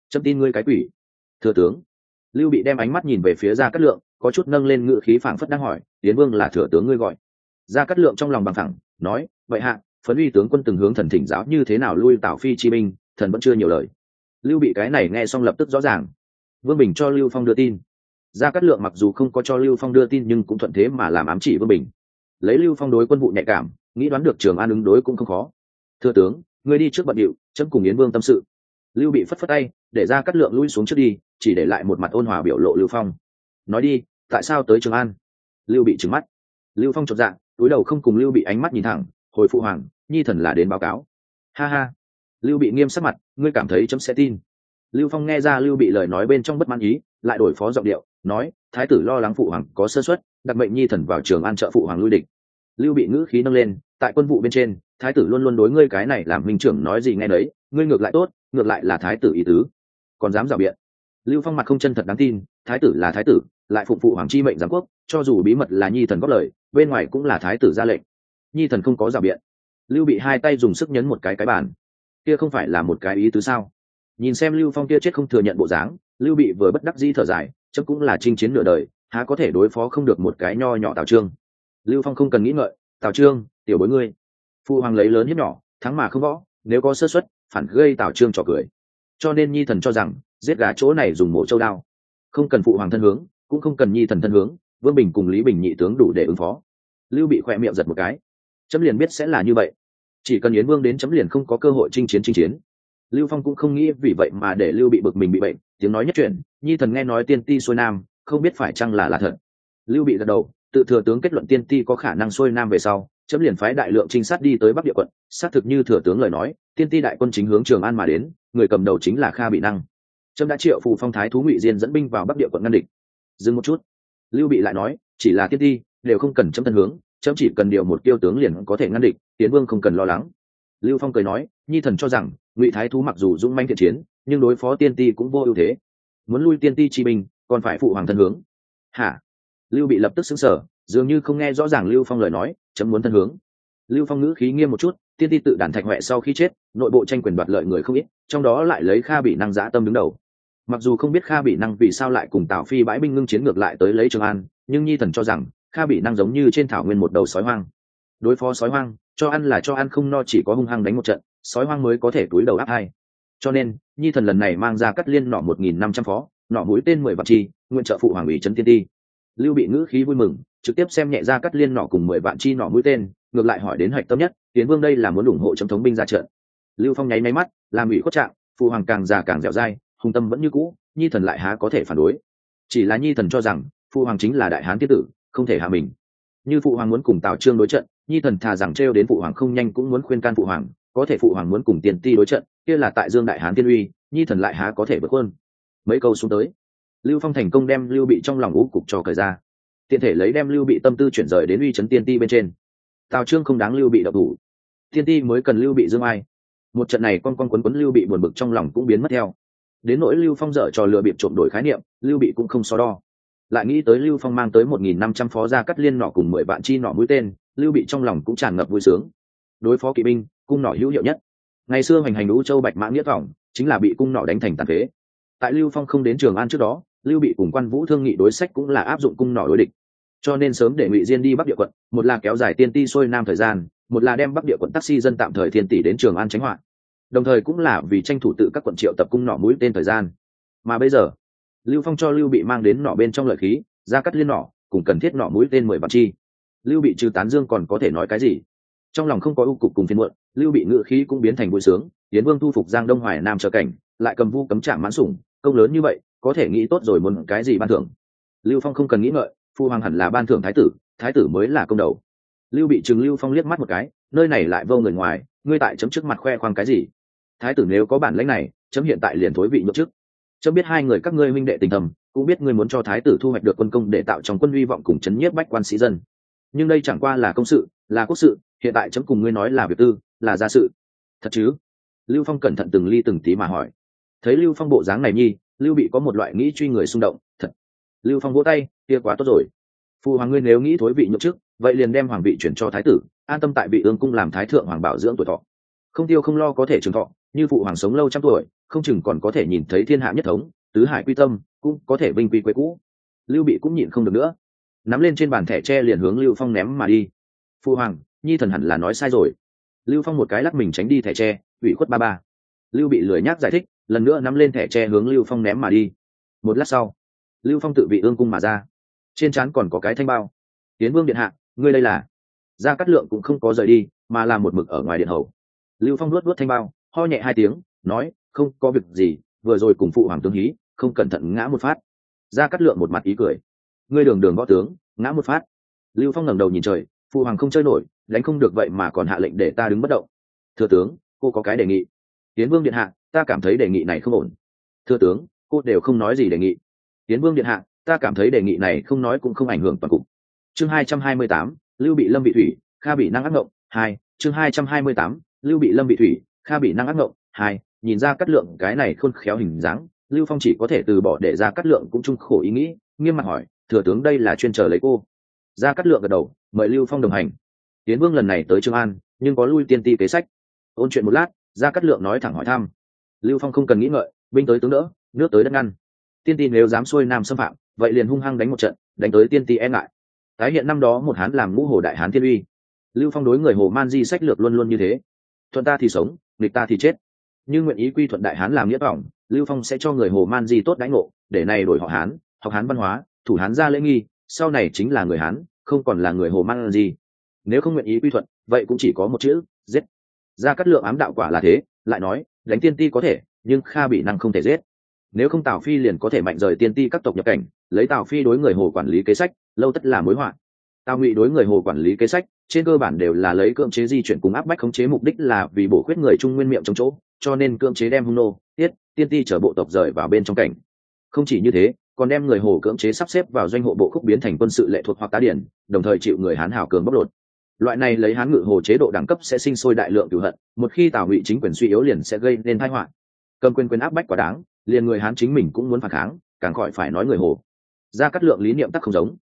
Chấm tin ngươi cái quỷ. Thừa tướng. Lưu bị đem ánh mắt nhìn về phía gia cát lượng, có chút nâng lên ngự khí phảng phất đang hỏi tiến vương là thừa tướng ngươi gọi? Gia cát lượng trong lòng bằng thẳng nói, vậy hạ, phấn uy tướng quân từng hướng thần thỉnh giáo như thế nào lui tào phi chi binh, thần vẫn chưa nhiều lời. Lưu bị cái này nghe xong lập tức rõ ràng. Vương bình cho lưu phong đưa tin. Gia cát lượng mặc dù không có cho lưu phong đưa tin nhưng cũng thuận thế mà làm ám chỉ vương bình. Lấy lưu phong đối quân vụ nhạy cảm, nghĩ đoán được trường an ứng đối cũng không khó. Thưa tướng, ngươi đi trước bận điệu, chấm cùng yến vương tâm sự. Lưu bị phất phất tay, để ra cắt lượng lui xuống trước đi, chỉ để lại một mặt ôn hòa biểu lộ lưu phong. Nói đi, tại sao tới trường an? Lưu bị trừng mắt. Lưu phong chột dạ túi đầu không cùng lưu bị ánh mắt nhìn thẳng, hồi phụ hoàng, nhi thần là đến báo cáo. Ha ha. Lưu bị nghiêm sắc mặt, ngươi cảm thấy chấm sẽ tin. Lưu phong nghe ra lưu bị lời nói bên trong bất mãn ý, lại đổi phó giọng điệu, nói, thái tử lo lắng phụ hoàng có sơ xuất đặc mệnh nhi thần vào trường an trợ phụ hoàng lui địch. Lưu bị ngữ khí nâng lên, tại quân vụ bên trên, thái tử luôn luôn đối ngươi cái này làm minh trưởng nói gì nghe đấy ngươi ngược lại tốt, ngược lại là thái tử ý tứ. Còn dám rào biện? Lưu phong mặt không chân thật đáng tin thái tử là thái tử, lại phục vụ hoàng chi mệnh giám quốc, cho dù bí mật là nhi thần góp lời, bên ngoài cũng là thái tử ra lệnh. Nhi thần không có rào biện. Lưu bị hai tay dùng sức nhấn một cái cái bàn. Kia không phải là một cái ý tứ sao? Nhìn xem lưu phong kia chết không thừa nhận bộ dáng, lưu bị vừa bất đắc di thở dài chắc cũng là chinh chiến nửa đời, há có thể đối phó không được một cái nho nhỏ tào trương. Lưu phong không cần nghĩ ngợi, tào trương, tiểu bối ngươi. Phụ hoàng lấy lớn hiếp nhỏ, thắng mà không võ, nếu có sơ xuất phản gây tào trương trò cười. Cho nên nhi thần cho rằng, giết gà chỗ này dùng mổ châu đao không cần phụ hoàng thân hướng, cũng không cần nhi thần thân hướng, vương bình cùng lý bình nhị tướng đủ để ứng phó. Lưu bị khỏe miệng giật một cái. Chấm liền biết sẽ là như vậy. Chỉ cần yến vương đến chấm liền không có cơ hội chinh chiến chinh chiến. Lưu phong cũng không nghĩ vì vậy mà để lưu bị bực mình bị bệnh, tiếng nói nhất truyền, nhi thần nghe nói tiên ti xuôi nam, không biết phải chăng là là thật. Lưu bị gật đầu, tự thừa tướng kết luận tiên ti có khả năng xuôi nam về sau, chấm liền phái đại lượng trinh sát đi tới bắc địa quận, xác thực như thừa tướng lời nói, tiên ti đại quân chính hướng trường an mà đến, người cầm đầu chính là kha bị năng trâm đã triệu phù phong thái thú ngụy diên dẫn binh vào bắc địa quận ngăn địch dừng một chút. Lưu bị lại nói, chỉ là tiên ti, đều không cần chấm thân hướng chấm chỉ cần điều một tiêu tướng liền có thể ngăn địch, tiến vương không cần lo lắng. Lưu phong cười nói, nhi thần cho rằng, ngụy thái thú mặc dù dũng manh thiện chiến, nhưng đối phó tiên ti cũng vô ưu thế. Muốn lui tiên ti chi binh, còn phải phụ hoàng thân hướng. Hả? Lưu bị lập tức xứng sở dường như không nghe rõ ràng lưu phong lời nói chấm muốn thân hướng. Lưu phong ngữ khí nghiêm một chút, tiên ti tự đàn thạch huệ sau khi chết, nội bộ tranh quyền đoạt lợi người không ít, trong đó lại lấy kha bị năng giã tâm đứng đầu mặc dù không biết kha bị năng vì sao lại cùng tào phi bãi binh ngưng chiến ngược lại tới lấy trường an, nhưng nhi thần cho rằng kha bị năng giống như trên thảo nguyên một đầu sói hoang. Đối phó sói hoang, cho ăn là cho ăn, không no chỉ có hung hăng đánh một trận, sói hoang mới có thể túi đầu áp hai. Cho nên, nhi thần lần này mang ra cắt liên nọ một nghìn năm trăm phó, nọ mũi tên mười vạn chi, nguyện trợ phụ hoàng ủy trấn tiên ti. Lưu bị ngữ khí vui mừng, trực tiếp xem nhẹ ra cắt liên nọ cùng mười vạn chi nọ mũi tên, ngược lại hỏi đến hạch tâm nhất, tiến vương đây là muốn ủng hộ chống thống binh ra trận? Lưu phong nháy máy mắt, làm ủy khuất trạng, phụ hoàng càng già càng dẻo dai hùng tâm vẫn như cũ, nhi thần lại há có thể phản đối. Chỉ là nhi thần cho rằng phụ hoàng chính là đại hán tiết tử, không thể hạ mình. Như phụ hoàng muốn cùng tào trương đối trận, nhi thần thà rằng trêu đến phụ hoàng không nhanh cũng muốn khuyên can phụ hoàng, có thể phụ hoàng muốn cùng tiền ti đối trận, kia là tại dương đại hán tiên uy, nhi thần lại há có thể vượt hơn mấy câu xuống tới, lưu phong thành công đem lưu bị trong lòng ú cục cho cởi ra. Tiện thể lấy đem lưu bị tâm tư chuyển rời đến uy trấn tiên ti bên trên. Tào trương không đáng lưu bị độc thủ. Tiên ti mới cần lưu bị dương ai. Một trận này con con quấn quấn lưu bị buồn bực trong lòng cũng biến mất theo đến nỗi lưu phong dở cho lừa bịp trộm đổi khái niệm, lưu bị cũng không so đo. Lại nghĩ tới lưu phong mang tới một nghìn năm trăm phó gia cắt liên nọ cùng mười vạn chi nọ mũi tên, lưu bị trong lòng cũng tràn ngập vui sướng. Đối phó kỵ binh, cung nọ hữu hiệu nhất. Ngày xưa hoành hành lũ châu bạch mã nghĩa thỏng, chính là bị cung nọ đánh thành tàn phế. Tại lưu phong không đến trường an trước đó, lưu bị cùng quan vũ thương nghị đối sách cũng là áp dụng cung nọ đối địch. Cho nên sớm để ngụy diên đi bắc địa quận, một là kéo dài tiên ti xuôi nam thời gian, một là đem bắc địa quận taxi dân tạm thời thiên tỷ đến trường an tránh hoạn đồng thời cũng là vì tranh thủ tự các quận triệu tập cung nọ mũi tên thời gian. Mà bây giờ, lưu phong cho lưu bị mang đến nọ bên trong lợi khí, ra cắt liên nọ, cùng cần thiết nọ mũi tên mười vạn chi. Lưu bị trừ tán dương còn có thể nói cái gì? Trong lòng không có ưu cục cùng phiên muộn, lưu bị ngự khí cũng biến thành vui sướng tiến vương thu phục giang đông hoài nam trở cảnh, lại cầm vu cấm trạm mãn sủng, công lớn như vậy, có thể nghĩ tốt rồi muốn cái gì ban thưởng. Lưu phong không cần nghĩ ngợi, phu hoàng hẳn là ban thưởng thái tử thái tử mới là công đầu. Lưu bị chừng lưu phong liếc mắt một cái, nơi này lại vô người ngoài, ngươi tại chấm trước mặt khoe khoang cái gì? Thái tử nếu có bản lãnh này, chấm hiện tại liền thối vị nhậm chức. Chấm biết hai người các ngươi minh đệ tình thầm, cũng biết ngươi muốn cho thái tử thu hoạch được quân công để tạo trong quân hy vọng cùng chấn nhiếp bách quan sĩ dân. Nhưng đây chẳng qua là công sự, là quốc sự, hiện tại chấm cùng ngươi nói là việc tư, là gia sự. Thật chứ? Lưu phong cẩn thận từng ly từng tí mà hỏi. Thấy lưu phong bộ dáng này nhi, lưu bị có một loại nghĩ truy người xung động, thật. Lưu phong vỗ tay, kia quá tốt rồi. Phu hoàng ngươi nếu nghĩ thối vị nhậm chức, vậy liền đem hoàng vị chuyển cho thái tử, an tâm tại vị ương cung làm thái thượng hoàng bảo dưỡng tuổi thọ. Không tiêu không lo có thể trường thọ như phụ hoàng sống lâu trăm tuổi, không chừng còn có thể nhìn thấy thiên hạ nhất thống, tứ hải quy tâm, cũng có thể vinh quy quê cũ. Lưu bị cũng nhịn không được nữa. Nắm lên trên bàn thẻ tre liền hướng lưu phong ném mà đi. Phu hoàng, nhi thần hẳn là nói sai rồi. Lưu phong một cái lắc mình tránh đi thẻ tre, ủy khuất ba ba. Lưu bị lười nhác giải thích, lần nữa nắm lên thẻ tre hướng lưu phong ném mà đi. Một lát sau, lưu phong tự vị ương cung mà ra. Trên trán còn có cái thanh bao. Tiến vương điện hạ, ngươi đây là? Gia cát lượng cũng không có rời đi, mà làm một mực ở ngoài điện hầu. Lưu phong luất luất thanh bao ho nhẹ hai tiếng, nói, không có việc gì, vừa rồi cùng phụ hoàng tướng hí, không cẩn thận ngã một phát. Ra cắt lượng một mặt ý cười. Ngươi đường đường võ tướng, ngã một phát. Lưu phong ngẩng đầu nhìn trời, phụ hoàng không chơi nổi, đánh không được vậy mà còn hạ lệnh để ta đứng bất động. Thừa tướng, cô có cái đề nghị. Tiến vương điện hạ, ta cảm thấy đề nghị này không ổn. Thừa tướng, cô đều không nói gì đề nghị. Tiến vương điện hạ, ta cảm thấy đề nghị này không nói cũng không ảnh hưởng toàn cục. Chương hai trăm hai mươi tám, lưu bị lâm bị thủy, kha bị năng ác ngộng, hai, chương hai trăm hai mươi tám, lưu bị lâm bị thủy kha bị năng ác ngộng, hai, nhìn ra cắt lượng cái này khôn khéo hình dáng, lưu phong chỉ có thể từ bỏ để ra cắt lượng cũng chung khổ ý nghĩ, nghiêm mặt hỏi, thừa tướng đây là chuyên chờ lấy cô? Ra cắt lượng gật đầu, mời lưu phong đồng hành. Tiến vương lần này tới trường an, nhưng có lui tiên ti kế sách. Ôn chuyện một lát, ra cắt lượng nói thẳng hỏi thăm. Lưu phong không cần nghĩ ngợi, binh tới tướng đỡ, nước tới đất ngăn. Tiên ti nếu dám xuôi nam xâm phạm, vậy liền hung hăng đánh một trận, đánh tới tiên ti e ngại. Tái hiện năm đó một hán làm ngũ hồ đại hán thiên uy. Lưu phong đối người hồ man di sách lược luôn luôn như thế. Thuận ta thì sống nghịch ta thì chết. Nhưng nguyện ý quy thuận đại hán làm nghĩa vọng lưu phong sẽ cho người hồ man di tốt đánh ngộ, để này đổi họ hán, học hán văn hóa, thủ hán ra lễ nghi, sau này chính là người hán, không còn là người hồ man di. Nếu không nguyện ý quy thuận, vậy cũng chỉ có một chữ, giết. Ra cắt lượng ám đạo quả là thế, lại nói, đánh tiên ti có thể, nhưng kha bị năng không thể giết. Nếu không tào phi liền có thể mạnh rời tiên ti các tộc nhập cảnh, lấy tào phi đối người hồ quản lý kế sách, lâu tất là mối họa. Tào ngụy đối người hồ quản lý kế sách trên cơ bản đều là lấy cưỡng chế di chuyển cùng áp bách khống chế mục đích là vì bổ khuyết người trung nguyên miệng trong chỗ, cho nên cưỡng chế đem hung nô, tiết, tiên ti chở bộ tộc rời vào bên trong cảnh. Không chỉ như thế, còn đem người hồ cưỡng chế sắp xếp vào doanh hộ bộ khúc biến thành quân sự lệ thuộc hoặc tá điển, đồng thời chịu người hán hảo cường bóc lột. Loại này lấy hán ngự hồ chế độ đẳng cấp sẽ sinh sôi đại lượng cửu hận, một khi tào ngụy chính quyền suy yếu liền sẽ gây nên thái họa. Cầm quyền quyền áp bách quá đáng, liền người hán chính mình cũng muốn phản kháng, càng khỏi phải nói người hồ. Ra cắt lượng lý niệm tắc không giống.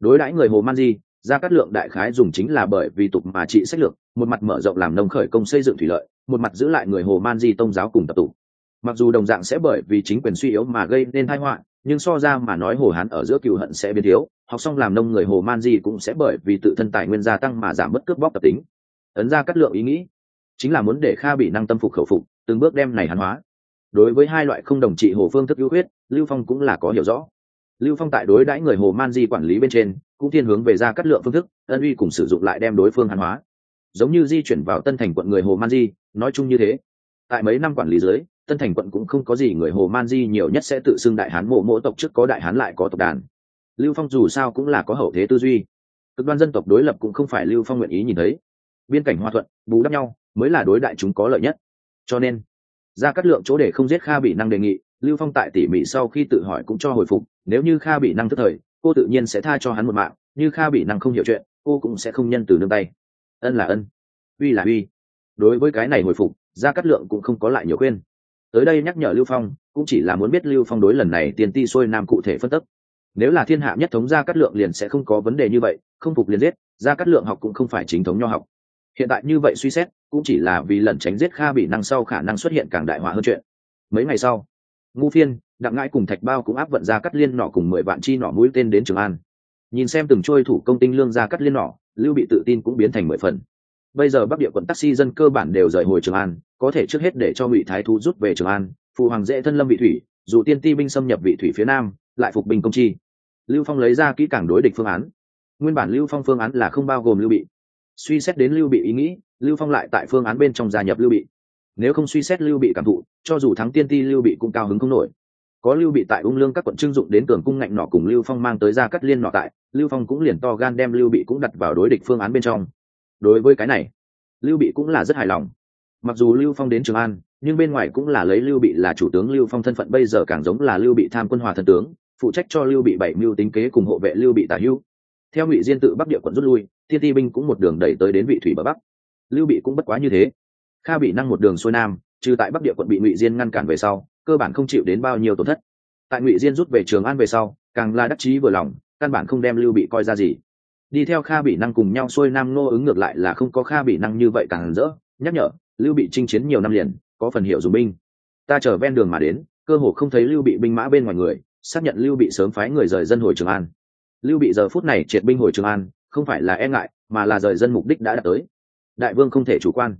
Đối đãi người hồ man di gia cắt lượng đại khái dùng chính là bởi vì tục mà trị sách lược, một mặt mở rộng làm nông khởi công xây dựng thủy lợi, một mặt giữ lại người hồ man di tôn giáo cùng tập tụ. Mặc dù đồng dạng sẽ bởi vì chính quyền suy yếu mà gây nên tai họa, nhưng so ra mà nói hồ hán ở giữa cựu hận sẽ biến thiếu, học xong làm nông người hồ man di cũng sẽ bởi vì tự thân tài nguyên gia tăng mà giảm mất cướp bóc tập tính. Ấn ra cắt lượng ý nghĩ chính là muốn để kha bị năng tâm phục khẩu phục, từng bước đem này hán hóa. Đối với hai loại không đồng trị hồ phương thức ưu huyết lưu phong cũng là có hiểu rõ. Lưu phong tại đối đãi người hồ man di quản lý bên trên cũng thiên hướng về ra cắt lượng phương thức, ân uy cùng sử dụng lại đem đối phương hàn hóa. Giống như di chuyển vào tân thành quận người hồ man di, nói chung như thế. Tại mấy năm quản lý dưới, tân thành quận cũng không có gì người hồ man di nhiều nhất sẽ tự xưng đại hán mộ mỗ tộc trước có đại hán lại có tộc đàn. Lưu phong dù sao cũng là có hậu thế tư duy. Cực đoan dân tộc đối lập cũng không phải lưu phong nguyện ý nhìn thấy. Biên cảnh hòa thuận, bù đắp nhau, mới là đối đại chúng có lợi nhất. Cho nên, ra cắt lượng chỗ để không giết kha bị năng đề nghị, lưu phong tại tỉ mỉ sau khi tự hỏi cũng cho hồi phục, nếu như kha bị năng tức thời cô tự nhiên sẽ tha cho hắn một mạng, như kha bị năng không hiểu chuyện, cô cũng sẽ không nhân từ nương tay. Ân là ân. Uy là uy. Đối với cái này hồi phục, gia cát lượng cũng không có lại nhiều khuyên tới đây nhắc nhở lưu phong, cũng chỉ là muốn biết lưu phong đối lần này tiền ti xuôi nam cụ thể phân tích. Nếu là thiên hạ nhất thống gia cát lượng liền sẽ không có vấn đề như vậy, không phục liền giết, gia cát lượng học cũng không phải chính thống nho học. Hiện tại như vậy suy xét, cũng chỉ là vì lần tránh giết kha bị năng sau khả năng xuất hiện càng đại họa hơn chuyện. Mấy ngày sau ngu phiên đặng ngãi cùng thạch bao cũng áp vận ra cắt liên nỏ cùng mười vạn chi nỏ mũi tên đến trường an. Nhìn xem từng trôi thủ công tinh lương ra cắt liên nỏ, lưu bị tự tin cũng biến thành mười phần. Bây giờ bắc địa quận taxi dân cơ bản đều rời hồi trường an, có thể trước hết để cho ngụy thái thú rút về trường an, phụ hoàng dễ thân lâm vị thủy, dù tiên ti binh xâm nhập vị thủy phía nam, lại phục binh công chi. Lưu phong lấy ra kỹ càng đối địch phương án. Nguyên bản lưu phong phương án là không bao gồm lưu bị. Suy xét đến lưu bị ý nghĩ, lưu phong lại tại phương án bên trong gia nhập lưu bị. Nếu không suy xét lưu bị cảm thụ, cho dù thắng tiên ti lưu bị cũng cao hứng không nổi có lưu bị tại ung lương các quận trưng dụng đến cường cung ngạnh nọ cùng lưu phong mang tới ra cắt liên nọ tại, lưu phong cũng liền to gan đem lưu bị cũng đặt vào đối địch phương án bên trong. Đối với cái này, lưu bị cũng là rất hài lòng. Mặc dù lưu phong đến trường an, nhưng bên ngoài cũng là lấy lưu bị là chủ tướng lưu phong thân phận, bây giờ càng giống là lưu bị tham quân hòa thần tướng, phụ trách cho lưu bị bảy mưu tính kế cùng hộ vệ lưu bị tả hưu theo ngụy diên tự bắc địa quận rút lui, thiên ti binh cũng một đường đẩy tới đến vị thủy bờ bắc. Lưu bị cũng bất quá như thế. Kha bị năng một đường xuôi nam, trừ tại bắc địa quận bị ngụy diên ngăn cản về sau cơ bản không chịu đến bao nhiêu tổn thất. Tại ngụy diên rút về trường an về sau, càng là đắc chí vừa lòng, căn bản không đem lưu bị coi ra gì. Đi theo kha bị năng cùng nhau xuôi nam nô ứng ngược lại là không có kha bị năng như vậy càng rỡ. Nhắc nhở, lưu bị chinh chiến nhiều năm liền, có phần hiệu dùng binh. Ta chờ ven đường mà đến, cơ hồ không thấy lưu bị binh mã bên ngoài người, xác nhận lưu bị sớm phái người rời dân hồi trường an. Lưu bị giờ phút này triệt binh hồi trường an, không phải là e ngại, mà là rời dân mục đích đã đạt tới. Đại vương không thể chủ quan.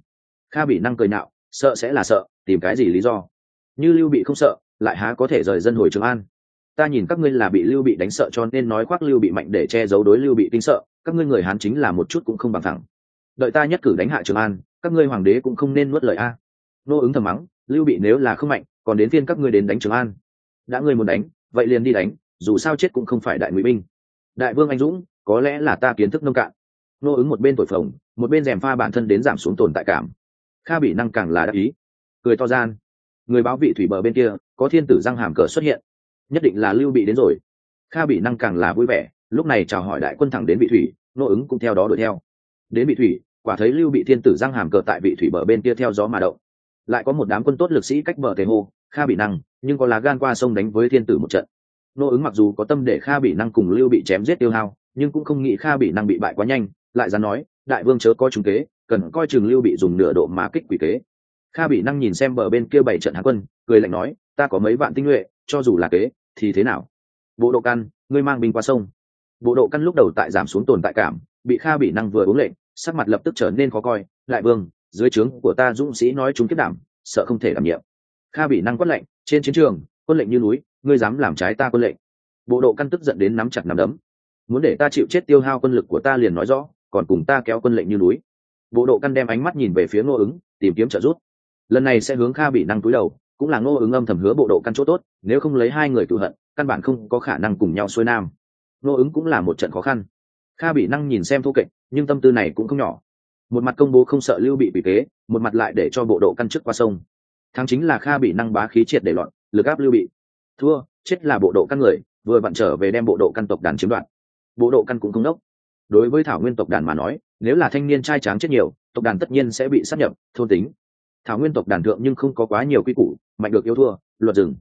Kha bị năng cười nạo sợ sẽ là sợ, tìm cái gì lý do? Như lưu bị không sợ, lại há có thể rời dân hồi trường an. Ta nhìn các ngươi là bị lưu bị đánh sợ cho nên nói khoác lưu bị mạnh để che giấu đối lưu bị kinh sợ, các ngươi người hán chính là một chút cũng không bằng thẳng đợi ta nhất cử đánh hạ trường an, các ngươi hoàng đế cũng không nên nuốt lời a. Nô ứng thầm mắng, lưu bị nếu là không mạnh, còn đến phiên các ngươi đến đánh trường an. Đã ngươi muốn đánh, vậy liền đi đánh, dù sao chết cũng không phải đại ngụy binh. Đại vương anh dũng, có lẽ là ta kiến thức nông cạn. Nô ứng một bên thổi phồng, một bên rèm pha bản thân đến giảm xuống tồn tại cảm. Kha bị năng càng là đắc ý. Cười to gian người báo vị thủy bờ bên kia, có thiên tử răng hàm cờ xuất hiện. Nhất định là lưu bị đến rồi. Kha bị năng càng là vui vẻ, lúc này chào hỏi đại quân thẳng đến vị thủy, nô ứng cũng theo đó đuổi theo. Đến vị thủy, quả thấy lưu bị thiên tử răng hàm cờ tại vị thủy bờ bên kia theo gió mà động. Lại có một đám quân tốt lực sĩ cách bờ tề hô, kha bị năng, nhưng có lá gan qua sông đánh với thiên tử một trận. Nô ứng mặc dù có tâm để kha bị năng cùng lưu bị chém giết tiêu hao, nhưng cũng không nghĩ kha bị năng bị bại quá nhanh, lại dám nói, đại vương chớ coi chúng kế, cần coi chừng lưu bị dùng nửa độ mà kích quỷ kế kha bị năng nhìn xem bờ bên kia bảy trận hạ quân, cười lạnh nói, ta có mấy vạn tinh nhuệ, cho dù là kế, thì thế nào? Bộ độ căn, ngươi mang binh qua sông. Bộ độ căn lúc đầu tại giảm xuống tồn tại cảm, bị kha bị năng vừa uống lệnh, sắc mặt lập tức trở nên khó coi, lại vương, dưới trướng của ta dũng sĩ nói chúng kết đảm, sợ không thể đảm nhiệm. Kha bị năng quất lệnh trên chiến trường, quân lệnh như núi, ngươi dám làm trái ta quân lệnh. Bộ độ căn tức giận đến nắm chặt nắm đấm. Muốn để ta chịu chết tiêu hao quân lực của ta liền nói rõ, còn cùng ta kéo quân lệnh như núi. Bộ độ căn đem ánh mắt nhìn về phía ngô ứng, tìm kiếm trợ giúp lần này sẽ hướng kha bị năng túi đầu, cũng là ngô ứng âm thầm hứa bộ độ căn chỗ tốt, nếu không lấy hai người tự hận, căn bản không có khả năng cùng nhau xuôi nam. Ngô ứng cũng là một trận khó khăn. Kha bị năng nhìn xem thô kệch, nhưng tâm tư này cũng không nhỏ. Một mặt công bố không sợ lưu bị bị kế, một mặt lại để cho bộ độ căn chức qua sông. Thắng chính là kha bị năng bá khí triệt để loạn, lực áp lưu bị. Thua, chết là bộ độ căn người, vừa vặn trở về đem bộ độ căn tộc đàn chiếm đoạt. Bộ độ căn cũng không đốc. Đối với thảo nguyên tộc đàn mà nói, nếu là thanh niên trai tráng chết nhiều, tộc đàn tất nhiên sẽ bị sắp nhập, thôn tính thảo nguyên tộc đàn thượng nhưng không có quá nhiều quy củ, mạnh được yêu thua, luật rừng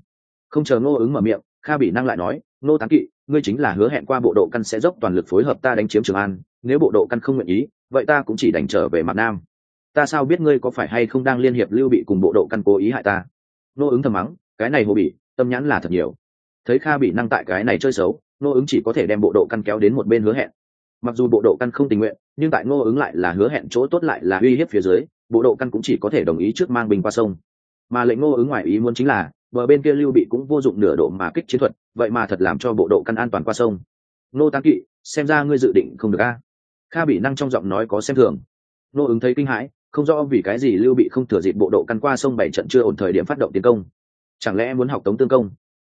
không chờ ngô ứng mở miệng, kha bị năng lại nói, ngô tán kỵ, ngươi chính là hứa hẹn qua bộ độ căn sẽ dốc toàn lực phối hợp ta đánh chiếm trường an, nếu bộ độ căn không nguyện ý, vậy ta cũng chỉ đành trở về mặt nam. Ta sao biết ngươi có phải hay không đang liên hiệp lưu bị cùng bộ độ căn cố ý hại ta? Ngô ứng thầm mắng, cái này hồ bị tâm nhãn là thật nhiều. Thấy kha bị năng tại cái này chơi xấu, ngô ứng chỉ có thể đem bộ độ căn kéo đến một bên hứa hẹn. Mặc dù bộ độ căn không tình nguyện, nhưng tại ngô ứng lại là hứa hẹn chỗ tốt lại là uy hiếp phía dưới bộ độ căn cũng chỉ có thể đồng ý trước mang binh qua sông. Mà lệnh ngô ứng ngoài ý muốn chính là, bờ bên kia lưu bị cũng vô dụng nửa độ mà kích chiến thuật, vậy mà thật làm cho bộ độ căn an toàn qua sông. Nô tán kỵ, xem ra ngươi dự định không được a. Kha bị năng trong giọng nói có xem thường. Nô ứng thấy kinh hãi, không rõ vì cái gì lưu bị không thừa dịp bộ độ căn qua sông bảy trận chưa ổn thời điểm phát động tiến công. Chẳng lẽ muốn học tống tương công?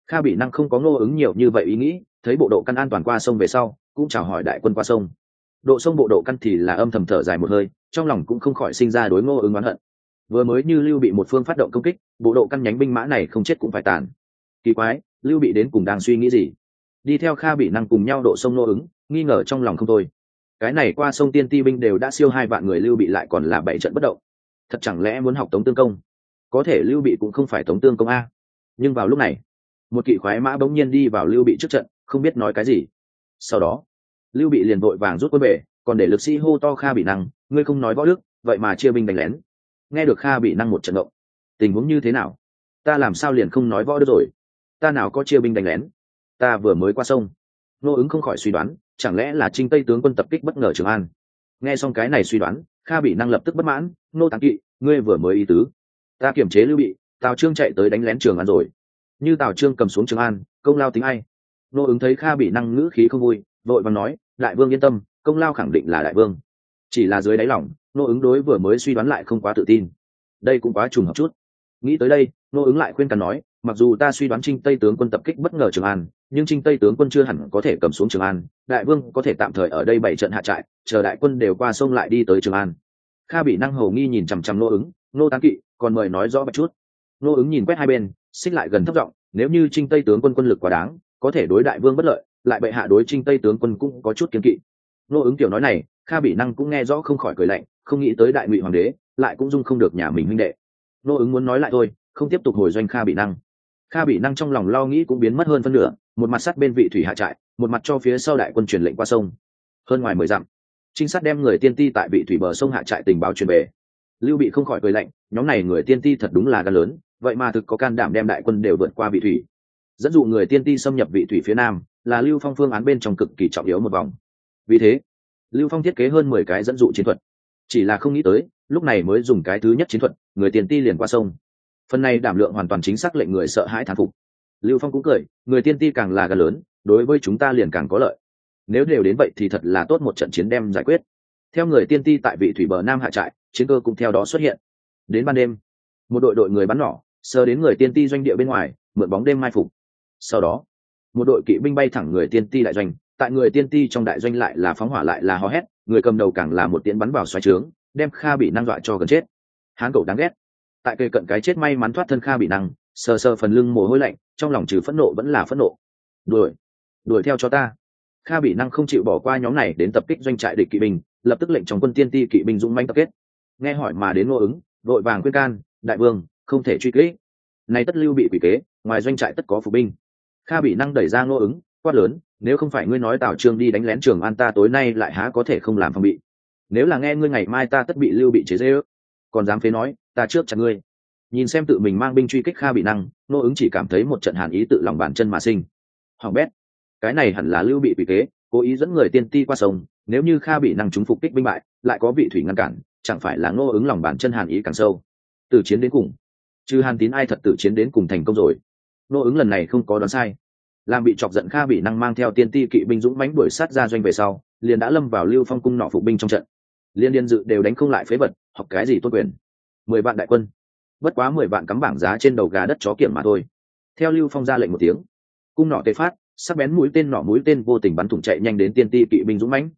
Kha bị năng không có ngô ứng nhiều như vậy ý nghĩ, thấy bộ độ căn an toàn qua sông về sau, cũng chào hỏi đại quân qua sông. Độ sông bộ độ căn thì là âm thầm thở dài một hơi trong lòng cũng không khỏi sinh ra đối ngô ứng oán hận. Vừa mới như lưu bị một phương phát động công kích, bộ độ căn nhánh binh mã này không chết cũng phải tàn. Kỳ quái, lưu bị đến cùng đang suy nghĩ gì? Đi theo kha bị năng cùng nhau độ sông nô ứng, nghi ngờ trong lòng không thôi. Cái này qua sông tiên ti binh đều đã siêu hai vạn người lưu bị lại còn là bảy trận bất động. Thật chẳng lẽ muốn học tống tương công? Có thể lưu bị cũng không phải tống tương công a. Nhưng vào lúc này, một kỵ khoái mã bỗng nhiên đi vào lưu bị trước trận, không biết nói cái gì. Sau đó, lưu bị liền vội vàng rút quân về còn để lực sĩ hô to kha bị năng, ngươi không nói võ đức, vậy mà chia binh đánh lén. Nghe được kha bị năng một trận động, tình huống như thế nào? Ta làm sao liền không nói võ đức rồi? Ta nào có chia binh đánh lén? Ta vừa mới qua sông. Nô ứng không khỏi suy đoán, chẳng lẽ là trinh tây tướng quân tập kích bất ngờ trường an? Nghe xong cái này suy đoán, kha bị năng lập tức bất mãn, nô tàng kỵ, ngươi vừa mới ý tứ. Ta kiểm chế lưu bị, tào trương chạy tới đánh lén trường an rồi. Như tào trương cầm xuống trường an, công lao tính ai? Nô ứng thấy kha bị năng ngữ khí không vui, vội vàng nói, đại vương yên tâm công lao khẳng định là đại vương. Chỉ là dưới đáy lòng nô ứng đối vừa mới suy đoán lại không quá tự tin. Đây cũng quá trùng hợp chút. Nghĩ tới đây nô ứng lại khuyên cắn nói, mặc dù ta suy đoán trinh tây tướng quân tập kích bất ngờ trường an, nhưng trinh tây tướng quân chưa hẳn có thể cầm xuống trường an, đại vương có thể tạm thời ở đây bảy trận hạ trại, chờ đại quân đều qua sông lại đi tới trường an. Kha bị năng hầu nghi nhìn chằm chằm nô ứng nô tán kỵ, còn mời nói rõ một chút. Nô ứng nhìn quét hai bên, xích lại gần thấp giọng, nếu như trinh tây tướng quân quân lực quá đáng, có thể đối đại vương bất lợi, lại bệ hạ đối trinh tây tướng quân cũng có chút kiến kỵ nô ứng tiểu nói này, kha bị năng cũng nghe rõ không khỏi cười lạnh, không nghĩ tới đại ngụy hoàng đế lại cũng dung không được nhà mình huynh đệ. Nô ứng muốn nói lại thôi, không tiếp tục hồi doanh kha bị năng. Kha bị năng trong lòng lo nghĩ cũng biến mất hơn phân nửa, một mặt sắt bên vị thủy hạ trại, một mặt cho phía sau đại quân truyền lệnh qua sông. Hơn ngoài mười dặm, trinh sát đem người tiên ti tại vị thủy bờ sông hạ trại tình báo truyền về. Lưu bị không khỏi cười lạnh, nhóm này người tiên ti thật đúng là gan lớn, vậy mà thực có can đảm đem đại quân đều vượt qua vị thủy. Dẫn dụ người tiên ti xâm nhập vị thủy phía nam, là lưu phong phương án bên trong cực kỳ trọng yếu một vòng vì thế, lưu phong thiết kế hơn mười cái dẫn dụ chiến thuật. Chỉ là không nghĩ tới, lúc này mới dùng cái thứ nhất chiến thuật, người tiên ti liền qua sông. Phần này đảm lượng hoàn toàn chính xác lệnh người sợ hãi thán phục. Lưu phong cũng cười, người tiên ti càng là gần lớn, đối với chúng ta liền càng có lợi. Nếu đều đến vậy thì thật là tốt một trận chiến đem giải quyết. Theo người tiên ti tại vị thủy bờ nam hạ trại, chiến cơ cũng theo đó xuất hiện. Đến ban đêm, một đội đội người bắn nỏ sờ đến người tiên ti doanh địa bên ngoài, mượn bóng đêm mai phục. Sau đó, một đội kỵ binh bay thẳng người tiên ti đại doanh tại người tiên ti trong đại doanh lại là phóng hỏa lại là hò hét, người cầm đầu càng là một tiễn bắn vào xoáy trướng, đem kha bị năng dọa cho gần chết. Hán cậu đáng ghét. Tại cây cận cái chết may mắn thoát thân kha bị năng, sờ sờ phần lưng mồ hôi lạnh, trong lòng trừ phẫn nộ vẫn là phẫn nộ. Đuổi đuổi theo cho ta. Kha bị năng không chịu bỏ qua nhóm này đến tập kích doanh trại địch kỵ binh, lập tức lệnh trong quân tiên ti kỵ binh dũng manh tập kết. Nghe hỏi mà đến ngô ứng, vội vàng khuyên can, đại vương, không thể truy kỹ này tất lưu bị quỷ kế, ngoài doanh trại tất có phục binh. Kha bị năng đẩy ra ngô ứng quát lớn, nếu không phải ngươi nói tào trương đi đánh lén trường an ta tối nay lại há có thể không làm phòng bị? Nếu là nghe ngươi ngày mai ta tất bị lưu bị chế dễ ước còn dám phế nói, ta trước chặt ngươi. Nhìn xem tự mình mang binh truy kích kha bị năng, nô ứng chỉ cảm thấy một trận hàn ý tự lòng bàn chân mà sinh. Hoàng bét, cái này hẳn là lưu bị vì kế, cố ý dẫn người tiên ti qua sông, nếu như kha bị năng chúng phục kích binh bại, lại có vị thủy ngăn cản, chẳng phải là Nô ứng lòng bàn chân hàn ý càng sâu. Từ chiến đến cùng chứ hàn tín ai thật tự chiến đến cùng thành công rồi? Nô ứng lần này không có đoán sai làm bị chọc giận kha bị năng mang theo tiên ti kỵ binh dũng mãnh đuổi sát ra doanh về sau, liền đã lâm vào lưu phong cung nọ phục binh trong trận. Liên liên dự đều đánh không lại phế vật, học cái gì tốt quyền? Mười vạn đại quân. Bất quá mười vạn cắm bảng giá trên đầu gà đất chó kiểm mà thôi. Theo lưu phong ra lệnh một tiếng, cung nọ tê phát, sắc bén mũi tên nọ mũi tên vô tình bắn thủng chạy nhanh đến tiên ti kỵ binh dũng mãnh.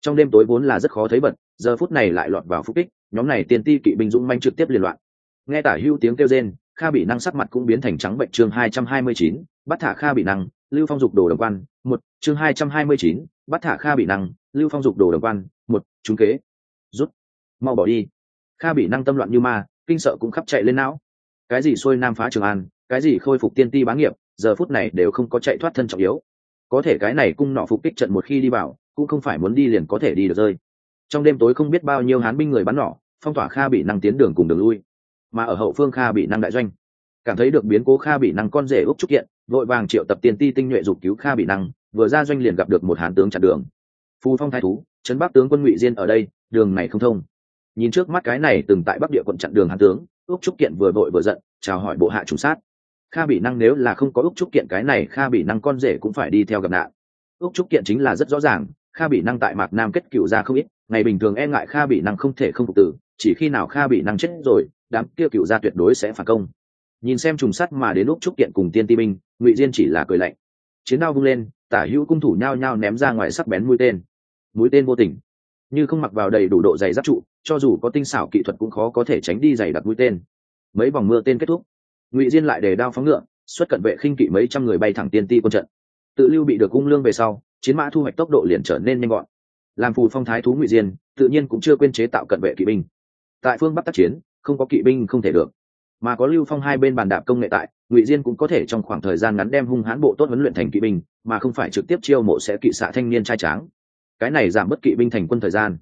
Trong đêm tối vốn là rất khó thấy bật, giờ phút này lại lọt vào phúc kích, nhóm này tiên ti kỵ binh dũng mãnh trực tiếp liên loạn. Nghe tả hưu tiếng kêu rên, kha bị năng sắc mặt cũng biến thành trắng bệnh chương hai trăm hai mươi chín bắt thả kha bị năng, lưu phong dục đồ đồng quan, một, chương hai trăm hai mươi chín bắt thả kha bị năng, lưu phong dục đồ đồng quan, một, trúng kế. Rút. Mau bỏ đi. Kha bị năng tâm loạn như ma, kinh sợ cũng khắp chạy lên não. Cái gì xuôi nam phá trường an, cái gì khôi phục tiên ti bá nghiệp, giờ phút này đều không có chạy thoát thân trọng yếu. Có thể cái này cung nọ phục kích trận một khi đi vào, cũng không phải muốn đi liền có thể đi được rơi. Trong đêm tối không biết bao nhiêu hán binh người bắn nỏ, phong tỏa kha bị năng tiến đường cùng đường lui. Mà ở hậu phương kha bị năng đại doanh, cảm thấy được biến cố kha bị năng con rể úc trúc kiện vội vàng triệu tập tiền ti tinh nhuệ dục cứu kha bị năng, vừa ra doanh liền gặp được một hán tướng chặn đường. Phù phong thái thú, trấn bắc tướng quân ngụy diên ở đây, đường này không thông. Nhìn trước mắt cái này từng tại bắc địa quận chặn đường hán tướng, úc trúc kiện vừa vội vừa giận, chào hỏi bộ hạ trùng sát. Kha bị năng nếu là không có úc trúc kiện, cái này kha bị năng con rể cũng phải đi theo gặp nạn. Úc trúc kiện chính là rất rõ ràng, kha bị năng tại mạc nam kết cựu ra không ít, ngày bình thường e ngại kha bị năng không thể không phục tử, chỉ khi nào kha bị năng chết rồi, đám kia cựu gia tuyệt đối sẽ phản công nhìn xem trùng sắt mà đến lúc trúc kiện cùng tiên ti binh ngụy diên chỉ là cười lạnh. Chiến đao vung lên, tả hữu cung thủ nhao nhao ném ra ngoài sắc bén mũi tên. Mũi tên vô tình. Như không mặc vào đầy đủ độ dày giáp trụ, cho dù có tinh xảo kỹ thuật cũng khó có thể tránh đi dày đặt mũi tên. Mấy vòng mưa tên kết thúc. Ngụy diên lại để đao phóng ngựa, xuất cận vệ khinh kỵ mấy trăm người bay thẳng tiên ti quân trận. Tự lưu bị được cung lương về sau, chiến mã thu hoạch tốc độ liền trở nên nhanh gọn. Làm phù phong thái thú ngụy diên, tự nhiên cũng chưa quên chế tạo cận vệ kỵ binh. Tại phương bắc tác chiến, không có kỵ binh không thể được mà có lưu phong hai bên bàn đạp công nghệ tại, ngụy diên cũng có thể trong khoảng thời gian ngắn đem hung hãn bộ tốt huấn luyện thành kỵ binh, mà không phải trực tiếp chiêu mộ sẽ kỵ xạ thanh niên trai tráng. Cái này giảm bất kỵ binh thành quân thời gian.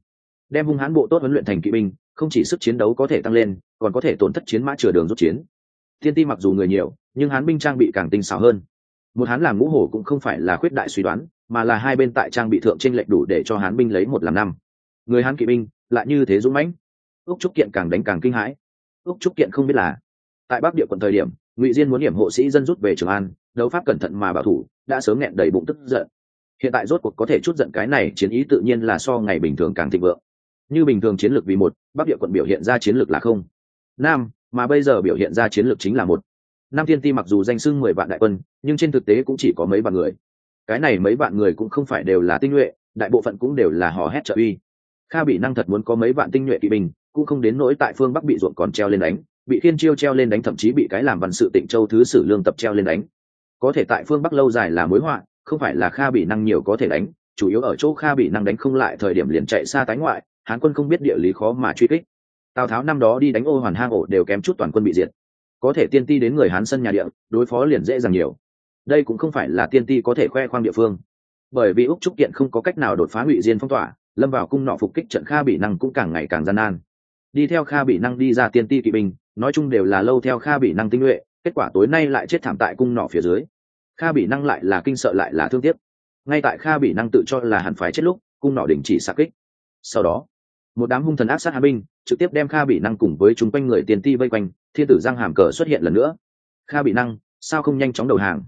Đem hung hãn bộ tốt huấn luyện thành kỵ binh, không chỉ sức chiến đấu có thể tăng lên, còn có thể tổn thất chiến mã chừa đường rút chiến. Thiên ti mặc dù người nhiều, nhưng hán binh trang bị càng tinh xảo hơn. Một hán làm ngũ hổ cũng không phải là khuyết đại suy đoán, mà là hai bên tại trang bị thượng tranh lệch đủ để cho hán binh lấy một làm năm. Người hán kỵ binh, lại như thế dũng mãnh. Ước trúc kiện càng đánh càng kinh hãi. Ước trúc kiện không biết là tại bắc địa quận thời điểm, ngụy diên muốn điểm hộ sĩ dân rút về trường an, đấu pháp cẩn thận mà bảo thủ, đã sớm nghẹn đầy bụng tức giận. Hiện tại rốt cuộc có thể chút giận cái này chiến ý tự nhiên là so ngày bình thường càng thịnh vượng. Như bình thường chiến lược vì một, bắc địa quận biểu hiện ra chiến lược là không. Nam, mà bây giờ biểu hiện ra chiến lược chính là một. Nam thiên ti mặc dù danh sưng mười vạn đại quân, nhưng trên thực tế cũng chỉ có mấy vạn người. Cái này mấy vạn người cũng không phải đều là tinh nhuệ, đại bộ phận cũng đều là hò hét trợ uy. Kha bị năng thật muốn có mấy vạn tinh nhuệ kỵ binh, cũng không đến nỗi tại phương bắc bị ruộng còn treo lên đánh bị thiên chiêu treo lên đánh, thậm chí bị cái làm văn sự tịnh châu thứ sử lương tập treo lên đánh. Có thể tại phương bắc lâu dài là mối họa, không phải là kha bị năng nhiều có thể đánh, chủ yếu ở chỗ kha bị năng đánh không lại thời điểm liền chạy xa tái ngoại, hán quân không biết địa lý khó mà truy kích. Tào tháo năm đó đi đánh ô hoàn hang ổ đều kém chút toàn quân bị diệt. Có thể tiên ti đến người hán sân nhà địa, đối phó liền dễ dàng nhiều. Đây cũng không phải là tiên ti có thể khoe khoang địa phương. Bởi vì úc trúc kiện không có cách nào đột phá ngụy diên phong tỏa, lâm vào cung nọ phục kích trận kha bị năng cũng càng ngày càng gian nan. Đi theo kha bị năng đi ra tiên ti kỵ binh nói chung đều là lâu theo kha bị năng tinh nhuệ, kết quả tối nay lại chết thảm tại cung nọ phía dưới. Kha bị năng lại là kinh sợ lại là thương tiếc. Ngay tại kha bị năng tự cho là hẳn phái chết lúc, cung nọ đình chỉ xa kích. Sau đó, một đám hung thần ác sát hà binh, trực tiếp đem kha bị năng cùng với chúng quanh người tiền ti vây quanh, thiên tử giang hàm cờ xuất hiện lần nữa. Kha bị năng, sao không nhanh chóng đầu hàng?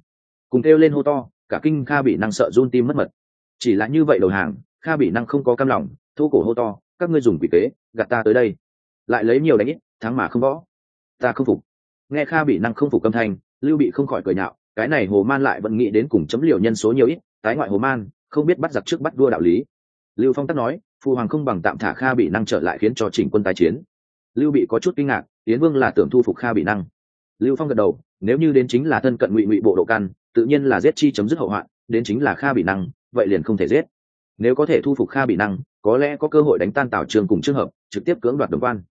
Cùng kêu lên hô to, cả kinh kha bị năng sợ run tim mất mật. Chỉ là như vậy đầu hàng, kha bị năng không có cam lòng thu cổ hô to, các ngươi dùng quỷ kế, gạt ta tới đây. Lại lấy nhiều đánh ít, thắng mà không võ ta không phục. Nghe kha bị năng không phục âm thanh, lưu bị không khỏi cười nhạo, cái này hồ man lại vẫn nghĩ đến cùng chấm liều nhân số nhiều ít, tái ngoại hồ man, không biết bắt giặc trước bắt đua đạo lý. Lưu phong tắc nói, phu hoàng không bằng tạm thả kha bị năng trở lại khiến cho chỉnh quân tái chiến. Lưu bị có chút kinh ngạc tiến vương là tưởng thu phục kha bị năng. Lưu phong gật đầu, nếu như đến chính là thân cận ngụy ngụy bộ độ căn tự nhiên là giết chi chấm dứt hậu hoạn, đến chính là kha bị năng, vậy liền không thể giết. Nếu có thể thu phục kha bị năng, có lẽ có cơ hội đánh tan tảo trường cùng trường hợp, trực tiếp cưỡng đoạt đồng quan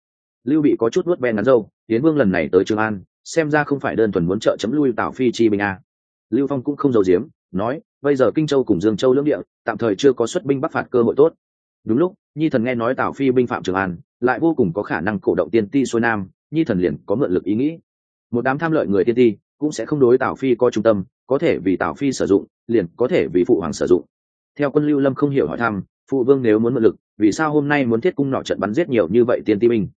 lưu bị có chút nuốt ven ngắn dâu, tiến vương lần này tới trường an, xem ra không phải đơn thuần muốn trợ chấm lui Tào phi chi bình a lưu phong cũng không giàu giếm, nói, bây giờ kinh châu cùng dương châu lưỡng địa, tạm thời chưa có xuất binh bắc phạt cơ hội tốt. Đúng lúc, nhi thần nghe nói tào phi binh phạm trường an, lại vô cùng có khả năng cổ động tiên ti xuôi nam, nhi thần liền có mượn lực ý nghĩ. Một đám tham lợi người tiên ti cũng sẽ không đối tào phi có trung tâm, có thể vì tào phi sử dụng, liền có thể vì phụ hoàng sử dụng. Theo quân lưu lâm không hiểu hỏi thăm, phụ vương nếu muốn mượn lực, vì sao hôm nay muốn thiết cung nọ trận bắn giết nhiều như vậy tiên ti binh?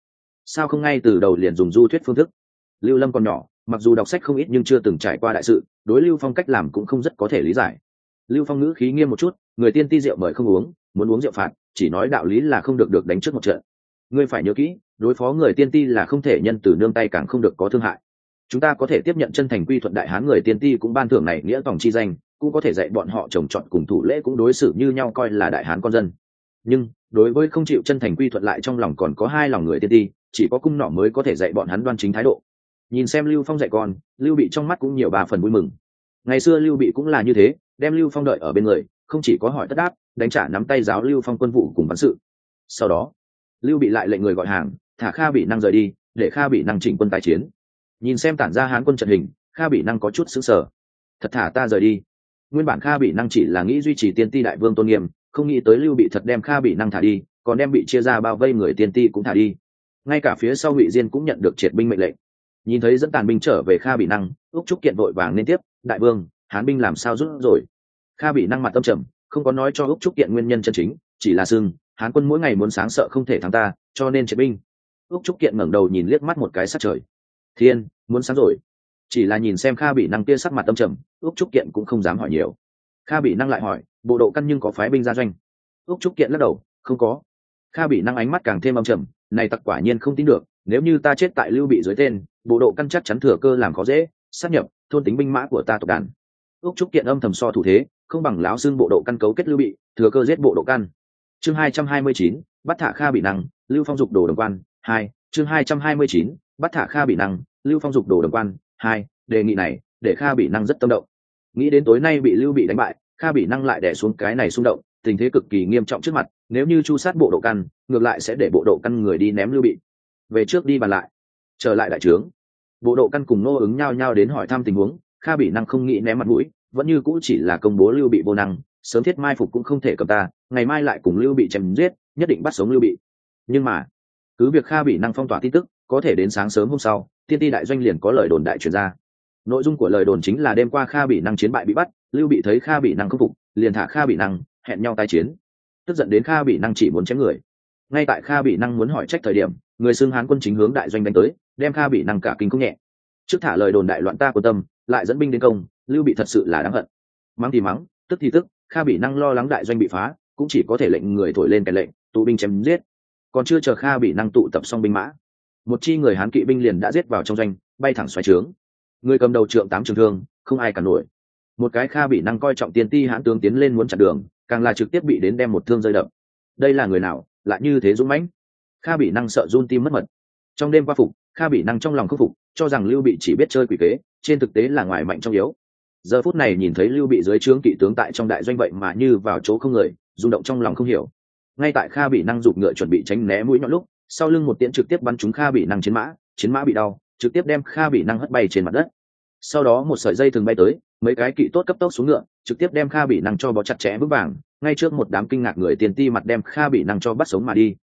Sao không ngay từ đầu liền dùng du thuyết phương thức? Lưu lâm còn nhỏ, mặc dù đọc sách không ít nhưng chưa từng trải qua đại sự, đối lưu phong cách làm cũng không rất có thể lý giải. Lưu phong ngữ khí nghiêm một chút, người tiên ti rượu mời không uống, muốn uống rượu phạt, chỉ nói đạo lý là không được được đánh trước một trận. Ngươi phải nhớ kỹ, đối phó người tiên ti là không thể nhân từ nương tay càng không được có thương hại. Chúng ta có thể tiếp nhận chân thành quy thuận đại hán người tiên ti cũng ban thưởng này nghĩa tòng chi danh, cũng có thể dạy bọn họ trồng trọt cùng thủ lễ cũng đối xử như nhau coi là đại hán con dân. Nhưng, đối với không chịu chân thành quy thuận lại trong lòng còn có hai lòng người tiên ti chỉ có cung nỏ mới có thể dạy bọn hắn đoan chính thái độ. Nhìn xem lưu phong dạy con, lưu bị trong mắt cũng nhiều ba phần vui mừng. Ngày xưa lưu bị cũng là như thế, đem lưu phong đợi ở bên người, không chỉ có hỏi tất đáp, đánh trả nắm tay giáo lưu phong quân vụ cùng văn sự. Sau đó, lưu bị lại lệnh người gọi hàng, thả kha bị năng rời đi, để kha bị năng chỉnh quân tái chiến. Nhìn xem tản ra hán quân trận hình, kha bị năng có chút xứng sở thật thả ta rời đi. Nguyên bản kha bị năng chỉ là nghĩ duy trì tiên ti đại vương tôn nghiêm, không nghĩ tới lưu bị thật đem kha bị năng thả đi, còn đem bị chia ra bao vây người tiên ti cũng thả đi ngay cả phía sau ngụy diên cũng nhận được triệt binh mệnh lệnh. Nhìn thấy dẫn tàn binh trở về kha bị năng ước trúc kiện vội vàng liên tiếp, đại vương, hán binh làm sao rút rồi? Kha bị năng mặt tâm trầm, không có nói cho ước trúc kiện nguyên nhân chân chính, chỉ là xưng hán quân mỗi ngày muốn sáng sợ không thể thắng ta, cho nên triệt binh. Ước trúc kiện ngẩng đầu nhìn liếc mắt một cái sát trời. Thiên, muốn sáng rồi. Chỉ là nhìn xem kha bị năng kia sắc mặt tâm trầm ước trúc kiện cũng không dám hỏi nhiều. Kha bị năng lại hỏi, bộ độ căn nhưng có phái binh ra doanh? Ước trúc kiện lắc đầu, không có. Kha bị năng ánh mắt càng thêm âm trầm này tặc quả nhiên không tin được, nếu như ta chết tại lưu bị dưới tên, bộ độ căn chắc chắn thừa cơ làm khó dễ sát nhập, thôn tính binh mã của ta tộc đàn. Ước trúc kiện âm thầm so thủ thế, không bằng láo xương bộ độ căn cấu kết lưu bị, thừa cơ giết bộ độ căn. Chương hai trăm hai mươi chín, bắt thả kha bị năng, lưu phong dục đồ đồng quan, hai. Chương hai trăm hai mươi chín, bắt thả kha bị năng, lưu phong dục đồ đồng quan, hai. Đề nghị này, để kha bị năng rất tâm động. Nghĩ đến tối nay bị lưu bị đánh bại, kha bị năng lại đẻ xuống cái này xung động tình thế cực kỳ nghiêm trọng trước mặt, nếu như chu sát bộ độ căn, ngược lại sẽ để bộ độ căn người đi ném lưu bị. Về trước đi bàn lại. Trở lại đại trướng. Bộ độ căn cùng nô ứng nhau nhau đến hỏi thăm tình huống, kha bị năng không nghĩ ném mặt mũi, vẫn như cũ chỉ là công bố lưu bị vô năng, sớm thiết mai phục cũng không thể cầm ta, ngày mai lại cùng lưu bị chém giết, nhất định bắt sống lưu bị. Nhưng mà, cứ việc kha bị năng phong tỏa tin tức, có thể đến sáng sớm hôm sau, tiên ti đại doanh liền có lời đồn đại truyền ra. Nội dung của lời đồn chính là đêm qua kha bị năng chiến bại bị bắt, lưu bị thấy kha bị năng không phục, liền thả kha bị năng hẹn nhau tai chiến. Tức giận đến kha bị năng chỉ muốn chém người. Ngay tại kha bị năng muốn hỏi trách thời điểm, người xưng hán quân chính hướng đại doanh đánh tới, đem kha bị năng cả kinh không nhẹ. Trước thả lời đồn đại loạn ta của tâm, lại dẫn binh đến công, lưu bị thật sự là đáng hận. Mắng thì mắng, tức thì tức, kha bị năng lo lắng đại doanh bị phá, cũng chỉ có thể lệnh người thổi lên cái lệnh, tụ binh chém giết. Còn chưa chờ kha bị năng tụ tập xong binh mã, một chi người hán kỵ binh liền đã giết vào trong doanh, bay thẳng xoáy trướng. Người cầm đầu trượng tám trường thương, không ai cả nổi. Một cái kha bị năng coi trọng tiền ti hãn tướng tiến lên muốn chặn đường càng là trực tiếp bị đến đem một thương rơi đập. Đây là người nào, lại như thế dũng mãnh? Kha bị năng sợ run tim mất mật. Trong đêm qua phục, kha bị năng trong lòng khắc phục, cho rằng lưu bị chỉ biết chơi quỷ kế, trên thực tế là ngoài mạnh trong yếu. Giờ phút này nhìn thấy lưu bị dưới trướng kỵ tướng tại trong đại doanh vậy mà như vào chỗ không người, rung động trong lòng không hiểu. Ngay tại kha bị năng giục ngựa chuẩn bị tránh né mũi nhọn lúc, sau lưng một tiễn trực tiếp bắn trúng kha bị năng chiến mã chiến mã bị đau, trực tiếp đem kha bị năng hất bay trên mặt đất. Sau đó một sợi dây thường bay tới, mấy cái kỵ tốt cấp tốc xuống ngựa trực tiếp đem kha bị năng cho bó chặt chẽ vững vàng, ngay trước một đám kinh ngạc người tiền ti mặt đem kha bị năng cho bắt sống mà đi.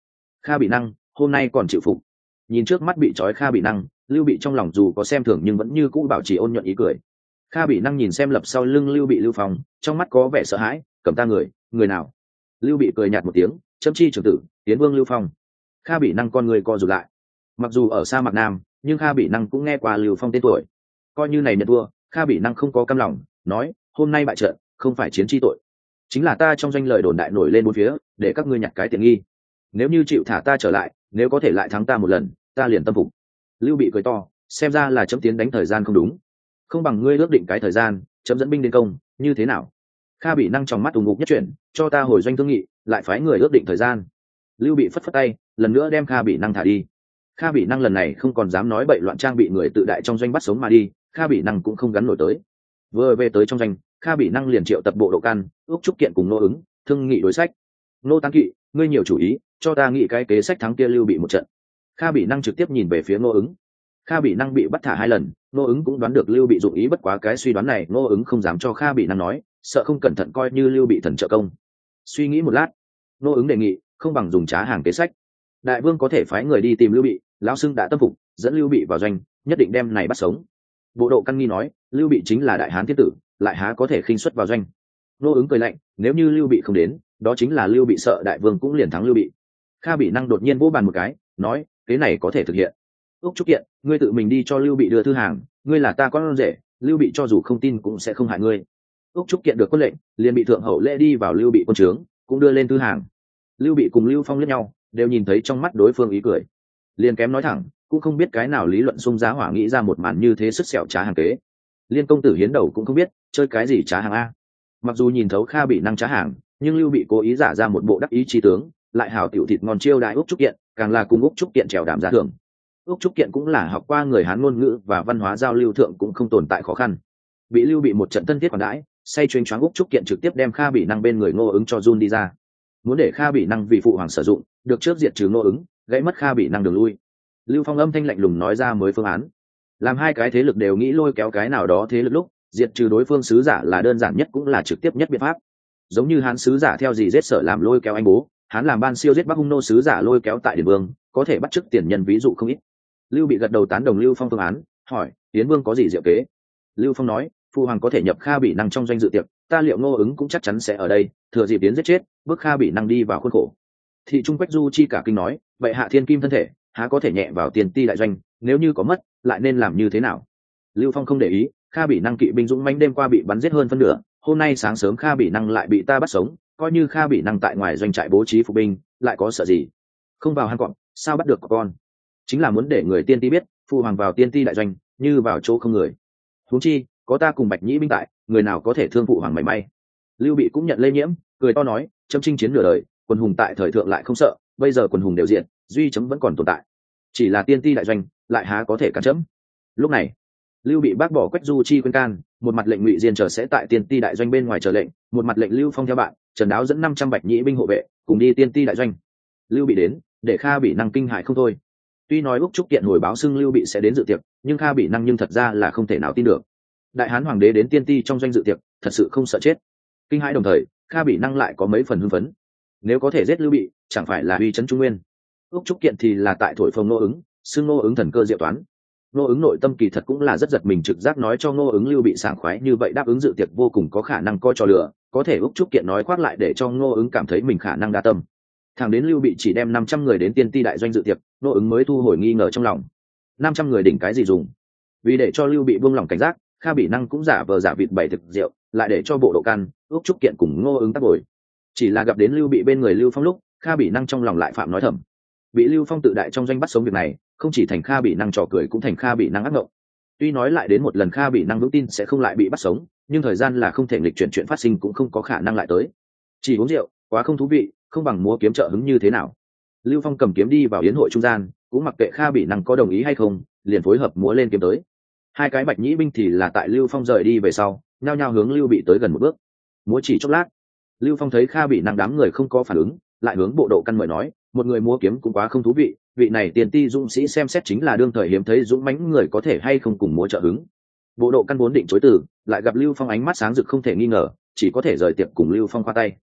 Kha bị năng, hôm nay còn chịu phục. Nhìn trước mắt bị trói kha bị năng, lưu bị trong lòng dù có xem thường nhưng vẫn như cũ bảo trì ôn nhuận ý cười. Kha bị năng nhìn xem lập sau lưng lưu bị lưu phòng trong mắt có vẻ sợ hãi, cầm ta người người nào? Lưu bị cười nhạt một tiếng, chấm chi trưởng tử, tiến vương lưu phong. Kha bị năng con người co rụt lại. Mặc dù ở xa mặt nam, nhưng kha bị năng cũng nghe qua lưu phong tên tuổi. Coi như này nhận thua, kha bị năng không có căm lòng, nói hôm nay bại trận, không phải chiến chi tội. Chính là ta trong danh lời đồn đại nổi lên bốn phía, để các ngươi nhặt cái tiện nghi. Nếu như chịu thả ta trở lại, nếu có thể lại thắng ta một lần, ta liền tâm phục. Lưu bị cười to, xem ra là chấm tiến đánh thời gian không đúng. Không bằng ngươi ước định cái thời gian, chấm dẫn binh đến công, như thế nào? Kha bị năng trong mắt ủng ngục nhất chuyển, cho ta hồi doanh thương nghị, lại phái người ước định thời gian. Lưu bị phất phất tay, lần nữa đem kha bị năng thả đi. Kha bị năng lần này không còn dám nói bậy loạn trang bị người tự đại trong doanh bắt sống mà đi, kha bị năng cũng không gắn nổi tới. Vừa về tới trong doanh kha bị năng liền triệu tập bộ độ can ước trúc kiện cùng nô ứng, thương nghị đối sách. Nô tăng kỵ, ngươi nhiều chủ ý, cho ta nghĩ cái kế sách thắng kia lưu bị một trận. Kha bị năng trực tiếp nhìn về phía nô ứng. Kha bị năng bị bắt thả hai lần, nô ứng cũng đoán được lưu bị dụng ý bất quá cái suy đoán này, nô ứng không dám cho kha bị năng nói, sợ không cẩn thận coi như lưu bị thần trợ công. Suy nghĩ một lát, nô ứng đề nghị, không bằng dùng trá hàng kế sách. Đại vương có thể phái người đi tìm lưu bị, lão xưng đã tâm phục, dẫn lưu bị vào doanh, nhất định đem này bắt sống. Bộ độ căn nghi nói, lưu bị chính là đại hán thiên tử lại há có thể khinh xuất vào doanh. Nô ứng cười lạnh, nếu như lưu bị không đến, đó chính là lưu bị sợ đại vương cũng liền thắng lưu bị. Kha bị năng đột nhiên vỗ bàn một cái, nói thế này có thể thực hiện. Úc trúc kiện, ngươi tự mình đi cho lưu bị đưa thư hàng, ngươi là ta con rể, lưu bị cho dù không tin cũng sẽ không hại ngươi. Úc trúc kiện được quân lệnh, liền bị thượng hậu lễ đi vào lưu bị quân trướng, cũng đưa lên thư hàng. Lưu bị cùng lưu phong lẫn nhau, đều nhìn thấy trong mắt đối phương ý cười. Liền kém nói thẳng, cũng không biết cái nào lý luận xung giá hỏa nghĩ ra một màn như thế sức sẹo trá hàng kế. Liên công tử hiến đầu cũng không biết chơi cái gì trá hàng a? Mặc dù nhìn thấu kha bị năng trá hàng, nhưng lưu bị cố ý giả ra một bộ đắc ý trí tướng, lại hào tiểu thịt ngon chiêu đại úc trúc kiện, càng là cùng úc trúc kiện trèo đảm giá thưởng. Úc trúc kiện cũng là học qua người hán ngôn ngữ và văn hóa giao lưu thượng cũng không tồn tại khó khăn. Bị lưu bị một trận thân thiết còn đãi, say chuyên choáng úc trúc kiện trực tiếp đem kha bị năng bên người ngô ứng cho jun đi ra. Muốn để kha bị năng vì phụ hoàng sử dụng, được trước diệt trừ ngô ứng, gãy mất kha bị năng đường lui. Lưu phong âm thanh lạnh lùng nói ra mới phương án. Làm hai cái thế lực đều nghĩ lôi kéo cái nào đó thế lực lúc diệt trừ đối phương sứ giả là đơn giản nhất cũng là trực tiếp nhất biện pháp. Giống như hán sứ giả theo gì giết sở làm lôi kéo anh bố, hán làm ban siêu giết bắc hung nô sứ giả lôi kéo tại điện vương, có thể bắt chức tiền nhân ví dụ không ít. Lưu bị gật đầu tán đồng lưu phong phương án, hỏi tiến vương có gì diệu kế? Lưu phong nói phụ hoàng có thể nhập kha bị năng trong doanh dự tiệc, ta liệu ngô ứng cũng chắc chắn sẽ ở đây, thừa dịp tiến giết chết, bước kha bị năng đi vào khuôn khổ. Thị trung quách du chi cả kinh nói, vậy hạ thiên kim thân thể, há có thể nhẹ vào tiền ti đại doanh, nếu như có mất, lại nên làm như thế nào? Lưu phong không để ý kha bị năng kỵ binh dũng manh đêm qua bị bắn giết hơn phân nửa, hôm nay sáng sớm kha bị năng lại bị ta bắt sống, coi như kha bị năng tại ngoài doanh trại bố trí phục binh, lại có sợ gì? Không vào hang cọp, sao bắt được con? Chính là muốn để người tiên ti biết phụ hoàng vào tiên ti đại doanh, như vào chỗ không người. Huống chi, có ta cùng bạch nhĩ binh tại, người nào có thể thương phụ hoàng mảy may? Lưu bị cũng nhận lây nhiễm, cười to nói châm chinh chiến nửa đời, Quân hùng tại thời thượng lại không sợ, bây giờ Quân hùng đều diện, duy chấm vẫn còn tồn tại. Chỉ là tiên ti đại doanh, lại há có thể cản chấm? Lúc này lưu bị bác bỏ quách du chi khuyên can, một mặt lệnh ngụy diên chờ sẽ tại tiên ti đại doanh bên ngoài chờ lệnh, một mặt lệnh lưu phong theo bạn, trần đáo dẫn năm trăm bạch nhĩ binh hộ vệ, cùng đi tiên ti đại doanh. Lưu bị đến, để kha bị năng kinh hại không thôi. Tuy nói úc trúc kiện hồi báo xưng lưu bị sẽ đến dự tiệc, nhưng kha bị năng nhưng thật ra là không thể nào tin được. Đại hán hoàng đế đến tiên ti trong doanh dự tiệc, thật sự không sợ chết. Kinh hãi đồng thời, kha bị năng lại có mấy phần hưng phấn. Nếu có thể giết lưu bị, chẳng phải là uy trấn trung nguyên. Úc trúc kiện thì là tại thổi phồng nô ứng, xưng nô ứng thần cơ diệu toán nô ứng nội tâm kỳ thật cũng là rất giật mình, trực giác nói cho nô ứng lưu bị sảng khoái như vậy, đáp ứng dự tiệc vô cùng có khả năng coi trò lửa, có thể úc trúc kiện nói khoác lại để cho nô ứng cảm thấy mình khả năng đa tâm. Thẳng đến lưu bị chỉ đem năm trăm người đến tiên ti đại doanh dự tiệc nô ứng mới thu hồi nghi ngờ trong lòng. Năm trăm người đỉnh cái gì dùng? Vì để cho lưu bị buông lòng cảnh giác, kha bị năng cũng giả vờ giả vịt bảy thực rượu, lại để cho bộ độ căn ước trúc kiện cùng ngô ứng tác bồi. Chỉ là gặp đến lưu bị bên người lưu phong lúc, kha bị năng trong lòng lại phạm nói thầm. Bị lưu phong tự đại trong doanh bắt sống việc này không chỉ thành kha bị năng trò cười cũng thành kha bị năng ác ngộng. Tuy nói lại đến một lần kha bị năng vững tin sẽ không lại bị bắt sống, nhưng thời gian là không thể nghịch chuyển chuyện phát sinh cũng không có khả năng lại tới. Chỉ uống rượu, quá không thú vị, không bằng múa kiếm trợ hứng như thế nào. Lưu phong cầm kiếm đi vào yến hội trung gian, cũng mặc kệ kha bị năng có đồng ý hay không, liền phối hợp múa lên kiếm tới. Hai cái bạch nhĩ binh thì là tại lưu phong rời đi về sau, nhao nhao hướng lưu bị tới gần một bước. Múa chỉ chốc lát, lưu phong thấy kha bị năng đám người không có phản ứng, lại hướng bộ độ căn mời nói, một người múa kiếm cũng quá không thú vị vị này tiền ti dũng sĩ xem xét chính là đương thời hiếm thấy dũng mãnh người có thể hay không cùng múa trợ hứng. Bộ độ căn vốn định chối từ, lại gặp lưu phong ánh mắt sáng rực không thể nghi ngờ, chỉ có thể rời tiệc cùng lưu phong khoa tay.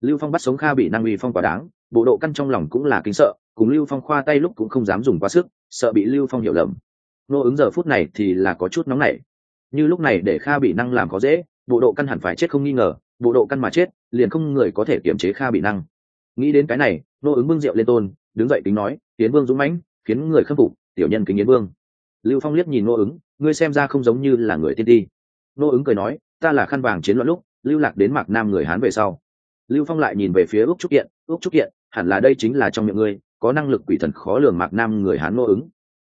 Lưu phong bắt sống kha bị năng uy phong quả đáng, bộ độ căn trong lòng cũng là kính sợ, cùng lưu phong khoa tay lúc cũng không dám dùng quá sức, sợ bị lưu phong hiểu lầm. Nô ứng giờ phút này thì là có chút nóng nảy. Như lúc này để kha bị năng làm có dễ, bộ độ căn hẳn phải chết không nghi ngờ, bộ độ căn mà chết, liền không người có thể kiềm chế kha bị năng. Nghĩ đến cái này, nô ứng bưng rượu lên tôn, đứng dậy tính nói tiến vương dũng mãnh, khiến người khâm phục, tiểu nhân kính yến vương. Lưu phong liếc nhìn nô ứng, ngươi xem ra không giống như là người tiên ti. Nô ứng cười nói, ta là khăn vàng chiến loạn lúc, lưu lạc đến mạc nam người hán về sau. Lưu phong lại nhìn về phía úc trúc kiện úc trúc kiện, hẳn là đây chính là trong miệng ngươi, có năng lực quỷ thần khó lường mạc nam người hán nô ứng.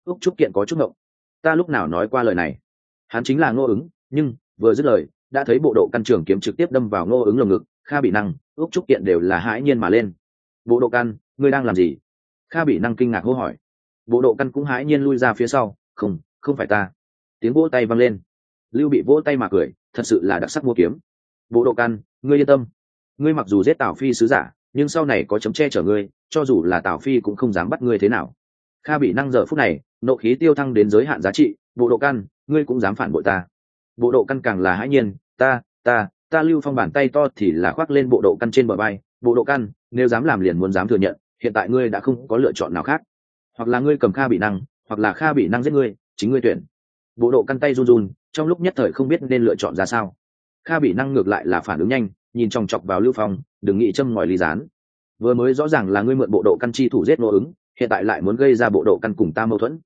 Úc trúc kiện có chút ngộng. Ta lúc nào nói qua lời này? Hắn chính là nô ứng, nhưng, vừa dứt lời, đã thấy bộ độ căn trường kiếm trực tiếp đâm vào nô ứng lồng ngực, kha bị năng, ước trúc kiện đều là hãi nhiên mà lên. Bộ độ căn, ngươi đang làm gì? Kha bị năng kinh ngạc hô hỏi. Bộ độ căn cũng hãi nhiên lui ra phía sau, không không phải ta. Tiếng vỗ tay văng lên. Lưu bị vỗ tay mà cười, thật sự là đặc sắc mua kiếm. Bộ độ căn, ngươi yên tâm. Ngươi mặc dù giết tào phi sứ giả, nhưng sau này có chấm che chở ngươi, cho dù là tào phi cũng không dám bắt ngươi thế nào. Kha bị năng giờ phút này, nộ khí tiêu thăng đến giới hạn giá trị, bộ độ căn, ngươi cũng dám phản bội ta. Bộ độ căn càng là hãi nhiên, ta ta ta lưu phong bàn tay to thì là khoác lên bộ độ căn trên bờ bay bộ độ căn, nếu dám làm liền muốn dám thừa nhận hiện tại ngươi đã không có lựa chọn nào khác. Hoặc là ngươi cầm kha bị năng, hoặc là kha bị năng giết ngươi, chính ngươi tuyển. Bộ độ căn tay run run, trong lúc nhất thời không biết nên lựa chọn ra sao. Kha bị năng ngược lại là phản ứng nhanh, nhìn chòng chọc vào lưu phong, đừng nghĩ châm ngòi ly gián. Vừa mới rõ ràng là ngươi mượn bộ độ căn chi thủ giết nô ứng, hiện tại lại muốn gây ra bộ độ căn cùng ta mâu thuẫn.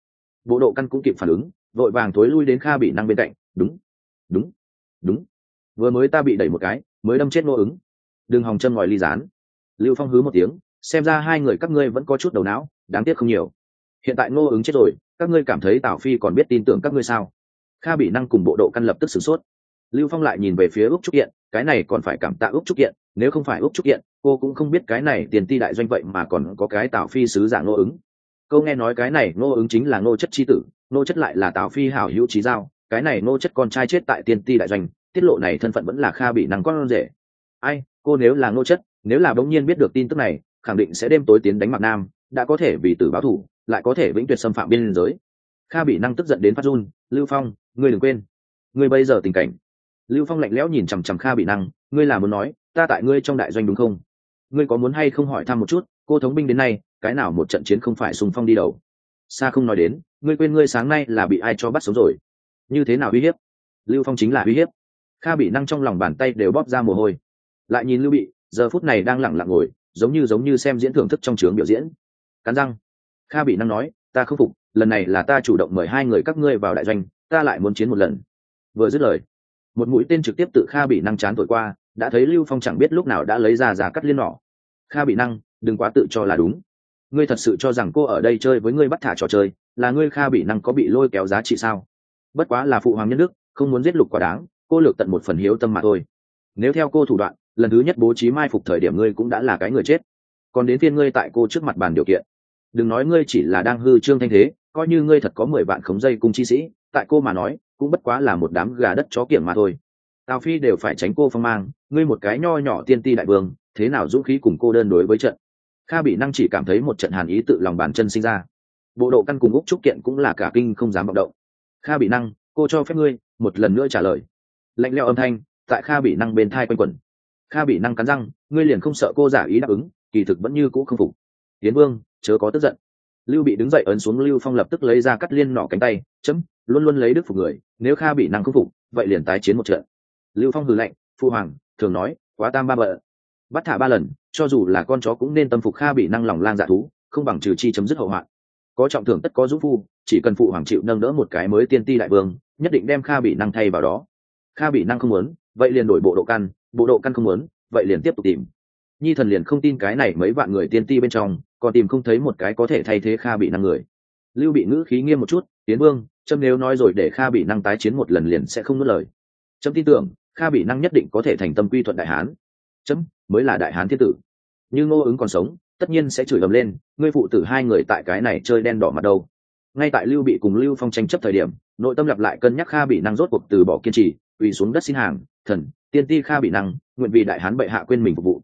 Bộ độ căn cũng kịp phản ứng, vội vàng thối lui đến kha bị năng bên cạnh, đúng đúng đúng. Vừa mới ta bị đẩy một cái, mới đâm chết nô ứng. Đừng hòng chân ngòi ly dán lưu phong hứ một tiếng xem ra hai người các ngươi vẫn có chút đầu não, đáng tiếc không nhiều. Hiện tại ngô ứng chết rồi, các ngươi cảm thấy tào phi còn biết tin tưởng các ngươi sao? Kha bị năng cùng bộ độ căn lập tức sửng sốt. Lưu phong lại nhìn về phía úc trúc kiện, cái này còn phải cảm tạ úc trúc kiện, nếu không phải úc trúc kiện, cô cũng không biết cái này tiền ti đại doanh vậy mà còn có cái tào phi sứ giả ngô ứng. Câu nghe nói cái này ngô ứng chính là ngô chất c h i tử, ngô chất lại là tào phi hảo hữu trí giao, cái này ngô chất con trai chết tại tiền ti đại doanh, tiết lộ này thân phận vẫn là kha bị năng con rể. Ai, cô nếu là ngô chất, nếu là bỗng nhiên biết được tin tức này khẳng định sẽ đêm tối tiến đánh mặt nam, đã có thể vì tử báo thủ, lại có thể vĩnh tuyệt xâm phạm biên giới. Kha bị năng tức giận đến phát run, lưu phong, ngươi đừng quên. Ngươi bây giờ tình cảnh. Lưu phong lạnh lẽo nhìn chằm chằm kha bị năng, ngươi là muốn nói, ta tại ngươi trong đại doanh đúng không? Ngươi có muốn hay không hỏi thăm một chút, cô thống binh đến nay, cái nào một trận chiến không phải sùng phong đi đầu? Xa không nói đến, ngươi quên ngươi sáng nay là bị ai cho bắt sống rồi. Như thế nào uy hiếp? Lưu phong chính là uy hiếp. Kha bị năng trong lòng bàn tay đều bóp ra mồ hôi. Lại nhìn lưu bị, giờ phút này đang lẳng lặng ngồi giống như giống như xem diễn thưởng thức trong trường biểu diễn. Cắn răng. Kha bị năng nói, ta không phục, lần này là ta chủ động mời hai người các ngươi vào đại doanh, ta lại muốn chiến một lần. Vừa dứt lời, một mũi tên trực tiếp tự kha bị năng chán thổi qua, đã thấy lưu phong chẳng biết lúc nào đã lấy ra giả cắt liên nỏ kha bị năng, đừng quá tự cho là đúng. Ngươi thật sự cho rằng cô ở đây chơi với ngươi bắt thả trò chơi, là ngươi kha bị năng có bị lôi kéo giá trị sao? Bất quá là phụ hoàng nhân đức, không muốn giết lục quá đáng, cô lược tận một phần hiếu tâm mà thôi. Nếu theo cô thủ đoạn lần thứ nhất bố trí mai phục thời điểm ngươi cũng đã là cái người chết. Còn đến phiên ngươi tại cô trước mặt bàn điều kiện. Đừng nói ngươi chỉ là đang hư trương thanh thế, coi như ngươi thật có mười vạn khống dây cung chi sĩ, tại cô mà nói, cũng bất quá là một đám gà đất chó kiểm mà thôi. Tào phi đều phải tránh cô phong mang, ngươi một cái nho nhỏ tiên ti đại vương, thế nào dũng khí cùng cô đơn đối với trận? Kha bị năng chỉ cảm thấy một trận hàn ý tự lòng bàn chân sinh ra. Bộ độ căn cùng úc trúc kiện cũng là cả kinh không dám vọng động. Kha bị năng, cô cho phép ngươi một lần nữa trả lời. Lạnh leo âm thanh tại kha bị năng bên thai quanh quẩn kha bị năng cắn răng, ngươi liền không sợ cô giả ý đáp ứng, kỳ thực vẫn như cũ không phục. Tiến vương, chớ có tức giận. Lưu bị đứng dậy ấn xuống lưu phong lập tức lấy ra cắt liên nỏ cánh tay, chấm, luôn luôn lấy đức phục người, nếu kha bị năng không phục, vậy liền tái chiến một trận. Lưu phong hừ lạnh, phu hoàng, thường nói, quá tam ba bợ. Bắt thả ba lần, cho dù là con chó cũng nên tâm phục kha bị năng lòng lang dạ thú, không bằng trừ chi chấm dứt hậu hoạn. Có trọng thưởng tất có giúp phu, chỉ cần phụ hoàng chịu nâng đỡ một cái mới tiên ti đại vương, nhất định đem kha bị năng thay vào đó. Kha bị năng không muốn, vậy liền đổi bộ độ căn bộ độ căn không muốn, vậy liền tiếp tục tìm. Nhi thần liền không tin cái này mấy vạn người tiên ti bên trong, còn tìm không thấy một cái có thể thay thế kha bị năng người. Lưu bị ngữ khí nghiêm một chút, tiến vương, trâm nếu nói rồi để kha bị năng tái chiến một lần liền sẽ không nuốt lời. Trâm tin tưởng, kha bị năng nhất định có thể thành tâm quy thuận đại hán. Châm mới là đại hán thiên tử. Như ngô ứng còn sống, tất nhiên sẽ chửi ầm lên, ngươi phụ tử hai người tại cái này chơi đen đỏ mặt đâu? Ngay tại lưu bị cùng lưu phong tranh chấp thời điểm, nội tâm lặp lại cân nhắc kha bị năng rốt cuộc từ bỏ kiên trì, quỳ xuống đất xin hàng thần, tiên ti kha bị năng, nguyện vì đại hán bệ hạ quên mình phục vụ.